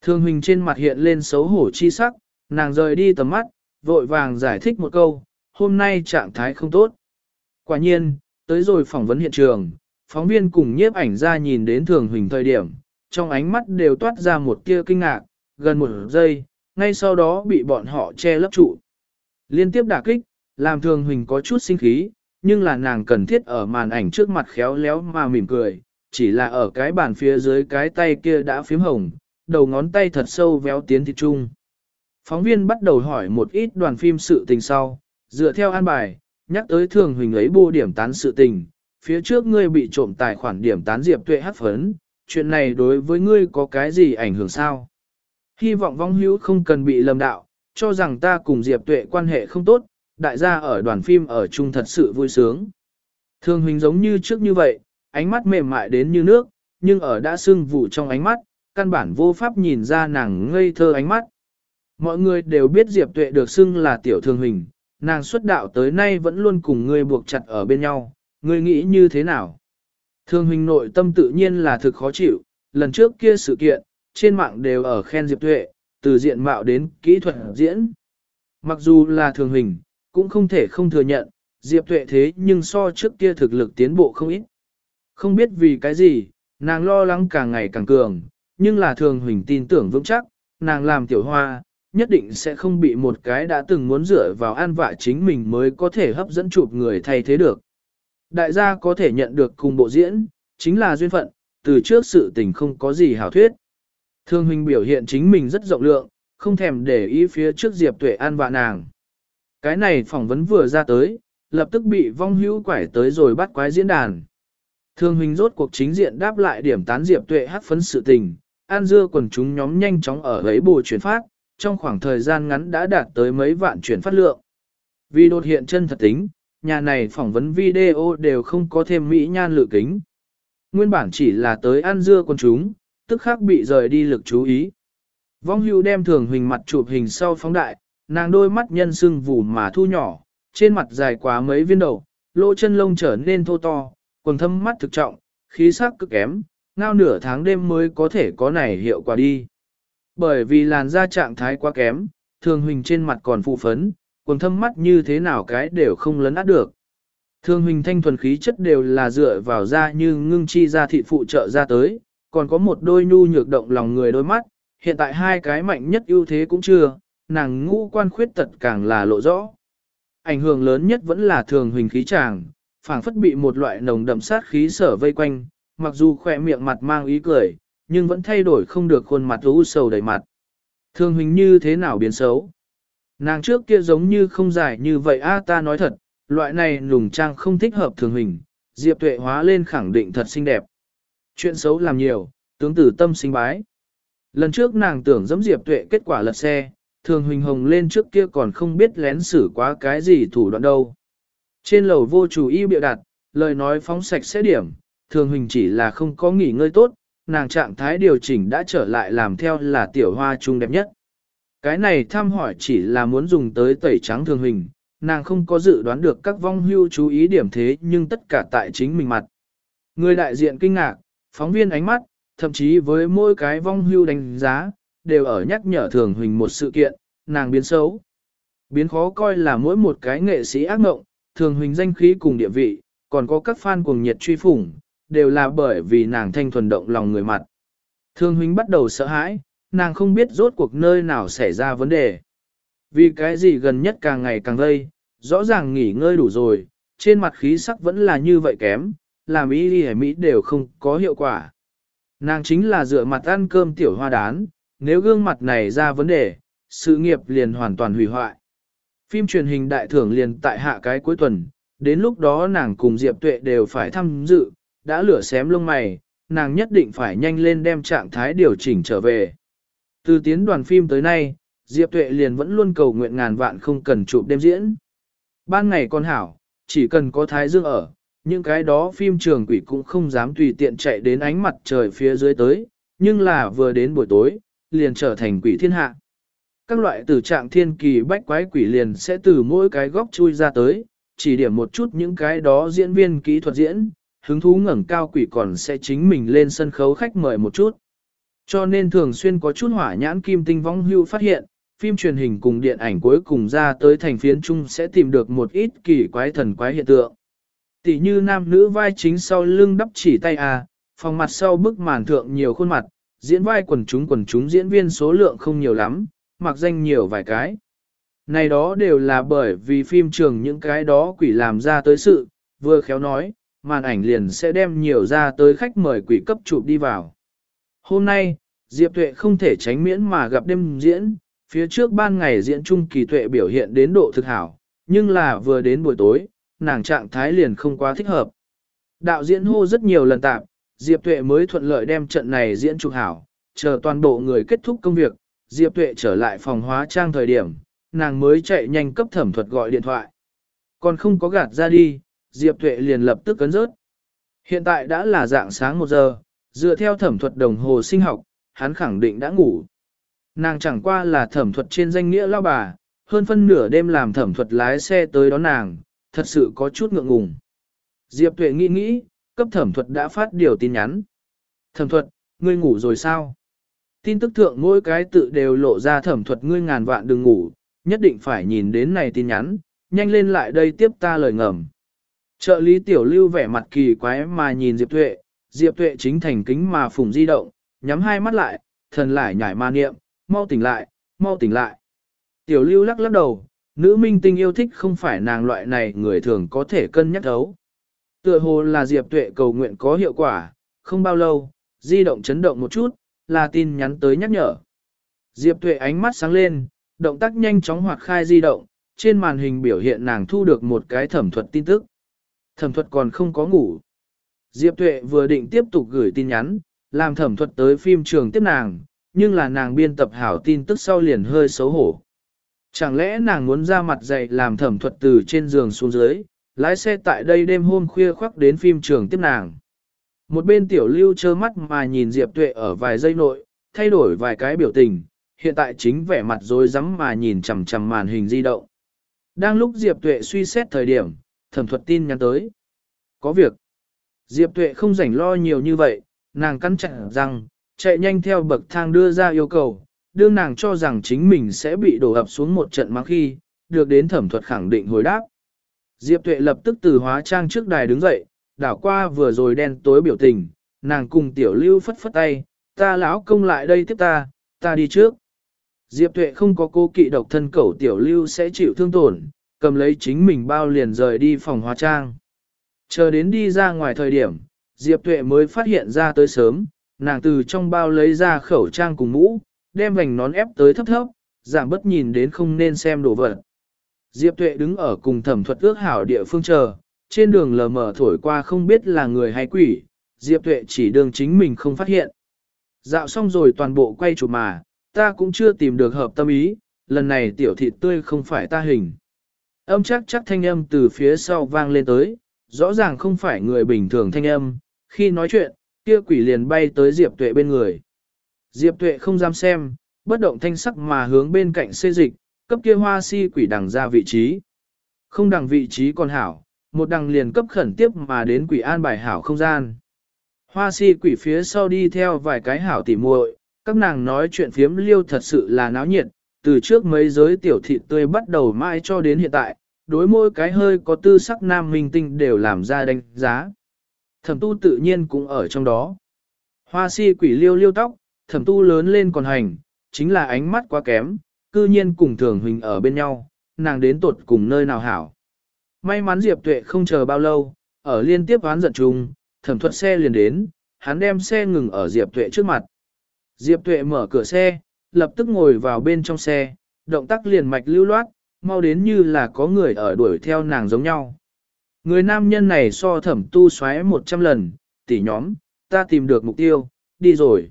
Thương huynh trên mặt hiện lên xấu hổ chi sắc, nàng rời đi tầm mắt, vội vàng giải thích một câu, hôm nay trạng thái không tốt. Quả nhiên, tới rồi phỏng vấn hiện trường, phóng viên cùng nhiếp ảnh ra nhìn đến thường huỳnh thời điểm, trong ánh mắt đều toát ra một tia kinh ngạc, gần một giây, ngay sau đó bị bọn họ che lấp trụ. Liên tiếp đả kích, làm thường huỳnh có chút sinh khí, nhưng là nàng cần thiết ở màn ảnh trước mặt khéo léo mà mỉm cười, chỉ là ở cái bàn phía dưới cái tay kia đã phím hồng, đầu ngón tay thật sâu véo tiến thịt trung. Phóng viên bắt đầu hỏi một ít đoàn phim sự tình sau, dựa theo an bài, nhắc tới thường huỳnh ấy bô điểm tán sự tình, phía trước ngươi bị trộm tài khoản điểm tán diệp tuệ hát phấn, chuyện này đối với ngươi có cái gì ảnh hưởng sao? Hy vọng vong hữu không cần bị lầm đạo, cho rằng ta cùng diệp tuệ quan hệ không tốt, đại gia ở đoàn phim ở chung thật sự vui sướng. Thường Hình giống như trước như vậy, ánh mắt mềm mại đến như nước, nhưng ở đã sưng vụ trong ánh mắt, căn bản vô pháp nhìn ra nàng ngây thơ ánh mắt. Mọi người đều biết Diệp Tuệ được xưng là tiểu thường Hình, nàng xuất đạo tới nay vẫn luôn cùng ngươi buộc chặt ở bên nhau, ngươi nghĩ như thế nào? Thương huỳnh nội tâm tự nhiên là thực khó chịu, lần trước kia sự kiện, trên mạng đều ở khen Diệp Tuệ, từ diện mạo đến kỹ thuật diễn. Mặc dù là thường huỳnh, cũng không thể không thừa nhận, Diệp Tuệ thế nhưng so trước kia thực lực tiến bộ không ít. Không biết vì cái gì, nàng lo lắng càng ngày càng cường, nhưng là thường huỳnh tin tưởng vững chắc, nàng làm tiểu hoa, nhất định sẽ không bị một cái đã từng muốn dựa vào an vạ chính mình mới có thể hấp dẫn chụp người thay thế được. Đại gia có thể nhận được cùng bộ diễn, chính là duyên phận, từ trước sự tình không có gì hảo thuyết. Thương huynh biểu hiện chính mình rất rộng lượng, không thèm để ý phía trước Diệp Tuệ an và nàng. Cái này phỏng vấn vừa ra tới, lập tức bị vong hữu quải tới rồi bắt quái diễn đàn. Thương huynh rốt cuộc chính diện đáp lại điểm tán Diệp Tuệ hắc phấn sự tình, an dưa quần chúng nhóm nhanh chóng ở lấy bù chuyển phát, trong khoảng thời gian ngắn đã đạt tới mấy vạn chuyển phát lượng. Vì đột hiện chân thật tính, nhà này phỏng vấn video đều không có thêm mỹ nhan lựa kính. Nguyên bản chỉ là tới ăn dưa con chúng, tức khắc bị rời đi lực chú ý. Vong hưu đem thường hình mặt chụp hình sau phóng đại, nàng đôi mắt nhân sưng vù mà thu nhỏ, trên mặt dài quá mấy viên đầu, lỗ chân lông trở nên thô to, quần thâm mắt thực trọng, khí sắc cực kém, ngao nửa tháng đêm mới có thể có này hiệu quả đi. Bởi vì làn da trạng thái quá kém, thường huỳnh trên mặt còn phụ phấn, quần thâm mắt như thế nào cái đều không lấn át được. Thường hình thanh thuần khí chất đều là dựa vào da như ngưng chi ra thị phụ trợ ra tới, còn có một đôi nhu nhược động lòng người đôi mắt, hiện tại hai cái mạnh nhất ưu thế cũng chưa, nàng ngũ quan khuyết tật càng là lộ rõ. Ảnh hưởng lớn nhất vẫn là thường hình khí chàng, phảng phất bị một loại nồng đậm sát khí sở vây quanh, mặc dù khỏe miệng mặt mang ý cười, nhưng vẫn thay đổi không được khuôn mặt u sầu đầy mặt. Thường hình như thế nào biến xấu? Nàng trước kia giống như không dài như vậy a ta nói thật, loại này lùng trang không thích hợp thường hình, Diệp Tuệ hóa lên khẳng định thật xinh đẹp. Chuyện xấu làm nhiều, tướng tử tâm sinh bái. Lần trước nàng tưởng dẫm Diệp Tuệ kết quả lật xe, thường huỳnh hồng lên trước kia còn không biết lén xử quá cái gì thủ đoạn đâu. Trên lầu vô chủ y biểu đặt, lời nói phóng sạch sẽ điểm, thường huỳnh chỉ là không có nghỉ ngơi tốt, nàng trạng thái điều chỉnh đã trở lại làm theo là tiểu hoa trung đẹp nhất. Cái này thăm hỏi chỉ là muốn dùng tới tẩy trắng thường hình, nàng không có dự đoán được các vong hưu chú ý điểm thế nhưng tất cả tại chính mình mặt. Người đại diện kinh ngạc, phóng viên ánh mắt, thậm chí với mỗi cái vong hưu đánh giá, đều ở nhắc nhở thường huỳnh một sự kiện, nàng biến xấu. Biến khó coi là mỗi một cái nghệ sĩ ác ngộng, thường huỳnh danh khí cùng địa vị, còn có các fan cuồng nhiệt truy phủng, đều là bởi vì nàng thanh thuần động lòng người mặt. Thường huỳnh bắt đầu sợ hãi, nàng không biết rốt cuộc nơi nào xảy ra vấn đề. Vì cái gì gần nhất càng ngày càng gây, rõ ràng nghỉ ngơi đủ rồi, trên mặt khí sắc vẫn là như vậy kém, làm ý đi Mỹ đều không có hiệu quả. Nàng chính là dựa mặt ăn cơm tiểu hoa đán, nếu gương mặt này ra vấn đề, sự nghiệp liền hoàn toàn hủy hoại. Phim truyền hình đại thưởng liền tại hạ cái cuối tuần, đến lúc đó nàng cùng Diệp Tuệ đều phải tham dự, đã lửa xém lông mày, nàng nhất định phải nhanh lên đem trạng thái điều chỉnh trở về. Từ tiến đoàn phim tới nay, Diệp Tuệ liền vẫn luôn cầu nguyện ngàn vạn không cần chụp đêm diễn. Ban ngày con hảo, chỉ cần có thái dương ở, những cái đó phim trường quỷ cũng không dám tùy tiện chạy đến ánh mặt trời phía dưới tới, nhưng là vừa đến buổi tối, liền trở thành quỷ thiên hạ. Các loại tử trạng thiên kỳ bách quái quỷ liền sẽ từ mỗi cái góc chui ra tới, chỉ điểm một chút những cái đó diễn viên kỹ thuật diễn, hứng thú ngẩng cao quỷ còn sẽ chính mình lên sân khấu khách mời một chút. Cho nên thường xuyên có chút hỏa nhãn kim tinh vong hưu phát hiện, phim truyền hình cùng điện ảnh cuối cùng ra tới thành phiến chung sẽ tìm được một ít kỳ quái thần quái hiện tượng. Tỷ như nam nữ vai chính sau lưng đắp chỉ tay à, phòng mặt sau bức màn thượng nhiều khuôn mặt, diễn vai quần chúng quần chúng diễn viên số lượng không nhiều lắm, mặc danh nhiều vài cái. Này đó đều là bởi vì phim trường những cái đó quỷ làm ra tới sự, vừa khéo nói, màn ảnh liền sẽ đem nhiều ra tới khách mời quỷ cấp chụp đi vào. Hôm nay, Diệp Tuệ không thể tránh miễn mà gặp đêm diễn, phía trước ban ngày diễn trung kỳ Tuệ biểu hiện đến độ thực hảo, nhưng là vừa đến buổi tối, nàng trạng thái liền không quá thích hợp. Đạo diễn hô rất nhiều lần tạm, Diệp Tuệ mới thuận lợi đem trận này diễn trục hảo, chờ toàn bộ người kết thúc công việc, Diệp Tuệ trở lại phòng hóa trang thời điểm, nàng mới chạy nhanh cấp thẩm thuật gọi điện thoại. Còn không có gạt ra đi, Diệp Tuệ liền lập tức cấn rớt. Hiện tại đã là dạng sáng 1 giờ, dựa theo thẩm thuật đồng hồ sinh học, hắn khẳng định đã ngủ. Nàng chẳng qua là thẩm thuật trên danh nghĩa lao bà, hơn phân nửa đêm làm thẩm thuật lái xe tới đón nàng, thật sự có chút ngượng ngùng. Diệp Tuệ nghĩ nghĩ, cấp thẩm thuật đã phát điều tin nhắn. Thẩm thuật, ngươi ngủ rồi sao? Tin tức thượng mỗi cái tự đều lộ ra thẩm thuật ngươi ngàn vạn đừng ngủ, nhất định phải nhìn đến này tin nhắn, nhanh lên lại đây tiếp ta lời ngầm. Trợ lý tiểu lưu vẻ mặt kỳ quái mà nhìn Diệp Tuệ, Diệp Tuệ chính thành kính mà phùng di động, nhắm hai mắt lại, thần lại nhảy ma niệm, mau tỉnh lại, mau tỉnh lại. Tiểu lưu lắc lắc đầu, nữ minh tinh yêu thích không phải nàng loại này người thường có thể cân nhắc thấu. Tựa hồ là Diệp Tuệ cầu nguyện có hiệu quả, không bao lâu, di động chấn động một chút, là tin nhắn tới nhắc nhở. Diệp Tuệ ánh mắt sáng lên, động tác nhanh chóng hoạt khai di động, trên màn hình biểu hiện nàng thu được một cái thẩm thuật tin tức. Thẩm thuật còn không có ngủ. Diệp Tuệ vừa định tiếp tục gửi tin nhắn, làm thẩm thuật tới phim trường tiếp nàng, nhưng là nàng biên tập hảo tin tức sau liền hơi xấu hổ. Chẳng lẽ nàng muốn ra mặt dậy làm thẩm thuật từ trên giường xuống dưới, lái xe tại đây đêm hôm khuya khoắc đến phim trường tiếp nàng. Một bên tiểu lưu trơ mắt mà nhìn Diệp Tuệ ở vài giây nội, thay đổi vài cái biểu tình, hiện tại chính vẻ mặt rối rắm mà nhìn chằm chằm màn hình di động. Đang lúc Diệp Tuệ suy xét thời điểm, thẩm thuật tin nhắn tới. Có việc. Diệp Tuệ không rảnh lo nhiều như vậy, nàng cắn chặt rằng, chạy nhanh theo bậc thang đưa ra yêu cầu, đương nàng cho rằng chính mình sẽ bị đổ ập xuống một trận mang khi, được đến thẩm thuật khẳng định hồi đáp. Diệp Tuệ lập tức từ hóa trang trước đài đứng dậy, đảo qua vừa rồi đen tối biểu tình, nàng cùng tiểu lưu phất phất tay, ta lão công lại đây tiếp ta, ta đi trước. Diệp Tuệ không có cô kỵ độc thân cẩu tiểu lưu sẽ chịu thương tổn, cầm lấy chính mình bao liền rời đi phòng hóa trang. Chờ đến đi ra ngoài thời điểm, Diệp Tuệ mới phát hiện ra tới sớm, nàng từ trong bao lấy ra khẩu trang cùng mũ, đem vành nón ép tới thấp thấp, giảm bất nhìn đến không nên xem đồ vật. Diệp Tuệ đứng ở cùng thẩm thuật ước hảo địa phương chờ, trên đường lờ mờ thổi qua không biết là người hay quỷ, Diệp Tuệ chỉ đường chính mình không phát hiện. Dạo xong rồi toàn bộ quay chụp mà, ta cũng chưa tìm được hợp tâm ý, lần này tiểu thịt tươi không phải ta hình. Âm chắc chắc thanh âm từ phía sau vang lên tới, rõ ràng không phải người bình thường thanh âm, khi nói chuyện, kia quỷ liền bay tới Diệp Tuệ bên người. Diệp Tuệ không dám xem, bất động thanh sắc mà hướng bên cạnh xê dịch, cấp kia hoa si quỷ đằng ra vị trí. Không đằng vị trí còn hảo, một đằng liền cấp khẩn tiếp mà đến quỷ an bài hảo không gian. Hoa si quỷ phía sau đi theo vài cái hảo tỉ muội, các nàng nói chuyện phiếm liêu thật sự là náo nhiệt, từ trước mấy giới tiểu thị tươi bắt đầu mãi cho đến hiện tại, đối môi cái hơi có tư sắc nam minh tinh đều làm ra đánh giá. Thẩm tu tự nhiên cũng ở trong đó. Hoa si quỷ liêu liêu tóc, thẩm tu lớn lên còn hành, chính là ánh mắt quá kém, cư nhiên cùng thường huynh ở bên nhau, nàng đến tột cùng nơi nào hảo. May mắn Diệp Tuệ không chờ bao lâu, ở liên tiếp oán giận chung, thẩm thuật xe liền đến, hắn đem xe ngừng ở Diệp Tuệ trước mặt. Diệp Tuệ mở cửa xe, lập tức ngồi vào bên trong xe, động tác liền mạch lưu loát, mau đến như là có người ở đuổi theo nàng giống nhau. Người nam nhân này so thẩm tu xoáy 100 lần, tỉ nhóm, ta tìm được mục tiêu, đi rồi.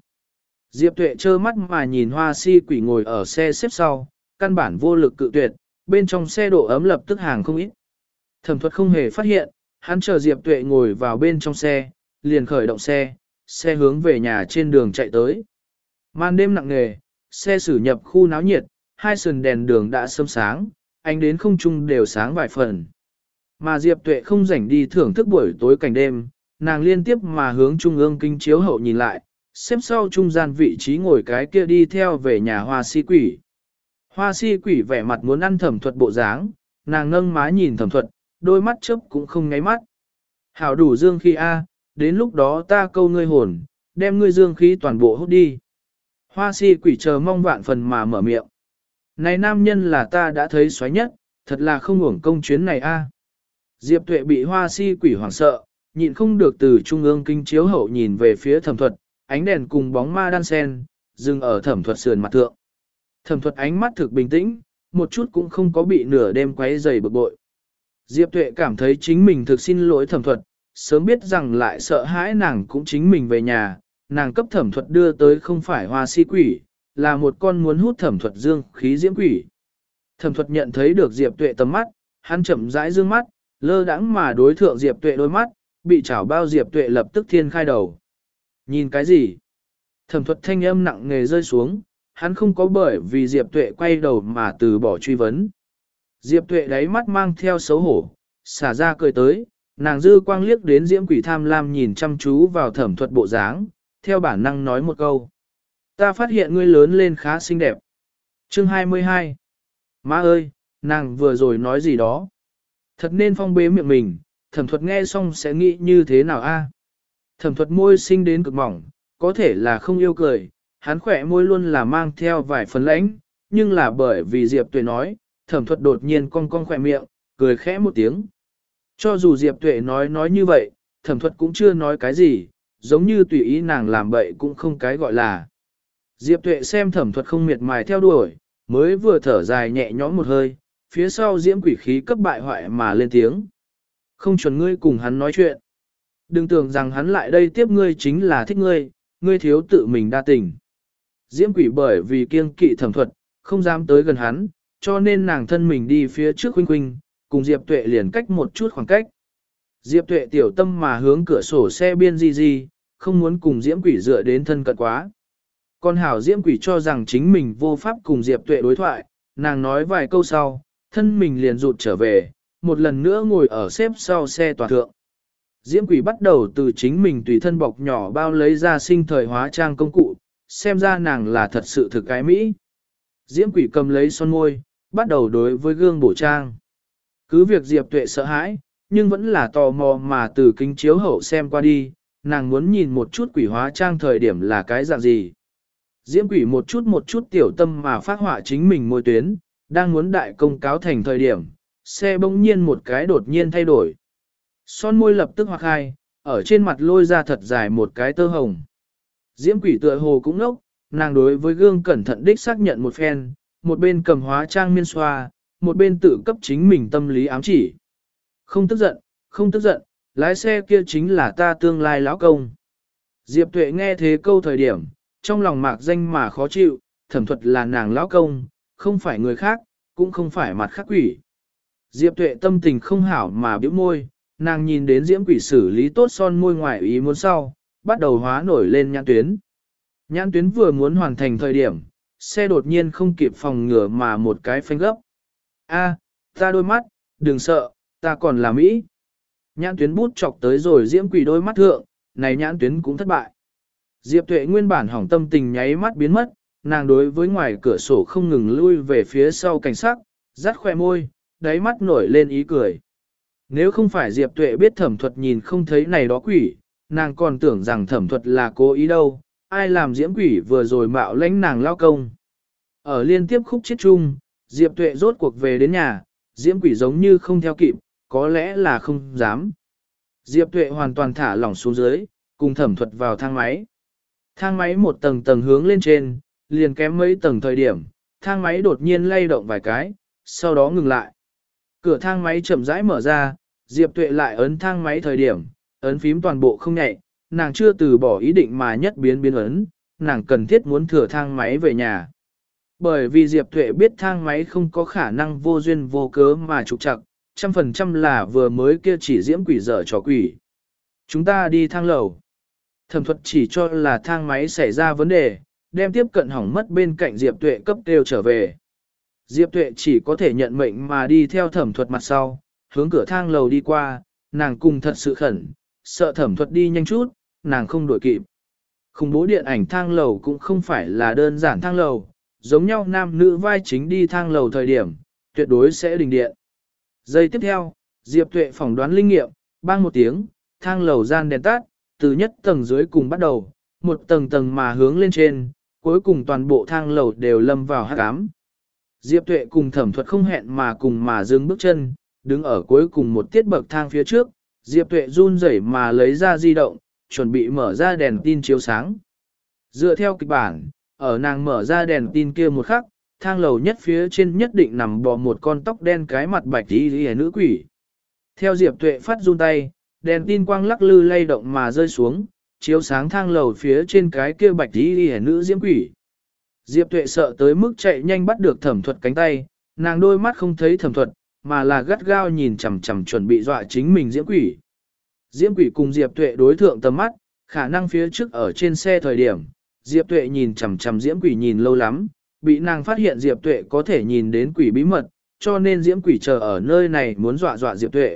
Diệp tuệ trơ mắt mà nhìn hoa si quỷ ngồi ở xe xếp sau, căn bản vô lực cự tuyệt, bên trong xe độ ấm lập tức hàng không ít. Thẩm thuật không hề phát hiện, hắn chờ Diệp tuệ ngồi vào bên trong xe, liền khởi động xe, xe hướng về nhà trên đường chạy tới. Màn đêm nặng nề, xe xử nhập khu náo nhiệt, hai sườn đèn đường đã sớm sáng, ánh đến không trung đều sáng vài phần. Mà Diệp Tuệ không rảnh đi thưởng thức buổi tối cảnh đêm, nàng liên tiếp mà hướng trung ương kinh chiếu hậu nhìn lại, xếp sau trung gian vị trí ngồi cái kia đi theo về nhà hoa si quỷ. Hoa si quỷ vẻ mặt muốn ăn thẩm thuật bộ dáng, nàng nâng má nhìn thẩm thuật, đôi mắt chớp cũng không ngáy mắt. Hảo đủ dương khí A, đến lúc đó ta câu ngươi hồn, đem ngươi dương khí toàn bộ hút đi. Hoa si quỷ chờ mong vạn phần mà mở miệng. Này nam nhân là ta đã thấy xoáy nhất, thật là không hưởng công chuyến này a. Diệp tuệ bị hoa si quỷ hoảng sợ, nhịn không được từ trung ương kinh chiếu hậu nhìn về phía thẩm thuật, ánh đèn cùng bóng ma đan sen, dừng ở thẩm thuật sườn mặt thượng. Thẩm thuật ánh mắt thực bình tĩnh, một chút cũng không có bị nửa đêm quấy dày bực bội. Diệp tuệ cảm thấy chính mình thực xin lỗi thẩm thuật, sớm biết rằng lại sợ hãi nàng cũng chính mình về nhà, nàng cấp thẩm thuật đưa tới không phải hoa si quỷ, là một con muốn hút thẩm thuật dương khí diễm quỷ. Thẩm thuật nhận thấy được Diệp Tuệ tầm mắt, hắn chậm rãi dương mắt, lơ đãng mà đối thượng Diệp Tuệ đôi mắt, bị chảo bao Diệp Tuệ lập tức thiên khai đầu. Nhìn cái gì? Thẩm thuật thanh âm nặng nề rơi xuống, hắn không có bởi vì Diệp Tuệ quay đầu mà từ bỏ truy vấn. Diệp Tuệ đáy mắt mang theo xấu hổ, xả ra cười tới, nàng dư quang liếc đến diễm quỷ tham lam nhìn chăm chú vào thẩm thuật bộ dáng, theo bản năng nói một câu. Ta phát hiện ngươi lớn lên khá xinh đẹp. Chương 22 Má ơi, nàng vừa rồi nói gì đó. Thật nên phong bế miệng mình, thẩm thuật nghe xong sẽ nghĩ như thế nào a? Thẩm thuật môi sinh đến cực mỏng, có thể là không yêu cười, hắn khỏe môi luôn là mang theo vài phần lãnh, nhưng là bởi vì Diệp Tuệ nói, thẩm thuật đột nhiên cong cong khỏe miệng, cười khẽ một tiếng. Cho dù Diệp Tuệ nói nói như vậy, thẩm thuật cũng chưa nói cái gì, giống như tùy ý nàng làm bậy cũng không cái gọi là. Diệp tuệ xem thẩm thuật không miệt mài theo đuổi, mới vừa thở dài nhẹ nhõm một hơi, phía sau diễm quỷ khí cấp bại hoại mà lên tiếng. Không chuẩn ngươi cùng hắn nói chuyện. Đừng tưởng rằng hắn lại đây tiếp ngươi chính là thích ngươi, ngươi thiếu tự mình đa tình. Diễm quỷ bởi vì kiêng kỵ thẩm thuật, không dám tới gần hắn, cho nên nàng thân mình đi phía trước huynh huynh, cùng Diệp tuệ liền cách một chút khoảng cách. Diệp tuệ tiểu tâm mà hướng cửa sổ xe biên di di, không muốn cùng diễm quỷ dựa đến thân cận quá. Con hảo diễm quỷ cho rằng chính mình vô pháp cùng Diệp tuệ đối thoại, nàng nói vài câu sau, thân mình liền rụt trở về, một lần nữa ngồi ở xếp sau xe tòa thượng. Diễm quỷ bắt đầu từ chính mình tùy thân bọc nhỏ bao lấy ra sinh thời hóa trang công cụ, xem ra nàng là thật sự thực cái Mỹ. Diễm quỷ cầm lấy son môi, bắt đầu đối với gương bổ trang. Cứ việc Diệp tuệ sợ hãi, nhưng vẫn là tò mò mà từ kính chiếu hậu xem qua đi, nàng muốn nhìn một chút quỷ hóa trang thời điểm là cái dạng gì. Diễm quỷ một chút một chút tiểu tâm mà phát họa chính mình môi tuyến, đang muốn đại công cáo thành thời điểm, xe bỗng nhiên một cái đột nhiên thay đổi. Son môi lập tức hoặc hai, ở trên mặt lôi ra thật dài một cái tơ hồng. Diễm quỷ tựa hồ cũng ngốc, nàng đối với gương cẩn thận đích xác nhận một phen, một bên cầm hóa trang miên xoa, một bên tự cấp chính mình tâm lý ám chỉ. Không tức giận, không tức giận, lái xe kia chính là ta tương lai lão công. Diệp tuệ nghe thế câu thời điểm, trong lòng mạc danh mà khó chịu, thẩm thuật là nàng lão công, không phải người khác, cũng không phải mặt khắc quỷ. Diệp tuệ tâm tình không hảo mà biểu môi, nàng nhìn đến diễm quỷ xử lý tốt son môi ngoài ý muốn sau, bắt đầu hóa nổi lên nhãn tuyến. Nhãn tuyến vừa muốn hoàn thành thời điểm, xe đột nhiên không kịp phòng ngừa mà một cái phanh gấp. A, ta đôi mắt, đừng sợ, ta còn là Mỹ. Nhãn tuyến bút chọc tới rồi diễm quỷ đôi mắt thượng, này nhãn tuyến cũng thất bại. Diệp Tuệ nguyên bản hỏng tâm tình nháy mắt biến mất, nàng đối với ngoài cửa sổ không ngừng lui về phía sau cảnh sát, rắt khoe môi, đáy mắt nổi lên ý cười. Nếu không phải Diệp Tuệ biết thẩm thuật nhìn không thấy này đó quỷ, nàng còn tưởng rằng thẩm thuật là cố ý đâu, ai làm diễm quỷ vừa rồi mạo lãnh nàng lao công. Ở liên tiếp khúc chết chung, Diệp Tuệ rốt cuộc về đến nhà, diễm quỷ giống như không theo kịp, có lẽ là không dám. Diệp Tuệ hoàn toàn thả lỏng xuống dưới, cùng thẩm thuật vào thang máy. Thang máy một tầng tầng hướng lên trên, liền kém mấy tầng thời điểm, thang máy đột nhiên lay động vài cái, sau đó ngừng lại. Cửa thang máy chậm rãi mở ra, Diệp Tuệ lại ấn thang máy thời điểm, ấn phím toàn bộ không nhạy, nàng chưa từ bỏ ý định mà nhất biến biến ấn, nàng cần thiết muốn thừa thang máy về nhà. Bởi vì Diệp Tuệ biết thang máy không có khả năng vô duyên vô cớ mà trục chặt, trăm phần trăm là vừa mới kia chỉ diễm quỷ dở trò quỷ. Chúng ta đi thang lầu. Thẩm thuật chỉ cho là thang máy xảy ra vấn đề, đem tiếp cận hỏng mất bên cạnh Diệp Tuệ cấp đều trở về. Diệp Tuệ chỉ có thể nhận mệnh mà đi theo thẩm thuật mặt sau, hướng cửa thang lầu đi qua, nàng cùng thật sự khẩn, sợ thẩm thuật đi nhanh chút, nàng không đuổi kịp. Khủng bố điện ảnh thang lầu cũng không phải là đơn giản thang lầu, giống nhau nam nữ vai chính đi thang lầu thời điểm, tuyệt đối sẽ đình điện. Giây tiếp theo, Diệp Tuệ phỏng đoán linh nghiệm, bang một tiếng, thang lầu gian đèn tắt, từ nhất tầng dưới cùng bắt đầu, một tầng tầng mà hướng lên trên, cuối cùng toàn bộ thang lầu đều lâm vào hát cám. Diệp Tuệ cùng thẩm thuật không hẹn mà cùng mà dừng bước chân, đứng ở cuối cùng một tiết bậc thang phía trước, Diệp Tuệ run rẩy mà lấy ra di động, chuẩn bị mở ra đèn tin chiếu sáng. Dựa theo kịch bản, ở nàng mở ra đèn tin kia một khắc, thang lầu nhất phía trên nhất định nằm bò một con tóc đen cái mặt bạch tí tí nữ quỷ. Theo Diệp Tuệ phát run tay, đèn tin quang lắc lư lay động mà rơi xuống, chiếu sáng thang lầu phía trên cái kia bạch tí hẻ nữ diễm quỷ. Diệp Tuệ sợ tới mức chạy nhanh bắt được thẩm thuật cánh tay, nàng đôi mắt không thấy thẩm thuật, mà là gắt gao nhìn chằm chằm chuẩn bị dọa chính mình diễm quỷ. Diễm quỷ cùng Diệp Tuệ đối thượng tầm mắt, khả năng phía trước ở trên xe thời điểm, Diệp Tuệ nhìn chằm chằm diễm quỷ nhìn lâu lắm, bị nàng phát hiện Diệp Tuệ có thể nhìn đến quỷ bí mật, cho nên diễm quỷ chờ ở nơi này muốn dọa dọa Diệp Tuệ.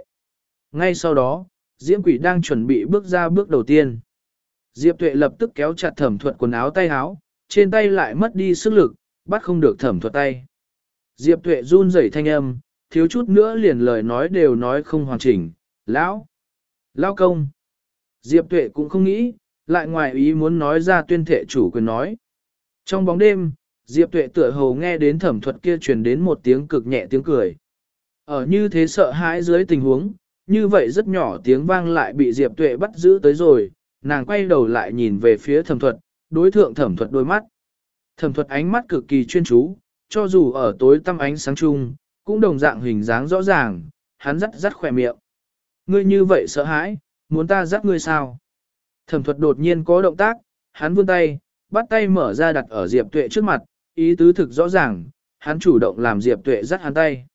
Ngay sau đó, diễm quỷ đang chuẩn bị bước ra bước đầu tiên. Diệp Tuệ lập tức kéo chặt thẩm thuật quần áo tay áo, trên tay lại mất đi sức lực, bắt không được thẩm thuật tay. Diệp Tuệ run rẩy thanh âm, thiếu chút nữa liền lời nói đều nói không hoàn chỉnh, lão, lão công. Diệp Tuệ cũng không nghĩ, lại ngoài ý muốn nói ra tuyên thệ chủ quyền nói. Trong bóng đêm, Diệp Tuệ tựa hồ nghe đến thẩm thuật kia truyền đến một tiếng cực nhẹ tiếng cười. Ở như thế sợ hãi dưới tình huống, như vậy rất nhỏ tiếng vang lại bị Diệp Tuệ bắt giữ tới rồi, nàng quay đầu lại nhìn về phía thẩm thuật, đối thượng thẩm thuật đôi mắt. Thẩm thuật ánh mắt cực kỳ chuyên chú, cho dù ở tối tăm ánh sáng chung, cũng đồng dạng hình dáng rõ ràng, hắn rắt rắt khỏe miệng. Ngươi như vậy sợ hãi, muốn ta dắt ngươi sao? Thẩm thuật đột nhiên có động tác, hắn vươn tay, bắt tay mở ra đặt ở Diệp Tuệ trước mặt, ý tứ thực rõ ràng, hắn chủ động làm Diệp Tuệ dắt hắn tay.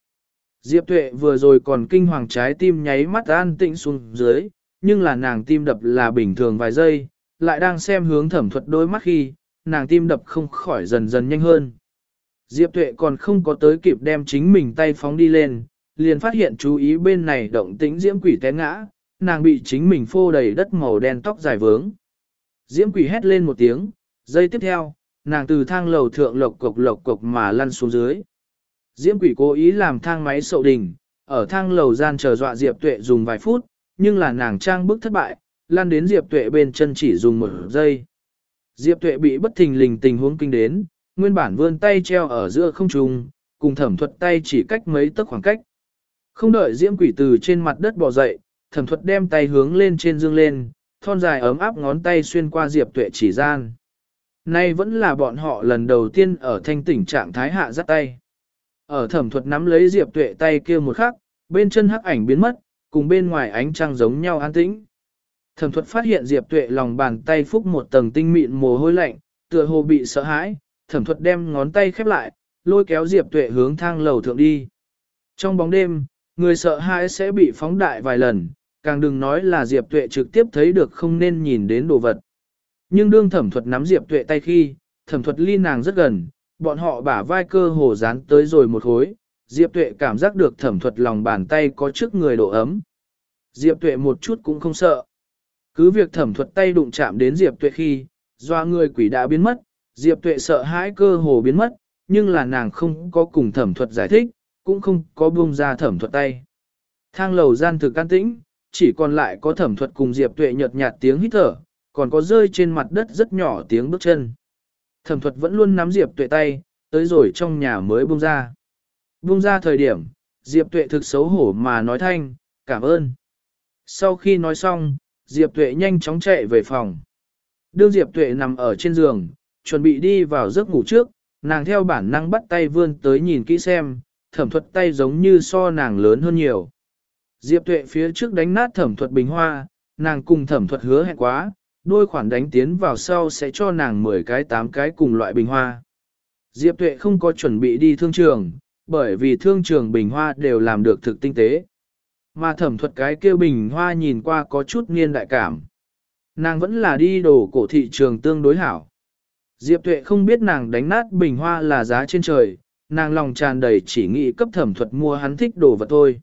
Diệp Tuệ vừa rồi còn kinh hoàng trái tim nháy mắt an tĩnh xuống dưới, nhưng là nàng tim đập là bình thường vài giây, lại đang xem hướng thẩm thuật đôi mắt khi, nàng tim đập không khỏi dần dần nhanh hơn. Diệp Tuệ còn không có tới kịp đem chính mình tay phóng đi lên, liền phát hiện chú ý bên này động tĩnh diễm quỷ té ngã, nàng bị chính mình phô đầy đất màu đen tóc dài vướng. Diễm quỷ hét lên một tiếng, giây tiếp theo, nàng từ thang lầu thượng lộc cộc lộc cộc mà lăn xuống dưới. Diễm quỷ cố ý làm thang máy sậu đình, ở thang lầu gian chờ dọa Diệp Tuệ dùng vài phút, nhưng là nàng trang bức thất bại, lăn đến Diệp Tuệ bên chân chỉ dùng một giây. Diệp Tuệ bị bất thình lình tình huống kinh đến, nguyên bản vươn tay treo ở giữa không trung, cùng thẩm thuật tay chỉ cách mấy tấc khoảng cách. Không đợi diễm quỷ từ trên mặt đất bò dậy, thẩm thuật đem tay hướng lên trên dương lên, thon dài ấm áp ngón tay xuyên qua Diệp Tuệ chỉ gian. Nay vẫn là bọn họ lần đầu tiên ở thanh tỉnh trạng thái hạ dắt tay. Ở thẩm thuật nắm lấy Diệp Tuệ tay kia một khắc, bên chân hắc ảnh biến mất, cùng bên ngoài ánh trăng giống nhau an tĩnh. Thẩm thuật phát hiện Diệp Tuệ lòng bàn tay phúc một tầng tinh mịn mồ hôi lạnh, tựa hồ bị sợ hãi, thẩm thuật đem ngón tay khép lại, lôi kéo Diệp Tuệ hướng thang lầu thượng đi. Trong bóng đêm, người sợ hãi sẽ bị phóng đại vài lần, càng đừng nói là Diệp Tuệ trực tiếp thấy được không nên nhìn đến đồ vật. Nhưng đương thẩm thuật nắm Diệp Tuệ tay khi, thẩm thuật ly nàng rất gần, bọn họ bả vai cơ hồ dán tới rồi một khối, Diệp Tuệ cảm giác được thẩm thuật lòng bàn tay có trước người độ ấm. Diệp Tuệ một chút cũng không sợ. Cứ việc thẩm thuật tay đụng chạm đến Diệp Tuệ khi, doa người quỷ đã biến mất, Diệp Tuệ sợ hãi cơ hồ biến mất, nhưng là nàng không có cùng thẩm thuật giải thích, cũng không có buông ra thẩm thuật tay. Thang lầu gian thực can tĩnh, chỉ còn lại có thẩm thuật cùng Diệp Tuệ nhợt nhạt tiếng hít thở, còn có rơi trên mặt đất rất nhỏ tiếng bước chân. Thẩm thuật vẫn luôn nắm Diệp Tuệ tay, tới rồi trong nhà mới buông ra. Buông ra thời điểm, Diệp Tuệ thực xấu hổ mà nói thanh, cảm ơn. Sau khi nói xong, Diệp Tuệ nhanh chóng chạy về phòng. Đương Diệp Tuệ nằm ở trên giường, chuẩn bị đi vào giấc ngủ trước, nàng theo bản năng bắt tay vươn tới nhìn kỹ xem, thẩm thuật tay giống như so nàng lớn hơn nhiều. Diệp Tuệ phía trước đánh nát thẩm thuật bình hoa, nàng cùng thẩm thuật hứa hẹn quá, đôi khoản đánh tiến vào sau sẽ cho nàng 10 cái 8 cái cùng loại bình hoa. Diệp Tuệ không có chuẩn bị đi thương trường, bởi vì thương trường bình hoa đều làm được thực tinh tế. Mà thẩm thuật cái kêu bình hoa nhìn qua có chút niên đại cảm. Nàng vẫn là đi đồ cổ thị trường tương đối hảo. Diệp Tuệ không biết nàng đánh nát bình hoa là giá trên trời, nàng lòng tràn đầy chỉ nghĩ cấp thẩm thuật mua hắn thích đồ vật thôi.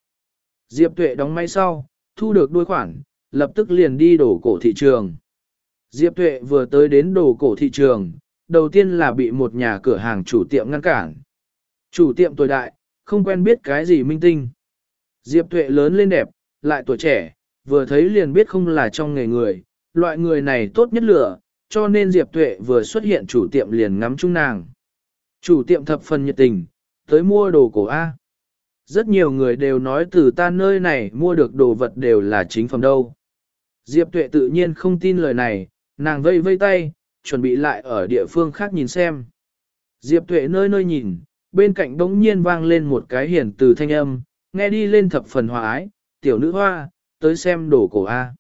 Diệp Tuệ đóng máy sau, thu được đôi khoản, lập tức liền đi đổ cổ thị trường. Diệp Tuệ vừa tới đến đồ cổ thị trường, đầu tiên là bị một nhà cửa hàng chủ tiệm ngăn cản. Chủ tiệm tuổi đại, không quen biết cái gì minh tinh. Diệp Tuệ lớn lên đẹp, lại tuổi trẻ, vừa thấy liền biết không là trong nghề người, loại người này tốt nhất lửa, cho nên Diệp Tuệ vừa xuất hiện chủ tiệm liền ngắm chung nàng. Chủ tiệm thập phần nhiệt tình, tới mua đồ cổ A. Rất nhiều người đều nói từ ta nơi này mua được đồ vật đều là chính phẩm đâu. Diệp Tuệ tự nhiên không tin lời này, nàng vây vây tay, chuẩn bị lại ở địa phương khác nhìn xem. Diệp Tuệ nơi nơi nhìn, bên cạnh đống nhiên vang lên một cái hiển từ thanh âm, nghe đi lên thập phần hòa ái, tiểu nữ hoa, tới xem đồ cổ A.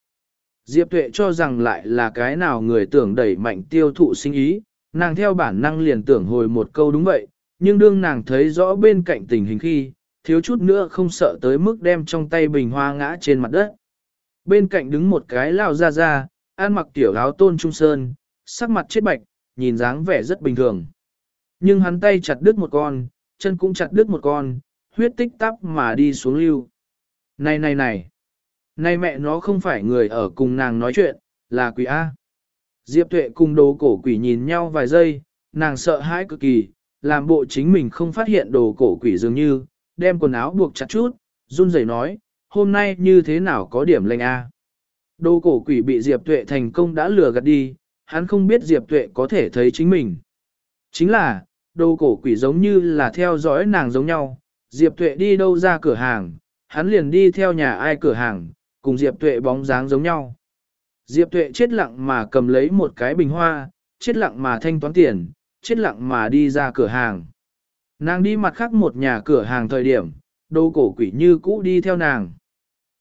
Diệp Tuệ cho rằng lại là cái nào người tưởng đẩy mạnh tiêu thụ sinh ý, nàng theo bản năng liền tưởng hồi một câu đúng vậy, nhưng đương nàng thấy rõ bên cạnh tình hình khi, thiếu chút nữa không sợ tới mức đem trong tay bình hoa ngã trên mặt đất. Bên cạnh đứng một cái lao ra ra, ăn mặc tiểu áo tôn trung sơn, sắc mặt chết bạch, nhìn dáng vẻ rất bình thường. Nhưng hắn tay chặt đứt một con, chân cũng chặt đứt một con, huyết tích tắp mà đi xuống lưu. Này này này, này mẹ nó không phải người ở cùng nàng nói chuyện, là quỷ A. Diệp tuệ cùng đồ cổ quỷ nhìn nhau vài giây, nàng sợ hãi cực kỳ, làm bộ chính mình không phát hiện đồ cổ quỷ dường như, đem quần áo buộc chặt chút, run rẩy nói, hôm nay như thế nào có điểm lệnh A. Đồ cổ quỷ bị Diệp tuệ thành công đã lừa gạt đi, hắn không biết Diệp tuệ có thể thấy chính mình. Chính là, đồ cổ quỷ giống như là theo dõi nàng giống nhau, Diệp tuệ đi đâu ra cửa hàng, hắn liền đi theo nhà ai cửa hàng, cùng Diệp tuệ bóng dáng giống nhau. Diệp tuệ chết lặng mà cầm lấy một cái bình hoa, chết lặng mà thanh toán tiền, chết lặng mà đi ra cửa hàng. Nàng đi mặt khác một nhà cửa hàng thời điểm, đồ cổ quỷ như cũ đi theo nàng.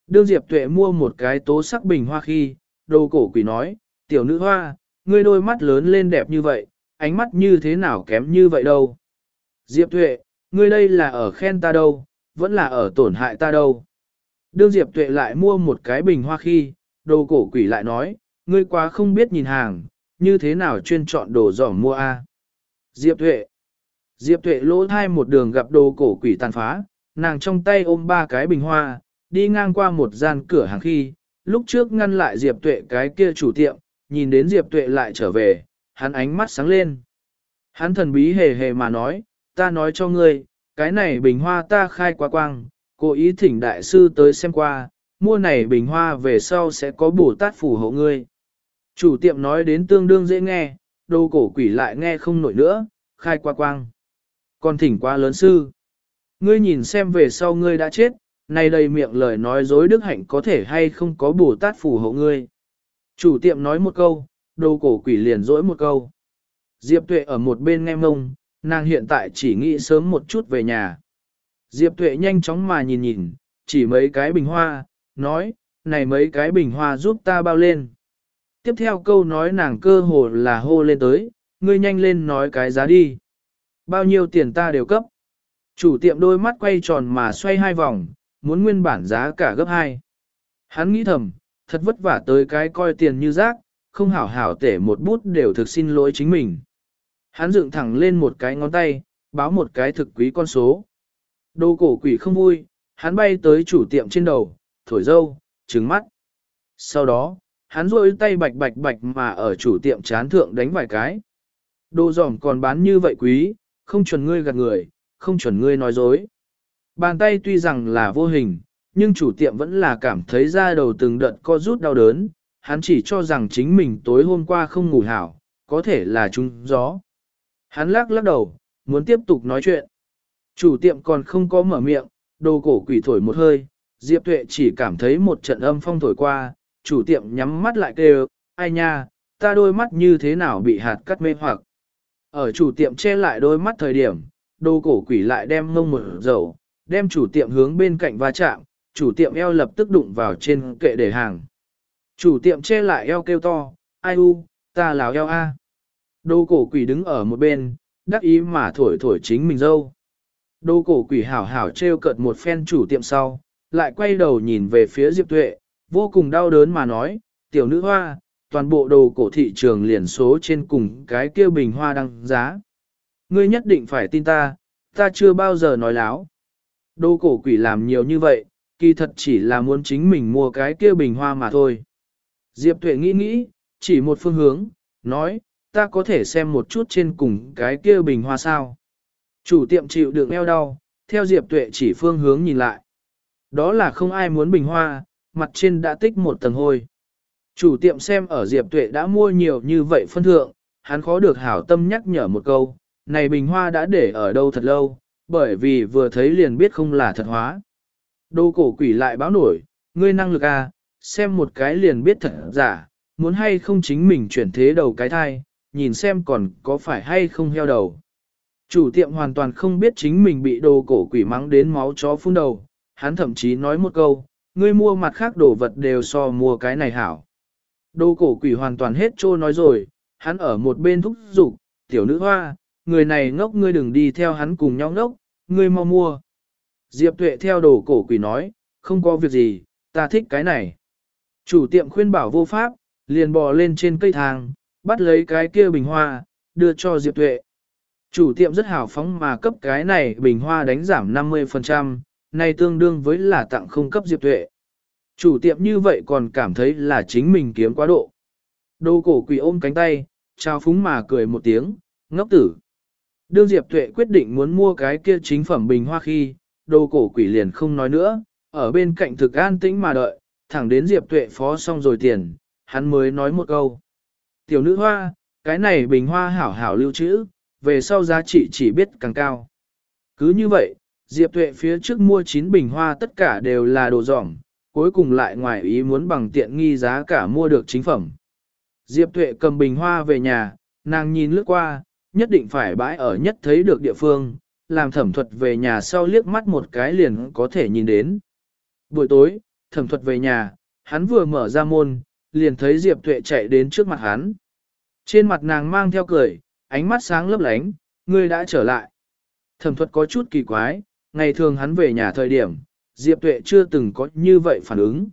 Đương Diệp Tuệ mua một cái tố sắc bình hoa khi, đồ cổ quỷ nói, tiểu nữ hoa, ngươi đôi mắt lớn lên đẹp như vậy, ánh mắt như thế nào kém như vậy đâu. Diệp Tuệ, ngươi đây là ở khen ta đâu, vẫn là ở tổn hại ta đâu. Đương Diệp Tuệ lại mua một cái bình hoa khi, đồ cổ quỷ lại nói, ngươi quá không biết nhìn hàng, như thế nào chuyên chọn đồ giỏ mua a? Diệp Tuệ Diệp Tuệ lỗ thai một đường gặp đồ cổ quỷ tàn phá, nàng trong tay ôm ba cái bình hoa, đi ngang qua một gian cửa hàng khi, lúc trước ngăn lại Diệp Tuệ cái kia chủ tiệm, nhìn đến Diệp Tuệ lại trở về, hắn ánh mắt sáng lên. Hắn thần bí hề hề mà nói, ta nói cho ngươi, cái này bình hoa ta khai qua quang, cố ý thỉnh đại sư tới xem qua, mua này bình hoa về sau sẽ có bổ tát phù hộ ngươi. Chủ tiệm nói đến tương đương dễ nghe, đồ cổ quỷ lại nghe không nổi nữa, khai qua quang. Còn thỉnh qua lớn sư. Ngươi nhìn xem về sau ngươi đã chết, này đầy miệng lời nói dối đức hạnh có thể hay không có Bồ tát phù hộ ngươi. Chủ tiệm nói một câu, đồ cổ quỷ liền dỗi một câu. Diệp tuệ ở một bên nghe mông, nàng hiện tại chỉ nghĩ sớm một chút về nhà. Diệp tuệ nhanh chóng mà nhìn nhìn, chỉ mấy cái bình hoa, nói, này mấy cái bình hoa giúp ta bao lên. Tiếp theo câu nói nàng cơ hồ là hô lên tới, ngươi nhanh lên nói cái giá đi. Bao nhiêu tiền ta đều cấp. Chủ tiệm đôi mắt quay tròn mà xoay hai vòng, muốn nguyên bản giá cả gấp hai. Hắn nghĩ thầm, thật vất vả tới cái coi tiền như rác, không hảo hảo tể một bút đều thực xin lỗi chính mình. Hắn dựng thẳng lên một cái ngón tay, báo một cái thực quý con số. Đồ cổ quỷ không vui, hắn bay tới chủ tiệm trên đầu, thổi dâu, trứng mắt. Sau đó, hắn rôi tay bạch bạch bạch mà ở chủ tiệm chán thượng đánh vài cái. Đồ giỏm còn bán như vậy quý, không chuẩn ngươi gạt người, không chuẩn ngươi nói dối. Bàn tay tuy rằng là vô hình, nhưng chủ tiệm vẫn là cảm thấy da đầu từng đợt co rút đau đớn, hắn chỉ cho rằng chính mình tối hôm qua không ngủ hảo, có thể là trúng gió. Hắn lắc lắc đầu, muốn tiếp tục nói chuyện. Chủ tiệm còn không có mở miệng, đồ cổ quỷ thổi một hơi, Diệp Tuệ chỉ cảm thấy một trận âm phong thổi qua, chủ tiệm nhắm mắt lại kêu, ai nha, ta đôi mắt như thế nào bị hạt cắt mê hoặc. Ở chủ tiệm che lại đôi mắt thời điểm, đồ cổ quỷ lại đem ngông một dầu, đem chủ tiệm hướng bên cạnh va chạm, chủ tiệm eo lập tức đụng vào trên kệ để hàng. Chủ tiệm che lại eo kêu to, ai u, ta lào eo a. đô cổ quỷ đứng ở một bên, đắc ý mà thổi thổi chính mình dâu. đô cổ quỷ hảo hảo treo cợt một phen chủ tiệm sau, lại quay đầu nhìn về phía Diệp Tuệ, vô cùng đau đớn mà nói, tiểu nữ hoa, toàn bộ đồ cổ thị trường liền số trên cùng cái kia bình hoa đăng giá. Ngươi nhất định phải tin ta, ta chưa bao giờ nói láo. Đồ cổ quỷ làm nhiều như vậy, kỳ thật chỉ là muốn chính mình mua cái kia bình hoa mà thôi. Diệp Tuệ nghĩ nghĩ, chỉ một phương hướng, nói, ta có thể xem một chút trên cùng cái kia bình hoa sao. Chủ tiệm chịu đựng eo đau, theo Diệp Tuệ chỉ phương hướng nhìn lại. Đó là không ai muốn bình hoa, mặt trên đã tích một tầng hôi. Chủ tiệm xem ở Diệp Tuệ đã mua nhiều như vậy phân thượng, hắn khó được hảo tâm nhắc nhở một câu, này bình hoa đã để ở đâu thật lâu, bởi vì vừa thấy liền biết không là thật hóa. Đô cổ quỷ lại báo nổi, ngươi năng lực à, xem một cái liền biết thật giả, muốn hay không chính mình chuyển thế đầu cái thai, nhìn xem còn có phải hay không heo đầu. Chủ tiệm hoàn toàn không biết chính mình bị đồ cổ quỷ mắng đến máu chó phun đầu, hắn thậm chí nói một câu, ngươi mua mặt khác đồ vật đều so mua cái này hảo. Đồ cổ quỷ hoàn toàn hết trô nói rồi, hắn ở một bên thúc giục, tiểu nữ hoa, người này ngốc ngươi đừng đi theo hắn cùng nhau ngốc, ngươi mau mua. Diệp tuệ theo đồ cổ quỷ nói, không có việc gì, ta thích cái này. Chủ tiệm khuyên bảo vô pháp, liền bò lên trên cây thang, bắt lấy cái kia bình hoa, đưa cho Diệp tuệ. Chủ tiệm rất hào phóng mà cấp cái này bình hoa đánh giảm 50%, này tương đương với là tặng không cấp Diệp tuệ. Chủ tiệm như vậy còn cảm thấy là chính mình kiếm quá độ. Đồ cổ quỷ ôm cánh tay, trao phúng mà cười một tiếng, ngốc tử. Đương Diệp Tuệ quyết định muốn mua cái kia chính phẩm bình hoa khi, đồ cổ quỷ liền không nói nữa, ở bên cạnh thực an tĩnh mà đợi, thẳng đến Diệp Tuệ phó xong rồi tiền, hắn mới nói một câu. Tiểu nữ hoa, cái này bình hoa hảo hảo lưu trữ, về sau giá trị chỉ biết càng cao. Cứ như vậy, Diệp Tuệ phía trước mua 9 bình hoa tất cả đều là đồ dỏng, cuối cùng lại ngoài ý muốn bằng tiện nghi giá cả mua được chính phẩm. Diệp Tuệ cầm bình hoa về nhà, nàng nhìn lướt qua, nhất định phải bãi ở nhất thấy được địa phương, làm thẩm thuật về nhà sau liếc mắt một cái liền có thể nhìn đến. Buổi tối, thẩm thuật về nhà, hắn vừa mở ra môn, liền thấy Diệp Tuệ chạy đến trước mặt hắn. Trên mặt nàng mang theo cười, ánh mắt sáng lấp lánh, ngươi đã trở lại. Thẩm thuật có chút kỳ quái, ngày thường hắn về nhà thời điểm, Diệp Tuệ chưa từng có như vậy phản ứng.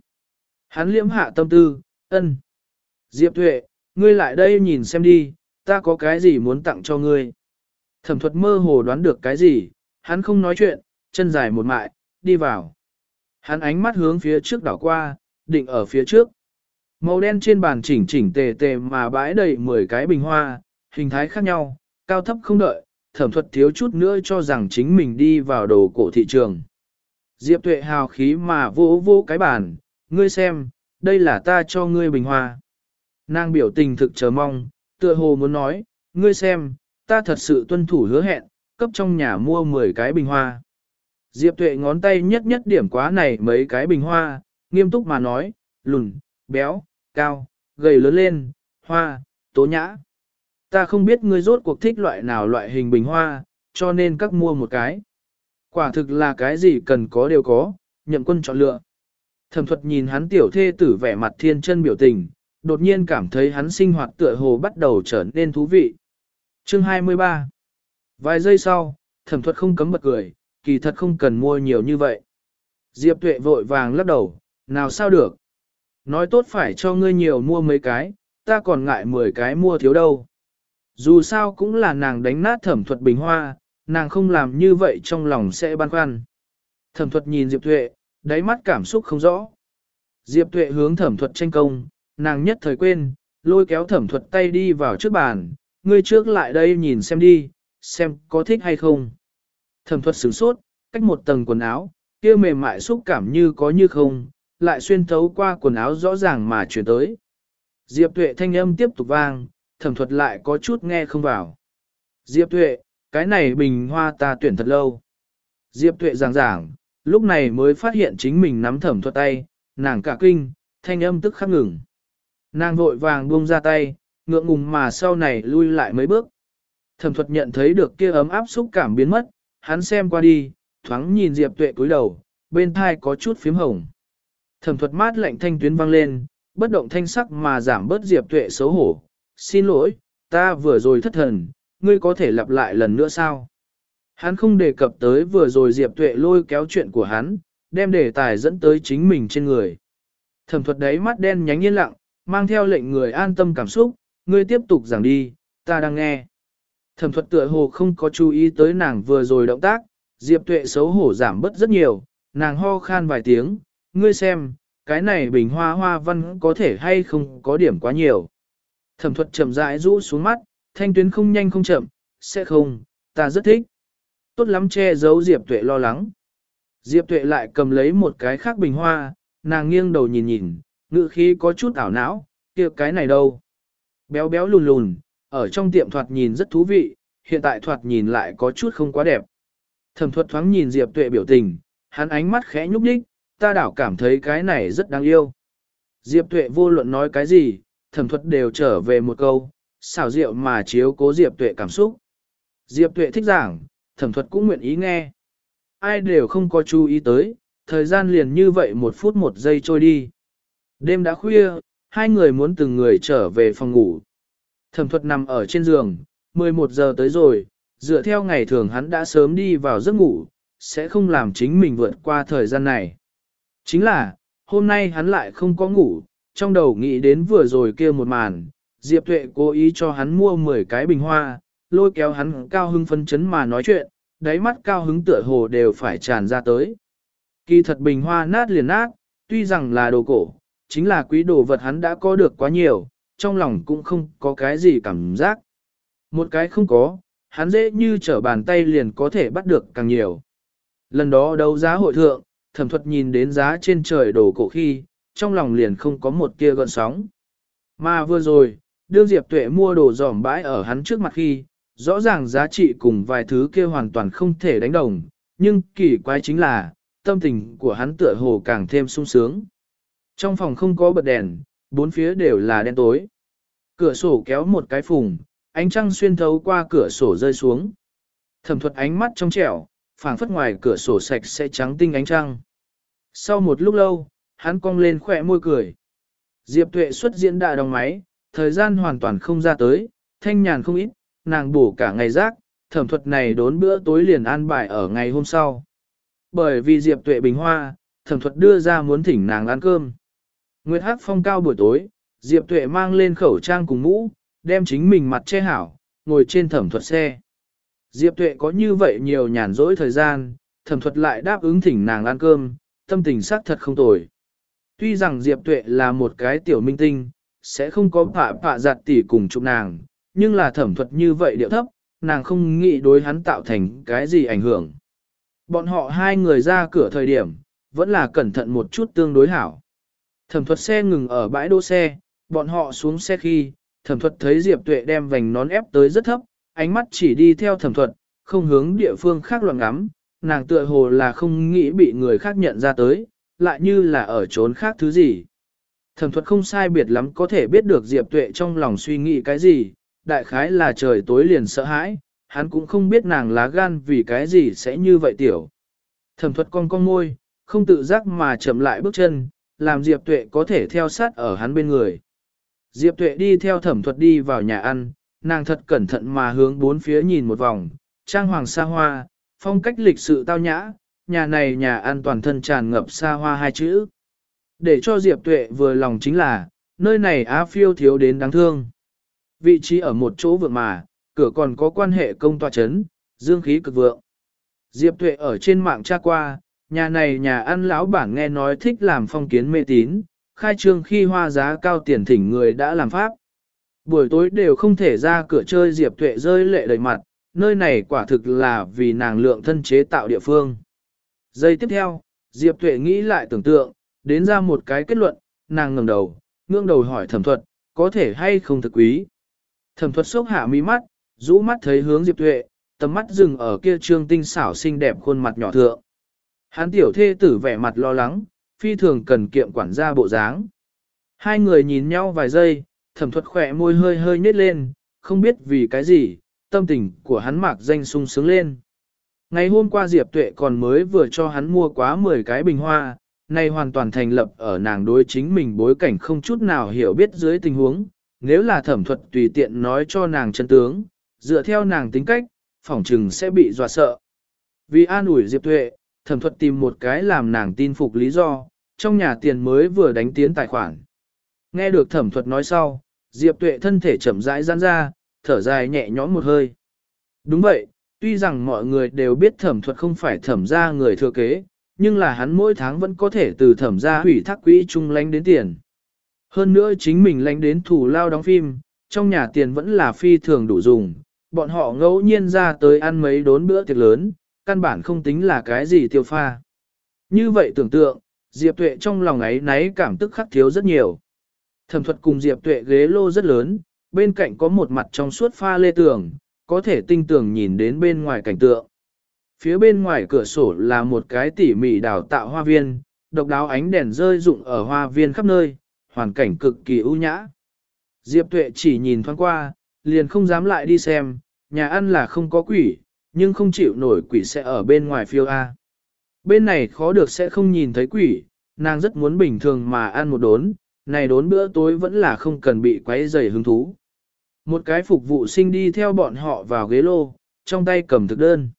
Hắn liễm hạ tâm tư, ân. Diệp Tuệ, ngươi lại đây nhìn xem đi, ta có cái gì muốn tặng cho ngươi. Thẩm thuật mơ hồ đoán được cái gì, hắn không nói chuyện, chân dài một mại, đi vào. Hắn ánh mắt hướng phía trước đảo qua, định ở phía trước. Màu đen trên bàn chỉnh chỉnh tề tề mà bãi đầy 10 cái bình hoa, hình thái khác nhau, cao thấp không đợi, thẩm thuật thiếu chút nữa cho rằng chính mình đi vào đồ cổ thị trường. Diệp tuệ hào khí mà vô vô cái bàn, ngươi xem, đây là ta cho ngươi bình hoa. Nàng biểu tình thực chờ mong, tựa hồ muốn nói, ngươi xem, ta thật sự tuân thủ hứa hẹn, cấp trong nhà mua 10 cái bình hoa. Diệp tuệ ngón tay nhất nhất điểm quá này mấy cái bình hoa, nghiêm túc mà nói, lùn, béo, cao, gầy lớn lên, hoa, tố nhã. Ta không biết ngươi rốt cuộc thích loại nào loại hình bình hoa, cho nên các mua một cái. Quả thực là cái gì cần có đều có, nhậm quân chọn lựa. Thẩm thuật nhìn hắn tiểu thê tử vẻ mặt thiên chân biểu tình, đột nhiên cảm thấy hắn sinh hoạt tựa hồ bắt đầu trở nên thú vị. Chương 23 Vài giây sau, thẩm thuật không cấm bật cười, kỳ thật không cần mua nhiều như vậy. Diệp tuệ vội vàng lắc đầu, nào sao được. Nói tốt phải cho ngươi nhiều mua mấy cái, ta còn ngại 10 cái mua thiếu đâu. Dù sao cũng là nàng đánh nát thẩm thuật bình hoa, nàng không làm như vậy trong lòng sẽ băn khoăn. Thẩm thuật nhìn Diệp Tuệ, đáy mắt cảm xúc không rõ. Diệp Tuệ hướng thẩm thuật tranh công, nàng nhất thời quên, lôi kéo thẩm thuật tay đi vào trước bàn, ngươi trước lại đây nhìn xem đi, xem có thích hay không. Thẩm thuật sửng sốt, cách một tầng quần áo, kia mềm mại xúc cảm như có như không, lại xuyên thấu qua quần áo rõ ràng mà chuyển tới. Diệp tuệ thanh âm tiếp tục vang, thẩm thuật lại có chút nghe không vào. Diệp tuệ, cái này bình hoa ta tuyển thật lâu. Diệp tuệ giảng giảng, lúc này mới phát hiện chính mình nắm thẩm thuật tay, nàng cả kinh, thanh âm tức khắc ngừng. Nàng vội vàng buông ra tay, ngượng ngùng mà sau này lui lại mấy bước. Thẩm thuật nhận thấy được kia ấm áp xúc cảm biến mất, hắn xem qua đi, thoáng nhìn Diệp tuệ cúi đầu, bên thai có chút phím hồng. Thẩm thuật mát lạnh thanh tuyến vang lên, bất động thanh sắc mà giảm bớt Diệp tuệ xấu hổ. Xin lỗi, ta vừa rồi thất thần, ngươi có thể lặp lại lần nữa sao? Hắn không đề cập tới vừa rồi Diệp tuệ lôi kéo chuyện của hắn, đem đề tài dẫn tới chính mình trên người. Thẩm thuật đấy mắt đen nhánh yên lặng, mang theo lệnh người an tâm cảm xúc, ngươi tiếp tục giảng đi, ta đang nghe. Thẩm thuật tựa hồ không có chú ý tới nàng vừa rồi động tác, Diệp tuệ xấu hổ giảm bớt rất nhiều, nàng ho khan vài tiếng, ngươi xem, cái này bình hoa hoa văn có thể hay không có điểm quá nhiều. Thẩm thuật chậm rãi rũ xuống mắt, thanh tuyến không nhanh không chậm, sẽ không, ta rất thích. Tốt lắm che giấu Diệp tuệ lo lắng. Diệp tuệ lại cầm lấy một cái khác bình hoa, nàng nghiêng đầu nhìn nhìn, ngự khí có chút ảo não, kia cái này đâu. Béo béo lùn lùn, ở trong tiệm thoạt nhìn rất thú vị, hiện tại thoạt nhìn lại có chút không quá đẹp. Thẩm thuật thoáng nhìn Diệp tuệ biểu tình, hắn ánh mắt khẽ nhúc nhích, ta đảo cảm thấy cái này rất đáng yêu. Diệp tuệ vô luận nói cái gì, thẩm thuật đều trở về một câu, xảo diệu mà chiếu cố Diệp tuệ cảm xúc. Diệp tuệ thích giảng, thẩm thuật cũng nguyện ý nghe. Ai đều không có chú ý tới, thời gian liền như vậy một phút một giây trôi đi. Đêm đã khuya, hai người muốn từng người trở về phòng ngủ. Thẩm thuật nằm ở trên giường, 11 giờ tới rồi, dựa theo ngày thường hắn đã sớm đi vào giấc ngủ, sẽ không làm chính mình vượt qua thời gian này. Chính là, hôm nay hắn lại không có ngủ, trong đầu nghĩ đến vừa rồi kia một màn, Diệp Tuệ cố ý cho hắn mua 10 cái bình hoa, lôi kéo hắn cao hứng phấn chấn mà nói chuyện, đáy mắt cao hứng tựa hồ đều phải tràn ra tới. Kỳ thật bình hoa nát liền nát, tuy rằng là đồ cổ, chính là quý đồ vật hắn đã có được quá nhiều, trong lòng cũng không có cái gì cảm giác. Một cái không có, hắn dễ như trở bàn tay liền có thể bắt được càng nhiều. Lần đó đấu giá hội thượng, thẩm thuật nhìn đến giá trên trời đồ cổ khi, trong lòng liền không có một tia gợn sóng. Mà vừa rồi, đương Diệp Tuệ mua đồ giỏm bãi ở hắn trước mặt khi, rõ ràng giá trị cùng vài thứ kia hoàn toàn không thể đánh đồng, nhưng kỳ quái chính là, tâm tình của hắn tựa hồ càng thêm sung sướng. Trong phòng không có bật đèn, bốn phía đều là đen tối. Cửa sổ kéo một cái phùng, ánh trăng xuyên thấu qua cửa sổ rơi xuống. Thẩm thuật ánh mắt trong trẻo, phảng phất ngoài cửa sổ sạch sẽ trắng tinh ánh trăng. Sau một lúc lâu, hắn cong lên khỏe môi cười. Diệp Tuệ xuất diễn đại đồng máy, thời gian hoàn toàn không ra tới, thanh nhàn không ít, nàng bổ cả ngày rác, thẩm thuật này đốn bữa tối liền an bài ở ngày hôm sau. Bởi vì Diệp Tuệ bình hoa, thẩm thuật đưa ra muốn thỉnh nàng ăn cơm. Nguyệt Hắc phong cao buổi tối, Diệp Tuệ mang lên khẩu trang cùng mũ, đem chính mình mặt che hảo, ngồi trên thẩm thuật xe. Diệp Tuệ có như vậy nhiều nhàn rỗi thời gian, thẩm thuật lại đáp ứng thỉnh nàng ăn cơm, tâm tình xác thật không tồi. Tuy rằng Diệp Tuệ là một cái tiểu minh tinh, sẽ không có phạ phạ giặt tỉ cùng chụp nàng, nhưng là thẩm thuật như vậy điệu thấp, nàng không nghĩ đối hắn tạo thành cái gì ảnh hưởng. Bọn họ hai người ra cửa thời điểm, vẫn là cẩn thận một chút tương đối hảo. Thẩm thuật xe ngừng ở bãi đỗ xe, bọn họ xuống xe khi, thẩm thuật thấy Diệp Tuệ đem vành nón ép tới rất thấp, ánh mắt chỉ đi theo thẩm thuật, không hướng địa phương khác loạn ngắm, nàng tựa hồ là không nghĩ bị người khác nhận ra tới, lại như là ở trốn khác thứ gì. Thẩm thuật không sai biệt lắm có thể biết được Diệp Tuệ trong lòng suy nghĩ cái gì, đại khái là trời tối liền sợ hãi, hắn cũng không biết nàng lá gan vì cái gì sẽ như vậy tiểu. Thẩm thuật con con môi, không tự giác mà chậm lại bước chân, làm Diệp Tuệ có thể theo sát ở hắn bên người. Diệp Tuệ đi theo thẩm thuật đi vào nhà ăn, nàng thật cẩn thận mà hướng bốn phía nhìn một vòng, trang hoàng xa hoa, phong cách lịch sự tao nhã, nhà này nhà ăn toàn thân tràn ngập xa hoa hai chữ. Để cho Diệp Tuệ vừa lòng chính là, nơi này á phiêu thiếu đến đáng thương. Vị trí ở một chỗ vượng mà, cửa còn có quan hệ công tòa chấn, dương khí cực vượng. Diệp Tuệ ở trên mạng tra qua, nhà này nhà ăn lão bản nghe nói thích làm phong kiến mê tín, khai trương khi hoa giá cao tiền thỉnh người đã làm pháp. Buổi tối đều không thể ra cửa chơi Diệp Tuệ rơi lệ đầy mặt, nơi này quả thực là vì nàng lượng thân chế tạo địa phương. Giây tiếp theo, Diệp Tuệ nghĩ lại tưởng tượng, đến ra một cái kết luận, nàng ngẩng đầu, ngương đầu hỏi thẩm thuật, có thể hay không thực quý. Thẩm thuật sốc hạ mi mắt, rũ mắt thấy hướng Diệp Tuệ, tầm mắt dừng ở kia trương tinh xảo xinh đẹp khuôn mặt nhỏ thượng. Hán tiểu thê tử vẻ mặt lo lắng, phi thường cần kiệm quản gia bộ dáng. Hai người nhìn nhau vài giây, thẩm thuật khỏe môi hơi hơi nhếch lên, không biết vì cái gì, tâm tình của hắn mạc danh sung sướng lên. Ngày hôm qua Diệp Tuệ còn mới vừa cho hắn mua quá 10 cái bình hoa, nay hoàn toàn thành lập ở nàng đối chính mình bối cảnh không chút nào hiểu biết dưới tình huống, nếu là thẩm thuật tùy tiện nói cho nàng chân tướng, dựa theo nàng tính cách, phỏng trừng sẽ bị dọa sợ. Vì an ủi Diệp Tuệ, thẩm thuật tìm một cái làm nàng tin phục lý do, trong nhà tiền mới vừa đánh tiến tài khoản. Nghe được thẩm thuật nói sau, Diệp Tuệ thân thể chậm rãi giãn ra, thở dài nhẹ nhõm một hơi. Đúng vậy, tuy rằng mọi người đều biết thẩm thuật không phải thẩm ra người thừa kế, nhưng là hắn mỗi tháng vẫn có thể từ thẩm ra hủy thác quỹ chung lánh đến tiền. Hơn nữa chính mình lánh đến thủ lao đóng phim, trong nhà tiền vẫn là phi thường đủ dùng, bọn họ ngẫu nhiên ra tới ăn mấy đốn bữa tiệc lớn, căn bản không tính là cái gì tiêu pha. Như vậy tưởng tượng, Diệp Tuệ trong lòng ấy náy cảm tức khắc thiếu rất nhiều. Thẩm thuật cùng Diệp Tuệ ghế lô rất lớn, bên cạnh có một mặt trong suốt pha lê tường, có thể tinh tường nhìn đến bên ngoài cảnh tượng. Phía bên ngoài cửa sổ là một cái tỉ mỉ đào tạo hoa viên, độc đáo ánh đèn rơi rụng ở hoa viên khắp nơi, hoàn cảnh cực kỳ ưu nhã. Diệp Tuệ chỉ nhìn thoáng qua, liền không dám lại đi xem, nhà ăn là không có quỷ, nhưng không chịu nổi quỷ sẽ ở bên ngoài phiêu A. Bên này khó được sẽ không nhìn thấy quỷ, nàng rất muốn bình thường mà ăn một đốn, này đốn bữa tối vẫn là không cần bị quấy rầy hứng thú. Một cái phục vụ sinh đi theo bọn họ vào ghế lô, trong tay cầm thực đơn.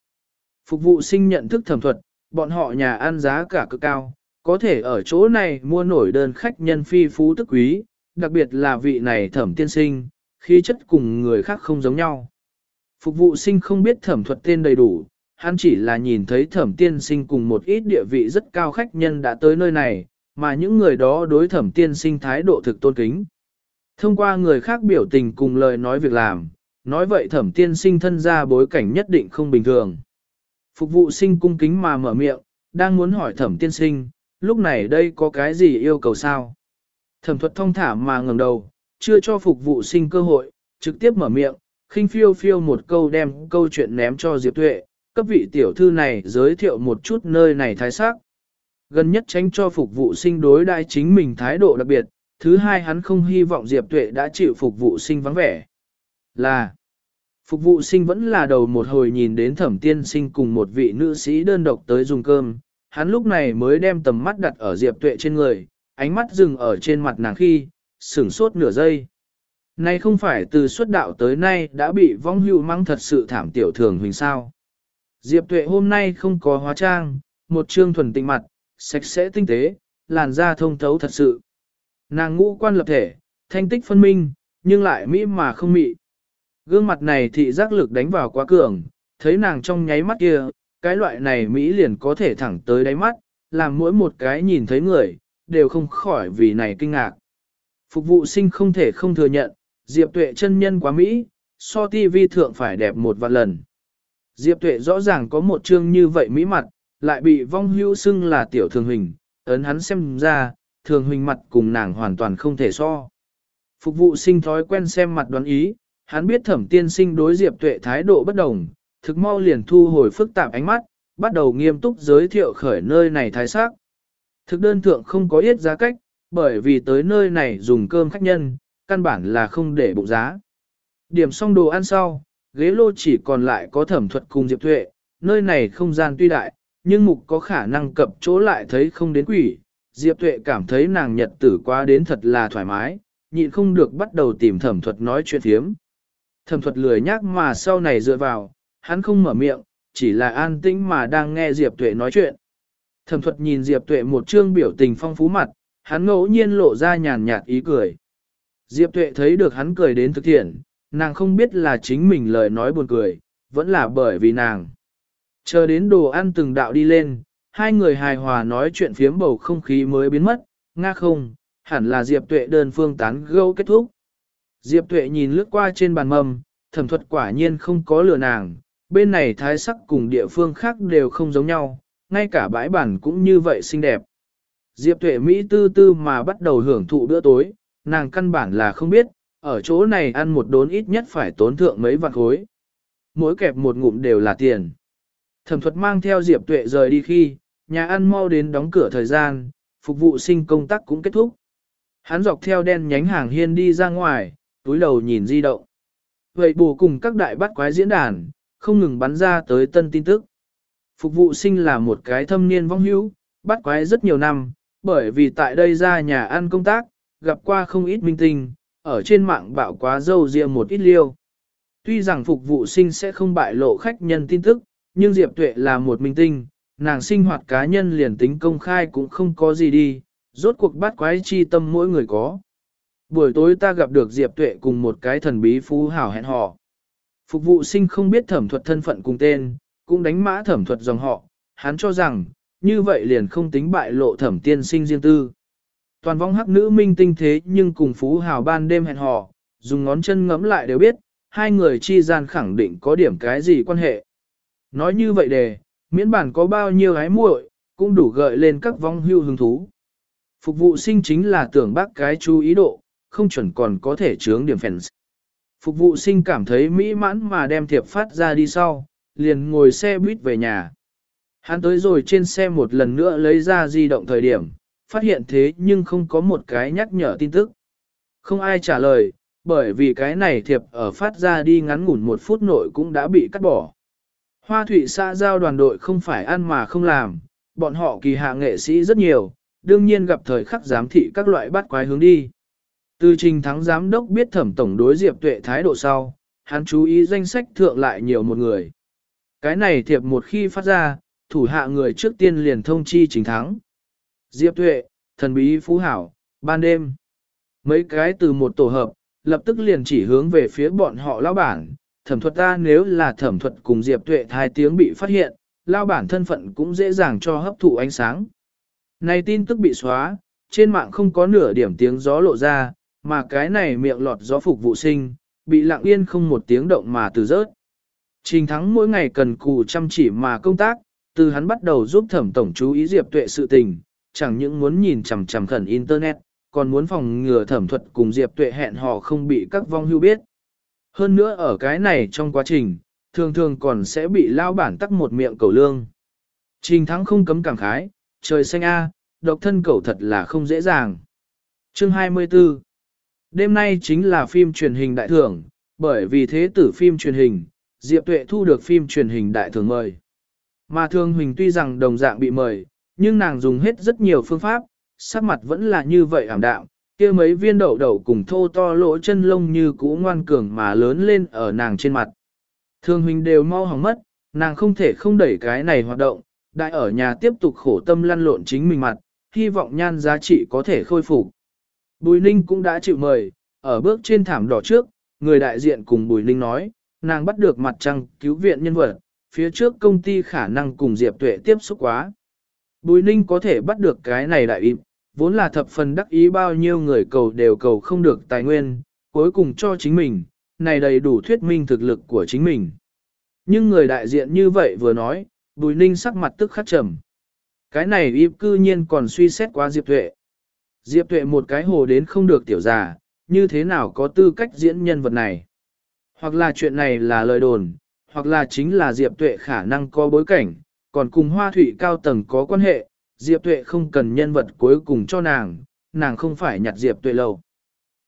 Phục vụ sinh nhận thức thẩm thuật, bọn họ nhà ăn giá cả cực cao, có thể ở chỗ này mua nổi đơn khách nhân phi phú tức quý, đặc biệt là vị này thẩm tiên sinh, khí chất cùng người khác không giống nhau. Phục vụ sinh không biết thẩm thuật tên đầy đủ, hắn chỉ là nhìn thấy thẩm tiên sinh cùng một ít địa vị rất cao khách nhân đã tới nơi này, mà những người đó đối thẩm tiên sinh thái độ thực tôn kính. Thông qua người khác biểu tình cùng lời nói việc làm, nói vậy thẩm tiên sinh thân ra bối cảnh nhất định không bình thường. Phục vụ sinh cung kính mà mở miệng, đang muốn hỏi thẩm tiên sinh, lúc này đây có cái gì yêu cầu sao? Thẩm thuật thông thả mà ngẩng đầu, chưa cho phục vụ sinh cơ hội, trực tiếp mở miệng, khinh phiêu phiêu một câu đem câu chuyện ném cho Diệp Tuệ, cấp vị tiểu thư này giới thiệu một chút nơi này thái sắc. Gần nhất tránh cho phục vụ sinh đối đai chính mình thái độ đặc biệt, thứ hai hắn không hy vọng Diệp Tuệ đã chịu phục vụ sinh vắng vẻ. Là, phục vụ sinh vẫn là đầu một hồi nhìn đến thẩm tiên sinh cùng một vị nữ sĩ đơn độc tới dùng cơm, hắn lúc này mới đem tầm mắt đặt ở Diệp Tuệ trên người, ánh mắt dừng ở trên mặt nàng khi, sửng sốt nửa giây. Này không phải từ xuất đạo tới nay đã bị vong hưu mắng thật sự thảm tiểu thường huỳnh sao. Diệp Tuệ hôm nay không có hóa trang, một trương thuần tịnh mặt, sạch sẽ tinh tế, làn da thông thấu thật sự. Nàng ngũ quan lập thể, thanh tích phân minh, nhưng lại mỹ mà không mị. Gương mặt này thị giác lực đánh vào quá cường, thấy nàng trong nháy mắt kia, cái loại này mỹ liền có thể thẳng tới đáy mắt, làm mỗi một cái nhìn thấy người, đều không khỏi vì này kinh ngạc. Phục vụ sinh không thể không thừa nhận, Diệp Tuệ chân nhân quá Mỹ, so TV thượng phải đẹp một vạn lần. Diệp Tuệ rõ ràng có một chương như vậy Mỹ mặt, lại bị vong Hưu xưng là tiểu thường hình, ấn hắn xem ra, thường hình mặt cùng nàng hoàn toàn không thể so. Phục vụ sinh thói quen xem mặt đoán ý, hắn biết thẩm tiên sinh đối Diệp Tuệ thái độ bất đồng, thực mau liền thu hồi phức tạp ánh mắt, bắt đầu nghiêm túc giới thiệu khởi nơi này thái sắc. Thực đơn thượng không có yết giá cách, bởi vì tới nơi này dùng cơm khách nhân, căn bản là không để bụng giá. Điểm xong đồ ăn sau, ghế lô chỉ còn lại có thẩm thuật cùng Diệp Tuệ, nơi này không gian tuy đại, nhưng mục có khả năng cập chỗ lại thấy không đến quỷ. Diệp Tuệ cảm thấy nàng nhật tử quá đến thật là thoải mái, nhịn không được bắt đầu tìm thẩm thuật nói chuyện thiếm. Thẩm thuật lười nhác mà sau này dựa vào, hắn không mở miệng, chỉ là an tĩnh mà đang nghe Diệp Tuệ nói chuyện. Thẩm thuật nhìn Diệp Tuệ một trương biểu tình phong phú mặt, hắn ngẫu nhiên lộ ra nhàn nhạt ý cười. Diệp Tuệ thấy được hắn cười đến thực thiện, nàng không biết là chính mình lời nói buồn cười, vẫn là bởi vì nàng. Chờ đến đồ ăn từng đạo đi lên, hai người hài hòa nói chuyện phiếm bầu không khí mới biến mất, nga không, hẳn là Diệp Tuệ đơn phương tán gẫu kết thúc. Diệp Tuệ nhìn lướt qua trên bàn mâm, thẩm thuật quả nhiên không có lừa nàng, bên này thái sắc cùng địa phương khác đều không giống nhau, ngay cả bãi bản cũng như vậy xinh đẹp. Diệp Tuệ Mỹ tư tư mà bắt đầu hưởng thụ bữa tối, nàng căn bản là không biết, ở chỗ này ăn một đốn ít nhất phải tốn thượng mấy vạn khối. Mỗi kẹp một ngụm đều là tiền. Thẩm thuật mang theo Diệp Tuệ rời đi khi, nhà ăn mau đến đóng cửa thời gian, phục vụ sinh công tác cũng kết thúc. Hắn dọc theo đen nhánh hàng hiên đi ra ngoài, túi đầu nhìn di động. Vậy bù cùng các đại bắt quái diễn đàn, không ngừng bắn ra tới tân tin tức. Phục vụ sinh là một cái thâm niên vong hữu, bắt quái rất nhiều năm, bởi vì tại đây ra nhà ăn công tác, gặp qua không ít minh tinh, ở trên mạng bạo quá dâu riêng một ít liêu. Tuy rằng phục vụ sinh sẽ không bại lộ khách nhân tin tức, nhưng Diệp Tuệ là một minh tinh, nàng sinh hoạt cá nhân liền tính công khai cũng không có gì đi, rốt cuộc bắt quái chi tâm mỗi người có. Buổi tối ta gặp được Diệp Tuệ cùng một cái thần bí phú hảo hẹn hò. Phục vụ sinh không biết thẩm thuật thân phận cùng tên, cũng đánh mã thẩm thuật dòng họ, hắn cho rằng, như vậy liền không tính bại lộ thẩm tiên sinh riêng tư. Toàn vong hắc nữ minh tinh thế nhưng cùng phú hào ban đêm hẹn hò, dùng ngón chân ngẫm lại đều biết, hai người chi gian khẳng định có điểm cái gì quan hệ. Nói như vậy đề, miễn bản có bao nhiêu ái muội, cũng đủ gợi lên các vong hưu hứng thú. Phục vụ sinh chính là tưởng bác cái chú ý độ, không chuẩn còn có thể chướng điểm fans. Phục vụ sinh cảm thấy mỹ mãn mà đem thiệp phát ra đi sau, liền ngồi xe buýt về nhà. Hắn tới rồi trên xe một lần nữa lấy ra di động thời điểm, phát hiện thế nhưng không có một cái nhắc nhở tin tức. Không ai trả lời, bởi vì cái này thiệp ở phát ra đi ngắn ngủn một phút nội cũng đã bị cắt bỏ. Hoa thủy xã giao đoàn đội không phải ăn mà không làm, bọn họ kỳ hạ nghệ sĩ rất nhiều, đương nhiên gặp thời khắc giám thị các loại bắt quái hướng đi. Từ trình thắng giám đốc biết thẩm tổng đối diệp tuệ thái độ sau, hắn chú ý danh sách thượng lại nhiều một người. Cái này thiệp một khi phát ra, thủ hạ người trước tiên liền thông chi trình thắng. Diệp tuệ, thần bí phú hảo, ban đêm. Mấy cái từ một tổ hợp, lập tức liền chỉ hướng về phía bọn họ lao bản. Thẩm thuật ta nếu là thẩm thuật cùng Diệp tuệ hai tiếng bị phát hiện, lao bản thân phận cũng dễ dàng cho hấp thụ ánh sáng. Này tin tức bị xóa, trên mạng không có nửa điểm tiếng gió lộ ra, mà cái này miệng lọt gió phục vụ sinh, bị lặng yên không một tiếng động mà từ rớt. Trình thắng mỗi ngày cần cù chăm chỉ mà công tác, từ hắn bắt đầu giúp thẩm tổng chú ý Diệp Tuệ sự tình, chẳng những muốn nhìn chằm chằm khẩn Internet, còn muốn phòng ngừa thẩm thuật cùng Diệp Tuệ hẹn hò không bị các vong hưu biết. Hơn nữa ở cái này trong quá trình, thường thường còn sẽ bị lao bản tắc một miệng cầu lương. Trình thắng không cấm cảm khái, trời xanh a, độc thân cầu thật là không dễ dàng. Chương 24 Đêm nay chính là phim truyền hình đại thưởng, bởi vì thế tử phim truyền hình, Diệp Tuệ thu được phim truyền hình đại thưởng mời. Mà Thương Huỳnh tuy rằng đồng dạng bị mời, nhưng nàng dùng hết rất nhiều phương pháp, sắc mặt vẫn là như vậy ảm đạm, kia mấy viên đậu đậu cùng thô to lỗ chân lông như cũ ngoan cường mà lớn lên ở nàng trên mặt. Thương huynh đều mau hỏng mất, nàng không thể không đẩy cái này hoạt động, đại ở nhà tiếp tục khổ tâm lăn lộn chính mình mặt, hy vọng nhan giá trị có thể khôi phục. Bùi Ninh cũng đã chịu mời, ở bước trên thảm đỏ trước, người đại diện cùng Bùi Ninh nói, nàng bắt được mặt trăng cứu viện nhân vật, phía trước công ty khả năng cùng Diệp Tuệ tiếp xúc quá. Bùi Ninh có thể bắt được cái này đại im, vốn là thập phần đắc ý bao nhiêu người cầu đều cầu không được tài nguyên, cuối cùng cho chính mình, này đầy đủ thuyết minh thực lực của chính mình. Nhưng người đại diện như vậy vừa nói, Bùi Ninh sắc mặt tức khắc trầm. Cái này im cư nhiên còn suy xét quá Diệp Tuệ. Diệp Tuệ một cái hồ đến không được tiểu già, như thế nào có tư cách diễn nhân vật này. Hoặc là chuyện này là lời đồn, hoặc là chính là Diệp Tuệ khả năng có bối cảnh, còn cùng hoa thủy cao tầng có quan hệ, Diệp Tuệ không cần nhân vật cuối cùng cho nàng, nàng không phải nhặt Diệp Tuệ lâu.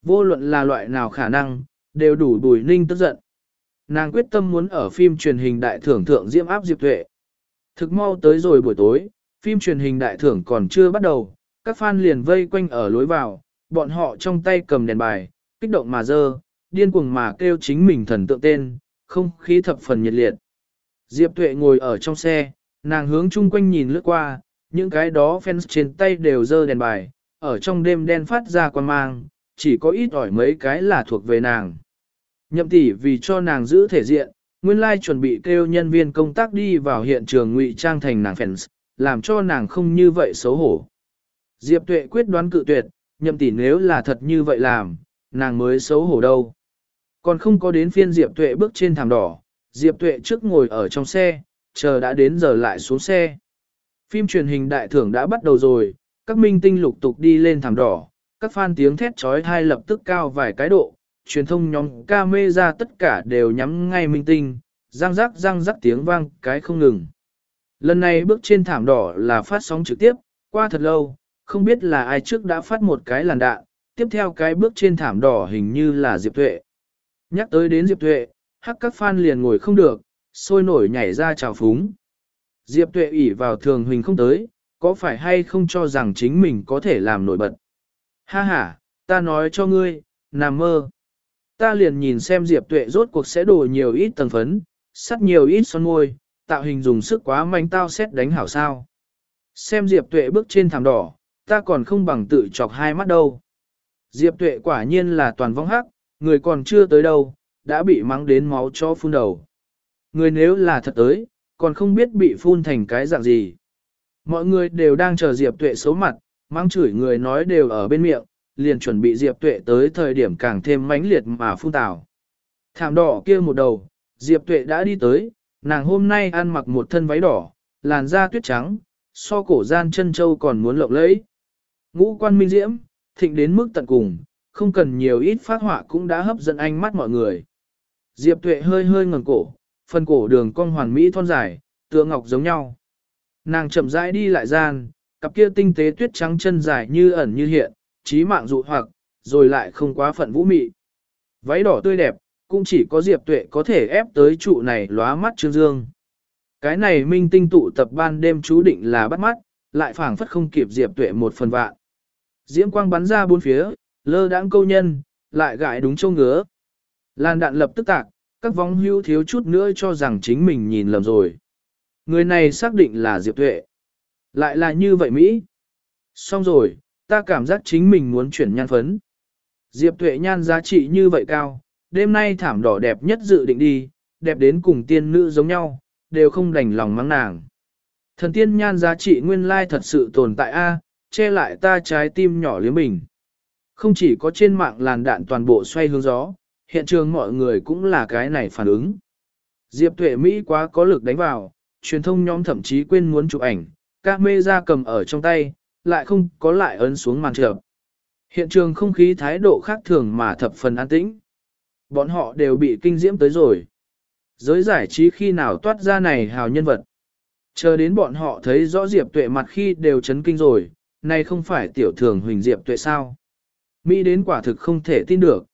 Vô luận là loại nào khả năng, đều đủ bùi ninh tức giận. Nàng quyết tâm muốn ở phim truyền hình đại thưởng thượng diễm áp Diệp Tuệ. Thực mau tới rồi buổi tối, phim truyền hình đại thưởng còn chưa bắt đầu, các fan liền vây quanh ở lối vào, bọn họ trong tay cầm đèn bài, kích động mà dơ, điên cuồng mà kêu chính mình thần tượng tên, không khí thập phần nhiệt liệt. Diệp Tuệ ngồi ở trong xe, nàng hướng chung quanh nhìn lướt qua, những cái đó fans trên tay đều dơ đèn bài, ở trong đêm đen phát ra quan mang, chỉ có ít ỏi mấy cái là thuộc về nàng. Nhậm tỷ vì cho nàng giữ thể diện, nguyên lai chuẩn bị kêu nhân viên công tác đi vào hiện trường ngụy trang thành nàng fans, làm cho nàng không như vậy xấu hổ. Diệp Tuệ quyết đoán cự tuyệt, nhậm tỷ nếu là thật như vậy làm, nàng mới xấu hổ đâu. Còn không có đến phiên Diệp Tuệ bước trên thảm đỏ, Diệp Tuệ trước ngồi ở trong xe, chờ đã đến giờ lại xuống xe. Phim truyền hình đại thưởng đã bắt đầu rồi, các minh tinh lục tục đi lên thảm đỏ, các fan tiếng thét trói thai lập tức cao vài cái độ, truyền thông nhóm ca mê ra tất cả đều nhắm ngay minh tinh, răng rắc răng rắc tiếng vang cái không ngừng. Lần này bước trên thảm đỏ là phát sóng trực tiếp, qua thật lâu, không biết là ai trước đã phát một cái làn đạn, tiếp theo cái bước trên thảm đỏ hình như là Diệp Tuệ. Nhắc tới đến Diệp Tuệ, hắc các fan liền ngồi không được, sôi nổi nhảy ra chào phúng. Diệp Tuệ ủy vào thường huỳnh không tới, có phải hay không cho rằng chính mình có thể làm nổi bật. Ha ha, ta nói cho ngươi, nằm mơ. Ta liền nhìn xem Diệp Tuệ rốt cuộc sẽ đổ nhiều ít tầng phấn, sắt nhiều ít son môi, tạo hình dùng sức quá mạnh tao xét đánh hảo sao. Xem Diệp Tuệ bước trên thảm đỏ, ta còn không bằng tự chọc hai mắt đâu. Diệp Tuệ quả nhiên là toàn vong hắc, người còn chưa tới đâu, đã bị mắng đến máu cho phun đầu. Người nếu là thật tới, còn không biết bị phun thành cái dạng gì. Mọi người đều đang chờ Diệp Tuệ xấu mặt, mắng chửi người nói đều ở bên miệng, liền chuẩn bị Diệp Tuệ tới thời điểm càng thêm mãnh liệt mà phun tào. Thảm đỏ kia một đầu, Diệp Tuệ đã đi tới, nàng hôm nay ăn mặc một thân váy đỏ, làn da tuyết trắng, so cổ gian chân châu còn muốn lộng lẫy. Ngũ quan minh diễm, thịnh đến mức tận cùng, không cần nhiều ít phát họa cũng đã hấp dẫn ánh mắt mọi người. Diệp Tuệ hơi hơi ngẩng cổ, phần cổ đường cong hoàn mỹ thon dài, tựa ngọc giống nhau. Nàng chậm rãi đi lại gian, cặp kia tinh tế tuyết trắng chân dài như ẩn như hiện, trí mạng dụ hoặc, rồi lại không quá phận vũ mị. Váy đỏ tươi đẹp, cũng chỉ có Diệp Tuệ có thể ép tới trụ này lóa mắt Trương Dương. Cái này minh tinh tụ tập ban đêm chú định là bắt mắt, lại phảng phất không kịp Diệp Tuệ một phần vạn. Diễm quang bắn ra bốn phía, lơ đãng câu nhân, lại gãi đúng châu ngứa. Lan đạn lập tức tạc, các vong hưu thiếu chút nữa cho rằng chính mình nhìn lầm rồi. Người này xác định là Diệp Tuệ. Lại là như vậy Mỹ. Xong rồi, ta cảm giác chính mình muốn chuyển nhan phấn. Diệp Tuệ nhan giá trị như vậy cao, đêm nay thảm đỏ đẹp nhất dự định đi, đẹp đến cùng tiên nữ giống nhau, đều không đành lòng mắng nàng. Thần tiên nhan giá trị nguyên lai thật sự tồn tại A, che lại ta trái tim nhỏ liếm mình. Không chỉ có trên mạng làn đạn toàn bộ xoay hướng gió, hiện trường mọi người cũng là cái này phản ứng. Diệp Tuệ Mỹ quá có lực đánh vào, truyền thông nhóm thậm chí quên muốn chụp ảnh, các mê ra cầm ở trong tay, lại không có lại ấn xuống màn trợ. Hiện trường không khí thái độ khác thường mà thập phần an tĩnh. Bọn họ đều bị kinh diễm tới rồi. Giới giải trí khi nào toát ra này hào nhân vật. Chờ đến bọn họ thấy rõ Diệp Tuệ mặt khi đều chấn kinh rồi, này không phải tiểu thường huỳnh Diệp Tuệ sao. Mỹ đến quả thực không thể tin được.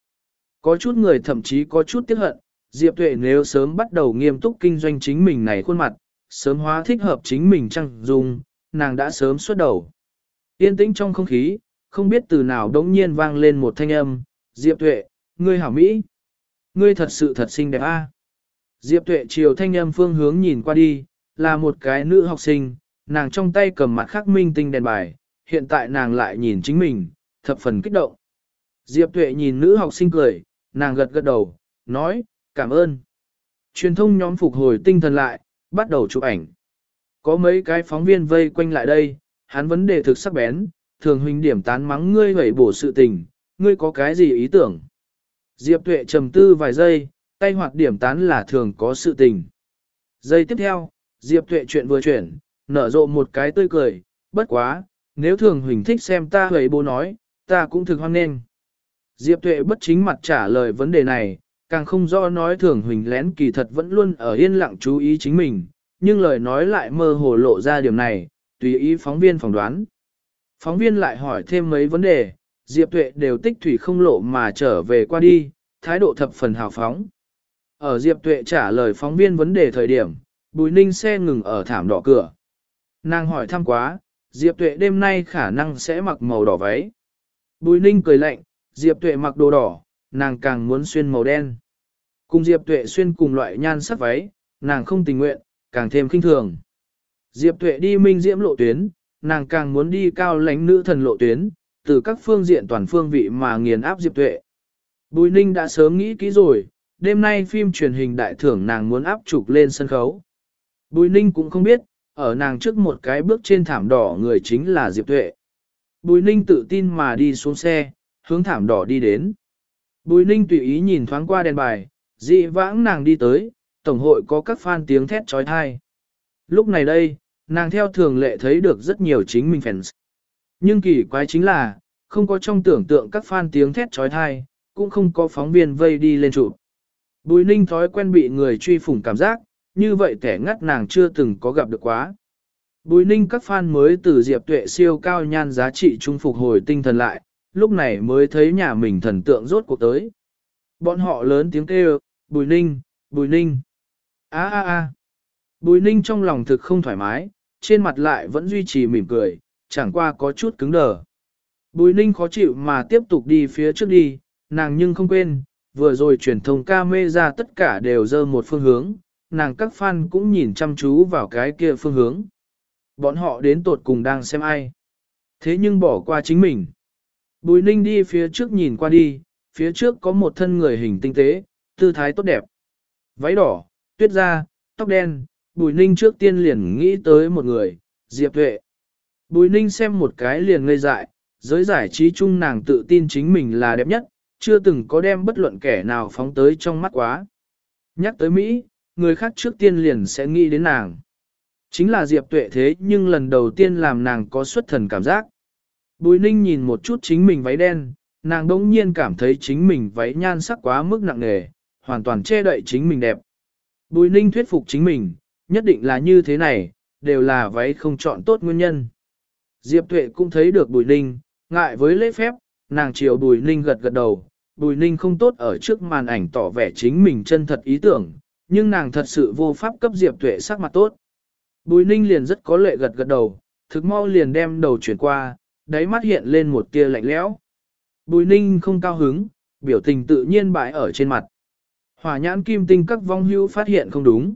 Có chút người thậm chí có chút tiếc hận, Diệp Tuệ nếu sớm bắt đầu nghiêm túc kinh doanh chính mình này khuôn mặt, sớm hóa thích hợp chính mình trăng dùng, nàng đã sớm xuất đầu. Yên tĩnh trong không khí, không biết từ nào đống nhiên vang lên một thanh âm, Diệp Tuệ, ngươi hảo Mỹ. Ngươi thật sự thật xinh đẹp a. Diệp Tuệ chiều thanh âm phương hướng nhìn qua đi, là một cái nữ học sinh, nàng trong tay cầm mặt khắc minh tinh đèn bài, hiện tại nàng lại nhìn chính mình, thập phần kích động. Diệp Tuệ nhìn nữ học sinh cười, nàng gật gật đầu, nói, cảm ơn. Truyền thông nhóm phục hồi tinh thần lại, bắt đầu chụp ảnh. Có mấy cái phóng viên vây quanh lại đây, hắn vấn đề thực sắc bén, thường huynh điểm tán mắng ngươi hủy bổ sự tình, ngươi có cái gì ý tưởng? Diệp Tuệ trầm tư vài giây, tay hoạt điểm tán là thường có sự tình. Giây tiếp theo, Diệp Tuệ chuyện vừa chuyển, nở rộ một cái tươi cười, bất quá, nếu thường huỳnh thích xem ta hủy bố nói, ta cũng thực hoan nghênh. Diệp Tuệ bất chính mặt trả lời vấn đề này, càng không do nói thường huỳnh lén kỳ thật vẫn luôn ở yên lặng chú ý chính mình, nhưng lời nói lại mơ hồ lộ ra điểm này, tùy ý phóng viên phỏng đoán. Phóng viên lại hỏi thêm mấy vấn đề, Diệp Tuệ đều tích thủy không lộ mà trở về qua đi, thái độ thập phần hào phóng. Ở Diệp Tuệ trả lời phóng viên vấn đề thời điểm, Bùi Ninh xe ngừng ở thảm đỏ cửa. Nàng hỏi thăm quá, Diệp Tuệ đêm nay khả năng sẽ mặc màu đỏ váy. Bùi Ninh cười lạnh, Diệp Tuệ mặc đồ đỏ, nàng càng muốn xuyên màu đen. Cùng Diệp Tuệ xuyên cùng loại nhan sắc váy, nàng không tình nguyện, càng thêm khinh thường. Diệp Tuệ đi minh diễm lộ tuyến, nàng càng muốn đi cao lãnh nữ thần lộ tuyến, từ các phương diện toàn phương vị mà nghiền áp Diệp Tuệ. Bùi Ninh đã sớm nghĩ kỹ rồi, đêm nay phim truyền hình đại thưởng nàng muốn áp trục lên sân khấu. Bùi Ninh cũng không biết, ở nàng trước một cái bước trên thảm đỏ người chính là Diệp Tuệ. Bùi ninh tự tin mà đi xuống xe, hướng thảm đỏ đi đến. Bùi ninh tùy ý nhìn thoáng qua đèn bài, dị vãng nàng đi tới, tổng hội có các fan tiếng thét trói thai. Lúc này đây, nàng theo thường lệ thấy được rất nhiều chính mình fans. Nhưng kỳ quái chính là, không có trong tưởng tượng các fan tiếng thét trói thai, cũng không có phóng viên vây đi lên trụ. Bùi ninh thói quen bị người truy phủng cảm giác, như vậy kẻ ngắt nàng chưa từng có gặp được quá. Bùi ninh các fan mới từ diệp tuệ siêu cao nhan giá trị trung phục hồi tinh thần lại, lúc này mới thấy nhà mình thần tượng rốt cuộc tới. Bọn họ lớn tiếng kêu, bùi ninh, bùi ninh. a a a Bùi ninh trong lòng thực không thoải mái, trên mặt lại vẫn duy trì mỉm cười, chẳng qua có chút cứng đờ. Bùi ninh khó chịu mà tiếp tục đi phía trước đi, nàng nhưng không quên, vừa rồi truyền thông ca mê ra tất cả đều dơ một phương hướng, nàng các fan cũng nhìn chăm chú vào cái kia phương hướng. Bọn họ đến tột cùng đang xem ai. Thế nhưng bỏ qua chính mình. Bùi ninh đi phía trước nhìn qua đi, phía trước có một thân người hình tinh tế, tư thái tốt đẹp. Váy đỏ, tuyết da, tóc đen, bùi ninh trước tiên liền nghĩ tới một người, Diệp Tuệ. Bùi ninh xem một cái liền ngây dại, giới giải trí chung nàng tự tin chính mình là đẹp nhất, chưa từng có đem bất luận kẻ nào phóng tới trong mắt quá. Nhắc tới Mỹ, người khác trước tiên liền sẽ nghĩ đến nàng. Chính là Diệp Tuệ thế nhưng lần đầu tiên làm nàng có xuất thần cảm giác. Bùi ninh nhìn một chút chính mình váy đen, nàng đông nhiên cảm thấy chính mình váy nhan sắc quá mức nặng nề, hoàn toàn che đậy chính mình đẹp. Bùi ninh thuyết phục chính mình, nhất định là như thế này, đều là váy không chọn tốt nguyên nhân. Diệp Tuệ cũng thấy được Bùi Ninh, ngại với lễ phép, nàng chiều Bùi Ninh gật gật đầu, Bùi Ninh không tốt ở trước màn ảnh tỏ vẻ chính mình chân thật ý tưởng, nhưng nàng thật sự vô pháp cấp Diệp Tuệ sắc mặt tốt. Bùi Ninh liền rất có lệ gật gật đầu, thực mau liền đem đầu chuyển qua, đáy mắt hiện lên một tia lạnh lẽo. Bùi Ninh không cao hứng, biểu tình tự nhiên bãi ở trên mặt. Hỏa nhãn kim tinh các vong hưu phát hiện không đúng.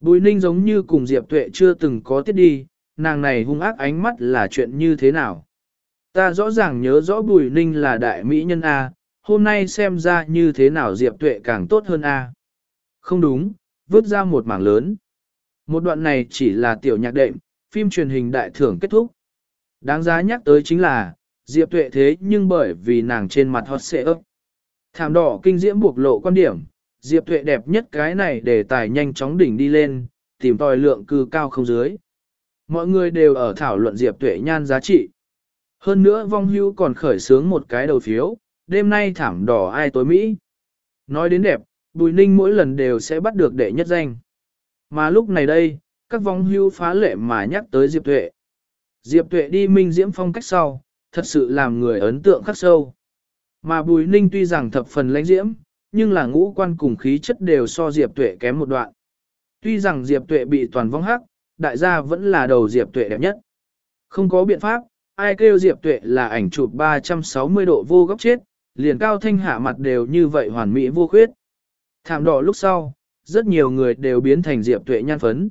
Bùi Ninh giống như cùng Diệp Tuệ chưa từng có tiết đi, nàng này hung ác ánh mắt là chuyện như thế nào. Ta rõ ràng nhớ rõ Bùi Ninh là đại mỹ nhân A, hôm nay xem ra như thế nào Diệp Tuệ càng tốt hơn A. Không đúng, vứt ra một mảng lớn. Một đoạn này chỉ là tiểu nhạc đệm, phim truyền hình đại thưởng kết thúc. Đáng giá nhắc tới chính là, Diệp Tuệ thế nhưng bởi vì nàng trên mặt hot xệ ấp. Thảm đỏ kinh diễm buộc lộ quan điểm, Diệp Tuệ đẹp nhất cái này để tài nhanh chóng đỉnh đi lên, tìm tòi lượng cư cao không dưới. Mọi người đều ở thảo luận Diệp Tuệ nhan giá trị. Hơn nữa vong hưu còn khởi sướng một cái đầu phiếu, đêm nay thảm đỏ ai tối Mỹ. Nói đến đẹp, Bùi Ninh mỗi lần đều sẽ bắt được đệ nhất danh. Mà lúc này đây, các vong hưu phá lệ mà nhắc tới Diệp Tuệ. Diệp Tuệ đi minh diễm phong cách sau, thật sự làm người ấn tượng khắc sâu. Mà Bùi Ninh tuy rằng thập phần lãnh diễm, nhưng là ngũ quan cùng khí chất đều so Diệp Tuệ kém một đoạn. Tuy rằng Diệp Tuệ bị toàn vong hắc, đại gia vẫn là đầu Diệp Tuệ đẹp nhất. Không có biện pháp, ai kêu Diệp Tuệ là ảnh chụp 360 độ vô góc chết, liền cao thanh hạ mặt đều như vậy hoàn mỹ vô khuyết. Thảm đỏ lúc sau, rất nhiều người đều biến thành Diệp Tuệ nhan phấn.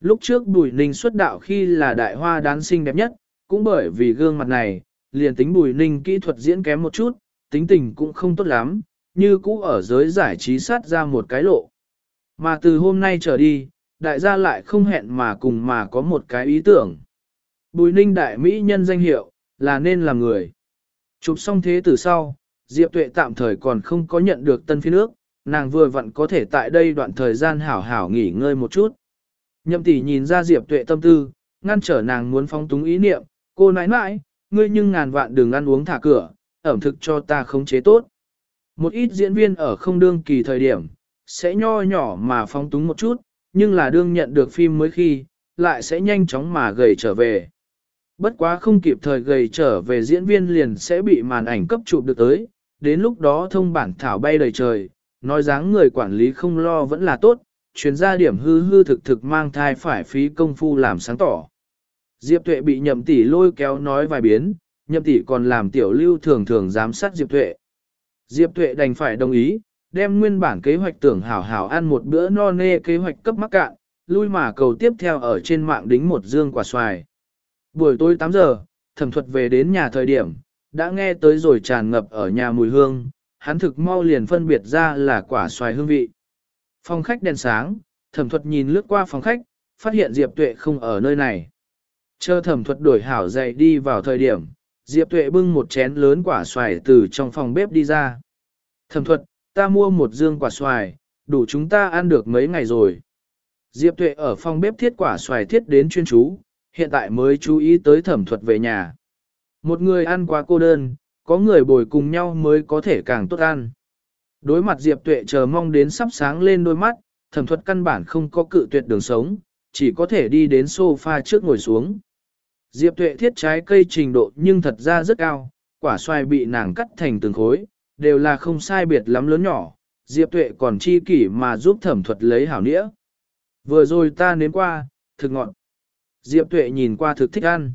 Lúc trước Bùi Ninh xuất đạo khi là đại hoa đán xinh đẹp nhất, cũng bởi vì gương mặt này, liền tính Bùi Ninh kỹ thuật diễn kém một chút, tính tình cũng không tốt lắm, như cũ ở giới giải trí sát ra một cái lộ. Mà từ hôm nay trở đi, đại gia lại không hẹn mà cùng mà có một cái ý tưởng. Bùi ninh đại mỹ nhân danh hiệu, là nên làm người. Chụp xong thế từ sau, Diệp Tuệ tạm thời còn không có nhận được tân phi nước, nàng vừa vặn có thể tại đây đoạn thời gian hảo hảo nghỉ ngơi một chút. Nhậm tỷ nhìn ra Diệp Tuệ tâm tư, ngăn trở nàng muốn phong túng ý niệm, cô nãi nãi, ngươi nhưng ngàn vạn đừng ăn uống thả cửa, ẩm thực cho ta không chế tốt. Một ít diễn viên ở không đương kỳ thời điểm, sẽ nho nhỏ mà phóng túng một chút, nhưng là đương nhận được phim mới khi, lại sẽ nhanh chóng mà gầy trở về. Bất quá không kịp thời gầy trở về diễn viên liền sẽ bị màn ảnh cấp chụp được tới, đến lúc đó thông bản thảo bay đầy trời, nói dáng người quản lý không lo vẫn là tốt, chuyên gia điểm hư hư thực thực mang thai phải phí công phu làm sáng tỏ. Diệp Tuệ bị nhậm tỷ lôi kéo nói vài biến, nhậm tỷ còn làm tiểu lưu thường thường giám sát Diệp Tuệ. Diệp Tuệ đành phải đồng ý, đem nguyên bản kế hoạch tưởng hảo hảo ăn một bữa no nê kế hoạch cấp mắc cạn, lui mà cầu tiếp theo ở trên mạng đính một dương quả xoài. Buổi tối 8 giờ, thẩm thuật về đến nhà thời điểm, đã nghe tới rồi tràn ngập ở nhà mùi hương, hắn thực mau liền phân biệt ra là quả xoài hương vị. Phòng khách đèn sáng, thẩm thuật nhìn lướt qua phòng khách, phát hiện Diệp Tuệ không ở nơi này. Chờ thẩm thuật đổi hảo dậy đi vào thời điểm, Diệp Tuệ bưng một chén lớn quả xoài từ trong phòng bếp đi ra. Thẩm thuật, ta mua một dương quả xoài, đủ chúng ta ăn được mấy ngày rồi. Diệp Tuệ ở phòng bếp thiết quả xoài thiết đến chuyên chú, hiện tại mới chú ý tới thẩm thuật về nhà. Một người ăn quá cô đơn, có người bồi cùng nhau mới có thể càng tốt ăn. Đối mặt Diệp Tuệ chờ mong đến sắp sáng lên đôi mắt, thẩm thuật căn bản không có cự tuyệt đường sống, chỉ có thể đi đến sofa trước ngồi xuống. Diệp Tuệ thiết trái cây trình độ nhưng thật ra rất cao, quả xoài bị nàng cắt thành từng khối, đều là không sai biệt lắm lớn nhỏ. Diệp Tuệ còn chi kỷ mà giúp thẩm thuật lấy hảo nĩa. Vừa rồi ta nếm qua, thực ngọn Diệp Tuệ nhìn qua thực thích ăn.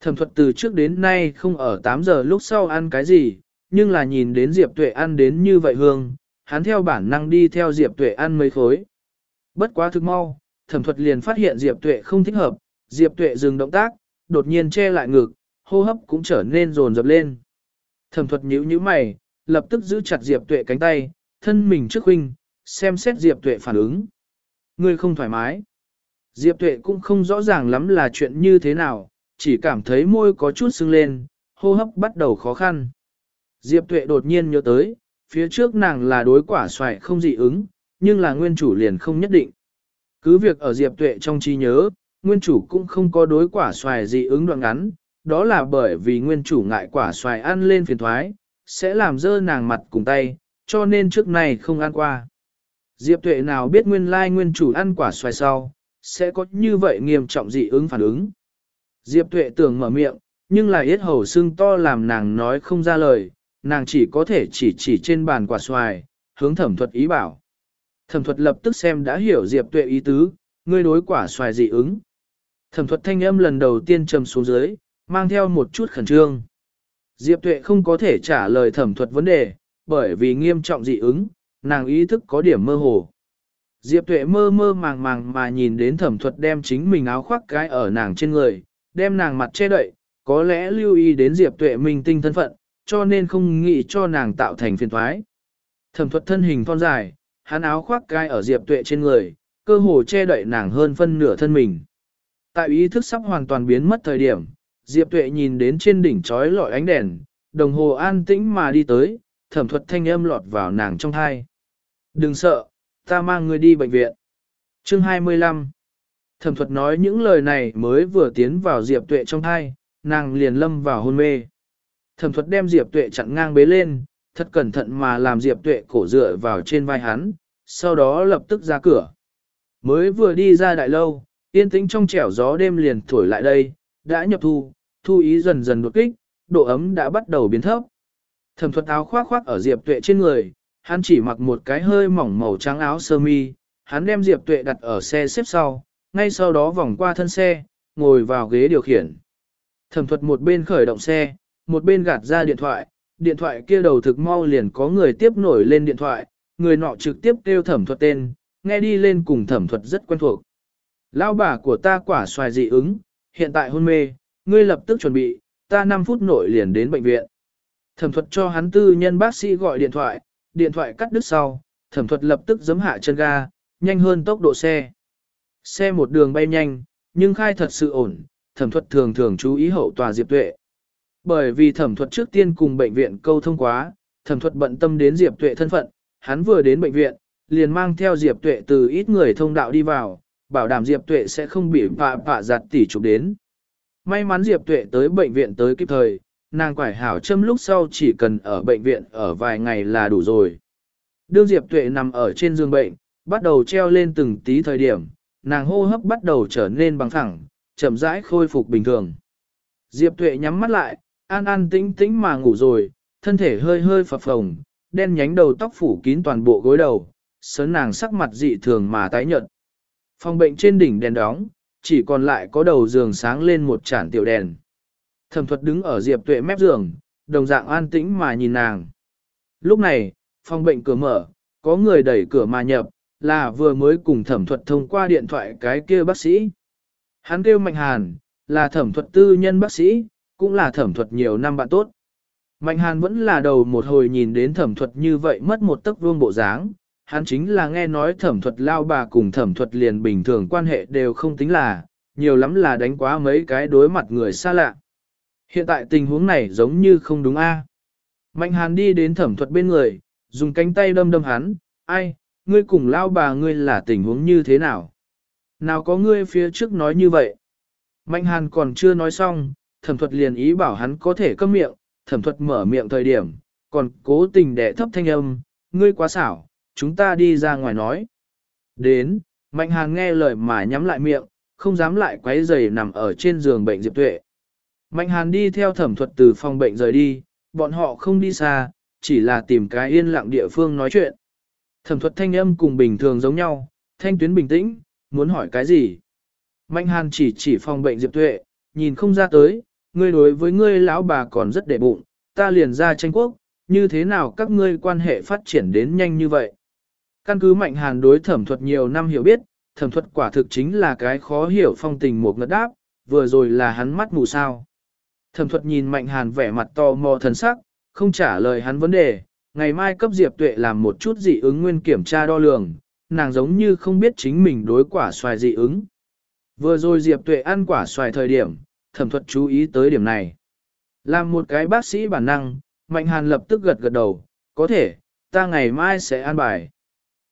Thẩm thuật từ trước đến nay không ở 8 giờ lúc sau ăn cái gì, nhưng là nhìn đến Diệp Tuệ ăn đến như vậy hương, hắn theo bản năng đi theo Diệp Tuệ ăn mấy khối. Bất quá thực mau, thẩm thuật liền phát hiện Diệp Tuệ không thích hợp, Diệp Tuệ dừng động tác, đột nhiên che lại ngực, hô hấp cũng trở nên rồn rập lên. Thẩm thuật nhíu nhíu mày, lập tức giữ chặt Diệp Tuệ cánh tay, thân mình trước huynh, xem xét Diệp Tuệ phản ứng. Ngươi không thoải mái. Diệp Tuệ cũng không rõ ràng lắm là chuyện như thế nào, chỉ cảm thấy môi có chút sưng lên, hô hấp bắt đầu khó khăn. Diệp Tuệ đột nhiên nhớ tới, phía trước nàng là đối quả xoài không dị ứng, nhưng là nguyên chủ liền không nhất định. Cứ việc ở Diệp Tuệ trong trí nhớ, nguyên chủ cũng không có đối quả xoài dị ứng đoạn ngắn, đó là bởi vì nguyên chủ ngại quả xoài ăn lên phiền thoái, sẽ làm dơ nàng mặt cùng tay, cho nên trước này không ăn qua. Diệp Tuệ nào biết nguyên lai nguyên chủ ăn quả xoài sau, sẽ có như vậy nghiêm trọng dị ứng phản ứng. Diệp Tuệ tưởng mở miệng, nhưng là yết hầu sưng to làm nàng nói không ra lời, nàng chỉ có thể chỉ chỉ trên bàn quả xoài, hướng thẩm thuật ý bảo. Thẩm thuật lập tức xem đã hiểu Diệp Tuệ ý tứ, ngươi đối quả xoài dị ứng. Thẩm thuật thanh âm lần đầu tiên trầm xuống dưới, mang theo một chút khẩn trương. Diệp Tuệ không có thể trả lời thẩm thuật vấn đề, bởi vì nghiêm trọng dị ứng, nàng ý thức có điểm mơ hồ. Diệp Tuệ mơ mơ màng màng mà nhìn đến thẩm thuật đem chính mình áo khoác cái ở nàng trên người, đem nàng mặt che đậy, có lẽ lưu ý đến Diệp Tuệ mình tinh thân phận, cho nên không nghĩ cho nàng tạo thành phiền thoái. Thẩm thuật thân hình thon dài, hắn áo khoác gai ở Diệp Tuệ trên người, cơ hồ che đậy nàng hơn phân nửa thân mình. Tại ý thức sắp hoàn toàn biến mất thời điểm, Diệp Tuệ nhìn đến trên đỉnh trói lọi ánh đèn, đồng hồ an tĩnh mà đi tới, thẩm thuật thanh âm lọt vào nàng trong thai. Đừng sợ, ta mang người đi bệnh viện. Chương 25 Thẩm thuật nói những lời này mới vừa tiến vào Diệp Tuệ trong thai, nàng liền lâm vào hôn mê. Thẩm thuật đem Diệp Tuệ chặn ngang bế lên, thật cẩn thận mà làm Diệp Tuệ cổ dựa vào trên vai hắn, sau đó lập tức ra cửa. Mới vừa đi ra đại lâu, yên tĩnh trong trẻo gió đêm liền thổi lại đây, đã nhập thu, thu ý dần dần đột kích, độ ấm đã bắt đầu biến thấp. Thẩm thuật áo khoác khoác ở Diệp Tuệ trên người, hắn chỉ mặc một cái hơi mỏng màu trắng áo sơ mi, hắn đem Diệp Tuệ đặt ở xe xếp sau, ngay sau đó vòng qua thân xe, ngồi vào ghế điều khiển. Thẩm thuật một bên khởi động xe, một bên gạt ra điện thoại, điện thoại kia đầu thực mau liền có người tiếp nổi lên điện thoại, người nọ trực tiếp kêu thẩm thuật tên, nghe đi lên cùng thẩm thuật rất quen thuộc. Lão bà của ta quả xoài dị ứng, hiện tại hôn mê, ngươi lập tức chuẩn bị, ta 5 phút nội liền đến bệnh viện. Thẩm thuật cho hắn tư nhân bác sĩ gọi điện thoại, điện thoại cắt đứt sau, thẩm thuật lập tức giấm hạ chân ga, nhanh hơn tốc độ xe. Xe một đường bay nhanh, nhưng khai thật sự ổn, thẩm thuật thường thường chú ý hậu tòa Diệp Tuệ. Bởi vì thẩm thuật trước tiên cùng bệnh viện câu thông quá, thẩm thuật bận tâm đến Diệp Tuệ thân phận, hắn vừa đến bệnh viện, liền mang theo Diệp Tuệ từ ít người thông đạo đi vào, bảo đảm Diệp Tuệ sẽ không bị phạ phạ giặt tỉ chụp đến. May mắn Diệp Tuệ tới bệnh viện tới kịp thời, nàng quải hảo châm lúc sau chỉ cần ở bệnh viện ở vài ngày là đủ rồi. Đương Diệp Tuệ nằm ở trên giường bệnh, bắt đầu treo lên từng tí thời điểm, nàng hô hấp bắt đầu trở nên bằng thẳng, chậm rãi khôi phục bình thường. Diệp Tuệ nhắm mắt lại, an an tĩnh tĩnh mà ngủ rồi, thân thể hơi hơi phập phồng, đen nhánh đầu tóc phủ kín toàn bộ gối đầu, sớn nàng sắc mặt dị thường mà tái nhợt. Phòng bệnh trên đỉnh đèn đóng, chỉ còn lại có đầu giường sáng lên một chản tiểu đèn. Thẩm thuật đứng ở Diệp Tuệ mép giường, đồng dạng an tĩnh mà nhìn nàng. Lúc này, phòng bệnh cửa mở, có người đẩy cửa mà nhập, là vừa mới cùng thẩm thuật thông qua điện thoại cái kia bác sĩ. Hắn kêu Mạnh Hàn, là thẩm thuật tư nhân bác sĩ, cũng là thẩm thuật nhiều năm bạn tốt. Mạnh Hàn vẫn là đầu một hồi nhìn đến thẩm thuật như vậy mất một tấc vương bộ dáng, hắn chính là nghe nói thẩm thuật lao bà cùng thẩm thuật liền bình thường quan hệ đều không tính là, nhiều lắm là đánh quá mấy cái đối mặt người xa lạ. Hiện tại tình huống này giống như không đúng a. Mạnh hàn đi đến thẩm thuật bên người, dùng cánh tay đâm đâm hắn, ai, ngươi cùng lao bà ngươi là tình huống như thế nào? Nào có ngươi phía trước nói như vậy? Mạnh hàn còn chưa nói xong, thẩm thuật liền ý bảo hắn có thể câm miệng, thẩm thuật mở miệng thời điểm, còn cố tình đẻ thấp thanh âm, ngươi quá xảo, chúng ta đi ra ngoài nói. Đến, mạnh hàn nghe lời mà nhắm lại miệng, không dám lại quấy giày nằm ở trên giường bệnh Diệp Tuệ. Mạnh hàn đi theo thẩm thuật từ phòng bệnh rời đi, bọn họ không đi xa, chỉ là tìm cái yên lặng địa phương nói chuyện. Thẩm thuật thanh âm cùng bình thường giống nhau, thanh tuyến bình tĩnh, muốn hỏi cái gì? Mạnh hàn chỉ chỉ phòng bệnh Diệp Tuệ, nhìn không ra tới, ngươi đối với ngươi lão bà còn rất đệ bụng, ta liền ra tranh quốc, như thế nào các ngươi quan hệ phát triển đến nhanh như vậy? Căn cứ mạnh hàn đối thẩm thuật nhiều năm hiểu biết, thẩm thuật quả thực chính là cái khó hiểu phong tình một ngất đáp, vừa rồi là hắn mắt mù sao. Thẩm thuật nhìn mạnh hàn vẻ mặt to mò thần sắc, không trả lời hắn vấn đề, ngày mai cấp Diệp Tuệ làm một chút dị ứng nguyên kiểm tra đo lường, nàng giống như không biết chính mình đối quả xoài dị ứng. Vừa rồi Diệp Tuệ ăn quả xoài thời điểm, thẩm thuật chú ý tới điểm này. Làm một cái bác sĩ bản năng, Mạnh Hàn lập tức gật gật đầu, có thể, ta ngày mai sẽ ăn bài.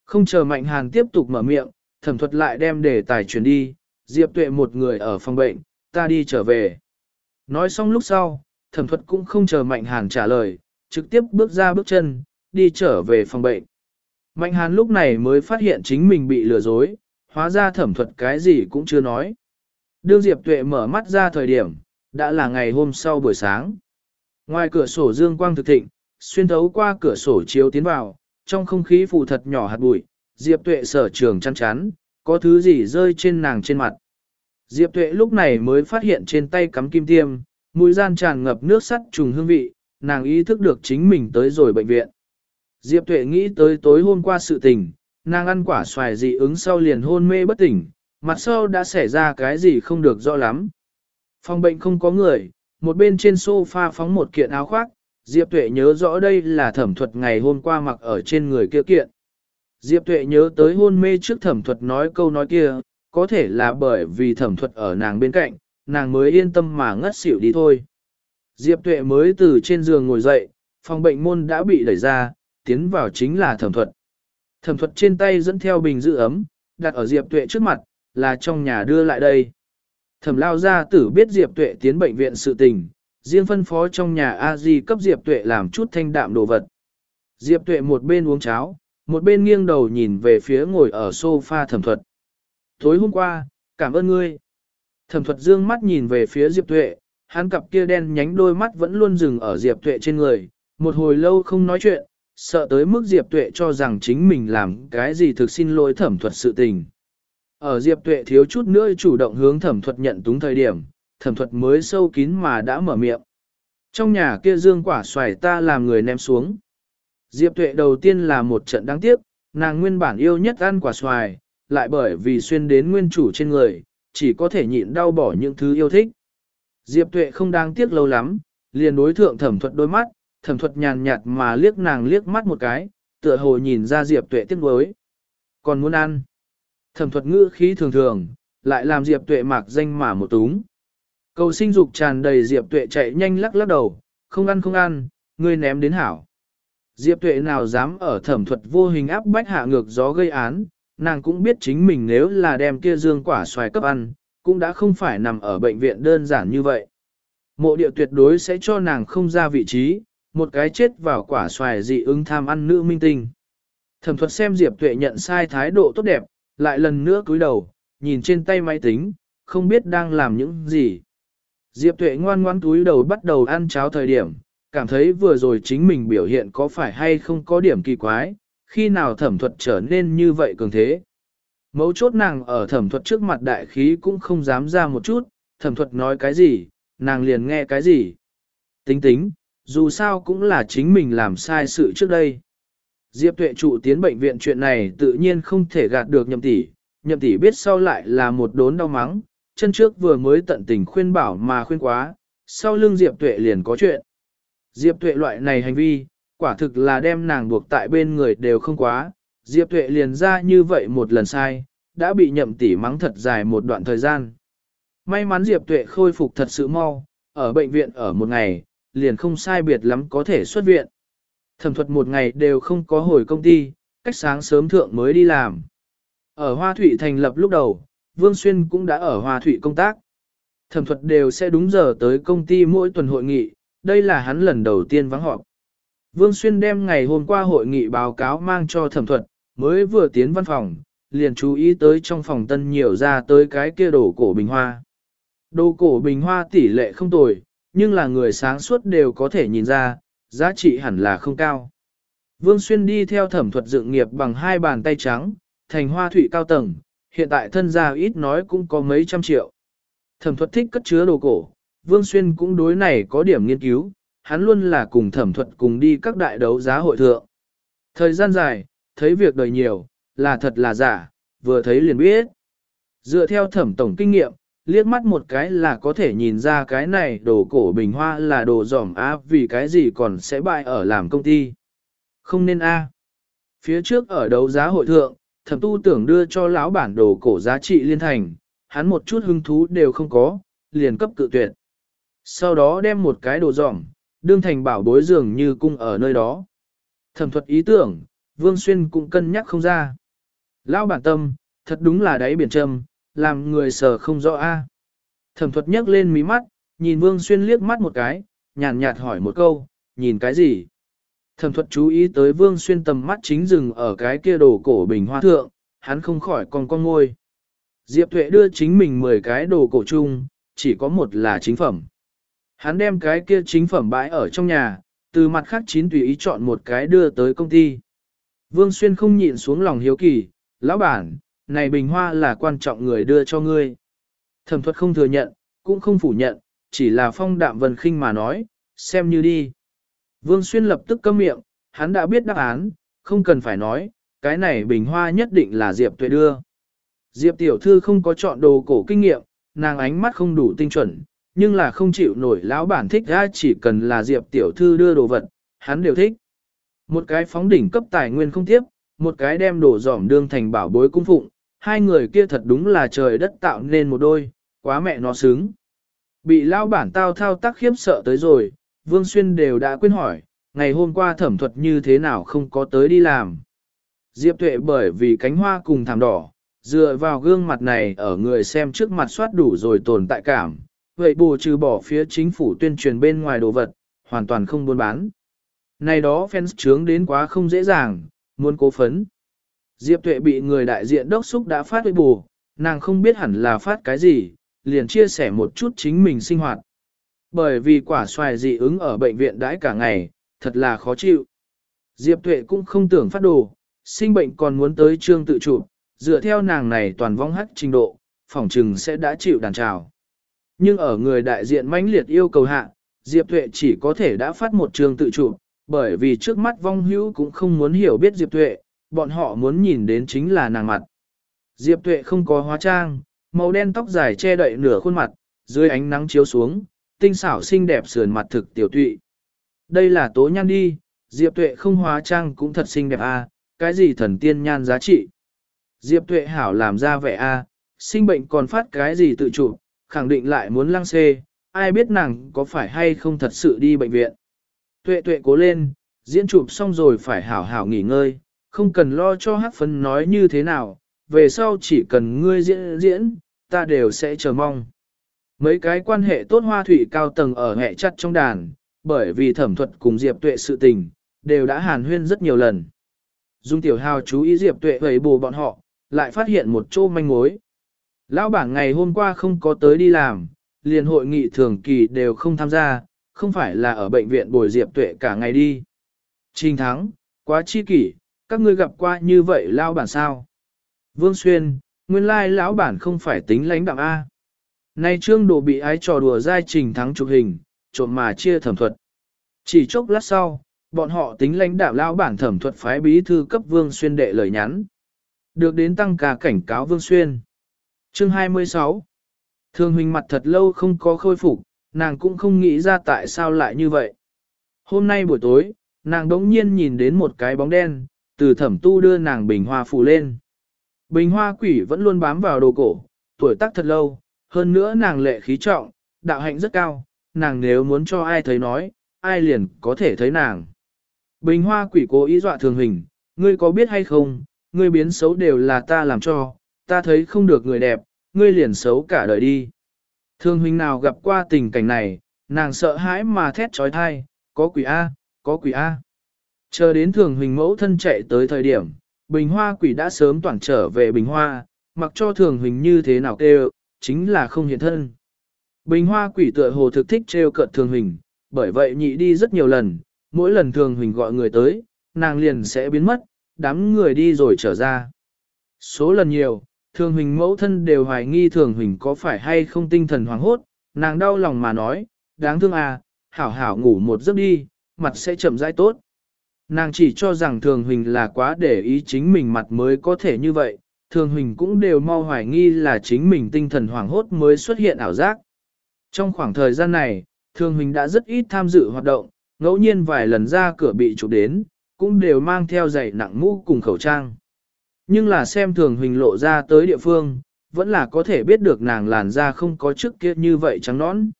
Không chờ Mạnh Hàn tiếp tục mở miệng, thẩm thuật lại đem đề tài chuyển đi, Diệp Tuệ một người ở phòng bệnh, ta đi trở về. Nói xong lúc sau, thẩm thuật cũng không chờ Mạnh Hàn trả lời, trực tiếp bước ra bước chân, đi trở về phòng bệnh. Mạnh Hàn lúc này mới phát hiện chính mình bị lừa dối, hóa ra thẩm thuật cái gì cũng chưa nói. Đương Diệp Tuệ mở mắt ra thời điểm, đã là ngày hôm sau buổi sáng. Ngoài cửa sổ dương quang thực thịnh, xuyên thấu qua cửa sổ chiếu tiến vào, trong không khí phù thật nhỏ hạt bụi, Diệp Tuệ sở trường chăn chắn, có thứ gì rơi trên nàng trên mặt. Diệp Tuệ lúc này mới phát hiện trên tay cắm kim tiêm, mũi gian tràn ngập nước sắt trùng hương vị, nàng ý thức được chính mình tới rồi bệnh viện. Diệp Tuệ nghĩ tới tối hôm qua sự tình, nàng ăn quả xoài dị ứng sau liền hôn mê bất tỉnh, mặt sau đã xảy ra cái gì không được rõ lắm. Phòng bệnh không có người, một bên trên sofa phóng một kiện áo khoác, Diệp Tuệ nhớ rõ đây là thẩm thuật ngày hôm qua mặc ở trên người kia kiện. Diệp Tuệ nhớ tới hôn mê trước thẩm thuật nói câu nói kia, có thể là bởi vì thẩm thuật ở nàng bên cạnh, nàng mới yên tâm mà ngất xỉu đi thôi. Diệp Tuệ mới từ trên giường ngồi dậy, phòng bệnh môn đã bị đẩy ra, tiến vào chính là thẩm thuật. Thẩm thuật trên tay dẫn theo bình giữ ấm, đặt ở Diệp Tuệ trước mặt, là trong nhà đưa lại đây. Thẩm lao gia tử biết Diệp Tuệ tiến bệnh viện sự tình, riêng phân phó trong nhà a di cấp Diệp Tuệ làm chút thanh đạm đồ vật. Diệp Tuệ một bên uống cháo, một bên nghiêng đầu nhìn về phía ngồi ở sofa thẩm thuật. Tối hôm qua, cảm ơn ngươi. Thẩm thuật dương mắt nhìn về phía Diệp Tuệ, hắn cặp kia đen nhánh đôi mắt vẫn luôn dừng ở Diệp Tuệ trên người, một hồi lâu không nói chuyện, sợ tới mức Diệp Tuệ cho rằng chính mình làm cái gì thực xin lỗi thẩm thuật sự tình. Ở Diệp Tuệ thiếu chút nữa chủ động hướng thẩm thuật nhận túng thời điểm, thẩm thuật mới sâu kín mà đã mở miệng. Trong nhà kia dương quả xoài ta làm người ném xuống. Diệp Tuệ đầu tiên là một trận đáng tiếc, nàng nguyên bản yêu nhất ăn quả xoài, lại bởi vì xuyên đến nguyên chủ trên người, chỉ có thể nhịn đau bỏ những thứ yêu thích. Diệp Tuệ không đáng tiếc lâu lắm, liền đối thượng thẩm thuật đôi mắt, thẩm thuật nhàn nhạt mà liếc nàng liếc mắt một cái, tựa hồ nhìn ra Diệp Tuệ tiếc nuối. Còn muốn ăn. Thẩm thuật ngữ khí thường thường, lại làm Diệp Tuệ mạc danh mà một túng. Cầu sinh dục tràn đầy Diệp Tuệ chạy nhanh lắc lắc đầu, không ăn không ăn, ngươi ném đến hảo. Diệp Tuệ nào dám ở thẩm thuật vô hình áp bách hạ ngược gió gây án, nàng cũng biết chính mình nếu là đem kia dương quả xoài cấp ăn, cũng đã không phải nằm ở bệnh viện đơn giản như vậy. Mộ điệu tuyệt đối sẽ cho nàng không ra vị trí, một cái chết vào quả xoài dị ứng tham ăn nữ minh tinh. Thẩm thuật xem Diệp Tuệ nhận sai thái độ tốt đẹp, lại lần nữa cúi đầu, nhìn trên tay máy tính, không biết đang làm những gì. Diệp Tuệ ngoan ngoan túi đầu bắt đầu ăn cháo thời điểm, cảm thấy vừa rồi chính mình biểu hiện có phải hay không có điểm kỳ quái, khi nào thẩm thuật trở nên như vậy cường thế. Mấu chốt nàng ở thẩm thuật trước mặt đại khí cũng không dám ra một chút, thẩm thuật nói cái gì, nàng liền nghe cái gì. Tính tính, dù sao cũng là chính mình làm sai sự trước đây. Diệp tuệ trụ tiến bệnh viện chuyện này tự nhiên không thể gạt được nhậm tỷ, nhậm tỷ biết sau lại là một đốn đau mắng, chân trước vừa mới tận tình khuyên bảo mà khuyên quá, sau lưng Diệp tuệ liền có chuyện. Diệp tuệ loại này hành vi, quả thực là đem nàng buộc tại bên người đều không quá, Diệp tuệ liền ra như vậy một lần sai, đã bị nhậm tỷ mắng thật dài một đoạn thời gian. May mắn Diệp tuệ khôi phục thật sự mau, ở bệnh viện ở một ngày, liền không sai biệt lắm có thể xuất viện. Thẩm thuật một ngày đều không có hồi công ty, cách sáng sớm thượng mới đi làm. Ở Hoa Thụy thành lập lúc đầu, Vương Xuyên cũng đã ở Hoa Thụy công tác. Thẩm thuật đều sẽ đúng giờ tới công ty mỗi tuần hội nghị, đây là hắn lần đầu tiên vắng họp. Vương Xuyên đem ngày hôm qua hội nghị báo cáo mang cho thẩm thuật, mới vừa tiến văn phòng, liền chú ý tới trong phòng tân nhiều ra tới cái kia đồ cổ bình hoa. Đồ cổ bình hoa tỷ lệ không tồi, nhưng là người sáng suốt đều có thể nhìn ra, giá trị hẳn là không cao. Vương Xuyên đi theo thẩm thuật dựng nghiệp bằng hai bàn tay trắng, thành hoa thủy cao tầng, hiện tại thân gia ít nói cũng có mấy trăm triệu. Thẩm thuật thích cất chứa đồ cổ, Vương Xuyên cũng đối này có điểm nghiên cứu, hắn luôn là cùng thẩm thuật cùng đi các đại đấu giá hội thượng. Thời gian dài, thấy việc đời nhiều, là thật là giả, vừa thấy liền biết. Dựa theo thẩm tổng kinh nghiệm, liếc mắt một cái là có thể nhìn ra cái này đồ cổ bình hoa là đồ giỏm á vì cái gì còn sẽ bại ở làm công ty. Không nên a. Phía trước ở đấu giá hội thượng, thẩm tu tưởng đưa cho lão bản đồ cổ giá trị liên thành, hắn một chút hứng thú đều không có, liền cấp cự tuyệt. Sau đó đem một cái đồ giỏm, đương thành bảo bối dường như cung ở nơi đó. Thẩm thuật ý tưởng, Vương Xuyên cũng cân nhắc không ra. Lão bản tâm, thật đúng là đáy biển trầm, làm người sờ không rõ a. Thẩm thuật nhấc lên mí mắt, nhìn Vương Xuyên liếc mắt một cái, nhàn nhạt hỏi một câu, nhìn cái gì? Thẩm thuật chú ý tới Vương Xuyên tầm mắt chính dừng ở cái kia đồ cổ bình hoa thượng, hắn không khỏi con con ngôi. Diệp Thuệ đưa chính mình 10 cái đồ cổ chung, chỉ có một là chính phẩm. Hắn đem cái kia chính phẩm bãi ở trong nhà, từ mặt khác chín tùy ý chọn một cái đưa tới công ty. Vương Xuyên không nhịn xuống lòng hiếu kỳ, lão bản, này bình hoa là quan trọng người đưa cho ngươi. Thẩm thuật không thừa nhận, cũng không phủ nhận, chỉ là phong đạm vần khinh mà nói, xem như đi. Vương Xuyên lập tức câm miệng, hắn đã biết đáp án, không cần phải nói, cái này bình hoa nhất định là Diệp Tuệ đưa. Diệp tiểu thư không có chọn đồ cổ kinh nghiệm, nàng ánh mắt không đủ tinh chuẩn, nhưng là không chịu nổi lão bản thích ra chỉ cần là Diệp tiểu thư đưa đồ vật, hắn đều thích. Một cái phóng đỉnh cấp tài nguyên không tiếp, một cái đem đồ giỏm đương thành bảo bối cung phụng, hai người kia thật đúng là trời đất tạo nên một đôi, quá mẹ nó sướng. Bị lao bản tao thao tác khiếp sợ tới rồi, Vương Xuyên đều đã quên hỏi, ngày hôm qua thẩm thuật như thế nào không có tới đi làm. Diệp Tuệ bởi vì cánh hoa cùng thảm đỏ, dựa vào gương mặt này ở người xem trước mặt soát đủ rồi tồn tại cảm, vậy bù trừ bỏ phía chính phủ tuyên truyền bên ngoài đồ vật, hoàn toàn không buôn bán. Này đó fans trướng đến quá không dễ dàng, muốn cố phấn. Diệp Tuệ bị người đại diện đốc xúc đã phát với bù, nàng không biết hẳn là phát cái gì, liền chia sẻ một chút chính mình sinh hoạt. Bởi vì quả xoài dị ứng ở bệnh viện đãi cả ngày, thật là khó chịu. Diệp Tuệ cũng không tưởng phát đồ, sinh bệnh còn muốn tới trương tự chụp, dựa theo nàng này toàn vong hắc trình độ, phỏng trừng sẽ đã chịu đàn trào. Nhưng ở người đại diện mãnh liệt yêu cầu hạ, Diệp Tuệ chỉ có thể đã phát một trường tự chụp, bởi vì trước mắt vong hữu cũng không muốn hiểu biết Diệp Tuệ, bọn họ muốn nhìn đến chính là nàng mặt. Diệp Tuệ không có hóa trang, màu đen tóc dài che đậy nửa khuôn mặt, dưới ánh nắng chiếu xuống, tinh xảo xinh đẹp sườn mặt thực tiểu tụy. Đây là tố nhan đi, Diệp Tuệ không hóa trang cũng thật xinh đẹp a, à, cái gì thần tiên nhan giá trị. Diệp Tuệ hảo làm ra vẻ a, à, sinh bệnh còn phát cái gì tự chủ, khẳng định lại muốn lăng xê, ai biết nàng có phải hay không thật sự đi bệnh viện. Tuệ tuệ cố lên, diễn chụp xong rồi phải hảo hảo nghỉ ngơi, không cần lo cho hát phấn nói như thế nào, về sau chỉ cần ngươi diễn diễn, ta đều sẽ chờ mong. Mấy cái quan hệ tốt hoa thủy cao tầng ở hệ chặt trong đàn, bởi vì thẩm thuật cùng Diệp Tuệ sự tình, đều đã hàn huyên rất nhiều lần. Dung Tiểu Hào chú ý Diệp Tuệ vầy bù bọn họ, lại phát hiện một chỗ manh mối. Lão bảng ngày hôm qua không có tới đi làm, liền hội nghị thường kỳ đều không tham gia, không phải là ở bệnh viện bồi Diệp Tuệ cả ngày đi. Trình thắng, quá chi kỷ, các ngươi gặp qua như vậy lão bản sao? Vương Xuyên, nguyên lai lão bản không phải tính lãnh đạo A. Nay trương đồ bị ái trò đùa giai trình thắng chụp hình, trộm mà chia thẩm thuật. Chỉ chốc lát sau, bọn họ tính lãnh đạo lão bản thẩm thuật phái bí thư cấp Vương Xuyên đệ lời nhắn. Được đến tăng ca cảnh cáo Vương Xuyên. Chương 26 Thường huynh mặt thật lâu không có khôi phục, nàng cũng không nghĩ ra tại sao lại như vậy. Hôm nay buổi tối, nàng đống nhiên nhìn đến một cái bóng đen, từ thẩm tu đưa nàng bình hoa phủ lên. Bình hoa quỷ vẫn luôn bám vào đồ cổ, tuổi tác thật lâu, hơn nữa nàng lệ khí trọng, đạo hạnh rất cao, nàng nếu muốn cho ai thấy nói, ai liền có thể thấy nàng. Bình hoa quỷ cố ý dọa thường hình, ngươi có biết hay không, ngươi biến xấu đều là ta làm cho, ta thấy không được người đẹp, ngươi liền xấu cả đời đi. Thường hình nào gặp qua tình cảnh này, nàng sợ hãi mà thét trói thai, có quỷ A, có quỷ A. Chờ đến thường hình mẫu thân chạy tới thời điểm, bình hoa quỷ đã sớm toàn trở về bình hoa, mặc cho thường hình như thế nào kêu, chính là không hiện thân. Bình hoa quỷ tựa hồ thực thích trêu cợt thường hình bởi vậy nhị đi rất nhiều lần, mỗi lần thường hình gọi người tới, nàng liền sẽ biến mất, đám người đi rồi trở ra. Số lần nhiều, thường hình mẫu thân đều hoài nghi thường hình có phải hay không tinh thần hoảng hốt, nàng đau lòng mà nói, đáng thương à, hảo hảo ngủ một giấc đi, mặt sẽ chậm rãi tốt. Nàng chỉ cho rằng thường huỳnh là quá để ý chính mình mặt mới có thể như vậy, thường huỳnh cũng đều mau hoài nghi là chính mình tinh thần hoảng hốt mới xuất hiện ảo giác. Trong khoảng thời gian này, thường huỳnh đã rất ít tham dự hoạt động, ngẫu nhiên vài lần ra cửa bị chụp đến, cũng đều mang theo giày nặng mũ cùng khẩu trang. Nhưng là xem thường huỳnh lộ ra tới địa phương, vẫn là có thể biết được nàng làn da không có trước kia như vậy trắng nõn.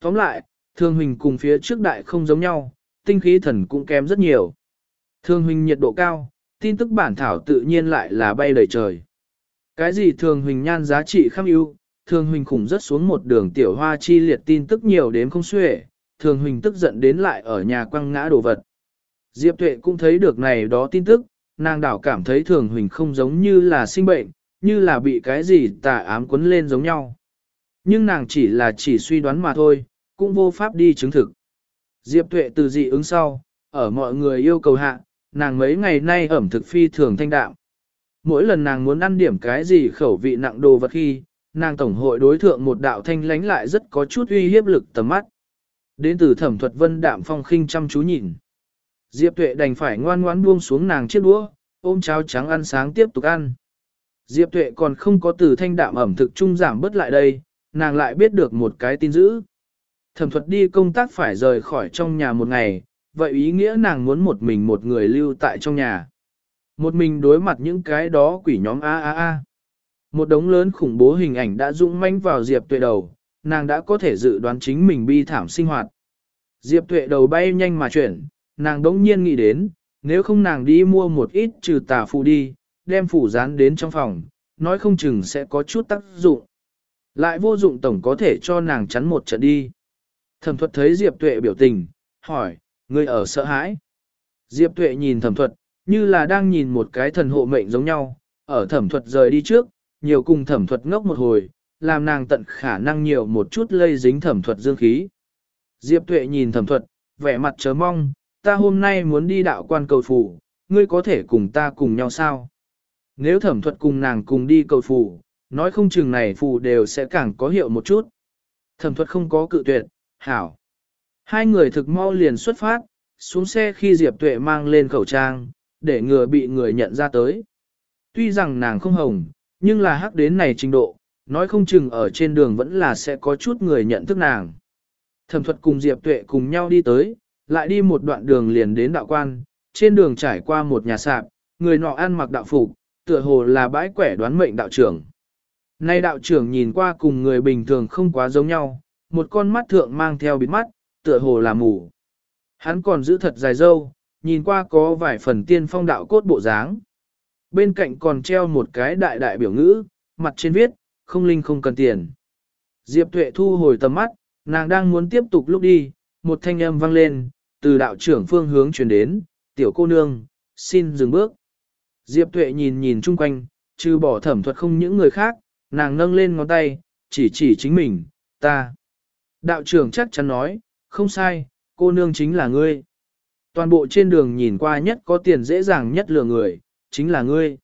Tóm lại, thường huỳnh cùng phía trước đại không giống nhau, tinh khí thần cũng kém rất nhiều. Thường huỳnh nhiệt độ cao, tin tức bản thảo tự nhiên lại là bay đầy trời. Cái gì thường huỳnh nhan giá trị kham ưu, thường huỳnh khủng rất xuống một đường tiểu hoa chi liệt tin tức nhiều đến không xuể, thường huỳnh tức giận đến lại ở nhà quăng ngã đồ vật. Diệp Tuệ cũng thấy được này đó tin tức, nàng đảo cảm thấy thường huỳnh không giống như là sinh bệnh, như là bị cái gì tà ám quấn lên giống nhau. Nhưng nàng chỉ là chỉ suy đoán mà thôi, cũng vô pháp đi chứng thực. Diệp Tuệ từ dị ứng sau, ở mọi người yêu cầu hạ, nàng mấy ngày nay ẩm thực phi thường thanh đạm. Mỗi lần nàng muốn ăn điểm cái gì khẩu vị nặng đồ vật khi, nàng tổng hội đối thượng một đạo thanh lánh lại rất có chút uy hiếp lực tầm mắt. Đến từ thẩm thuật vân đạm phong khinh chăm chú nhìn. Diệp Tuệ đành phải ngoan ngoãn buông xuống nàng chiếc đũa, ôm cháo trắng ăn sáng tiếp tục ăn. Diệp Tuệ còn không có từ thanh đạm ẩm thực trung giảm bớt lại đây, nàng lại biết được một cái tin dữ. Thẩm thuật đi công tác phải rời khỏi trong nhà một ngày, vậy ý nghĩa nàng muốn một mình một người lưu tại trong nhà. Một mình đối mặt những cái đó quỷ nhóm A A A. Một đống lớn khủng bố hình ảnh đã dũng manh vào Diệp Tuệ đầu, nàng đã có thể dự đoán chính mình bi thảm sinh hoạt. Diệp Tuệ đầu bay nhanh mà chuyển, nàng đống nhiên nghĩ đến, nếu không nàng đi mua một ít trừ tà phù đi, đem phủ dán đến trong phòng, nói không chừng sẽ có chút tác dụng. Lại vô dụng tổng có thể cho nàng chắn một trận đi. Thẩm thuật thấy Diệp Tuệ biểu tình, hỏi, ngươi ở sợ hãi. Diệp Tuệ nhìn thẩm thuật, như là đang nhìn một cái thần hộ mệnh giống nhau, ở thẩm thuật rời đi trước, nhiều cùng thẩm thuật ngốc một hồi, làm nàng tận khả năng nhiều một chút lây dính thẩm thuật dương khí. Diệp Tuệ nhìn thẩm thuật, vẻ mặt chớ mong, ta hôm nay muốn đi đạo quan cầu phủ, ngươi có thể cùng ta cùng nhau sao? Nếu thẩm thuật cùng nàng cùng đi cầu phủ, nói không chừng này phù đều sẽ càng có hiệu một chút. Thẩm thuật không có cự tuyệt, hảo. Hai người thực mau liền xuất phát, xuống xe khi Diệp Tuệ mang lên khẩu trang, để ngừa bị người nhận ra tới. Tuy rằng nàng không hồng, nhưng là hắc đến này trình độ, nói không chừng ở trên đường vẫn là sẽ có chút người nhận thức nàng. Thẩm thuật cùng Diệp Tuệ cùng nhau đi tới, lại đi một đoạn đường liền đến đạo quan, trên đường trải qua một nhà sạp, người nọ ăn mặc đạo phục, tựa hồ là bãi quẻ đoán mệnh đạo trưởng. Nay đạo trưởng nhìn qua cùng người bình thường không quá giống nhau, một con mắt thượng mang theo bịt mắt, tựa hồ là mù. Hắn còn giữ thật dài dâu, nhìn qua có vài phần tiên phong đạo cốt bộ dáng. Bên cạnh còn treo một cái đại đại biểu ngữ, mặt trên viết, không linh không cần tiền. Diệp Tuệ thu hồi tầm mắt, nàng đang muốn tiếp tục lúc đi, một thanh âm vang lên, từ đạo trưởng phương hướng truyền đến, tiểu cô nương, xin dừng bước. Diệp Tuệ nhìn nhìn chung quanh, trừ bỏ thẩm thuật không những người khác, nàng nâng lên ngón tay, chỉ chỉ chính mình, ta. Đạo trưởng chắc chắn nói, không sai, cô nương chính là ngươi. Toàn bộ trên đường nhìn qua nhất có tiền dễ dàng nhất lừa người, chính là ngươi.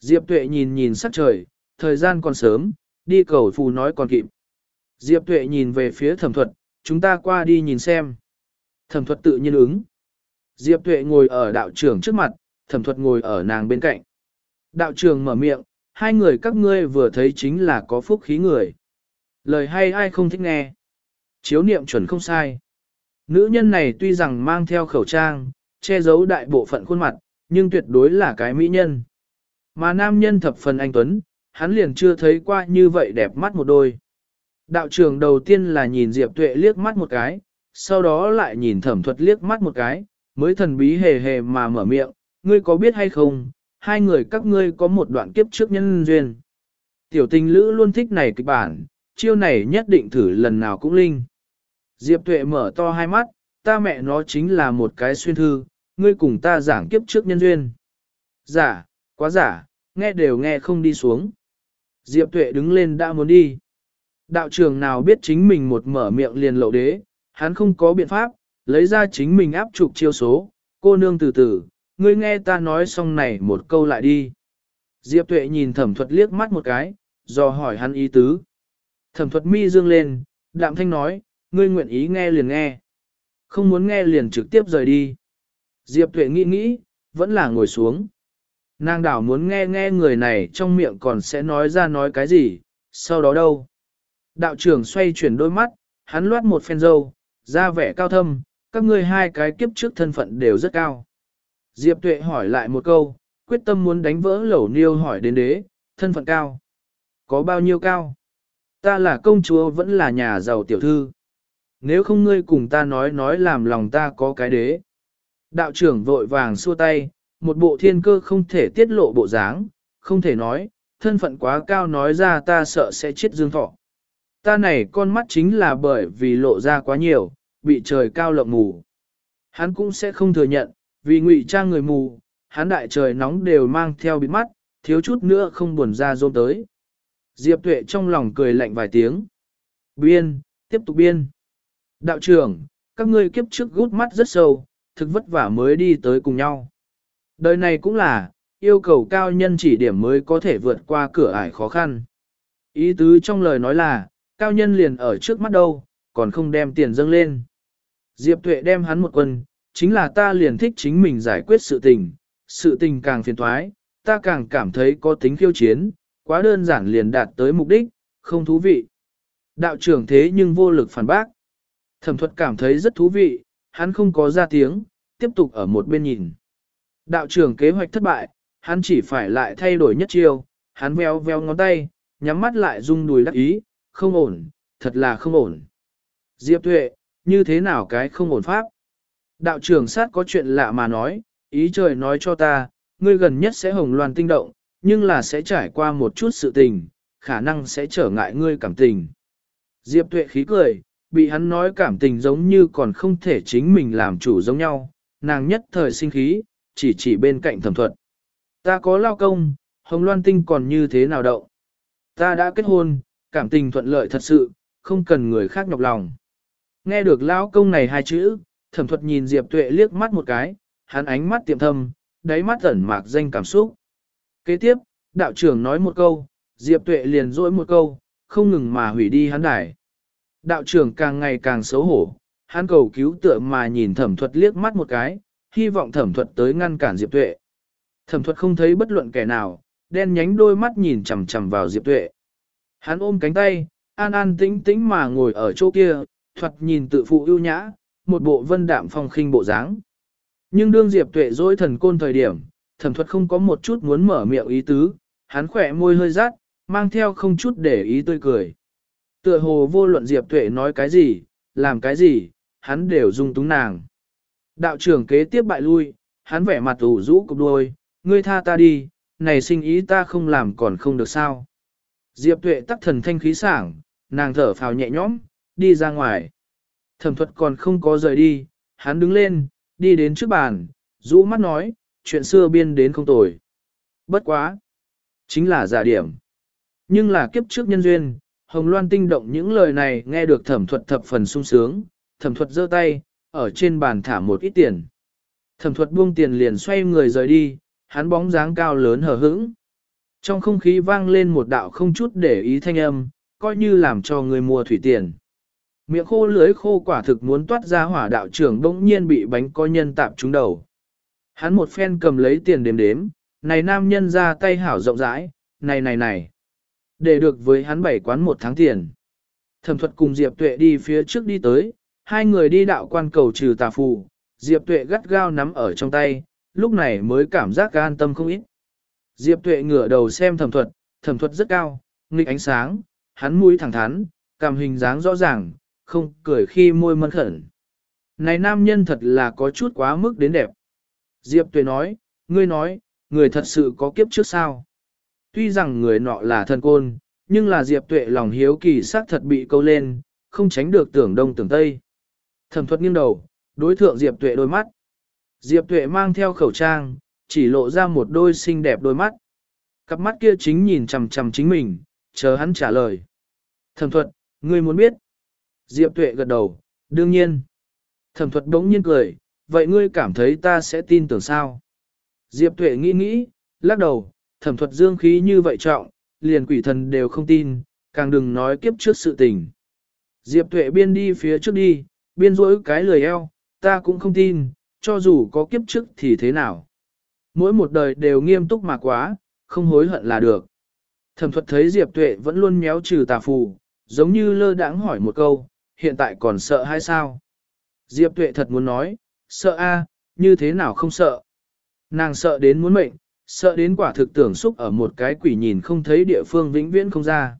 Diệp Tuệ nhìn nhìn sắc trời, thời gian còn sớm, đi cầu phù nói còn kịp. Diệp Tuệ nhìn về phía thẩm thuật, chúng ta qua đi nhìn xem. Thẩm thuật tự nhiên ứng. Diệp Tuệ ngồi ở đạo trưởng trước mặt, thẩm thuật ngồi ở nàng bên cạnh. Đạo trưởng mở miệng, hai người các ngươi vừa thấy chính là có phúc khí người. Lời hay ai không thích nghe. Chiếu niệm chuẩn không sai. Nữ nhân này tuy rằng mang theo khẩu trang, che giấu đại bộ phận khuôn mặt, nhưng tuyệt đối là cái mỹ nhân. Mà nam nhân thập phần anh Tuấn, hắn liền chưa thấy qua như vậy đẹp mắt một đôi. Đạo trưởng đầu tiên là nhìn Diệp Tuệ liếc mắt một cái, sau đó lại nhìn thẩm thuật liếc mắt một cái, mới thần bí hề hề mà mở miệng, ngươi có biết hay không, hai người các ngươi có một đoạn kiếp trước nhân duyên. Tiểu tình lữ luôn thích này kịch bản, chiêu này nhất định thử lần nào cũng linh. Diệp Tuệ mở to hai mắt, ta mẹ nó chính là một cái xuyên thư, ngươi cùng ta giảng kiếp trước nhân duyên. Giả, quá giả, nghe đều nghe không đi xuống. Diệp Tuệ đứng lên đã muốn đi. Đạo trưởng nào biết chính mình một mở miệng liền lộ đế, hắn không có biện pháp, lấy ra chính mình áp trục chiêu số, cô nương từ từ, ngươi nghe ta nói xong này một câu lại đi. Diệp Tuệ nhìn thẩm thuật liếc mắt một cái, do hỏi hắn ý tứ. Thẩm thuật mi dương lên, đạm thanh nói, ngươi nguyện ý nghe liền nghe. Không muốn nghe liền trực tiếp rời đi. Diệp Tuệ nghĩ nghĩ, vẫn là ngồi xuống. Nàng đảo muốn nghe nghe người này trong miệng còn sẽ nói ra nói cái gì, sau đó đâu. Đạo trưởng xoay chuyển đôi mắt, hắn loát một phen dâu, ra vẻ cao thâm, các ngươi hai cái kiếp trước thân phận đều rất cao. Diệp Tuệ hỏi lại một câu, quyết tâm muốn đánh vỡ lẩu niêu hỏi đến đế, thân phận cao. Có bao nhiêu cao? Ta là công chúa vẫn là nhà giàu tiểu thư. Nếu không ngươi cùng ta nói nói làm lòng ta có cái đế. Đạo trưởng vội vàng xua tay, một bộ thiên cơ không thể tiết lộ bộ dáng, không thể nói, thân phận quá cao nói ra ta sợ sẽ chết dương thọ. Ta này con mắt chính là bởi vì lộ ra quá nhiều, bị trời cao lộng mù. Hắn cũng sẽ không thừa nhận, vì ngụy trang người mù, hắn đại trời nóng đều mang theo bịt mắt, thiếu chút nữa không buồn ra rôm tới. Diệp Tuệ trong lòng cười lạnh vài tiếng. Biên, tiếp tục biên. Đạo trưởng, các ngươi kiếp trước gút mắt rất sâu, thực vất vả mới đi tới cùng nhau. Đời này cũng là, yêu cầu cao nhân chỉ điểm mới có thể vượt qua cửa ải khó khăn. Ý tứ trong lời nói là, cao nhân liền ở trước mắt đâu, còn không đem tiền dâng lên. Diệp Tuệ đem hắn một quân, chính là ta liền thích chính mình giải quyết sự tình, sự tình càng phiền thoái, ta càng cảm thấy có tính khiêu chiến, quá đơn giản liền đạt tới mục đích, không thú vị. Đạo trưởng thế nhưng vô lực phản bác. Thẩm thuật cảm thấy rất thú vị, hắn không có ra tiếng, tiếp tục ở một bên nhìn. Đạo trưởng kế hoạch thất bại, hắn chỉ phải lại thay đổi nhất chiêu, hắn veo veo ngón tay, nhắm mắt lại rung đùi đắc ý, không ổn, thật là không ổn. Diệp Tuệ, như thế nào cái không ổn pháp? Đạo trưởng sát có chuyện lạ mà nói, ý trời nói cho ta, ngươi gần nhất sẽ hồng loan tinh động, nhưng là sẽ trải qua một chút sự tình, khả năng sẽ trở ngại ngươi cảm tình. Diệp Tuệ khí cười, bị hắn nói cảm tình giống như còn không thể chính mình làm chủ giống nhau, nàng nhất thời sinh khí, chỉ chỉ bên cạnh thẩm thuật. Ta có lao công, hồng loan tinh còn như thế nào đậu? Ta đã kết hôn, cảm tình thuận lợi thật sự, không cần người khác nhọc lòng. Nghe được lão công này hai chữ, thẩm thuật nhìn Diệp Tuệ liếc mắt một cái, hắn ánh mắt tiệm thâm, đáy mắt ẩn mạc danh cảm xúc. Kế tiếp, đạo trưởng nói một câu, Diệp Tuệ liền dỗi một câu, không ngừng mà hủy đi hắn đài. Đạo trưởng càng ngày càng xấu hổ, hắn cầu cứu tựa mà nhìn thẩm thuật liếc mắt một cái, hy vọng thẩm thuật tới ngăn cản Diệp Tuệ. Thẩm thuật không thấy bất luận kẻ nào, đen nhánh đôi mắt nhìn chằm chằm vào Diệp Tuệ. Hắn ôm cánh tay, an an tĩnh tĩnh mà ngồi ở chỗ kia, thuật nhìn tự phụ ưu nhã, một bộ vân đạm phong khinh bộ dáng. Nhưng đương Diệp Tuệ dối thần côn thời điểm, thẩm thuật không có một chút muốn mở miệng ý tứ, hắn khỏe môi hơi rát, mang theo không chút để ý tươi cười. Tựa hồ vô luận Diệp Tuệ nói cái gì, làm cái gì, hắn đều dung túng nàng. Đạo trưởng kế tiếp bại lui, hắn vẻ mặt ủ rũ cục đôi, ngươi tha ta đi, này sinh ý ta không làm còn không được sao. Diệp Tuệ tắc thần thanh khí sảng, nàng thở phào nhẹ nhõm, đi ra ngoài. Thẩm thuật còn không có rời đi, hắn đứng lên, đi đến trước bàn, rũ mắt nói, chuyện xưa biên đến không tồi. Bất quá. Chính là giả điểm. Nhưng là kiếp trước nhân duyên, Hồng Loan tinh động những lời này nghe được thẩm thuật thập phần sung sướng, thẩm thuật giơ tay, ở trên bàn thả một ít tiền. Thẩm thuật buông tiền liền xoay người rời đi, hắn bóng dáng cao lớn hờ hững. Trong không khí vang lên một đạo không chút để ý thanh âm, coi như làm cho người mua thủy tiền. Miệng khô lưới khô quả thực muốn toát ra hỏa đạo trưởng bỗng nhiên bị bánh có nhân tạp trúng đầu. Hắn một phen cầm lấy tiền đếm đếm, này nam nhân ra tay hảo rộng rãi, này này này. Để được với hắn bảy quán một tháng tiền. Thẩm thuật cùng Diệp Tuệ đi phía trước đi tới, hai người đi đạo quan cầu trừ tà phù, Diệp Tuệ gắt gao nắm ở trong tay, lúc này mới cảm giác an tâm không ít. Diệp Tuệ ngửa đầu xem thẩm thuật, thẩm thuật rất cao, nghịch ánh sáng, hắn mũi thẳng thắn, cảm hình dáng rõ ràng, không cười khi môi mân khẩn. Này nam nhân thật là có chút quá mức đến đẹp. Diệp Tuệ nói, ngươi nói, người thật sự có kiếp trước sao. Tuy rằng người nọ là thân côn, nhưng là Diệp Tuệ lòng hiếu kỳ sắc thật bị câu lên, không tránh được tưởng đông tưởng tây. Thẩm thuật nghiêng đầu, đối thượng Diệp Tuệ đôi mắt. Diệp Tuệ mang theo khẩu trang, chỉ lộ ra một đôi xinh đẹp đôi mắt. Cặp mắt kia chính nhìn chằm chằm chính mình, chờ hắn trả lời. Thẩm thuật, ngươi muốn biết. Diệp Tuệ gật đầu, đương nhiên. Thẩm thuật đống nhiên cười, vậy ngươi cảm thấy ta sẽ tin tưởng sao? Diệp Tuệ nghĩ nghĩ, lắc đầu, thẩm thuật dương khí như vậy trọng, liền quỷ thần đều không tin, càng đừng nói kiếp trước sự tình. Diệp Tuệ biên đi phía trước đi, biên rỗi cái lười eo, ta cũng không tin, cho dù có kiếp trước thì thế nào. Mỗi một đời đều nghiêm túc mà quá, không hối hận là được. Thẩm thuật thấy Diệp Tuệ vẫn luôn méo trừ tà phù, giống như lơ đãng hỏi một câu, hiện tại còn sợ hay sao? Diệp Tuệ thật muốn nói, sợ a, như thế nào không sợ? Nàng sợ đến muốn mệnh, sợ đến quả thực tưởng xúc ở một cái quỷ nhìn không thấy địa phương vĩnh viễn không ra.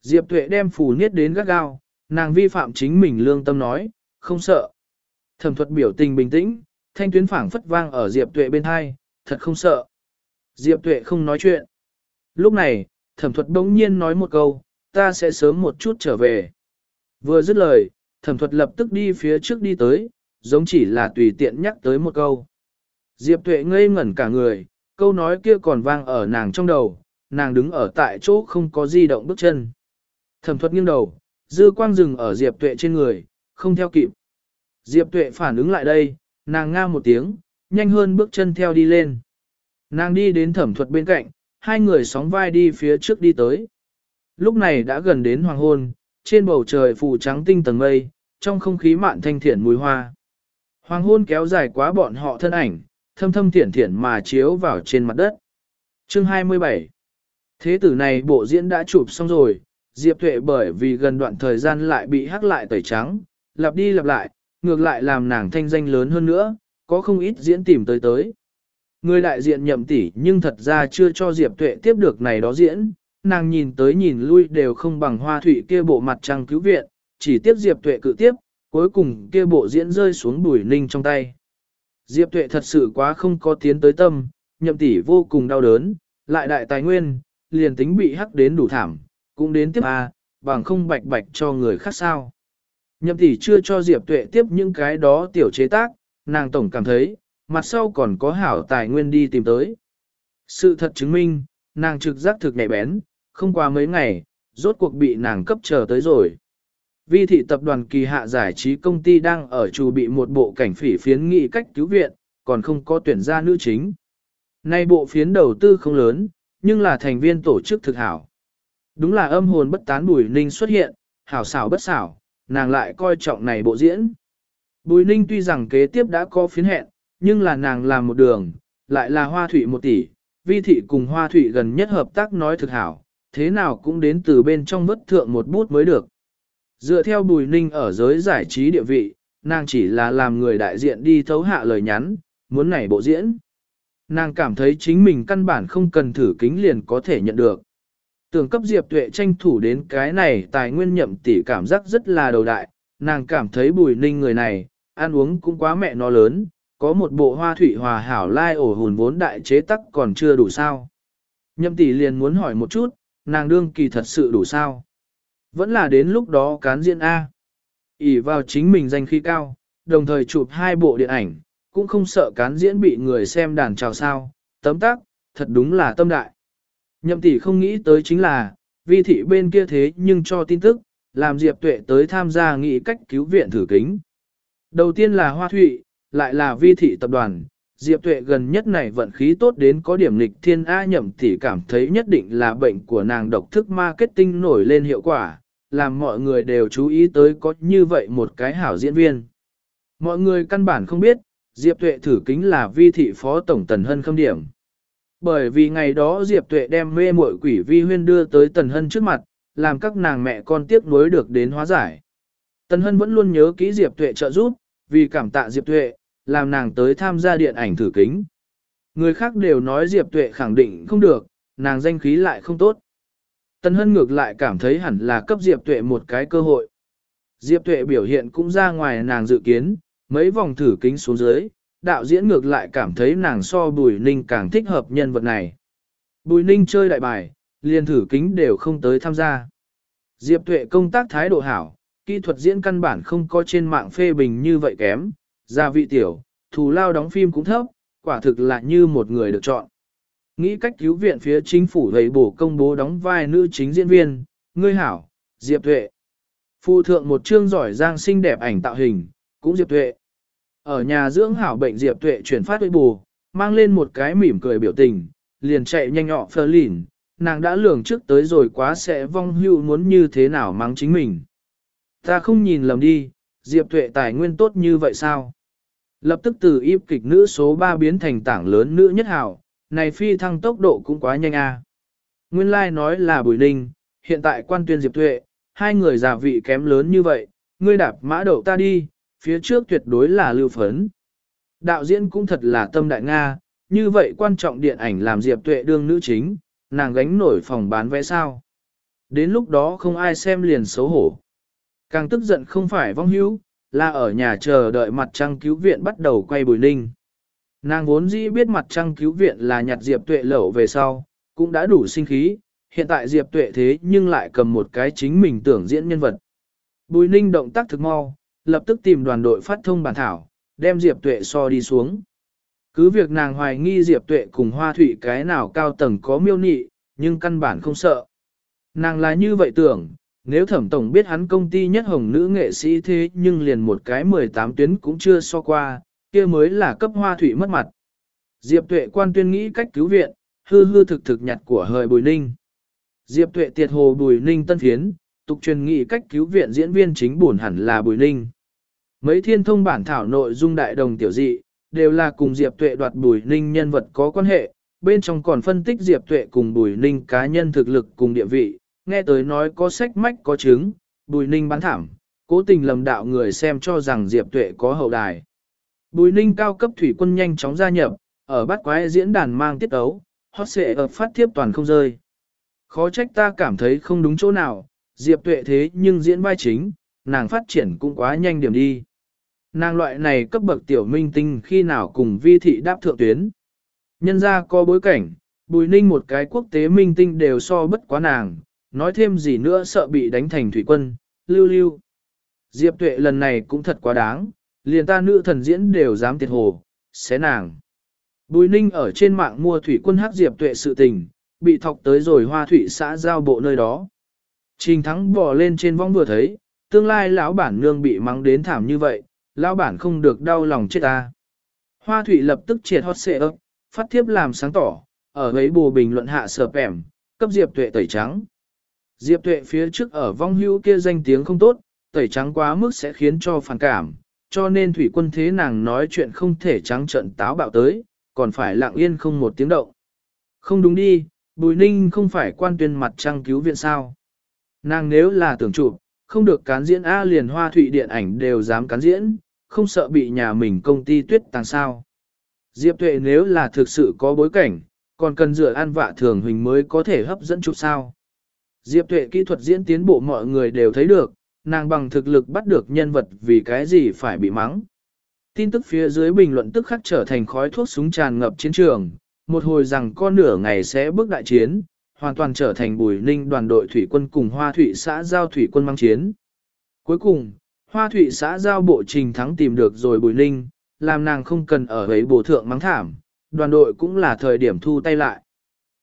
Diệp Tuệ đem phù niết đến gắt gao, nàng vi phạm chính mình lương tâm nói, không sợ. Thẩm thuật biểu tình bình tĩnh, thanh tuyến phảng phất vang ở Diệp Tuệ bên hai, thật không sợ. Diệp Tuệ không nói chuyện. Lúc này, thẩm thuật bỗng nhiên nói một câu, ta sẽ sớm một chút trở về. Vừa dứt lời, thẩm thuật lập tức đi phía trước đi tới, giống chỉ là tùy tiện nhắc tới một câu. Diệp Tuệ ngây ngẩn cả người, câu nói kia còn vang ở nàng trong đầu, nàng đứng ở tại chỗ không có di động bước chân. Thẩm thuật nghiêng đầu, dư quang dừng ở Diệp Tuệ trên người, không theo kịp. Diệp Tuệ phản ứng lại đây, nàng nga một tiếng, nhanh hơn bước chân theo đi lên. Nàng đi đến thẩm thuật bên cạnh, hai người sóng vai đi phía trước đi tới. Lúc này đã gần đến hoàng hôn, trên bầu trời phủ trắng tinh tầng mây, trong không khí mạn thanh thiện mùi hoa. Hoàng hôn kéo dài quá bọn họ thân ảnh, thâm thâm thiển thiển mà chiếu vào trên mặt đất. Chương 27 Thế tử này bộ diễn đã chụp xong rồi, Diệp Tuệ bởi vì gần đoạn thời gian lại bị hắc lại tẩy trắng, lặp đi lặp lại, ngược lại làm nàng thanh danh lớn hơn nữa, có không ít diễn tìm tới tới. Người đại diện nhậm tỷ nhưng thật ra chưa cho Diệp Tuệ tiếp được này đó diễn, nàng nhìn tới nhìn lui đều không bằng hoa thủy kia bộ mặt trăng cứu viện, chỉ tiếp Diệp Tuệ cự tiếp, cuối cùng kia bộ diễn rơi xuống bùi ninh trong tay. Diệp Tuệ thật sự quá không có tiến tới tâm, nhậm tỷ vô cùng đau đớn, lại đại tài nguyên, liền tính bị hắc đến đủ thảm, cũng đến tiếp A, bằng không bạch bạch cho người khác sao. Nhậm tỷ chưa cho Diệp Tuệ tiếp những cái đó tiểu chế tác, nàng tổng cảm thấy, mặt sau còn có hảo tài nguyên đi tìm tới. Sự thật chứng minh, nàng trực giác thực nhạy bén, không qua mấy ngày, rốt cuộc bị nàng cấp chờ tới rồi. Vi thị tập đoàn kỳ hạ giải trí công ty đang ở chủ bị một bộ cảnh phỉ phiến nghị cách cứu viện, còn không có tuyển ra nữ chính. Nay bộ phiến đầu tư không lớn, nhưng là thành viên tổ chức thực hảo. Đúng là âm hồn bất tán Bùi Ninh xuất hiện, hảo xảo bất xảo, nàng lại coi trọng này bộ diễn. Bùi Ninh tuy rằng kế tiếp đã có phiến hẹn, nhưng là nàng làm một đường, lại là hoa thủy một tỷ, vi thị cùng hoa thủy gần nhất hợp tác nói thực hảo, thế nào cũng đến từ bên trong vất thượng một bút mới được. Dựa theo Bùi Ninh ở giới giải trí địa vị, nàng chỉ là làm người đại diện đi thấu hạ lời nhắn, muốn này bộ diễn. Nàng cảm thấy chính mình căn bản không cần thử kính liền có thể nhận được. Tưởng cấp Diệp Tuệ tranh thủ đến cái này tài nguyên nhậm tỷ cảm giác rất là đầu đại, nàng cảm thấy Bùi Ninh người này, ăn uống cũng quá mẹ nó lớn, có một bộ hoa thủy hòa hảo lai ổ hồn vốn đại chế tắc còn chưa đủ sao. Nhậm tỷ liền muốn hỏi một chút, nàng đương kỳ thật sự đủ sao. Vẫn là đến lúc đó cán diễn A. ỉ vào chính mình danh khí cao, đồng thời chụp hai bộ điện ảnh, cũng không sợ cán diễn bị người xem đàn chào sao, tấm tác, thật đúng là tâm đại. Nhậm tỷ không nghĩ tới chính là, vi thị bên kia thế nhưng cho tin tức, làm Diệp Tuệ tới tham gia nghị cách cứu viện thử kính. Đầu tiên là Hoa Thụy, lại là vi thị tập đoàn, Diệp Tuệ gần nhất này vận khí tốt đến có điểm lịch thiên A nhậm tỷ cảm thấy nhất định là bệnh của nàng độc thức marketing nổi lên hiệu quả, làm mọi người đều chú ý tới có như vậy một cái hảo diễn viên. Mọi người căn bản không biết, Diệp Tuệ thử kính là vi thị phó tổng tần hân khâm điểm. Bởi vì ngày đó Diệp Tuệ đem mê muội quỷ vi huyên đưa tới tần hân trước mặt, làm các nàng mẹ con tiếc nuối được đến hóa giải. Tần hân vẫn luôn nhớ kỹ Diệp Tuệ trợ giúp, vì cảm tạ Diệp Tuệ, làm nàng tới tham gia điện ảnh thử kính. Người khác đều nói Diệp Tuệ khẳng định không được, nàng danh khí lại không tốt. Tân Hân ngược lại cảm thấy hẳn là cấp Diệp Tuệ một cái cơ hội. Diệp Tuệ biểu hiện cũng ra ngoài nàng dự kiến, mấy vòng thử kính xuống dưới, đạo diễn ngược lại cảm thấy nàng so Bùi Ninh càng thích hợp nhân vật này. Bùi Ninh chơi đại bài, liền thử kính đều không tới tham gia. Diệp Tuệ công tác thái độ hảo, kỹ thuật diễn căn bản không có trên mạng phê bình như vậy kém, gia vị tiểu, thù lao đóng phim cũng thấp, quả thực là như một người được chọn. Nghĩ cách cứu viện phía chính phủ gầy bổ công bố đóng vai nữ chính diễn viên, ngươi hảo, Diệp Tuệ. Phụ thượng một chương giỏi giang xinh đẹp ảnh tạo hình, cũng Diệp Tuệ. Ở nhà dưỡng hảo bệnh Diệp Tuệ chuyển phát với bù, mang lên một cái mỉm cười biểu tình, liền chạy nhanh nhọ phơ lìn, nàng đã lường trước tới rồi quá sẽ vong hưu muốn như thế nào mắng chính mình. Ta không nhìn lầm đi, Diệp Tuệ tài nguyên tốt như vậy sao? Lập tức từ yếp kịch nữ số 3 biến thành tảng lớn nữ nhất hảo, này phi thăng tốc độ cũng quá nhanh a. À. Nguyên lai like nói là Bùi Ninh, hiện tại quan tuyên Diệp Tuệ, hai người già vị kém lớn như vậy, ngươi đạp mã đậu ta đi, phía trước tuyệt đối là lưu phấn. Đạo diễn cũng thật là tâm đại Nga, như vậy quan trọng điện ảnh làm Diệp Tuệ đương nữ chính, nàng gánh nổi phòng bán vé sao. Đến lúc đó không ai xem liền xấu hổ. Càng tức giận không phải vong hữu, là ở nhà chờ đợi mặt trăng cứu viện bắt đầu quay bùi ninh. Nàng vốn dĩ biết mặt trăng cứu viện là nhặt Diệp Tuệ lẩu về sau, cũng đã đủ sinh khí, hiện tại Diệp Tuệ thế nhưng lại cầm một cái chính mình tưởng diễn nhân vật. Bùi ninh động tác thực mau, lập tức tìm đoàn đội phát thông bản thảo, đem Diệp Tuệ so đi xuống. Cứ việc nàng hoài nghi Diệp Tuệ cùng Hoa Thụy cái nào cao tầng có miêu nị, nhưng căn bản không sợ. Nàng là như vậy tưởng, nếu thẩm tổng biết hắn công ty nhất hồng nữ nghệ sĩ thế nhưng liền một cái 18 tuyến cũng chưa so qua, kia mới là cấp Hoa thủy mất mặt. Diệp Tuệ quan tuyên nghĩ cách cứu viện, hư hư thực thực nhặt của hời Bùi Ninh. Diệp Tuệ tiệt hồ Bùi Ninh tân phiến, tục truyền nghị cách cứu viện diễn viên chính buồn hẳn là Bùi Ninh. Mấy thiên thông bản thảo nội dung đại đồng tiểu dị, đều là cùng Diệp Tuệ đoạt Bùi Ninh nhân vật có quan hệ, bên trong còn phân tích Diệp Tuệ cùng Bùi Ninh cá nhân thực lực cùng địa vị, nghe tới nói có sách mách có chứng, Bùi Ninh bán thảm, cố tình lầm đạo người xem cho rằng Diệp Tuệ có hậu đài. Bùi Ninh cao cấp thủy quân nhanh chóng gia nhập, ở bát quái diễn đàn mang tiết ấu, hot xệ ở phát thiếp toàn không rơi. Khó trách ta cảm thấy không đúng chỗ nào, Diệp Tuệ thế nhưng diễn vai chính, nàng phát triển cũng quá nhanh điểm đi. Nàng loại này cấp bậc tiểu minh tinh khi nào cùng vi thị đáp thượng tuyến. Nhân ra có bối cảnh, bùi ninh một cái quốc tế minh tinh đều so bất quá nàng, nói thêm gì nữa sợ bị đánh thành thủy quân, lưu lưu. Diệp tuệ lần này cũng thật quá đáng, liền ta nữ thần diễn đều dám tiệt hồ, xé nàng. Bùi ninh ở trên mạng mua thủy quân hắc diệp tuệ sự tình, bị thọc tới rồi hoa thủy xã giao bộ nơi đó. Trình thắng bò lên trên vong vừa thấy, tương lai lão bản nương bị mắng đến thảm như vậy, lão bản không được đau lòng chết ta. Hoa thủy lập tức triệt hot xệ ấp, phát thiếp làm sáng tỏ, ở ấy bù bình luận hạ sờ pẻm, cấp Diệp Tuệ tẩy trắng. Diệp Tuệ phía trước ở vong hưu kia danh tiếng không tốt, tẩy trắng quá mức sẽ khiến cho phản cảm, cho nên thủy quân thế nàng nói chuyện không thể trắng trận táo bạo tới, còn phải lặng yên không một tiếng động. Không đúng đi, Bùi Ninh không phải quan tuyên mặt trăng cứu viện sao. Nàng nếu là tưởng chụp, không được cán diễn A liền hoa thụy điện ảnh đều dám cán diễn, không sợ bị nhà mình công ty tuyết tàng sao. Diệp Tuệ nếu là thực sự có bối cảnh, còn cần dựa ăn vạ thường hình mới có thể hấp dẫn chụp sao. Diệp Tuệ kỹ thuật diễn tiến bộ mọi người đều thấy được, nàng bằng thực lực bắt được nhân vật vì cái gì phải bị mắng. Tin tức phía dưới bình luận tức khắc trở thành khói thuốc súng tràn ngập chiến trường, một hồi rằng con nửa ngày sẽ bước đại chiến, hoàn toàn trở thành bùi ninh đoàn đội thủy quân cùng hoa thủy xã giao thủy quân mang chiến. Cuối cùng, hoa thủy xã giao bộ trình thắng tìm được rồi bùi ninh, làm nàng không cần ở ấy bổ thượng mắng thảm, đoàn đội cũng là thời điểm thu tay lại.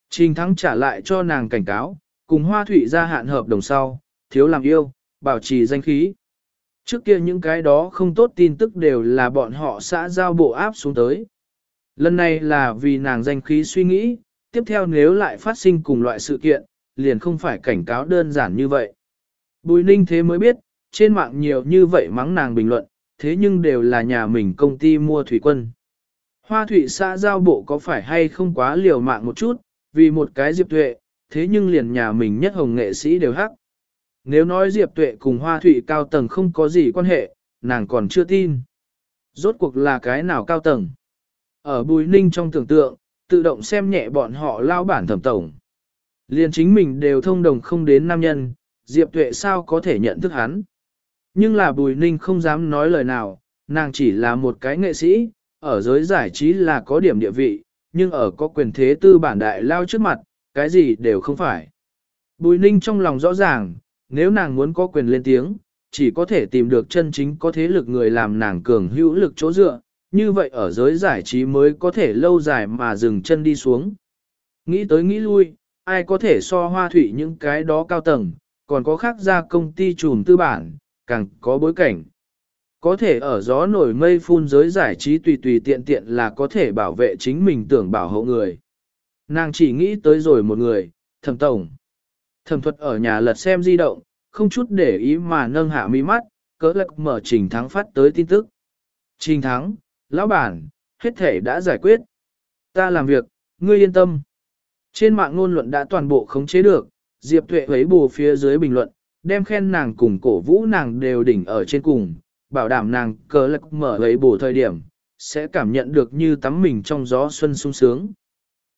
Trình thắng trả lại cho nàng cảnh cáo, cùng hoa thủy gia hạn hợp đồng sau, thiếu làm yêu, bảo trì danh khí. Trước kia những cái đó không tốt tin tức đều là bọn họ xã giao bộ áp xuống tới. Lần này là vì nàng danh khí suy nghĩ, tiếp theo nếu lại phát sinh cùng loại sự kiện, liền không phải cảnh cáo đơn giản như vậy. Bùi ninh thế mới biết, trên mạng nhiều như vậy mắng nàng bình luận, thế nhưng đều là nhà mình công ty mua thủy quân. Hoa thủy xã giao bộ có phải hay không quá liều mạng một chút, vì một cái diệp tuệ, thế nhưng liền nhà mình nhất hồng nghệ sĩ đều hắc. Nếu nói diệp tuệ cùng hoa Thụy cao tầng không có gì quan hệ, nàng còn chưa tin. Rốt cuộc là cái nào cao tầng? Ở bùi ninh trong tưởng tượng, tự động xem nhẹ bọn họ lao bản thẩm tổng. Liền chính mình đều thông đồng không đến nam nhân, Diệp Tuệ sao có thể nhận thức hắn. Nhưng là Bùi Ninh không dám nói lời nào, nàng chỉ là một cái nghệ sĩ, ở giới giải trí là có điểm địa vị, nhưng ở có quyền thế tư bản đại lao trước mặt, cái gì đều không phải. Bùi Ninh trong lòng rõ ràng, nếu nàng muốn có quyền lên tiếng, chỉ có thể tìm được chân chính có thế lực người làm nàng cường hữu lực chỗ dựa, như vậy ở giới giải trí mới có thể lâu dài mà dừng chân đi xuống. Nghĩ tới nghĩ lui, ai có thể so hoa thủy những cái đó cao tầng, còn có khác ra công ty trùm tư bản, càng có bối cảnh. Có thể ở gió nổi mây phun giới giải trí tùy tùy tiện tiện là có thể bảo vệ chính mình tưởng bảo hộ người. Nàng chỉ nghĩ tới rồi một người, thẩm tổng. Thẩm thuật ở nhà lật xem di động, không chút để ý mà nâng hạ mi mắt, cỡ lạc mở trình thắng phát tới tin tức. Trình thắng, lão bản, hết thể đã giải quyết. Ta làm việc, ngươi yên tâm. Trên mạng ngôn luận đã toàn bộ khống chế được, Diệp Tuệ ấy bù phía dưới bình luận, đem khen nàng cùng cổ vũ nàng đều đỉnh ở trên cùng, bảo đảm nàng cờ lạc mở ấy bù thời điểm, sẽ cảm nhận được như tắm mình trong gió xuân sung sướng.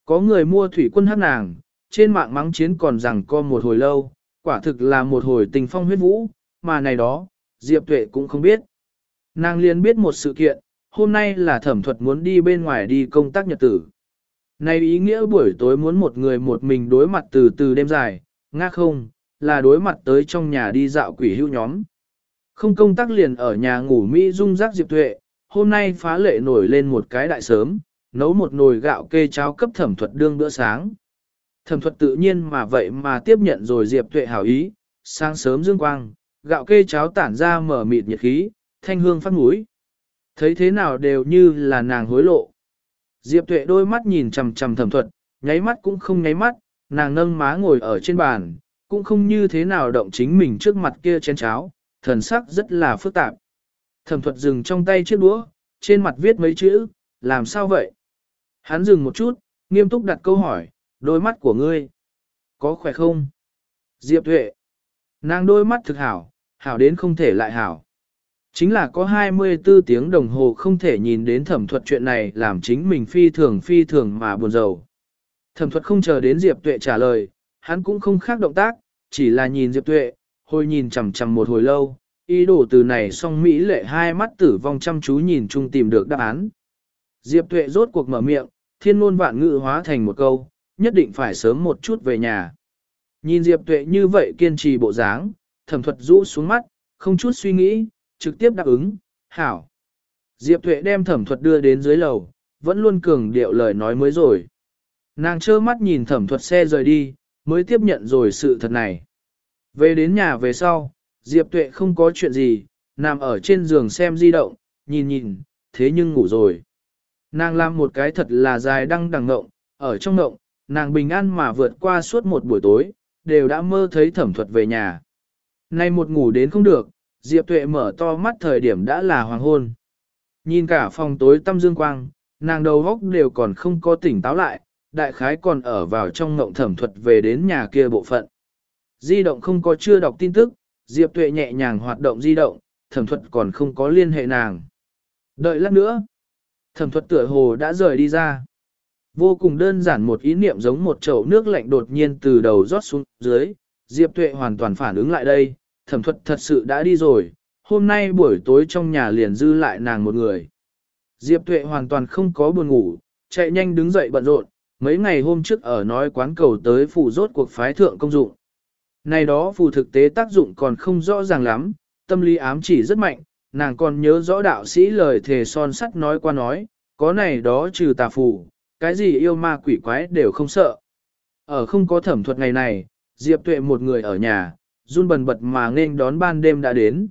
Có người mua thủy quân hát nàng, trên mạng mắng chiến còn rằng co một hồi lâu, quả thực là một hồi tình phong huyết vũ, mà này đó, Diệp Tuệ cũng không biết. Nàng liền biết một sự kiện, hôm nay là thẩm thuật muốn đi bên ngoài đi công tác nhật tử. Này ý nghĩa buổi tối muốn một người một mình đối mặt từ từ đêm dài, nga không, là đối mặt tới trong nhà đi dạo quỷ hữu nhóm. Không công tác liền ở nhà ngủ Mỹ dung rác Diệp Tuệ, hôm nay phá lệ nổi lên một cái đại sớm, nấu một nồi gạo kê cháo cấp thẩm thuật đương bữa sáng. Thẩm thuật tự nhiên mà vậy mà tiếp nhận rồi Diệp Tuệ hảo ý, sáng sớm dương quang, gạo kê cháo tản ra mở mịt nhiệt khí, thanh hương phát mũi. Thấy thế nào đều như là nàng hối lộ. Diệp Tuệ đôi mắt nhìn chằm chằm thẩm thuật, nháy mắt cũng không nháy mắt, nàng nâng má ngồi ở trên bàn, cũng không như thế nào động chính mình trước mặt kia chén cháo, thần sắc rất là phức tạp. Thẩm thuật dừng trong tay chiếc đũa, trên mặt viết mấy chữ, làm sao vậy? Hắn dừng một chút, nghiêm túc đặt câu hỏi, đôi mắt của ngươi, có khỏe không? Diệp Thuệ, nàng đôi mắt thực hảo, hảo đến không thể lại hảo. Chính là có 24 tiếng đồng hồ không thể nhìn đến thẩm thuật chuyện này làm chính mình phi thường phi thường mà buồn rầu. Thẩm thuật không chờ đến Diệp Tuệ trả lời, hắn cũng không khác động tác, chỉ là nhìn Diệp Tuệ, hồi nhìn chằm chằm một hồi lâu, ý đồ từ này xong Mỹ lệ hai mắt tử vong chăm chú nhìn chung tìm được đáp án. Diệp Tuệ rốt cuộc mở miệng, thiên ngôn vạn ngữ hóa thành một câu, nhất định phải sớm một chút về nhà. Nhìn Diệp Tuệ như vậy kiên trì bộ dáng, thẩm thuật rũ xuống mắt, không chút suy nghĩ, trực tiếp đáp ứng, hảo. Diệp Tuệ đem thẩm thuật đưa đến dưới lầu, vẫn luôn cường điệu lời nói mới rồi. Nàng trơ mắt nhìn thẩm thuật xe rời đi, mới tiếp nhận rồi sự thật này. Về đến nhà về sau, Diệp Tuệ không có chuyện gì, nằm ở trên giường xem di động, nhìn nhìn, thế nhưng ngủ rồi. Nàng làm một cái thật là dài đăng đằng ngộng, ở trong ngộng, nàng bình an mà vượt qua suốt một buổi tối, đều đã mơ thấy thẩm thuật về nhà. Nay một ngủ đến không được, Diệp Tuệ mở to mắt thời điểm đã là hoàng hôn. Nhìn cả phòng tối tăm dương quang, nàng đầu góc đều còn không có tỉnh táo lại, đại khái còn ở vào trong ngộng thẩm thuật về đến nhà kia bộ phận. Di động không có chưa đọc tin tức, Diệp Tuệ nhẹ nhàng hoạt động di động, thẩm thuật còn không có liên hệ nàng. Đợi lát nữa, thẩm thuật tựa hồ đã rời đi ra. Vô cùng đơn giản một ý niệm giống một chậu nước lạnh đột nhiên từ đầu rót xuống dưới, Diệp Tuệ hoàn toàn phản ứng lại đây, thẩm thuật thật sự đã đi rồi, hôm nay buổi tối trong nhà liền dư lại nàng một người. Diệp Tuệ hoàn toàn không có buồn ngủ, chạy nhanh đứng dậy bận rộn, mấy ngày hôm trước ở nói quán cầu tới phụ rốt cuộc phái thượng công dụng. Này đó phù thực tế tác dụng còn không rõ ràng lắm, tâm lý ám chỉ rất mạnh, nàng còn nhớ rõ đạo sĩ lời thề son sắt nói qua nói, có này đó trừ tà phù, cái gì yêu ma quỷ quái đều không sợ. Ở không có thẩm thuật ngày này, Diệp Tuệ một người ở nhà, run bần bật mà nên đón ban đêm đã đến.